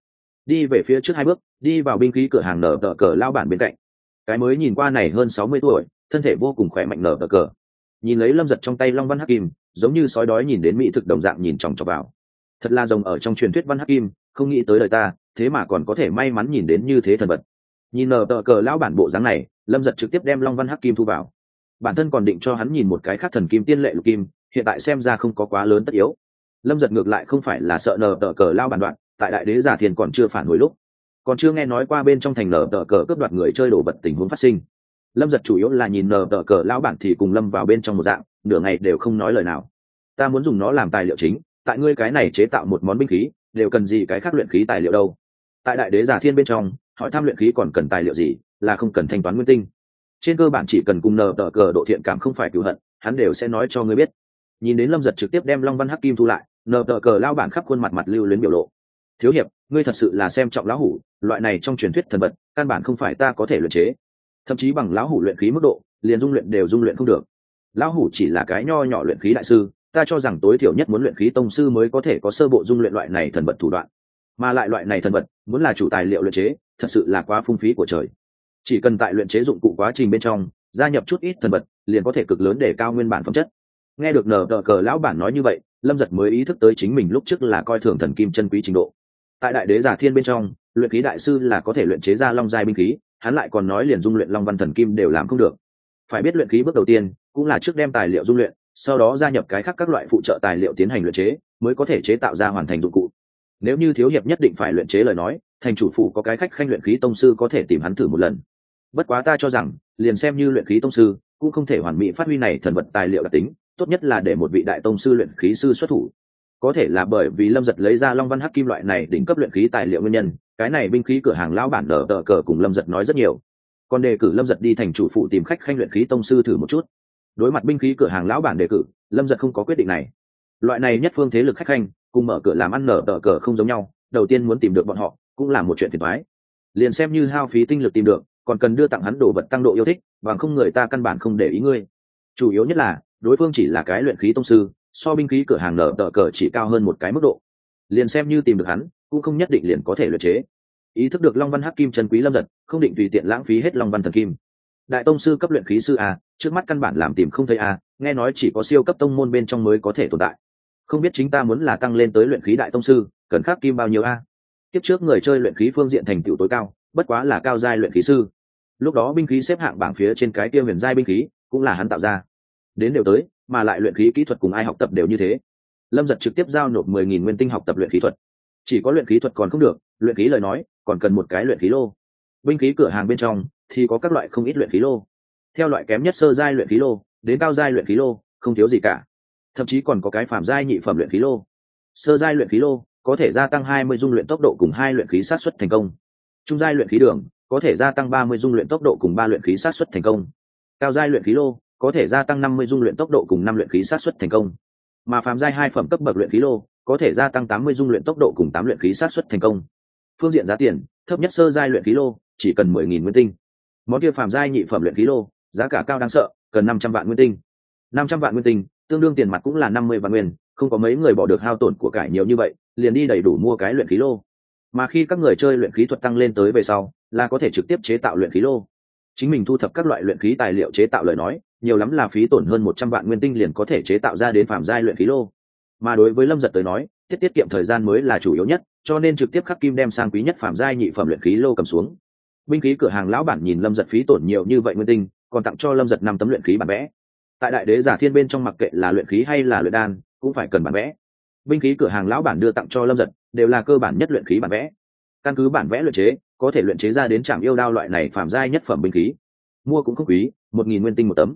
Đi về phía trước hai bước, đi vào binh khí cửa hàng nở tờ cờ lao bản bên cạnh. Cái mới nhìn qua này hơn sáu mươi tuổi, thân thể vô cùng khỏe mạnh nở tờ cờ. Nhìn lấy lâm giật trong tay long văn hắc kim, giống như sói đói nhìn đến mỹ thực đồng dạng nhìn chòng chọc vào. Thật là rồng ở trong truyền thuyết văn hắc kim, không nghĩ tới đời ta, thế mà còn có thể may mắn nhìn đến như thế thần vật nhìn nở tờ cờ lão bản bộ dáng này, lâm giật trực tiếp đem long văn hắc kim thu vào. Bản thân còn định cho hắn nhìn một cái khác thần kim tiên lệ lục kim, hiện tại xem ra không có quá lớn tất yếu. Lâm giật ngược lại không phải là sợ nở tờ cờ lao bản đoạn, tại đại đế giả thiền còn chưa phản hồi lúc. Còn chưa nghe nói qua bên trong thành nở tờ cờ cướp đoạt người chơi đổ vật tình huống phát sinh. Lâm giật chủ yếu là nhìn nở tờ cờ lão bản thì cùng lâm vào bên trong một dạng, nửa ngày đều không nói lời nào. Ta muốn dùng nó làm tài liệu chính, tại ngươi cái này chế tạo một món binh khí, đều cần gì cái khác luyện khí tài liệu đâu? Tại đại đế giả thiên bên trong hỏi tham luyện khí còn cần tài liệu gì, là không cần thanh toán nguyên tinh. Trên cơ bản chỉ cần cùng nờ tờ cờ độ thiện cảm không phải cựu hận, hắn đều sẽ nói cho ngươi biết. Nhìn đến lâm giật trực tiếp đem long văn hắc kim thu lại, nờ tờ cờ lao bản khắp khuôn mặt mặt lưu luyến biểu lộ. Thiếu hiệp, ngươi thật sự là xem trọng lão hủ, loại này trong truyền thuyết thần vật, căn bản không phải ta có thể luyện chế. Thậm chí bằng lão hủ luyện khí mức độ, liền dung luyện đều dung luyện không được. Lão hủ chỉ là cái nho nhỏ luyện khí đại sư, ta cho rằng tối thiểu nhất muốn luyện khí tông sư mới có thể có sơ bộ dung luyện loại này thần vật thủ đoạn. Mà lại loại này thần vật, muốn là chủ tài liệu luyện chế thật sự là quá phung phí của trời. Chỉ cần tại luyện chế dụng cụ quá trình bên trong, gia nhập chút ít thần vật, liền có thể cực lớn để cao nguyên bản phẩm chất. Nghe được nở đờ cờ lão bản nói như vậy, lâm giật mới ý thức tới chính mình lúc trước là coi thường thần kim chân quý trình độ. Tại đại đế giả thiên bên trong, luyện khí đại sư là có thể luyện chế ra long giai binh khí, hắn lại còn nói liền dung luyện long văn thần kim đều làm không được. Phải biết luyện khí bước đầu tiên, cũng là trước đem tài liệu dung luyện, sau đó gia nhập cái khác các loại phụ trợ tài liệu tiến hành luyện chế, mới có thể chế tạo ra hoàn thành dụng cụ. Nếu như thiếu hiệp nhất định phải luyện chế lời nói thành chủ phụ có cái khách khanh luyện khí tông sư có thể tìm hắn thử một lần. Bất quá ta cho rằng, liền xem như luyện khí tông sư, cũng không thể hoàn mỹ phát huy này thần vật tài liệu đặc tính, tốt nhất là để một vị đại tông sư luyện khí sư xuất thủ. Có thể là bởi vì lâm giật lấy ra long văn hắc kim loại này đỉnh cấp luyện khí tài liệu nguyên nhân, cái này binh khí cửa hàng lão bản đờ tờ cờ cùng lâm giật nói rất nhiều. Còn đề cử lâm giật đi thành chủ phụ tìm khách khanh luyện khí tông sư thử một chút. Đối mặt binh khí cửa hàng lão bản đề cử, lâm giật không có quyết định này. Loại này nhất phương thế lực khách khanh, cùng mở cửa làm ăn nở tờ cờ không giống nhau, đầu tiên muốn tìm được bọn họ cũng là một chuyện phiền toái. Liền xem như hao phí tinh lực tìm được, còn cần đưa tặng hắn đồ vật tăng độ yêu thích, bằng không người ta căn bản không để ý ngươi. Chủ yếu nhất là, đối phương chỉ là cái luyện khí tông sư, so binh khí cửa hàng nở tờ cờ chỉ cao hơn một cái mức độ. Liền xem như tìm được hắn, cũng không nhất định liền có thể luyện chế. Ý thức được long văn hắc kim trần quý lâm giật, không định tùy tiện lãng phí hết long văn thần kim. Đại tông sư cấp luyện khí sư a, trước mắt căn bản làm tìm không thấy a, nghe nói chỉ có siêu cấp tông môn bên trong mới có thể tồn tại. Không biết chính ta muốn là tăng lên tới luyện khí đại tông sư, cần khắc kim bao nhiêu a? Tiếp trước người chơi luyện khí phương diện thành tựu tối cao bất quá là cao giai luyện khí sư lúc đó binh khí xếp hạng bảng phía trên cái kia huyền giai binh khí cũng là hắn tạo ra đến đều tới mà lại luyện khí kỹ thuật cùng ai học tập đều như thế lâm giật trực tiếp giao nộp mười nghìn nguyên tinh học tập luyện khí thuật chỉ có luyện khí thuật còn không được luyện khí lời nói còn cần một cái luyện khí lô binh khí cửa hàng bên trong thì có các loại không ít luyện khí lô theo loại kém nhất sơ giai luyện khí lô đến cao giai luyện khí lô không thiếu gì cả thậm chí còn có cái phàm giai nhị phẩm luyện khí lô sơ giai luyện khí lô có thể gia tăng hai mươi dung luyện tốc độ cùng hai luyện khí sát xuất thành công. Trung giai luyện khí đường, có thể gia tăng ba mươi dung luyện tốc độ cùng ba luyện khí sát xuất thành công. Cao giai luyện khí lô, có thể gia tăng năm mươi dung luyện tốc độ cùng năm luyện khí sát xuất thành công. Mà phàm giai hai phẩm cấp bậc luyện khí lô, có thể gia tăng tám mươi dung luyện tốc độ cùng tám luyện khí sát xuất thành công. Phương diện giá tiền, thấp nhất sơ giai luyện khí lô, chỉ cần mười nghìn nguyên tinh. Món kia phàm giai nhị phẩm luyện khí lô, giá cả cao đáng sợ, cần năm trăm vạn nguyên tinh. Năm trăm vạn nguyên tinh, tương đương tiền mặt cũng là năm mươi vạn nguyên không có mấy người bỏ được hao tổn của cải nhiều như vậy, liền đi đầy đủ mua cái luyện khí lô. Mà khi các người chơi luyện khí thuật tăng lên tới về sau, là có thể trực tiếp chế tạo luyện khí lô. Chính mình thu thập các loại luyện khí tài liệu chế tạo lời nói, nhiều lắm là phí tổn hơn một trăm vạn nguyên tinh liền có thể chế tạo ra đến phạm giai luyện khí lô. Mà đối với lâm giật tới nói, tiết tiết kiệm thời gian mới là chủ yếu nhất, cho nên trực tiếp khắc kim đem sang quý nhất phạm giai nhị phẩm luyện khí lô cầm xuống. Binh khí cửa hàng lão bản nhìn lâm giật phí tổn nhiều như vậy nguyên tinh, còn tặng cho lâm giật năm tấm luyện khí bản vẽ. Tại đại đế giả thiên bên trong mặc kệ là luyện khí hay là luyện đan cũng phải cần bản vẽ. Binh khí cửa hàng lão bản đưa tặng cho lâm giật, đều là cơ bản nhất luyện khí bản vẽ. Căn cứ bản vẽ luyện chế, có thể luyện chế ra đến trạm yêu đao loại này phạm giai nhất phẩm binh khí. Mua cũng không quý, một nghìn nguyên tinh một tấm.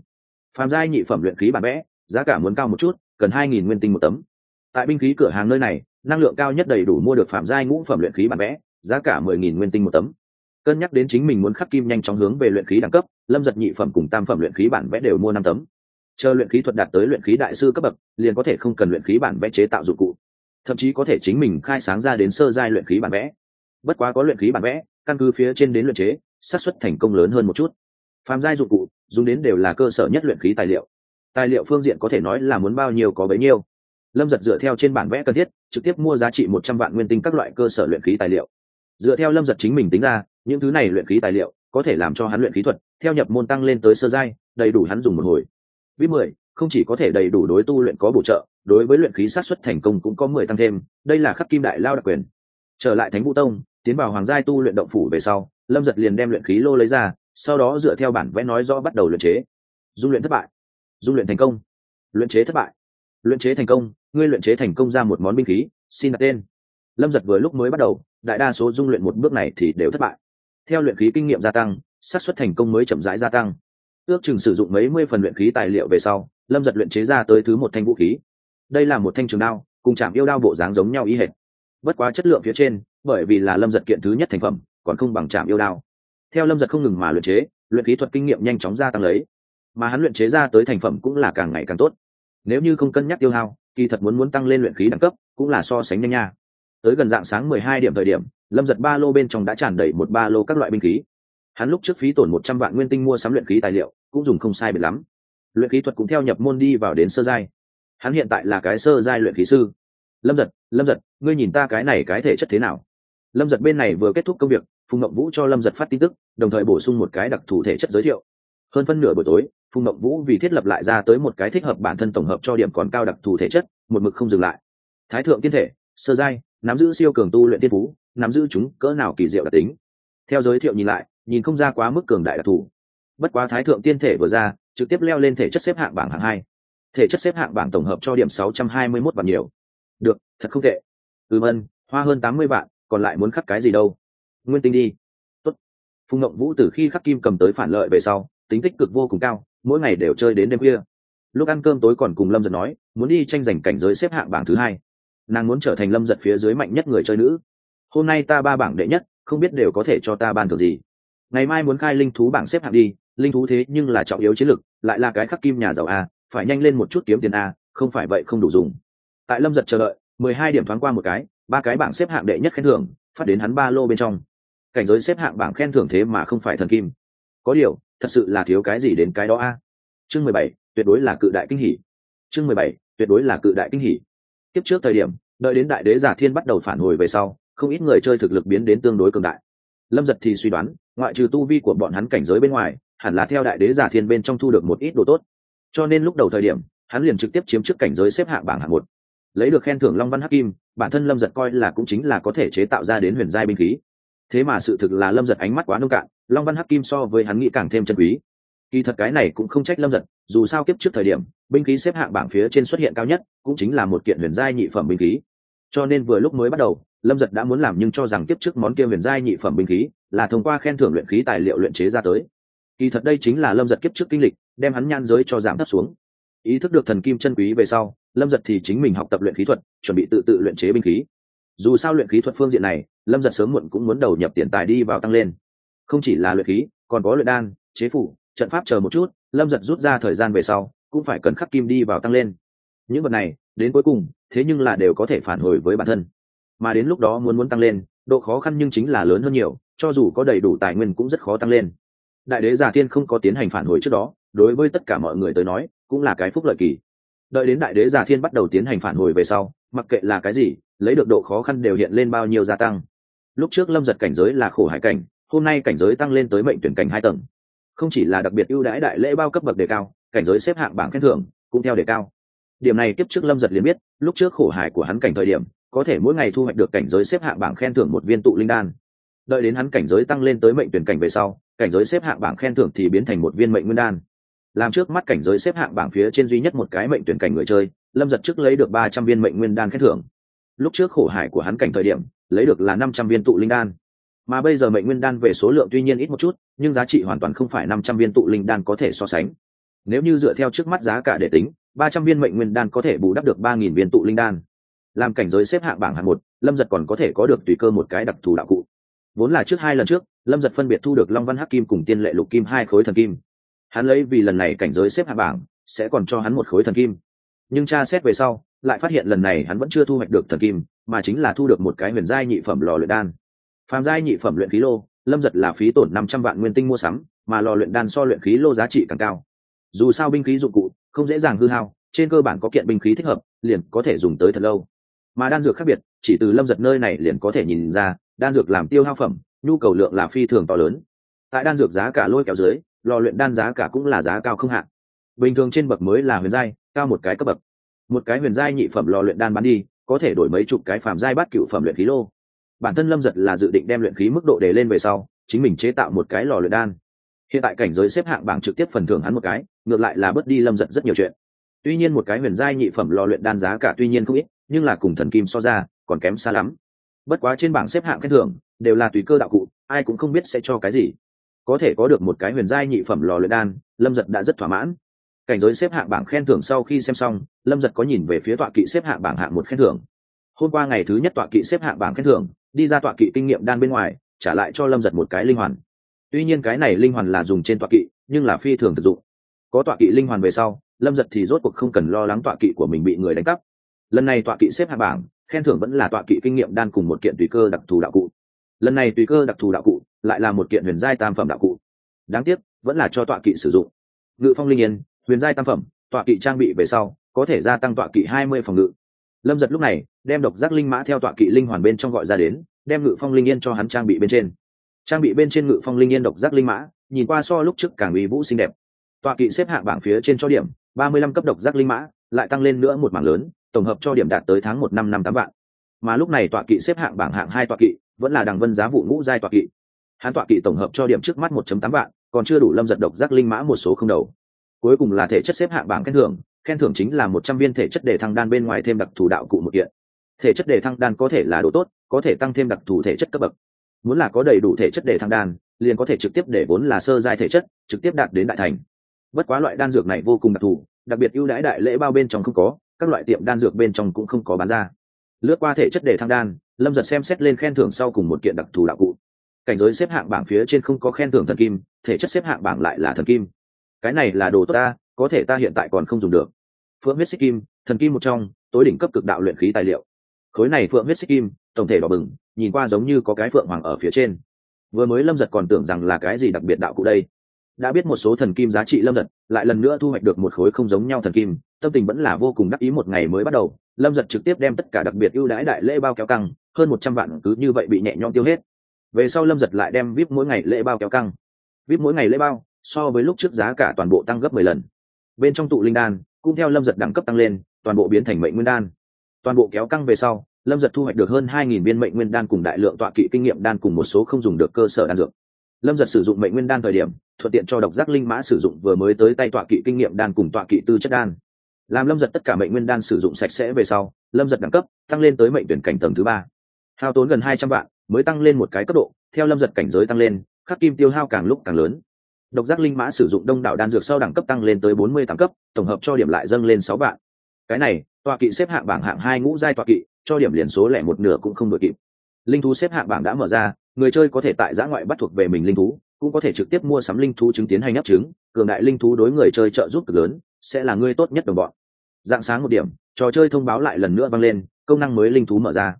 Phàm giai nhị phẩm luyện khí bản vẽ, giá cả muốn cao một chút, cần hai nghìn nguyên tinh một tấm. Tại binh khí cửa hàng nơi này, năng lượng cao nhất đầy đủ mua được phạm giai ngũ phẩm luyện khí bản vẽ, giá cả mười nghìn nguyên tinh một tấm. Cân nhắc đến chính mình muốn khắc kim nhanh chóng hướng về luyện khí đẳng cấp, lâm giật nhị phẩm cùng tam phẩm luyện khí bản vẽ đều mua năm tấm chờ luyện khí thuật đạt tới luyện khí đại sư cấp bậc, liền có thể không cần luyện khí bản vẽ chế tạo dụng cụ. Thậm chí có thể chính mình khai sáng ra đến sơ giai luyện khí bản vẽ. Bất quá có luyện khí bản vẽ, căn cứ phía trên đến luyện chế, xác suất thành công lớn hơn một chút. Phàm giai dụng cụ, dùng đến đều là cơ sở nhất luyện khí tài liệu. Tài liệu phương diện có thể nói là muốn bao nhiêu có bấy nhiêu. Lâm giật dựa theo trên bản vẽ cần thiết, trực tiếp mua giá trị một trăm vạn nguyên tinh các loại cơ sở luyện khí tài liệu. Dựa theo lâm giật chính mình tính ra, những thứ này luyện khí tài liệu có thể làm cho hắn luyện khí thuật, theo nhập môn tăng lên tới sơ giai, đầy đủ hắn dùng một hồi vip mười, không chỉ có thể đầy đủ đối tu luyện có bổ trợ, đối với luyện khí sát xuất thành công cũng có mười tăng thêm, đây là khắc kim đại lao đặc quyền. Trở lại thánh vũ tông, tiến vào hoàng giai tu luyện động phủ về sau, lâm giật liền đem luyện khí lô lấy ra, sau đó dựa theo bản vẽ nói rõ bắt đầu luyện chế. Dung luyện thất bại. Dung luyện thành công. Luyện chế thất bại. Luyện chế thành công, ngươi luyện chế thành công ra một món binh khí, xin đặt tên. Lâm giật vừa lúc mới bắt đầu, đại đa số dung luyện một bước này thì đều thất bại. Theo luyện khí kinh nghiệm gia tăng, xác suất thành công mới chậm rãi gia tăng ước chừng sử dụng mấy mươi phần luyện khí tài liệu về sau, lâm giật luyện chế ra tới thứ một thanh vũ khí. Đây là một thanh trường đao, cùng chạm yêu đao bộ dáng giống nhau ý hệt. Bất quá chất lượng phía trên, bởi vì là lâm giật kiện thứ nhất thành phẩm, còn không bằng chạm yêu đao. Theo lâm giật không ngừng mà luyện chế, luyện khí thuật kinh nghiệm nhanh chóng gia tăng lấy. Mà hắn luyện chế ra tới thành phẩm cũng là càng ngày càng tốt. Nếu như không cân nhắc tiêu hao kỳ thật muốn muốn tăng lên luyện khí đẳng cấp, cũng là so sánh nhanh nha. Tới gần dạng sáng mười hai điểm thời điểm, lâm giật ba lô bên trong đã tràn đầy một ba lô các loại binh khí. Hắn lúc trước phí tổn một trăm vạn nguyên tinh mua sắm luyện khí tài liệu cũng dùng không sai biệt lắm. Luyện khí thuật cũng theo nhập môn đi vào đến sơ giai. Hắn hiện tại là cái sơ giai luyện khí sư. Lâm giật lâm giật ngươi nhìn ta cái này cái thể chất thế nào? Lâm giật bên này vừa kết thúc công việc, phùng ngậm vũ cho lâm giật phát tin tức, đồng thời bổ sung một cái đặc thù thể chất giới thiệu. Hơn phân nửa buổi tối, phùng ngậm vũ vì thiết lập lại ra tới một cái thích hợp bản thân tổng hợp cho điểm còn cao đặc thù thể chất, một mực không dừng lại. Thái thượng tiên thể, sơ giai, nắm giữ siêu cường tu luyện tiên phú, nắm giữ chúng cỡ nào kỳ diệu đặc tính. Theo giới thiệu nhìn lại, nhìn không ra quá mức cường đại đặc thù bất quá thái thượng tiên thể vừa ra, trực tiếp leo lên thể chất xếp hạng bảng hạng hai. Thể chất xếp hạng bảng tổng hợp cho điểm sáu trăm hai mươi 621 vạn nhiều. Được, thật không tệ. Ừm ân hoa hơn tám mươi vạn, còn lại muốn khắc cái gì đâu? Nguyên tinh đi. Tốt. phùng ngộng vũ từ khi khắc kim cầm tới phản lợi về sau, tính tích cực vô cùng cao, mỗi ngày đều chơi đến đêm khuya. Lúc ăn cơm tối còn cùng lâm giật nói, muốn đi tranh giành cảnh giới xếp hạng bảng thứ hai. Nàng muốn trở thành lâm giật phía dưới mạnh nhất người chơi nữ. Hôm nay ta ba bảng đệ nhất, không biết đều có thể cho ta ban thưởng gì. Ngày mai muốn khai linh thú bảng xếp hạng đi linh thú thế nhưng là trọng yếu chiến lực, lại là cái khắc kim nhà giàu a phải nhanh lên một chút kiếm tiền a không phải vậy không đủ dùng. Tại lâm giật chờ đợi mười hai điểm thoáng qua một cái ba cái bảng xếp hạng đệ nhất khen thưởng phát đến hắn ba lô bên trong. Cảnh giới xếp hạng bảng khen thưởng thế mà không phải thần kim. Có điều thật sự là thiếu cái gì đến cái đó a? Chương mười bảy tuyệt đối là cự đại kinh hỷ chương mười bảy tuyệt đối là cự đại kinh hỷ tiếp trước thời điểm đợi đến đại đế giả thiên bắt đầu phản hồi về sau không ít người chơi thực lực biến đến tương đối cường đại. Lâm giật thì suy đoán ngoại trừ tu vi của bọn hắn cảnh giới bên ngoài hẳn là theo đại đế giả thiên bên trong thu được một ít đồ tốt. Cho nên lúc đầu thời điểm, hắn liền trực tiếp chiếm trước cảnh giới xếp hạng bảng hạng một. Lấy được khen thưởng long văn hắc kim, bản thân lâm giật coi là cũng chính là có thể chế tạo ra đến huyền giai binh khí. Thế mà sự thực là lâm giật ánh mắt quá nông cạn, long văn hắc kim so với hắn nghĩ càng thêm chân quý. Kỳ thật cái này cũng không trách lâm giật, dù sao kiếp trước thời điểm, binh khí xếp hạng bảng phía trên xuất hiện cao nhất, cũng chính là một kiện huyền giai nhị phẩm binh khí. Cho nên vừa lúc mới bắt đầu, lâm giật đã muốn làm nhưng cho rằng kiếp trước món kia huyền giai nhị phẩm binh khí là thông qua khen thưởng luyện khí tài liệu luyện chế ra tới kỳ thật đây chính là lâm giật kiếp trước kinh lịch, đem hắn nhan giới cho giảm thấp xuống. Ý thức được thần kim chân quý về sau, lâm giật thì chính mình học tập luyện khí thuật, chuẩn bị tự tự luyện chế binh khí. Dù sao luyện khí thuật phương diện này, lâm giật sớm muộn cũng muốn đầu nhập tiền tài đi vào tăng lên. Không chỉ là luyện khí, còn có luyện đan, chế phủ, trận pháp chờ một chút, lâm giật rút ra thời gian về sau, cũng phải cần khắc kim đi vào tăng lên. Những vật này, đến cuối cùng, thế nhưng là đều có thể phản hồi với bản thân. Mà đến lúc đó muốn muốn tăng lên, độ khó khăn nhưng chính là lớn hơn nhiều, cho dù có đầy đủ tài nguyên cũng rất khó tăng lên đại đế giả thiên không có tiến hành phản hồi trước đó, đối với tất cả mọi người tới nói, cũng là cái phúc lợi kỳ. Đợi đến đại đế giả thiên bắt đầu tiến hành phản hồi về sau, mặc kệ là cái gì, lấy được độ khó khăn đều hiện lên bao nhiêu gia tăng. Lúc trước lâm giật cảnh giới là khổ hải cảnh, hôm nay cảnh giới tăng lên tới mệnh tuyển cảnh hai tầng. Không chỉ là đặc biệt ưu đãi đại lễ bao cấp bậc đề cao, cảnh giới xếp hạng bảng khen thưởng cũng theo đề cao. Điểm này tiếp trước lâm giật liền biết, lúc trước khổ hải của hắn cảnh thời điểm, có thể mỗi ngày thu hoạch được cảnh giới xếp hạng bảng khen thưởng một viên tụ linh đan đợi đến hắn cảnh giới tăng lên tới mệnh tuyển cảnh về sau, cảnh giới xếp hạng bảng khen thưởng thì biến thành một viên mệnh nguyên đan. Làm trước mắt cảnh giới xếp hạng bảng phía trên duy nhất một cái mệnh tuyển cảnh người chơi, lâm giật trước lấy được ba trăm viên mệnh nguyên đan khen thưởng. Lúc trước khổ hải của hắn cảnh thời điểm, lấy được là năm trăm viên tụ linh đan. Mà bây giờ mệnh nguyên đan về số lượng tuy nhiên ít một chút, nhưng giá trị hoàn toàn không phải năm trăm viên tụ linh đan có thể so sánh. Nếu như dựa theo trước mắt giá cả để tính, ba trăm viên mệnh nguyên đan có thể bù đắp được ba nghìn viên tụ linh đan. Làm cảnh giới xếp hạng bảng hạng một, lâm giật còn có thể có được tùy cơ một cái đặc thù đạo cụ vốn là trước hai lần trước, lâm giật phân biệt thu được long văn hắc kim cùng tiên lệ lục kim hai khối thần kim. Hắn lấy vì lần này cảnh giới xếp hạ bảng, sẽ còn cho hắn một khối thần kim. Nhưng tra xét về sau, lại phát hiện lần này hắn vẫn chưa thu hoạch được thần kim, mà chính là thu được một cái huyền giai nhị phẩm lò luyện đan. Phàm giai nhị phẩm luyện khí lô, lâm giật là phí tổn năm trăm vạn nguyên tinh mua sắm, mà lò luyện đan so luyện khí lô giá trị càng cao. Dù sao binh khí dụng cụ, không dễ dàng hư hao, trên cơ bản có kiện binh khí thích hợp, liền có thể dùng tới thật lâu. Mà đan dược khác biệt, chỉ từ lâm giật nơi này liền có thể nhìn ra đan dược làm tiêu hao phẩm, nhu cầu lượng là phi thường to lớn. Tại đan dược giá cả lôi kéo dưới, lò luyện đan giá cả cũng là giá cao không hạn. Bình thường trên bậc mới là huyền giai, cao một cái cấp bậc. Một cái huyền giai nhị phẩm lò luyện đan bán đi, có thể đổi mấy chục cái phàm giai bát cựu phẩm luyện khí lô. Bản thân lâm giật là dự định đem luyện khí mức độ để lên về sau, chính mình chế tạo một cái lò luyện đan. Hiện tại cảnh giới xếp hạng bảng trực tiếp phần thưởng hắn một cái, ngược lại là bớt đi lâm giật rất nhiều chuyện. Tuy nhiên một cái huyền giai nhị phẩm lò luyện đan giá cả tuy nhiên không ít, nhưng là cùng thần kim so ra, còn kém xa lắm bất quá trên bảng xếp hạng khen thưởng, đều là tùy cơ đạo cụ, ai cũng không biết sẽ cho cái gì. Có thể có được một cái huyền giai nhị phẩm lò luyện đan, lâm giật đã rất thỏa mãn. Cảnh giới xếp hạng bảng khen thưởng sau khi xem xong, lâm giật có nhìn về phía tọa kỵ xếp hạng bảng hạng một khen thưởng. Hôm qua ngày thứ nhất tọa kỵ xếp hạng bảng khen thưởng, đi ra tọa kỵ kinh nghiệm đan bên ngoài, trả lại cho lâm giật một cái linh hoàn. Tuy nhiên cái này linh hoàn là dùng trên tọa kỵ, nhưng là phi thường thực dụng. Có tọa kỵ linh hoàn về sau, lâm giật thì rốt cuộc không cần lo lắng tọa kỵ của mình bị người đánh cắp. Lần này tọa kỵ xếp hạng bảng khen thưởng vẫn là tọa kỵ kinh nghiệm đan cùng một kiện tùy cơ đặc thù đạo cụ. Lần này tùy cơ đặc thù đạo cụ lại là một kiện huyền giai tam phẩm đạo cụ. Đáng tiếc, vẫn là cho tọa kỵ sử dụng. Ngự phong linh yên, huyền giai tam phẩm, tọa kỵ trang bị về sau, có thể gia tăng tọa kỵ hai mươi phòng ngự. Lâm giật lúc này, đem độc giác linh mã theo tọa kỵ linh hoàn bên trong gọi ra đến, đem ngự phong linh yên cho hắn trang bị bên trên. Trang bị bên trên ngự phong linh yên độc giác linh mã, nhìn qua so lúc trước càng uy vũ xinh đẹp. Tọa kỵ xếp hạng bảng phía trên cho điểm, ba mươi lăm cấp độc giác linh mã, lại tăng lên nữa một mảng lớn tổng hợp cho điểm đạt tới tháng một năm năm tám vạn. Mà lúc này tọa kỵ xếp hạng bảng hạng hai tọa kỵ, vẫn là đằng vân giá vụ ngũ giai tọa kỵ. Hắn tọa kỵ tổng hợp cho điểm trước mắt một tám vạn, còn chưa đủ lâm giật độc giác linh mã một số không đầu. Cuối cùng là thể chất xếp hạng bảng khen thưởng khen thưởng chính là một trăm viên thể chất để thăng đan bên ngoài thêm đặc thù đạo cụ một kiện. Thể chất để thăng đan có thể là đồ tốt, có thể tăng thêm đặc thù thể chất cấp bậc. Muốn là có đầy đủ thể chất để thăng đan, liền có thể trực tiếp để vốn là sơ giai thể chất, trực tiếp đạt đến đại thành. Bất quá loại đan dược này vô cùng đặc thù, đặc biệt ưu đãi đại lễ bao bên trong không có các loại tiệm đan dược bên trong cũng không có bán ra. Lướt qua thể chất để thăng đan, lâm giật xem xét lên khen thưởng sau cùng một kiện đặc thù đạo cụ. Cảnh giới xếp hạng bảng phía trên không có khen thưởng thần kim, thể chất xếp hạng bảng lại là thần kim. Cái này là đồ tốt ta, có thể ta hiện tại còn không dùng được. Phượng huyết xích kim, thần kim một trong, tối đỉnh cấp cực đạo luyện khí tài liệu. Khối này phượng huyết xích kim, tổng thể đỏ bừng, nhìn qua giống như có cái phượng hoàng ở phía trên. Vừa mới lâm giật còn tưởng rằng là cái gì đặc biệt đạo cụ đây đã biết một số thần kim giá trị lâm giật, lại lần nữa thu hoạch được một khối không giống nhau thần kim, tâm tình vẫn là vô cùng đắc ý một ngày mới bắt đầu. Lâm giật trực tiếp đem tất cả đặc biệt ưu đãi đại lễ bao kéo căng, hơn một trăm vạn cứ như vậy bị nhẹ nhõm tiêu hết. Về sau lâm giật lại đem vip mỗi ngày lễ bao kéo căng. Vip mỗi ngày lễ bao, so với lúc trước giá cả toàn bộ tăng gấp mười lần. Bên trong tụ linh đan, cũng theo lâm giật đẳng cấp tăng lên, toàn bộ biến thành mệnh nguyên đan. Toàn bộ kéo căng về sau, lâm giật thu hoạch được hơn hai nghìn viên mệnh nguyên đan cùng đại lượng tọa kỵ kinh nghiệm đan cùng một số không dùng được cơ sở đan dược lâm giật sử dụng mệnh nguyên đan thời điểm, thuận tiện cho độc giác linh mã sử dụng vừa mới tới tay tọa kỵ kinh nghiệm đan cùng tọa kỵ tư chất đan. Làm lâm giật tất cả mệnh nguyên đan sử dụng sạch sẽ về sau, lâm giật đẳng cấp, tăng lên tới mệnh tuyển cảnh tầng thứ ba. Hao tốn gần hai trăm vạn, mới tăng lên một cái cấp độ, theo lâm giật cảnh giới tăng lên, khắc kim tiêu hao càng lúc càng lớn. Độc giác linh mã sử dụng đông đảo đan dược sau đẳng cấp tăng lên tới bốn mươi tám cấp, tổng hợp cho điểm lại dâng lên sáu vạn. Cái này, tọa kỵ xếp hạng bảng hạng hai ngũ giai tọa kỵ, cho điểm liền số lẻ một nửa cũng không đội kịp. Linh thú xếp hạng bảng đã mở ra người chơi có thể tại giã ngoại bắt thuộc về mình linh thú, cũng có thể trực tiếp mua sắm linh thú chứng tiến hành nhắc trứng cường đại linh thú đối người chơi trợ giúp cực lớn, sẽ là người tốt nhất đồng bọn. Dạng sáng một điểm, trò chơi thông báo lại lần nữa vang lên, công năng mới linh thú mở ra.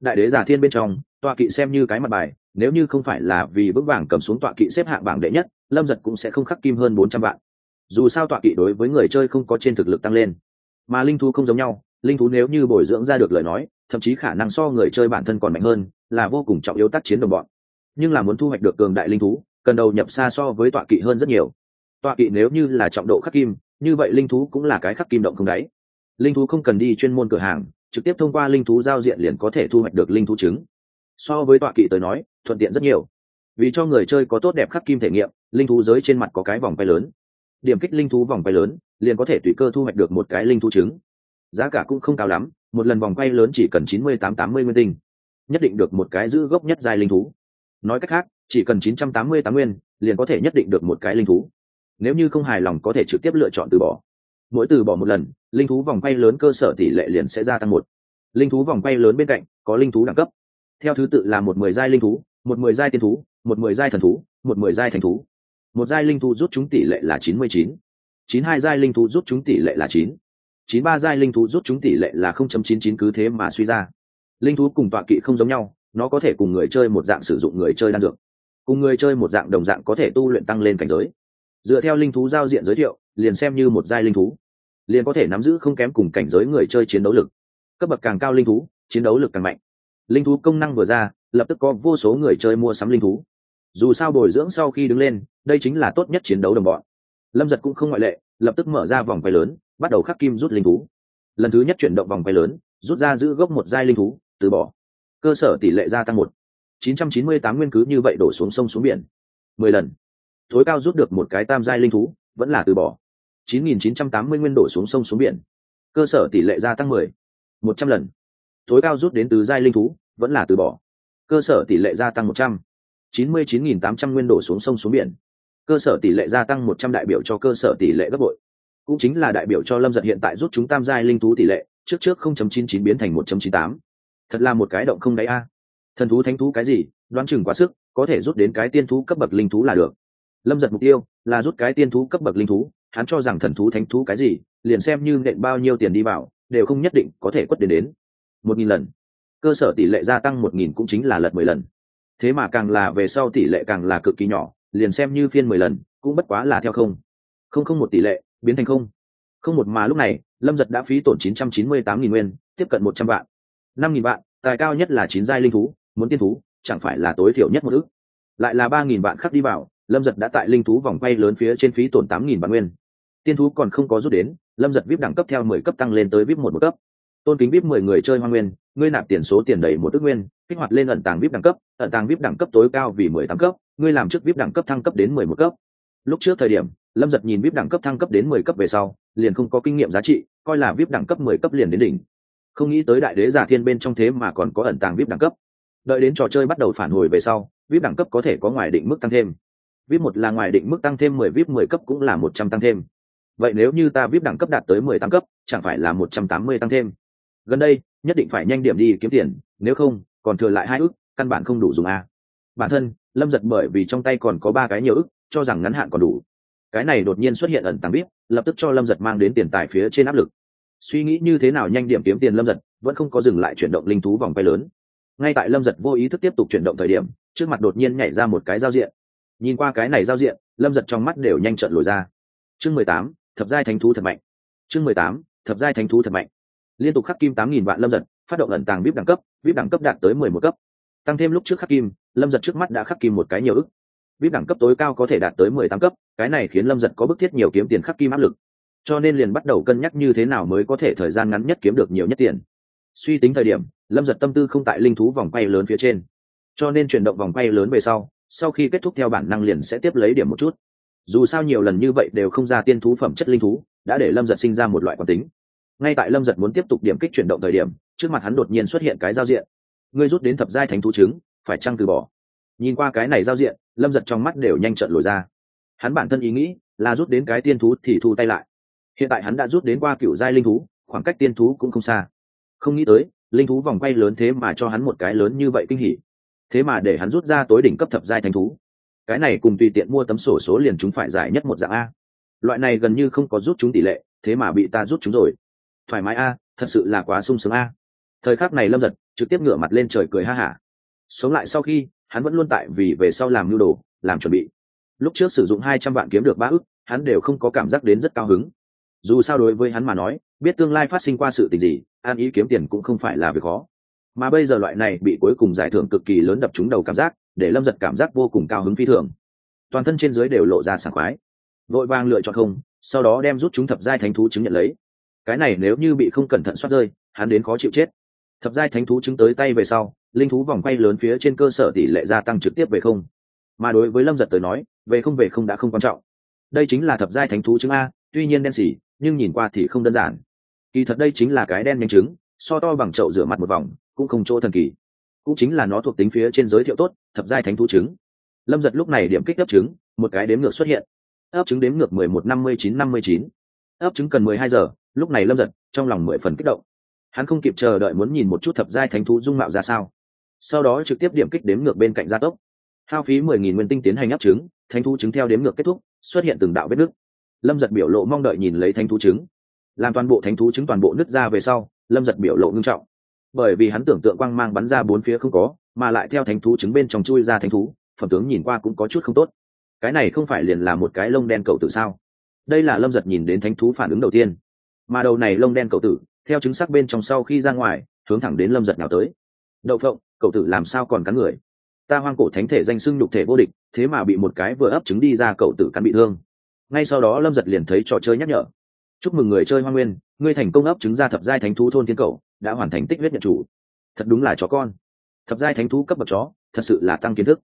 Đại đế giả thiên bên trong, tọa kỵ xem như cái mặt bài, nếu như không phải là vì vững vàng cầm xuống tọa kỵ xếp hạng bảng đệ nhất, lâm giật cũng sẽ không khắc kim hơn bốn trăm vạn. Dù sao tọa kỵ đối với người chơi không có trên thực lực tăng lên. Mà linh thú không giống nhau, linh thú nếu như bồi dưỡng ra được lời nói, thậm chí khả năng so người chơi bản thân còn mạnh hơn là vô cùng trọng yếu tác chiến đồng bọn. Nhưng là muốn thu hoạch được cường đại linh thú, cần đầu nhập xa so với tọa kỵ hơn rất nhiều. Tọa kỵ nếu như là trọng độ khắc kim, như vậy linh thú cũng là cái khắc kim động không đáy. Linh thú không cần đi chuyên môn cửa hàng, trực tiếp thông qua linh thú giao diện liền có thể thu hoạch được linh thú trứng. So với tọa kỵ tới nói, thuận tiện rất nhiều. Vì cho người chơi có tốt đẹp khắc kim thể nghiệm, linh thú giới trên mặt có cái vòng quay lớn. Điểm kích linh thú vòng quay lớn, liền có thể tùy cơ thu hoạch được một cái linh thú trứng. Giá cả cũng không cao lắm, một lần vòng quay lớn chỉ cần chín mươi tám tám mươi nguyên tinh nhất định được một cái giữ gốc nhất giai linh thú. Nói cách khác, chỉ cần chín trăm tám mươi tám nguyên, liền có thể nhất định được một cái linh thú. Nếu như không hài lòng có thể trực tiếp lựa chọn từ bỏ. Mỗi từ bỏ một lần, linh thú vòng quay lớn cơ sở tỷ lệ liền sẽ gia tăng một. Linh thú vòng quay lớn bên cạnh, có linh thú đẳng cấp. Theo thứ tự là một mười giai linh thú, một mười giai tiên thú, một mười giai thần thú, một mười giai thành thú. Một giai linh thú rút chúng tỷ lệ là chín mươi chín. Chín hai giai linh thú rút chúng tỷ lệ là chín. Chín ba giai linh thú rút chúng tỷ lệ là không chấm chín chín cứ thế mà suy ra linh thú cùng tọa kỵ không giống nhau, nó có thể cùng người chơi một dạng sử dụng người chơi đan dược. Cùng người chơi một dạng đồng dạng có thể tu luyện tăng lên cảnh giới. Dựa theo linh thú giao diện giới thiệu, liền xem như một giai linh thú, liền có thể nắm giữ không kém cùng cảnh giới người chơi chiến đấu lực. Cấp bậc càng cao linh thú, chiến đấu lực càng mạnh. Linh thú công năng vừa ra, lập tức có vô số người chơi mua sắm linh thú. Dù sao bồi dưỡng sau khi đứng lên, đây chính là tốt nhất chiến đấu đồng bọn. Lâm giật cũng không ngoại lệ, lập tức mở ra vòng quay lớn, bắt đầu khắc kim rút linh thú. Lần thứ nhất chuyển động vòng quay lớn, rút ra giữ gốc một giai linh thú từ bỏ. Cơ sở tỷ lệ gia tăng một. Chín trăm chín mươi tám nguyên cứ như vậy đổ xuống sông xuống biển. Mười lần. Tối cao rút được một cái tam giai linh thú, vẫn là từ bỏ. Chín nghìn chín trăm tám mươi nguyên đổ xuống sông xuống biển. Cơ sở tỷ lệ gia tăng mười. Một trăm lần. Tối cao rút đến từ giai linh thú, vẫn là từ bỏ. Cơ sở tỷ lệ gia tăng một trăm. Chín mươi chín nghìn tám trăm nguyên đổ xuống sông xuống biển. Cơ sở tỷ lệ gia tăng một trăm đại biểu cho cơ sở tỷ lệ gấp bội. Cũng chính là đại biểu cho lâm giật hiện tại rút chúng tam giai linh thú tỷ lệ, trước trước không chấm chín chín biến thành một chấm chín tám thật là một cái động không đáy a. Thần thú thánh thú cái gì? Đoán chừng quá sức, có thể rút đến cái tiên thú cấp bậc linh thú là được. Lâm giật mục tiêu là rút cái tiên thú cấp bậc linh thú, hắn cho rằng thần thú thánh thú cái gì, liền xem như nện bao nhiêu tiền đi vào, đều không nhất định có thể quất đến đến. Một nghìn lần. Cơ sở tỷ lệ gia tăng một nghìn cũng chính là lật mười lần. Thế mà càng là về sau tỷ lệ càng là cực kỳ nhỏ, liền xem như phiên mười lần, cũng bất quá là theo không. Không không một tỷ lệ, biến thành không. Không một mà lúc này, lâm giật đã phí tổn chín trăm chín mươi tám nghìn nguyên, tiếp cận một trăm vạn năm nghìn vạn, tài cao nhất là chín giai linh thú, muốn tiên thú, chẳng phải là tối thiểu nhất một ước. Lại là ba nghìn vạn khắc đi vào, lâm giật đã tại linh thú vòng quay lớn phía trên phí tổn tám nghìn vạn nguyên. Tiên thú còn không có rút đến, lâm giật vip đẳng cấp theo mười cấp tăng lên tới vip một một cấp. Tôn kính vip mười người chơi hoa nguyên, ngươi nạp tiền số tiền đầy một ước nguyên, kích hoạt lên ẩn tàng vip đẳng cấp, ẩn tàng vip đẳng cấp tối cao vì mười tám cấp, ngươi làm trước vip đẳng cấp thăng cấp đến mười một cấp. Lúc trước thời điểm, lâm giật nhìn vip đẳng cấp thăng cấp đến mười cấp về sau, liền không có kinh nghiệm giá trị, coi là vip đẳng cấp mười cấp liền đến đỉnh không nghĩ tới đại đế giả thiên bên trong thế mà còn có ẩn tàng vip đẳng cấp. Đợi đến trò chơi bắt đầu phản hồi về sau, vip đẳng cấp có thể có ngoài định mức tăng thêm. Vip một là ngoài định mức tăng thêm mười, vip mười cấp cũng là một trăm tăng thêm. Vậy nếu như ta vip đẳng cấp đạt tới mười tám cấp, chẳng phải là một trăm tám mươi tăng thêm? Gần đây, nhất định phải nhanh điểm đi kiếm tiền, nếu không, còn thừa lại hai ước, căn bản không đủ dùng a. Bản thân, lâm giật bởi vì trong tay còn có ba cái nhiều ức cho rằng ngắn hạn còn đủ. Cái này đột nhiên xuất hiện ẩn tàng vip, lập tức cho lâm giật mang đến tiền tài phía trên áp lực suy nghĩ như thế nào nhanh điểm kiếm tiền lâm giật, vẫn không có dừng lại chuyển động linh thú vòng bay lớn. Ngay tại lâm giật vô ý thức tiếp tục chuyển động thời điểm, trước mặt đột nhiên nhảy ra một cái giao diện. Nhìn qua cái này giao diện, lâm giật trong mắt đều nhanh trận lồi ra. Chương mười tám, thập giai thánh thú thật mạnh. Chương mười tám, thập giai thánh thú thật mạnh. Liên tục khắc kim tám nghìn vạn lâm giật, phát động ẩn tàng vip đẳng cấp, vip đẳng cấp đạt tới mười một cấp. Tăng thêm lúc trước khắc kim, lâm giật trước mắt đã khắc kim một cái nhiều ức. Vip đẳng cấp tối cao có thể đạt tới mười tám cấp, cái này khiến lâm giật có bức thiết nhiều kiếm tiền khắc kim áp lực cho nên liền bắt đầu cân nhắc như thế nào mới có thể thời gian ngắn nhất kiếm được nhiều nhất tiền. Suy tính thời điểm, lâm giật tâm tư không tại linh thú vòng quay lớn phía trên. Cho nên chuyển động vòng quay lớn về sau sau khi kết thúc theo bản năng liền sẽ tiếp lấy điểm một chút. Dù sao nhiều lần như vậy đều không ra tiên thú phẩm chất linh thú, đã để lâm giật sinh ra một loại quán tính. Ngay tại lâm giật muốn tiếp tục điểm kích chuyển động thời điểm, trước mặt hắn đột nhiên xuất hiện cái giao diện. Ngươi rút đến thập giai thánh thú trứng, phải chăng từ bỏ? Nhìn qua cái này giao diện, lâm giật trong mắt đều nhanh trợn lồi ra. Hắn bản thân ý nghĩ là rút đến cái tiên thú thì thu tay lại hiện tại hắn đã rút đến qua cựu giai linh thú, khoảng cách tiên thú cũng không xa. Không nghĩ tới, linh thú vòng quay lớn thế mà cho hắn một cái lớn như vậy kinh hỉ. Thế mà để hắn rút ra tối đỉnh cấp thập giai thánh thú. Cái này cùng tùy tiện mua tấm sổ số liền chúng phải giải nhất một dạng a. Loại này gần như không có rút chúng tỷ lệ, thế mà bị ta rút chúng rồi. Thoải mái a, thật sự là quá sung sướng a. Thời khắc này lâm giật trực tiếp ngửa mặt lên trời cười ha hả. Sống lại sau khi, hắn vẫn luôn tại vì về sau làm nhu đồ, làm chuẩn bị. Lúc trước sử dụng hai trăm vạn kiếm được ba ức, hắn đều không có cảm giác đến rất cao hứng dù sao đối với hắn mà nói, biết tương lai phát sinh qua sự tình gì, an ý kiếm tiền cũng không phải là việc khó. Mà bây giờ loại này bị cuối cùng giải thưởng cực kỳ lớn đập trúng đầu cảm giác, để lâm giật cảm giác vô cùng cao hứng phi thường. Toàn thân trên dưới đều lộ ra sảng khoái. Vội vàng lựa chọn không, sau đó đem rút chúng thập giai thánh thú chứng nhận lấy. Cái này nếu như bị không cẩn thận xoát rơi, hắn đến khó chịu chết. Thập giai thánh thú chứng tới tay về sau, linh thú vòng quay lớn phía trên cơ sở tỷ lệ gia tăng trực tiếp về không. Mà đối với lâm giật tới nói, về không về không đã không quan trọng. Đây chính là thập giai thánh thú chứng a, tuy nhiên đen xỉ nhưng nhìn qua thì không đơn giản. Kỳ thật đây chính là cái đen nhanh trứng, so to bằng chậu rửa mặt một vòng, cũng không chỗ thần kỳ. Cũng chính là nó thuộc tính phía trên giới thiệu tốt, thập giai thánh thú trứng. Lâm giật lúc này điểm kích ấp trứng, một cái đếm ngược xuất hiện. Ấp trứng đếm ngược mười một năm mươi chín năm mươi chín. Ấp trứng cần mười hai giờ, lúc này lâm giật trong lòng mười phần kích động. Hắn không kịp chờ đợi muốn nhìn một chút thập giai thánh thú dung mạo ra sao. Sau đó trực tiếp điểm kích đếm ngược bên cạnh gia tốc. Hao phí mười nghìn nguyên tinh tiến hành ấp trứng, thánh thú trứng theo đếm ngược kết thúc, xuất hiện từng đạo vết nứt lâm giật biểu lộ mong đợi nhìn lấy thánh thú trứng. Làm toàn bộ thánh thú trứng toàn bộ nứt ra về sau, lâm giật biểu lộ ngưng trọng. Bởi vì hắn tưởng tượng quang mang bắn ra bốn phía không có, mà lại theo thánh thú trứng bên trong chui ra thánh thú, phẩm tướng nhìn qua cũng có chút không tốt. Cái này không phải liền là một cái lông đen cầu tử sao? Đây là lâm giật nhìn đến thánh thú phản ứng đầu tiên. Mà đầu này lông đen cầu tử, theo chứng sắc bên trong sau khi ra ngoài, hướng thẳng đến lâm giật nào tới. Đậu phộng cậu tử làm sao còn cắn người? Ta hoang cổ thánh thể danh xưng nhục thể vô địch, thế mà bị một cái vừa ấp trứng đi ra cậu tử cắn bị thương ngay sau đó lâm giật liền thấy trò chơi nhắc nhở. Chúc mừng người chơi hoa nguyên, ngươi thành công ấp trứng ra thập giai thánh thú thôn thiên cầu, đã hoàn thành tích huyết nhận chủ. Thật đúng là chó con. Thập giai thánh thú cấp bậc chó, thật sự là tăng kiến thức.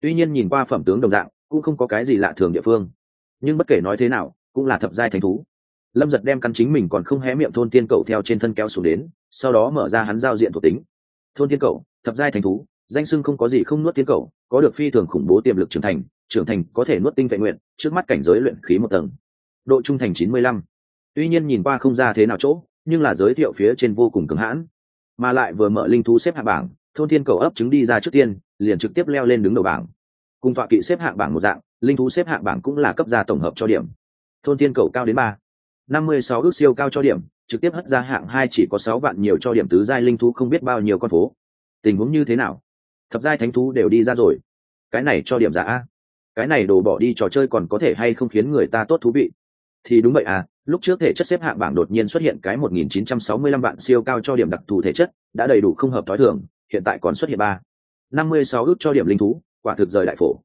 Tuy nhiên nhìn qua phẩm tướng đồng dạng, cũng không có cái gì lạ thường địa phương. Nhưng bất kể nói thế nào, cũng là thập giai thánh thú. Lâm giật đem căn chính mình còn không hé miệng thôn tiên cầu theo trên thân kéo xuống đến, sau đó mở ra hắn giao diện thuộc tính. Thôn tiên cầu, thập giai thánh thú, danh sưng không có gì không nuốt tiên cầu, có được phi thường khủng bố tiềm lực trưởng thành trưởng thành có thể nuốt tinh vệ nguyện, trước mắt cảnh giới luyện khí một tầng. Độ trung thành chín mươi lăm. Tuy nhiên nhìn qua không ra thế nào chỗ, nhưng là giới thiệu phía trên vô cùng cứng hãn. Mà lại vừa mở linh thú xếp hạng bảng, thôn thiên cầu ấp trứng đi ra trước tiên, liền trực tiếp leo lên đứng đầu bảng. Cùng tọa kỵ xếp hạng bảng một dạng, linh thú xếp hạng bảng cũng là cấp gia tổng hợp cho điểm. Thôn thiên cầu cao đến ba. năm mươi sáu ước siêu cao cho điểm, trực tiếp hất ra hạng hai chỉ có sáu vạn nhiều cho điểm tứ giai linh thú không biết bao nhiêu con phố. Tình huống như thế nào? Thập giai thánh thú đều đi ra rồi. Cái này cho điểm giả a cái này đổ bỏ đi trò chơi còn có thể hay không khiến người ta tốt thú vị? Thì đúng vậy à lúc trước thể chất xếp hạng bảng đột nhiên xuất hiện cái 1965 vạn siêu cao cho điểm đặc thù thể chất, đã đầy đủ không hợp thói thường, hiện tại còn xuất hiện ba. 56 ước cho điểm linh thú, quả thực rời đại phổ.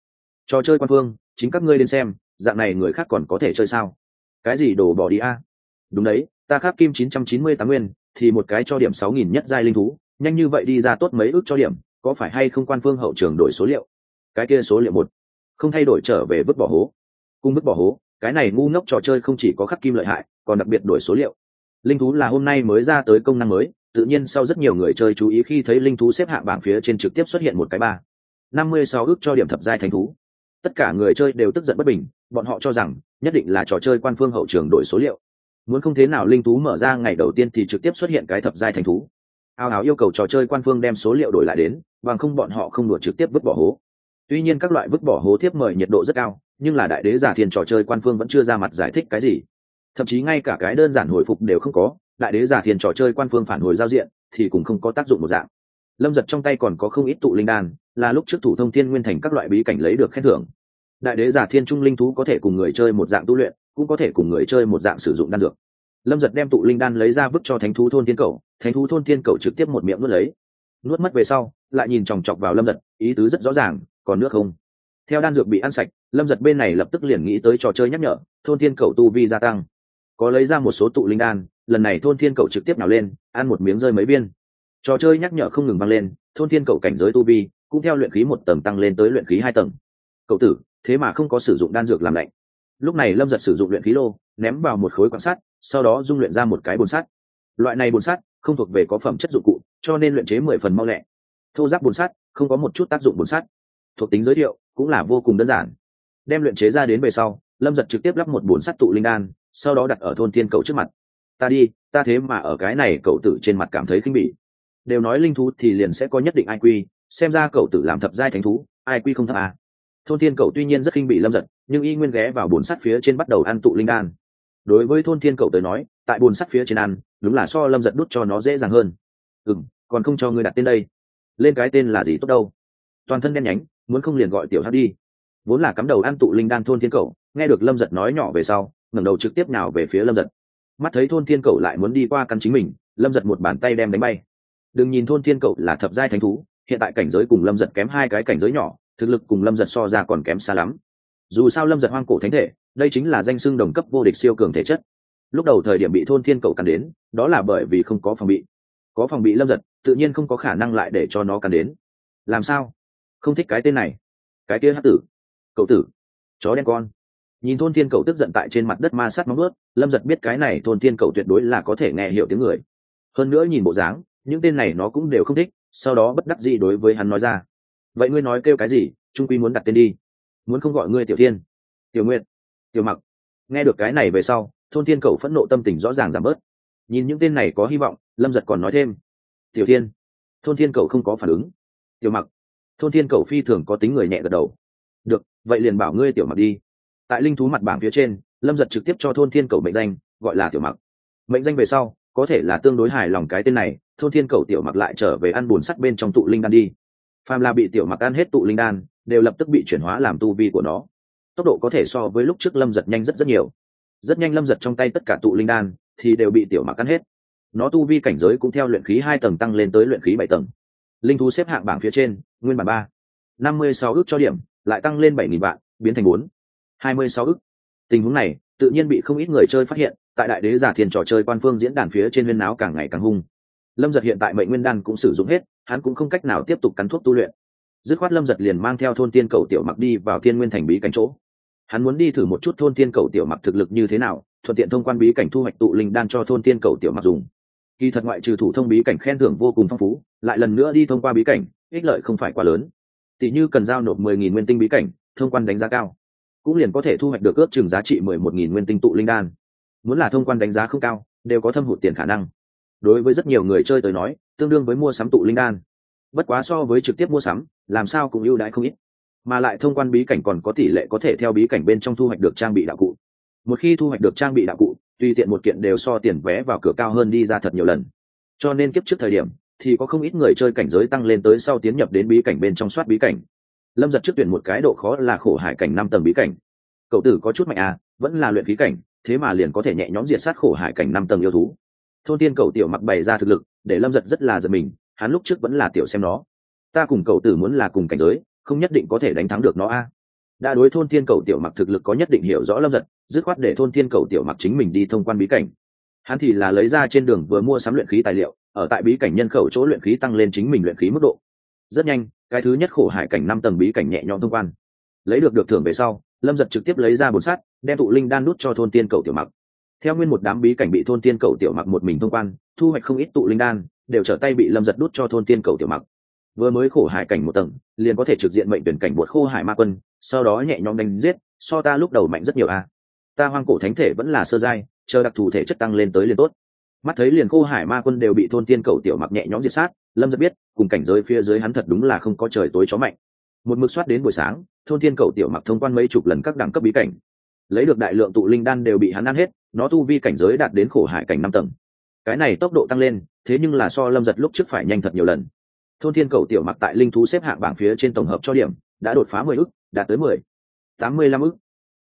Trò chơi quan phương, chính các ngươi đến xem, dạng này người khác còn có thể chơi sao? Cái gì đổ bỏ đi a? Đúng đấy, ta khác kim 998 nguyên, thì một cái cho điểm 6.000 nhất giai linh thú, nhanh như vậy đi ra tốt mấy ước cho điểm, có phải hay không quan phương hậu trường đổi số liệu? Cái kia số liệu một không thay đổi trở về vứt bỏ hố. Cung vứt bỏ hố, cái này ngu ngốc trò chơi không chỉ có khắc kim lợi hại, còn đặc biệt đổi số liệu. Linh thú là hôm nay mới ra tới công năng mới, tự nhiên sau rất nhiều người chơi chú ý khi thấy linh thú xếp hạng bảng phía trên trực tiếp xuất hiện một cái ba. Năm mươi sáu ước cho điểm thập giai thành thú. Tất cả người chơi đều tức giận bất bình, bọn họ cho rằng, nhất định là trò chơi quan phương hậu trường đổi số liệu. Muốn không thế nào linh thú mở ra ngày đầu tiên thì trực tiếp xuất hiện cái thập giai thành thú. Ao áo yêu cầu trò chơi quan phương đem số liệu đổi lại đến, bằng không bọn họ không đùa trực tiếp vứt bỏ hố tuy nhiên các loại vứt bỏ hố thiếp mời nhiệt độ rất cao, nhưng là đại đế giả thiên trò chơi quan phương vẫn chưa ra mặt giải thích cái gì. Thậm chí ngay cả cái đơn giản hồi phục đều không có, đại đế giả thiên trò chơi quan phương phản hồi giao diện thì cũng không có tác dụng một dạng. Lâm giật trong tay còn có không ít tụ linh đan, là lúc trước thủ thông thiên nguyên thành các loại bí cảnh lấy được khen thưởng. Đại đế giả thiên trung linh thú có thể cùng người chơi một dạng tu luyện, cũng có thể cùng người chơi một dạng sử dụng đan dược. Lâm giật đem tụ linh đan lấy ra vứt cho thánh thú thôn thiên cầu, thánh thú thôn thiên cầu trực tiếp một miệng nuốt lấy. Nuốt mất về sau, lại nhìn chòng chọc vào lâm giật, ý tứ rất rõ ràng còn nước không? Theo đan dược bị ăn sạch, lâm giật bên này lập tức liền nghĩ tới trò chơi nhắc nhở, thôn thiên cầu tu vi gia tăng. Có lấy ra một số tụ linh đan, lần này thôn thiên cầu trực tiếp nào lên, ăn một miếng rơi mấy viên. Trò chơi nhắc nhở không ngừng vang lên, thôn thiên cầu cảnh giới tu vi cũng theo luyện khí một tầng tăng lên tới luyện khí hai tầng. Cậu tử, thế mà không có sử dụng đan dược làm lạnh. Lúc này lâm giật sử dụng luyện khí lô, ném vào một khối quan sát sau đó dung luyện ra một cái bồn sắt. Loại này bồn sắt không thuộc về có phẩm chất dụng cụ, cho nên luyện chế mười phần mau lẹ. Thô giáp bồn sắt không có một chút tác dụng bồn sắt thuộc tính giới thiệu, cũng là vô cùng đơn giản. Đem luyện chế ra đến về sau, lâm giật trực tiếp lắp một bồn sắt tụ linh đan, sau đó đặt ở thôn thiên cầu trước mặt. Ta đi, ta thế mà ở cái này cậu tử trên mặt cảm thấy khinh bỉ. Đều nói linh thú thì liền sẽ có nhất định ai quy, xem ra cậu tử làm thập giai thánh thú, ai quy không thấp à. thôn thiên cậu tuy nhiên rất khinh bị lâm giật, nhưng y nguyên ghé vào bồn sắt phía trên bắt đầu ăn tụ linh đan. Đối với thôn thiên cậu tới nói, tại bồn sắt phía trên ăn, đúng là so lâm giật đút cho nó dễ dàng hơn. Ừ m còn không cho ngươi đặt tên đây. Lên cái tên là gì tốt đâu? Toàn thân đen nhánh muốn không liền gọi tiểu hát đi. Vốn là cắm đầu ăn tụ linh đan thôn thiên cầu, nghe được lâm giật nói nhỏ về sau, ngẩng đầu trực tiếp nào về phía lâm giật. Mắt thấy thôn thiên cầu lại muốn đi qua căn chính mình, lâm giật một bàn tay đem đánh bay. Đừng nhìn thôn thiên cầu là thập giai thánh thú, hiện tại cảnh giới cùng lâm giật kém hai cái cảnh giới nhỏ, thực lực cùng lâm giật so ra còn kém xa lắm. Dù sao lâm giật hoang cổ thánh thể, đây chính là danh xưng đồng cấp vô địch siêu cường thể chất. Lúc đầu thời điểm bị thôn thiên cầu cắn đến, đó là bởi vì không có phòng bị. Có phòng bị lâm giật, tự nhiên không có khả năng lại để cho nó cắn đến. Làm sao? Không thích cái tên này. Cái kia hát tử. Cậu tử. Chó đen con. Nhìn thôn thiên cậu tức giận tại trên mặt đất ma sát móng ướt lâm giật biết cái này thôn thiên cậu tuyệt đối là có thể nghe hiểu tiếng người. Hơn nữa nhìn bộ dáng, những tên này nó cũng đều không thích, sau đó bất đắc dĩ đối với hắn nói ra. Vậy ngươi nói kêu cái gì, trung quy muốn đặt tên đi. Muốn không gọi ngươi tiểu thiên. Tiểu nguyện tiểu mặc. Nghe được cái này về sau, thôn thiên cậu phẫn nộ tâm tình rõ ràng giảm bớt. Nhìn những tên này có hy vọng, lâm giật còn nói thêm. Tiểu thiên. Thôn thiên cậu không có phản ứng. Tiểu mặc thôn thiên cầu phi thường có tính người nhẹ gật đầu. Được, vậy liền bảo ngươi tiểu mặc đi. Tại linh thú mặt bảng phía trên, lâm giật trực tiếp cho thôn thiên cầu mệnh danh, gọi là tiểu mặc. Mệnh danh về sau, có thể là tương đối hài lòng cái tên này, thôn thiên cầu tiểu mặc lại trở về ăn bùn sắt bên trong tụ linh đan đi. Phàm là bị tiểu mặc ăn hết tụ linh đan, đều lập tức bị chuyển hóa làm tu vi của nó. Tốc độ có thể so với lúc trước lâm giật nhanh rất rất nhiều. Rất nhanh lâm giật trong tay tất cả tụ linh đan, thì đều bị tiểu mặc ăn hết. Nó tu vi cảnh giới cũng theo luyện khí hai tầng tăng lên tới luyện khí bảy tầng linh thú xếp hạng bảng phía trên, nguyên bản ba. Năm mươi sáu ước cho điểm, lại tăng lên bảy nghìn vạn, biến thành bốn. Hai mươi sáu ước. Tình huống này, tự nhiên bị không ít người chơi phát hiện, tại đại đế giả thiền trò chơi quan phương diễn đàn phía trên huyên náo càng ngày càng hung. Lâm giật hiện tại mệnh nguyên đan cũng sử dụng hết, hắn cũng không cách nào tiếp tục cắn thuốc tu luyện. Dứt khoát lâm giật liền mang theo thôn tiên cầu tiểu mặc đi vào thiên nguyên thành bí cảnh chỗ. Hắn muốn đi thử một chút thôn tiên cầu tiểu mặc thực lực như thế nào, thuận tiện thông quan bí cảnh thu hoạch tụ linh đan cho thôn tiên cầu tiểu mặc dùng kỳ thật ngoại trừ thủ thông bí cảnh khen thưởng vô cùng phong phú, lại lần nữa đi thông qua bí cảnh, ích lợi không phải quá lớn. Tỷ như cần giao nộp mười nghìn nguyên tinh bí cảnh, thông quan đánh giá cao. Cũng liền có thể thu hoạch được ước chừng giá trị mười một nghìn nguyên tinh tụ linh đan. Muốn là thông quan đánh giá không cao, đều có thâm hụt tiền khả năng. Đối với rất nhiều người chơi tới nói, tương đương với mua sắm tụ linh đan. Bất quá so với trực tiếp mua sắm, làm sao cũng ưu đãi không ít. Mà lại thông quan bí cảnh còn có tỷ lệ có thể theo bí cảnh bên trong thu hoạch được trang bị đạo cụ. Một khi thu hoạch được trang bị đạo cụ tùy tiện một kiện đều so tiền vé vào cửa cao hơn đi ra thật nhiều lần. Cho nên kiếp trước thời điểm, thì có không ít người chơi cảnh giới tăng lên tới sau tiến nhập đến bí cảnh bên trong soát bí cảnh. Lâm giật trước tuyển một cái độ khó là khổ hải cảnh năm tầng bí cảnh. Cậu tử có chút mạnh à vẫn là luyện khí cảnh, thế mà liền có thể nhẹ nhõm diệt sát khổ hải cảnh năm tầng yêu thú. Thôn tiên cậu tiểu mặc bày ra thực lực, để lâm giật rất là giật mình, hắn lúc trước vẫn là tiểu xem nó. Ta cùng cậu tử muốn là cùng cảnh giới, không nhất định có thể đánh thắng được nó a đã đối thôn thiên cầu tiểu mặc thực lực có nhất định hiểu rõ lâm giật, dứt khoát để thôn thiên cầu tiểu mặc chính mình đi thông quan bí cảnh. Hắn thì là lấy ra trên đường vừa mua sắm luyện khí tài liệu, ở tại bí cảnh nhân khẩu chỗ luyện khí tăng lên chính mình luyện khí mức độ. Rất nhanh, cái thứ nhất khổ hải cảnh năm tầng bí cảnh nhẹ nhõm thông quan. Lấy được được thưởng về sau, lâm giật trực tiếp lấy ra bột sắt, đem tụ linh đan nút cho thôn tiên cầu tiểu mặc. Theo nguyên một đám bí cảnh bị thôn tiên cầu tiểu mặc một mình thông quan, thu hoạch không ít tụ linh đan, đều trở tay bị lâm giật đút cho thôn tiên cầu tiểu mặc. Vừa mới khổ hải cảnh một tầng, liền có thể trực diện mệnh tuyển cảnh bột khô hải ma quân sau đó nhẹ nhõm đánh giết, so ta lúc đầu mạnh rất nhiều a ta hoang cổ thánh thể vẫn là sơ giai, chờ đặc thù thể chất tăng lên tới liền tốt. Mắt thấy liền khô hải ma quân đều bị thôn tiên cầu tiểu mặc nhẹ nhõm diệt sát, lâm rất biết, cùng cảnh giới phía dưới hắn thật đúng là không có trời tối chó mạnh. Một mực soát đến buổi sáng, thôn tiên cầu tiểu mặc thông quan mấy chục lần các đẳng cấp bí cảnh. Lấy được đại lượng tụ linh đan đều bị hắn ăn hết, nó tu vi cảnh giới đạt đến khổ hải cảnh năm tầng. Cái này tốc độ tăng lên, thế nhưng là so lâm giật lúc trước phải nhanh thật nhiều lần. Thôn thiên cầu tiểu mặc tại linh thú xếp hạng bảng phía trên tổng hợp cho điểm, đã đột phá mười ức đạt tới mười. Tám mươi lăm ức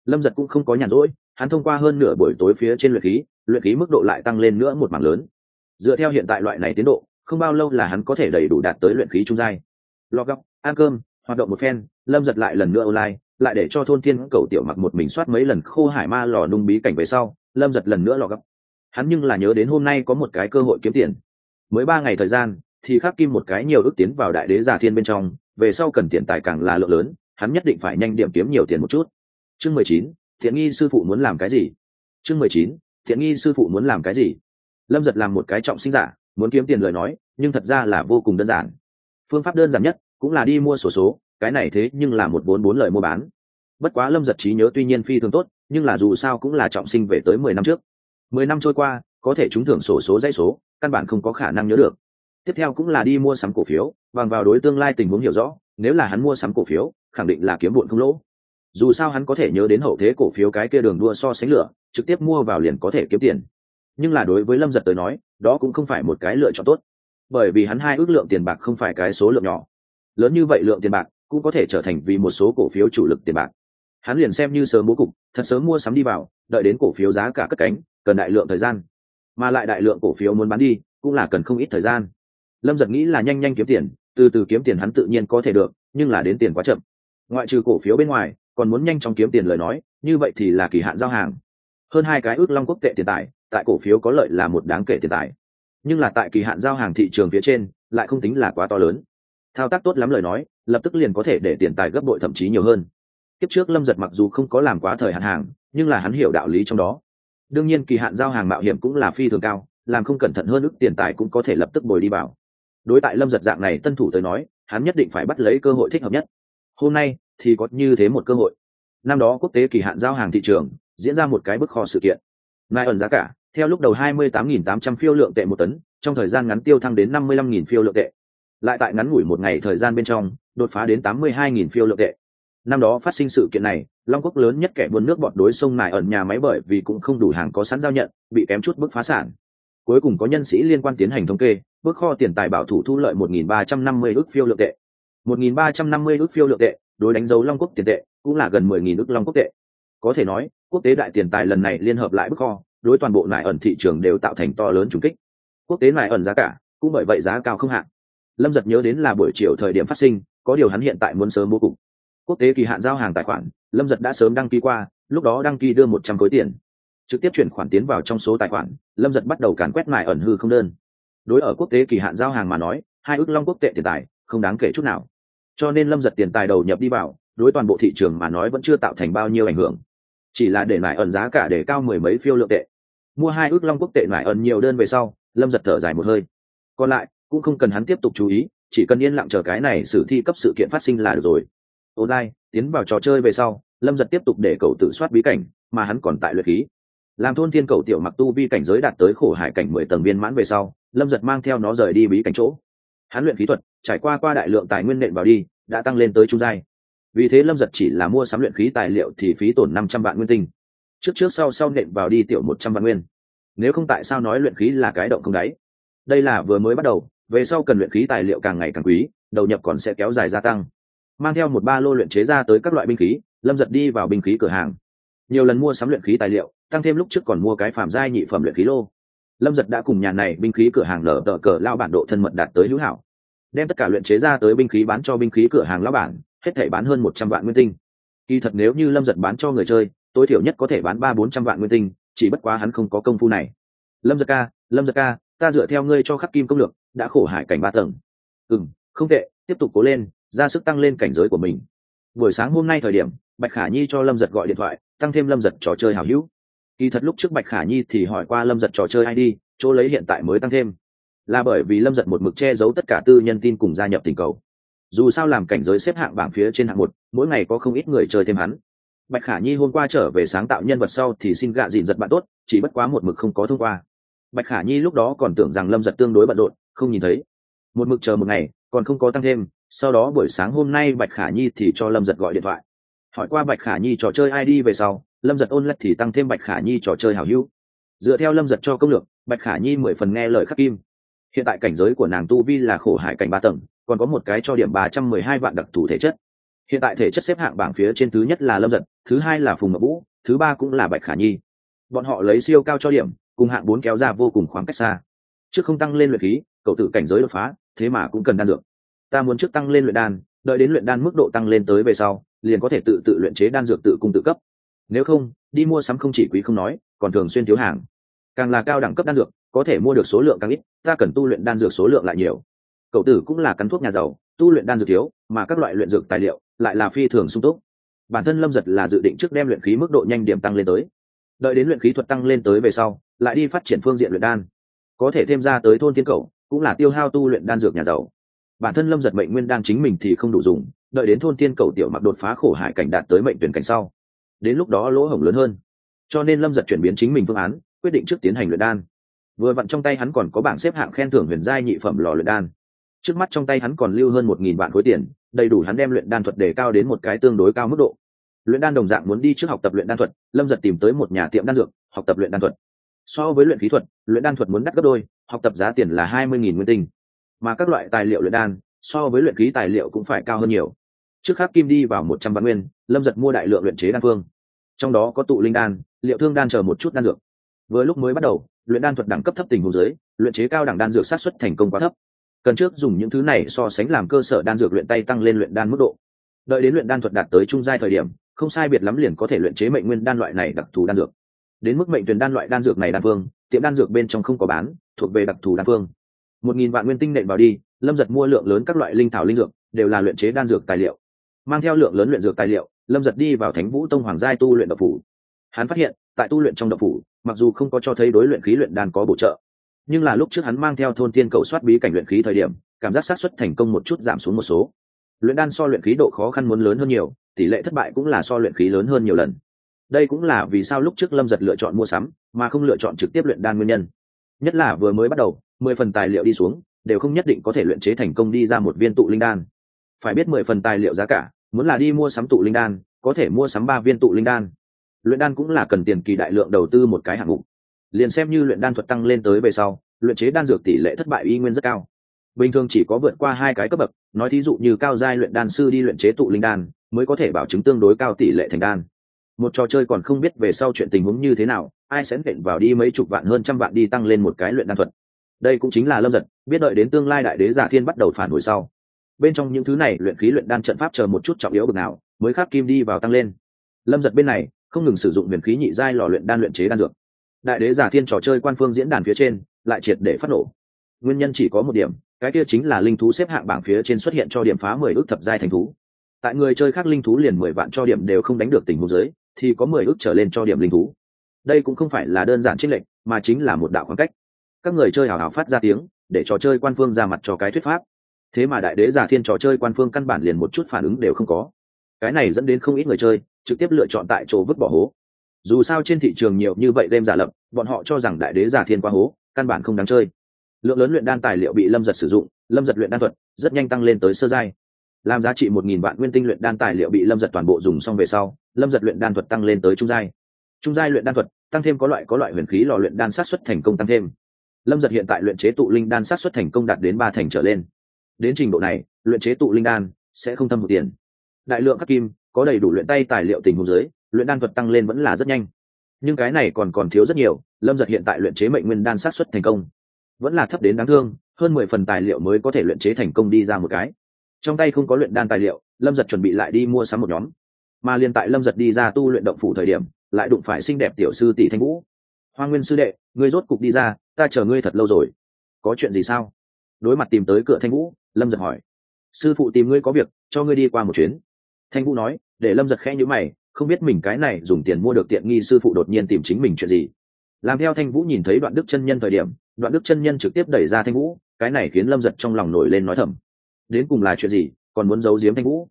lâm giật cũng không có nhàn rỗi, hắn thông qua hơn nửa buổi tối phía trên luyện khí luyện khí mức độ lại tăng lên nữa một mảng lớn. Dựa theo hiện tại loại này tiến độ, không bao lâu là hắn có thể đầy đủ đạt tới luyện khí trung giai. Lo góc, ăn cơm, hoạt động một phen, lâm giật lại lần nữa online, lại để cho thôn thiên cầu tiểu mặc một mình soát mấy lần khô hải ma lò nung bí cảnh về sau, lâm giật lần nữa lò gấp hắn nhưng là nhớ đến hôm nay có một cái cơ hội kiếm tiền. Mới ba ngày thời gian, thì khắc kim một cái nhiều ước tiến vào đại đế giả thiên bên trong, về sau cần tiền tài càng là lượng lớn hắn nhất định phải nhanh điểm kiếm nhiều tiền một chút. Chương mười chín thiện nghi sư phụ muốn làm cái gì? Chương mười chín thiện nghi sư phụ muốn làm cái gì? Lâm giật làm một cái trọng sinh giả muốn kiếm tiền lời nói nhưng thật ra là vô cùng đơn giản. Phương pháp đơn giản nhất cũng là đi mua sổ số, số cái này thế nhưng là một bốn bốn lời mua bán. Bất quá lâm giật trí nhớ tuy nhiên phi thường tốt nhưng là dù sao cũng là trọng sinh về tới mười năm trước. Mười năm trôi qua có thể trúng thưởng sổ số dãy số căn bản không có khả năng nhớ được. Tiếp theo cũng là đi mua sắm cổ phiếu bằng vào đối tương lai tình huống hiểu rõ nếu là hắn mua sắm cổ phiếu khẳng định là kiếm bụn không lỗ. Dù sao hắn có thể nhớ đến hậu thế cổ phiếu cái kia đường đua so sánh lửa, trực tiếp mua vào liền có thể kiếm tiền. Nhưng là đối với lâm giật tới nói, đó cũng không phải một cái lựa chọn tốt. Bởi vì hắn hai ước lượng tiền bạc không phải cái số lượng nhỏ. Lớn như vậy lượng tiền bạc cũng có thể trở thành vì một số cổ phiếu chủ lực tiền bạc. Hắn liền xem như sớm bố cục, thật sớm mua sắm đi vào, đợi đến cổ phiếu giá cả cất cánh, cần đại lượng thời gian. Mà lại đại lượng cổ phiếu muốn bán đi, cũng là cần không ít thời gian. Lâm giật nghĩ là nhanh nhanh kiếm tiền, từ từ kiếm tiền hắn tự nhiên có thể được, nhưng là đến tiền quá chậm ngoại trừ cổ phiếu bên ngoài, còn muốn nhanh chóng kiếm tiền lời nói, như vậy thì là kỳ hạn giao hàng. Hơn hai cái ước long quốc tệ tiền tài, tại cổ phiếu có lợi là một đáng kể tiền tài. Nhưng là tại kỳ hạn giao hàng thị trường phía trên, lại không tính là quá to lớn. Thao tác tốt lắm lời nói, lập tức liền có thể để tiền tài gấp bội thậm chí nhiều hơn. Kiếp trước lâm giật mặc dù không có làm quá thời hạn hàng, nhưng là hắn hiểu đạo lý trong đó. Đương nhiên kỳ hạn giao hàng mạo hiểm cũng là phi thường cao, làm không cẩn thận hơn ước tiền tài cũng có thể lập tức bồi đi vào. Đối tại lâm giật dạng này tân thủ tới nói, hắn nhất định phải bắt lấy cơ hội thích hợp nhất hôm nay thì có như thế một cơ hội. Năm đó quốc tế kỳ hạn giao hàng thị trường diễn ra một cái bức kho sự kiện. Nai ẩn giá cả, theo lúc đầu 28.800 phiêu lượng tệ một tấn, trong thời gian ngắn tiêu thăng đến 55.000 phiêu lượng tệ. Lại tại ngắn ngủi một ngày thời gian bên trong, đột phá đến 82.000 phiêu lượng tệ. Năm đó phát sinh sự kiện này, long quốc lớn nhất kẻ buôn nước bọn đối sông nài ẩn nhà máy bởi vì cũng không đủ hàng có sẵn giao nhận, bị kém chút bức phá sản. Cuối cùng có nhân sĩ liên quan tiến hành thống kê bước kho tiền tài bảo thủ thu lợi 1.350 ước phiêu lượng tệ. 1.350 ước phiêu lượng tệ, đối đánh dấu long quốc tiền tệ, cũng là gần 10.000 ước long quốc tệ. Có thể nói, quốc tế đại tiền tài lần này liên hợp lại bức kho, đối toàn bộ nại ẩn thị trường đều tạo thành to lớn trùng kích. Quốc tế nại ẩn giá cả cũng bởi vậy giá cao không hạn. Lâm giật nhớ đến là buổi chiều thời điểm phát sinh, có điều hắn hiện tại muốn sớm mua cục. Quốc tế kỳ hạn giao hàng tài khoản, lâm giật đã sớm đăng ký qua, lúc đó đăng ký đưa một trăm khối tiền. Trực tiếp chuyển khoản tiến vào trong số tài khoản, lâm giật bắt đầu càn quét mại ẩn hư không đơn. Đối ở quốc tế kỳ hạn giao hàng mà nói, hai ước long quốc tệ tiền tài, không đáng kể chút nào cho nên lâm giật tiền tài đầu nhập đi vào, đối toàn bộ thị trường mà nói vẫn chưa tạo thành bao nhiêu ảnh hưởng. Chỉ là để lại ẩn giá cả để cao mười mấy phiêu lượng tệ. Mua hai ước long quốc tệ mại ẩn nhiều đơn về sau, lâm giật thở dài một hơi. Còn lại, cũng không cần hắn tiếp tục chú ý, chỉ cần yên lặng chờ cái này xử thi cấp sự kiện phát sinh là được rồi. Online, tiến vào trò chơi về sau, lâm giật tiếp tục để cậu tự soát bí cảnh, mà hắn còn tại luyện khí. Làm thôn thiên cầu tiểu mặc tu vi cảnh giới đạt tới khổ hải cảnh mười tầng viên mãn về sau, lâm giật mang theo nó rời đi bí cảnh chỗ hắn luyện khí thuật, trải qua qua đại lượng tài nguyên nện vào đi, đã tăng lên tới trung giai. Vì thế lâm giật chỉ là mua sắm luyện khí tài liệu thì phí tổn năm trăm vạn nguyên tinh. Trước trước sau sau nện vào đi tiểu một trăm vạn nguyên. Nếu không tại sao nói luyện khí là cái động không đáy? Đây là vừa mới bắt đầu, về sau cần luyện khí tài liệu càng ngày càng quý, đầu nhập còn sẽ kéo dài gia tăng. Mang theo một ba lô luyện chế ra tới các loại binh khí, lâm giật đi vào binh khí cửa hàng. Nhiều lần mua sắm luyện khí tài liệu, tăng thêm lúc trước còn mua cái phàm giai nhị phẩm luyện khí lô. Lâm giật đã cùng nhà này binh khí cửa hàng lở tờ cờ lao bản độ thân mật đạt tới hữu hảo đem tất cả luyện chế ra tới binh khí bán cho binh khí cửa hàng lão bản, hết thể bán hơn một trăm vạn nguyên tinh. Kỳ thật nếu như lâm giật bán cho người chơi, tối thiểu nhất có thể bán ba bốn trăm vạn nguyên tinh, chỉ bất quá hắn không có công phu này. Lâm giật ca, lâm giật ca, ta dựa theo ngươi cho khắc kim công lược, đã khổ hải cảnh ba tầng. Ừ không tệ, tiếp tục cố lên, ra sức tăng lên cảnh giới của mình. Buổi sáng hôm nay thời điểm, bạch khả nhi cho lâm giật gọi điện thoại, tăng thêm lâm giật trò chơi hảo hữu. Kỳ thật lúc trước bạch khả nhi thì hỏi qua lâm giật trò chơi id chỗ lấy hiện tại mới tăng thêm là bởi vì lâm giật một mực che giấu tất cả tư nhân tin cùng gia nhập tình cầu. Dù sao làm cảnh giới xếp hạng bảng phía trên hạng một, mỗi ngày có không ít người chơi thêm hắn. Bạch khả nhi hôm qua trở về sáng tạo nhân vật sau thì xin gạ dịn giật bạn tốt, chỉ bất quá một mực không có thông qua. Bạch khả nhi lúc đó còn tưởng rằng lâm giật tương đối bận rộn, không nhìn thấy. Một mực chờ một ngày, còn không có tăng thêm, sau đó buổi sáng hôm nay bạch khả nhi thì cho lâm giật gọi điện thoại. Hỏi qua bạch khả nhi trò chơi id về sau, lâm giật ôn lật thì tăng thêm bạch khả nhi trò chơi hảo hữu. Dựa theo lâm giật cho công lược, bạch khả nhi mười phần nghe lời khắc kim hiện tại cảnh giới của nàng tu vi là khổ hải cảnh ba tầng, còn có một cái cho điểm ba trăm mười hai vạn đặc thù thể chất. Hiện tại thể chất xếp hạng bảng phía trên thứ nhất là lâm giật, thứ hai là phùng ngọc vũ, thứ ba cũng là bạch khả nhi. Bọn họ lấy siêu cao cho điểm, cùng hạng bốn kéo ra vô cùng khoảng cách xa. Trước không tăng lên luyện khí, cậu tự cảnh giới đột phá, thế mà cũng cần đan dược. Ta muốn trước tăng lên luyện đan, đợi đến luyện đan mức độ tăng lên tới về sau, liền có thể tự tự luyện chế đan dược tự cung tự cấp. Nếu không, đi mua sắm không chỉ quý không nói, còn thường xuyên thiếu hàng. Càng là cao đẳng cấp đan dược có thể mua được số lượng càng ít, ta cần tu luyện đan dược số lượng lại nhiều. Cậu tử cũng là cắn thuốc nhà giàu, tu luyện đan dược thiếu, mà các loại luyện dược tài liệu lại là phi thường sung túc. Bản thân lâm giật là dự định trước đem luyện khí mức độ nhanh điểm tăng lên tới. Đợi đến luyện khí thuật tăng lên tới về sau, lại đi phát triển phương diện luyện đan. Có thể thêm ra tới thôn thiên cầu cũng là tiêu hao tu luyện đan dược nhà giàu. Bản thân lâm giật mệnh nguyên đan chính mình thì không đủ dùng, đợi đến thôn thiên cầu tiểu mặc đột phá khổ hải cảnh đạt tới mệnh tuyển cảnh sau. Đến lúc đó lỗ hổng lớn hơn. Cho nên lâm giật chuyển biến chính mình phương án, quyết định trước tiến hành luyện đan vừa vặn trong tay hắn còn có bảng xếp hạng khen thưởng huyền giai nhị phẩm lò luyện đan. Trước mắt trong tay hắn còn lưu hơn một nghìn vạn khối tiền, đầy đủ hắn đem luyện đan thuật đề cao đến một cái tương đối cao mức độ. Luyện đan đồng dạng muốn đi trước học tập luyện đan thuật, lâm giật tìm tới một nhà tiệm đan dược, học tập luyện đan thuật. So với luyện khí thuật, luyện đan thuật muốn đắt gấp đôi, học tập giá tiền là hai mươi nghìn nguyên tinh. Mà các loại tài liệu luyện đan, so với luyện khí tài liệu cũng phải cao hơn nhiều. Trước khắc kim đi vào một trăm vạn nguyên, lâm giật mua đại lượng luyện chế đan phương. Trong đó có tụ linh đan, liệu thương đan chờ một chút đan dược. Với lúc mới bắt đầu luyện đan thuật đẳng cấp thấp tình huống dưới, luyện chế cao đẳng đan dược sát xuất thành công quá thấp. Cần trước dùng những thứ này so sánh làm cơ sở đan dược luyện tay tăng lên luyện đan mức độ. Đợi đến luyện đan thuật đạt tới trung giai thời điểm, không sai biệt lắm liền có thể luyện chế mệnh nguyên đan loại này đặc thù đan dược. Đến mức mệnh tuyển đan loại đan dược này đan phương, tiệm đan dược bên trong không có bán, thuộc về đặc thù đan phương. Một nghìn vạn nguyên tinh nện vào đi, lâm giật mua lượng lớn các loại linh thảo linh dược, đều là luyện chế đan dược tài liệu. Mang theo lượng lớn luyện dược tài liệu, lâm giật đi vào thánh vũ tông hoàng giai tu luyện độc phủ hắn phát hiện, tại tu luyện trong độc phủ, mặc dù không có cho thấy đối luyện khí luyện đan có bổ trợ, nhưng là lúc trước hắn mang theo thôn tiên cầu soát bí cảnh luyện khí thời điểm, cảm giác sát xuất thành công một chút giảm xuống một số. Luyện đan so luyện khí độ khó khăn muốn lớn hơn nhiều, tỷ lệ thất bại cũng là so luyện khí lớn hơn nhiều lần. Đây cũng là vì sao lúc trước lâm giật lựa chọn mua sắm, mà không lựa chọn trực tiếp luyện đan nguyên nhân. Nhất là vừa mới bắt đầu, mười phần tài liệu đi xuống, đều không nhất định có thể luyện chế thành công đi ra một viên tụ linh đan. Phải biết mười phần tài liệu giá cả, muốn là đi mua sắm tụ linh đan, có thể mua sắm ba viên tụ linh đan luyện đan cũng là cần tiền kỳ đại lượng đầu tư một cái hạng mục. Liền xem như luyện đan thuật tăng lên tới về sau, luyện chế đan dược tỷ lệ thất bại y nguyên rất cao. Bình thường chỉ có vượt qua hai cái cấp bậc, nói thí dụ như cao giai luyện đan sư đi luyện chế tụ linh đan, mới có thể bảo chứng tương đối cao tỷ lệ thành đan. Một trò chơi còn không biết về sau chuyện tình huống như thế nào, ai sẽ nện vào đi mấy chục vạn hơn trăm vạn đi tăng lên một cái luyện đan thuật. Đây cũng chính là lâm giật, biết đợi đến tương lai đại đế giả thiên bắt đầu phản hồi sau. Bên trong những thứ này luyện khí luyện đan trận pháp chờ một chút trọng yếu bực nào, mới khắc kim đi vào tăng lên. Lâm giật bên này không ngừng sử dụng huyền khí nhị giai lò luyện đan luyện chế đan dược. Đại đế giả thiên trò chơi quan phương diễn đàn phía trên, lại triệt để phát nổ. Nguyên nhân chỉ có một điểm, cái kia chính là linh thú xếp hạng bảng phía trên xuất hiện cho điểm phá mười ước thập giai thành thú. Tại người chơi khác linh thú liền mười vạn cho điểm đều không đánh được tình huống giới thì có mười ước trở lên cho điểm linh thú. Đây cũng không phải là đơn giản trích lệnh, mà chính là một đạo khoảng cách. Các người chơi hào hào phát ra tiếng, để trò chơi quan phương ra mặt cho cái thuyết pháp. Thế mà đại đế giả thiên trò chơi quan phương căn bản liền một chút phản ứng đều không có cái này dẫn đến không ít người chơi trực tiếp lựa chọn tại chỗ vứt bỏ hố. Dù sao trên thị trường nhiều như vậy đêm giả lập, bọn họ cho rằng đại đế giả thiên qua hố, căn bản không đáng chơi. Lượng lớn luyện đan tài liệu bị lâm giật sử dụng, lâm giật luyện đan thuật rất nhanh tăng lên tới sơ giai. Làm giá trị một nghìn vạn nguyên tinh luyện đan tài liệu bị lâm giật toàn bộ dùng xong về sau, lâm giật luyện đan thuật tăng lên tới trung giai. Trung giai luyện đan thuật tăng thêm có loại có loại huyền khí lò luyện đan sát xuất thành công tăng thêm. Lâm giật hiện tại luyện chế tụ linh đan sát xuất thành công đạt đến ba thành trở lên. Đến trình độ này, luyện chế tụ linh đan sẽ không thâm một tiền đại lượng các kim, có đầy đủ luyện tay tài liệu tình huống dưới, luyện đan thuật tăng lên vẫn là rất nhanh. Nhưng cái này còn còn thiếu rất nhiều, lâm giật hiện tại luyện chế mệnh nguyên đan sát xuất thành công. Vẫn là thấp đến đáng thương, hơn mười phần tài liệu mới có thể luyện chế thành công đi ra một cái. Trong tay không có luyện đan tài liệu, lâm giật chuẩn bị lại đi mua sắm một nhóm. Mà liên tại lâm giật đi ra tu luyện động phủ thời điểm, lại đụng phải xinh đẹp tiểu sư tỷ thanh vũ. Hoa nguyên sư đệ, ngươi rốt cục đi ra, ta chờ ngươi thật lâu rồi. Có chuyện gì sao? Đối mặt tìm tới cửa thanh vũ, lâm giật hỏi. Sư phụ tìm ngươi có việc, cho ngươi đi qua một chuyến thanh vũ nói, để lâm giật khẽ nhữ mày, không biết mình cái này dùng tiền mua được tiện nghi sư phụ đột nhiên tìm chính mình chuyện gì. Làm theo thanh vũ nhìn thấy đoạn đức chân nhân thời điểm, đoạn đức chân nhân trực tiếp đẩy ra thanh vũ, cái này khiến lâm giật trong lòng nổi lên nói thầm. Đến cùng là chuyện gì, còn muốn giấu giếm thanh vũ?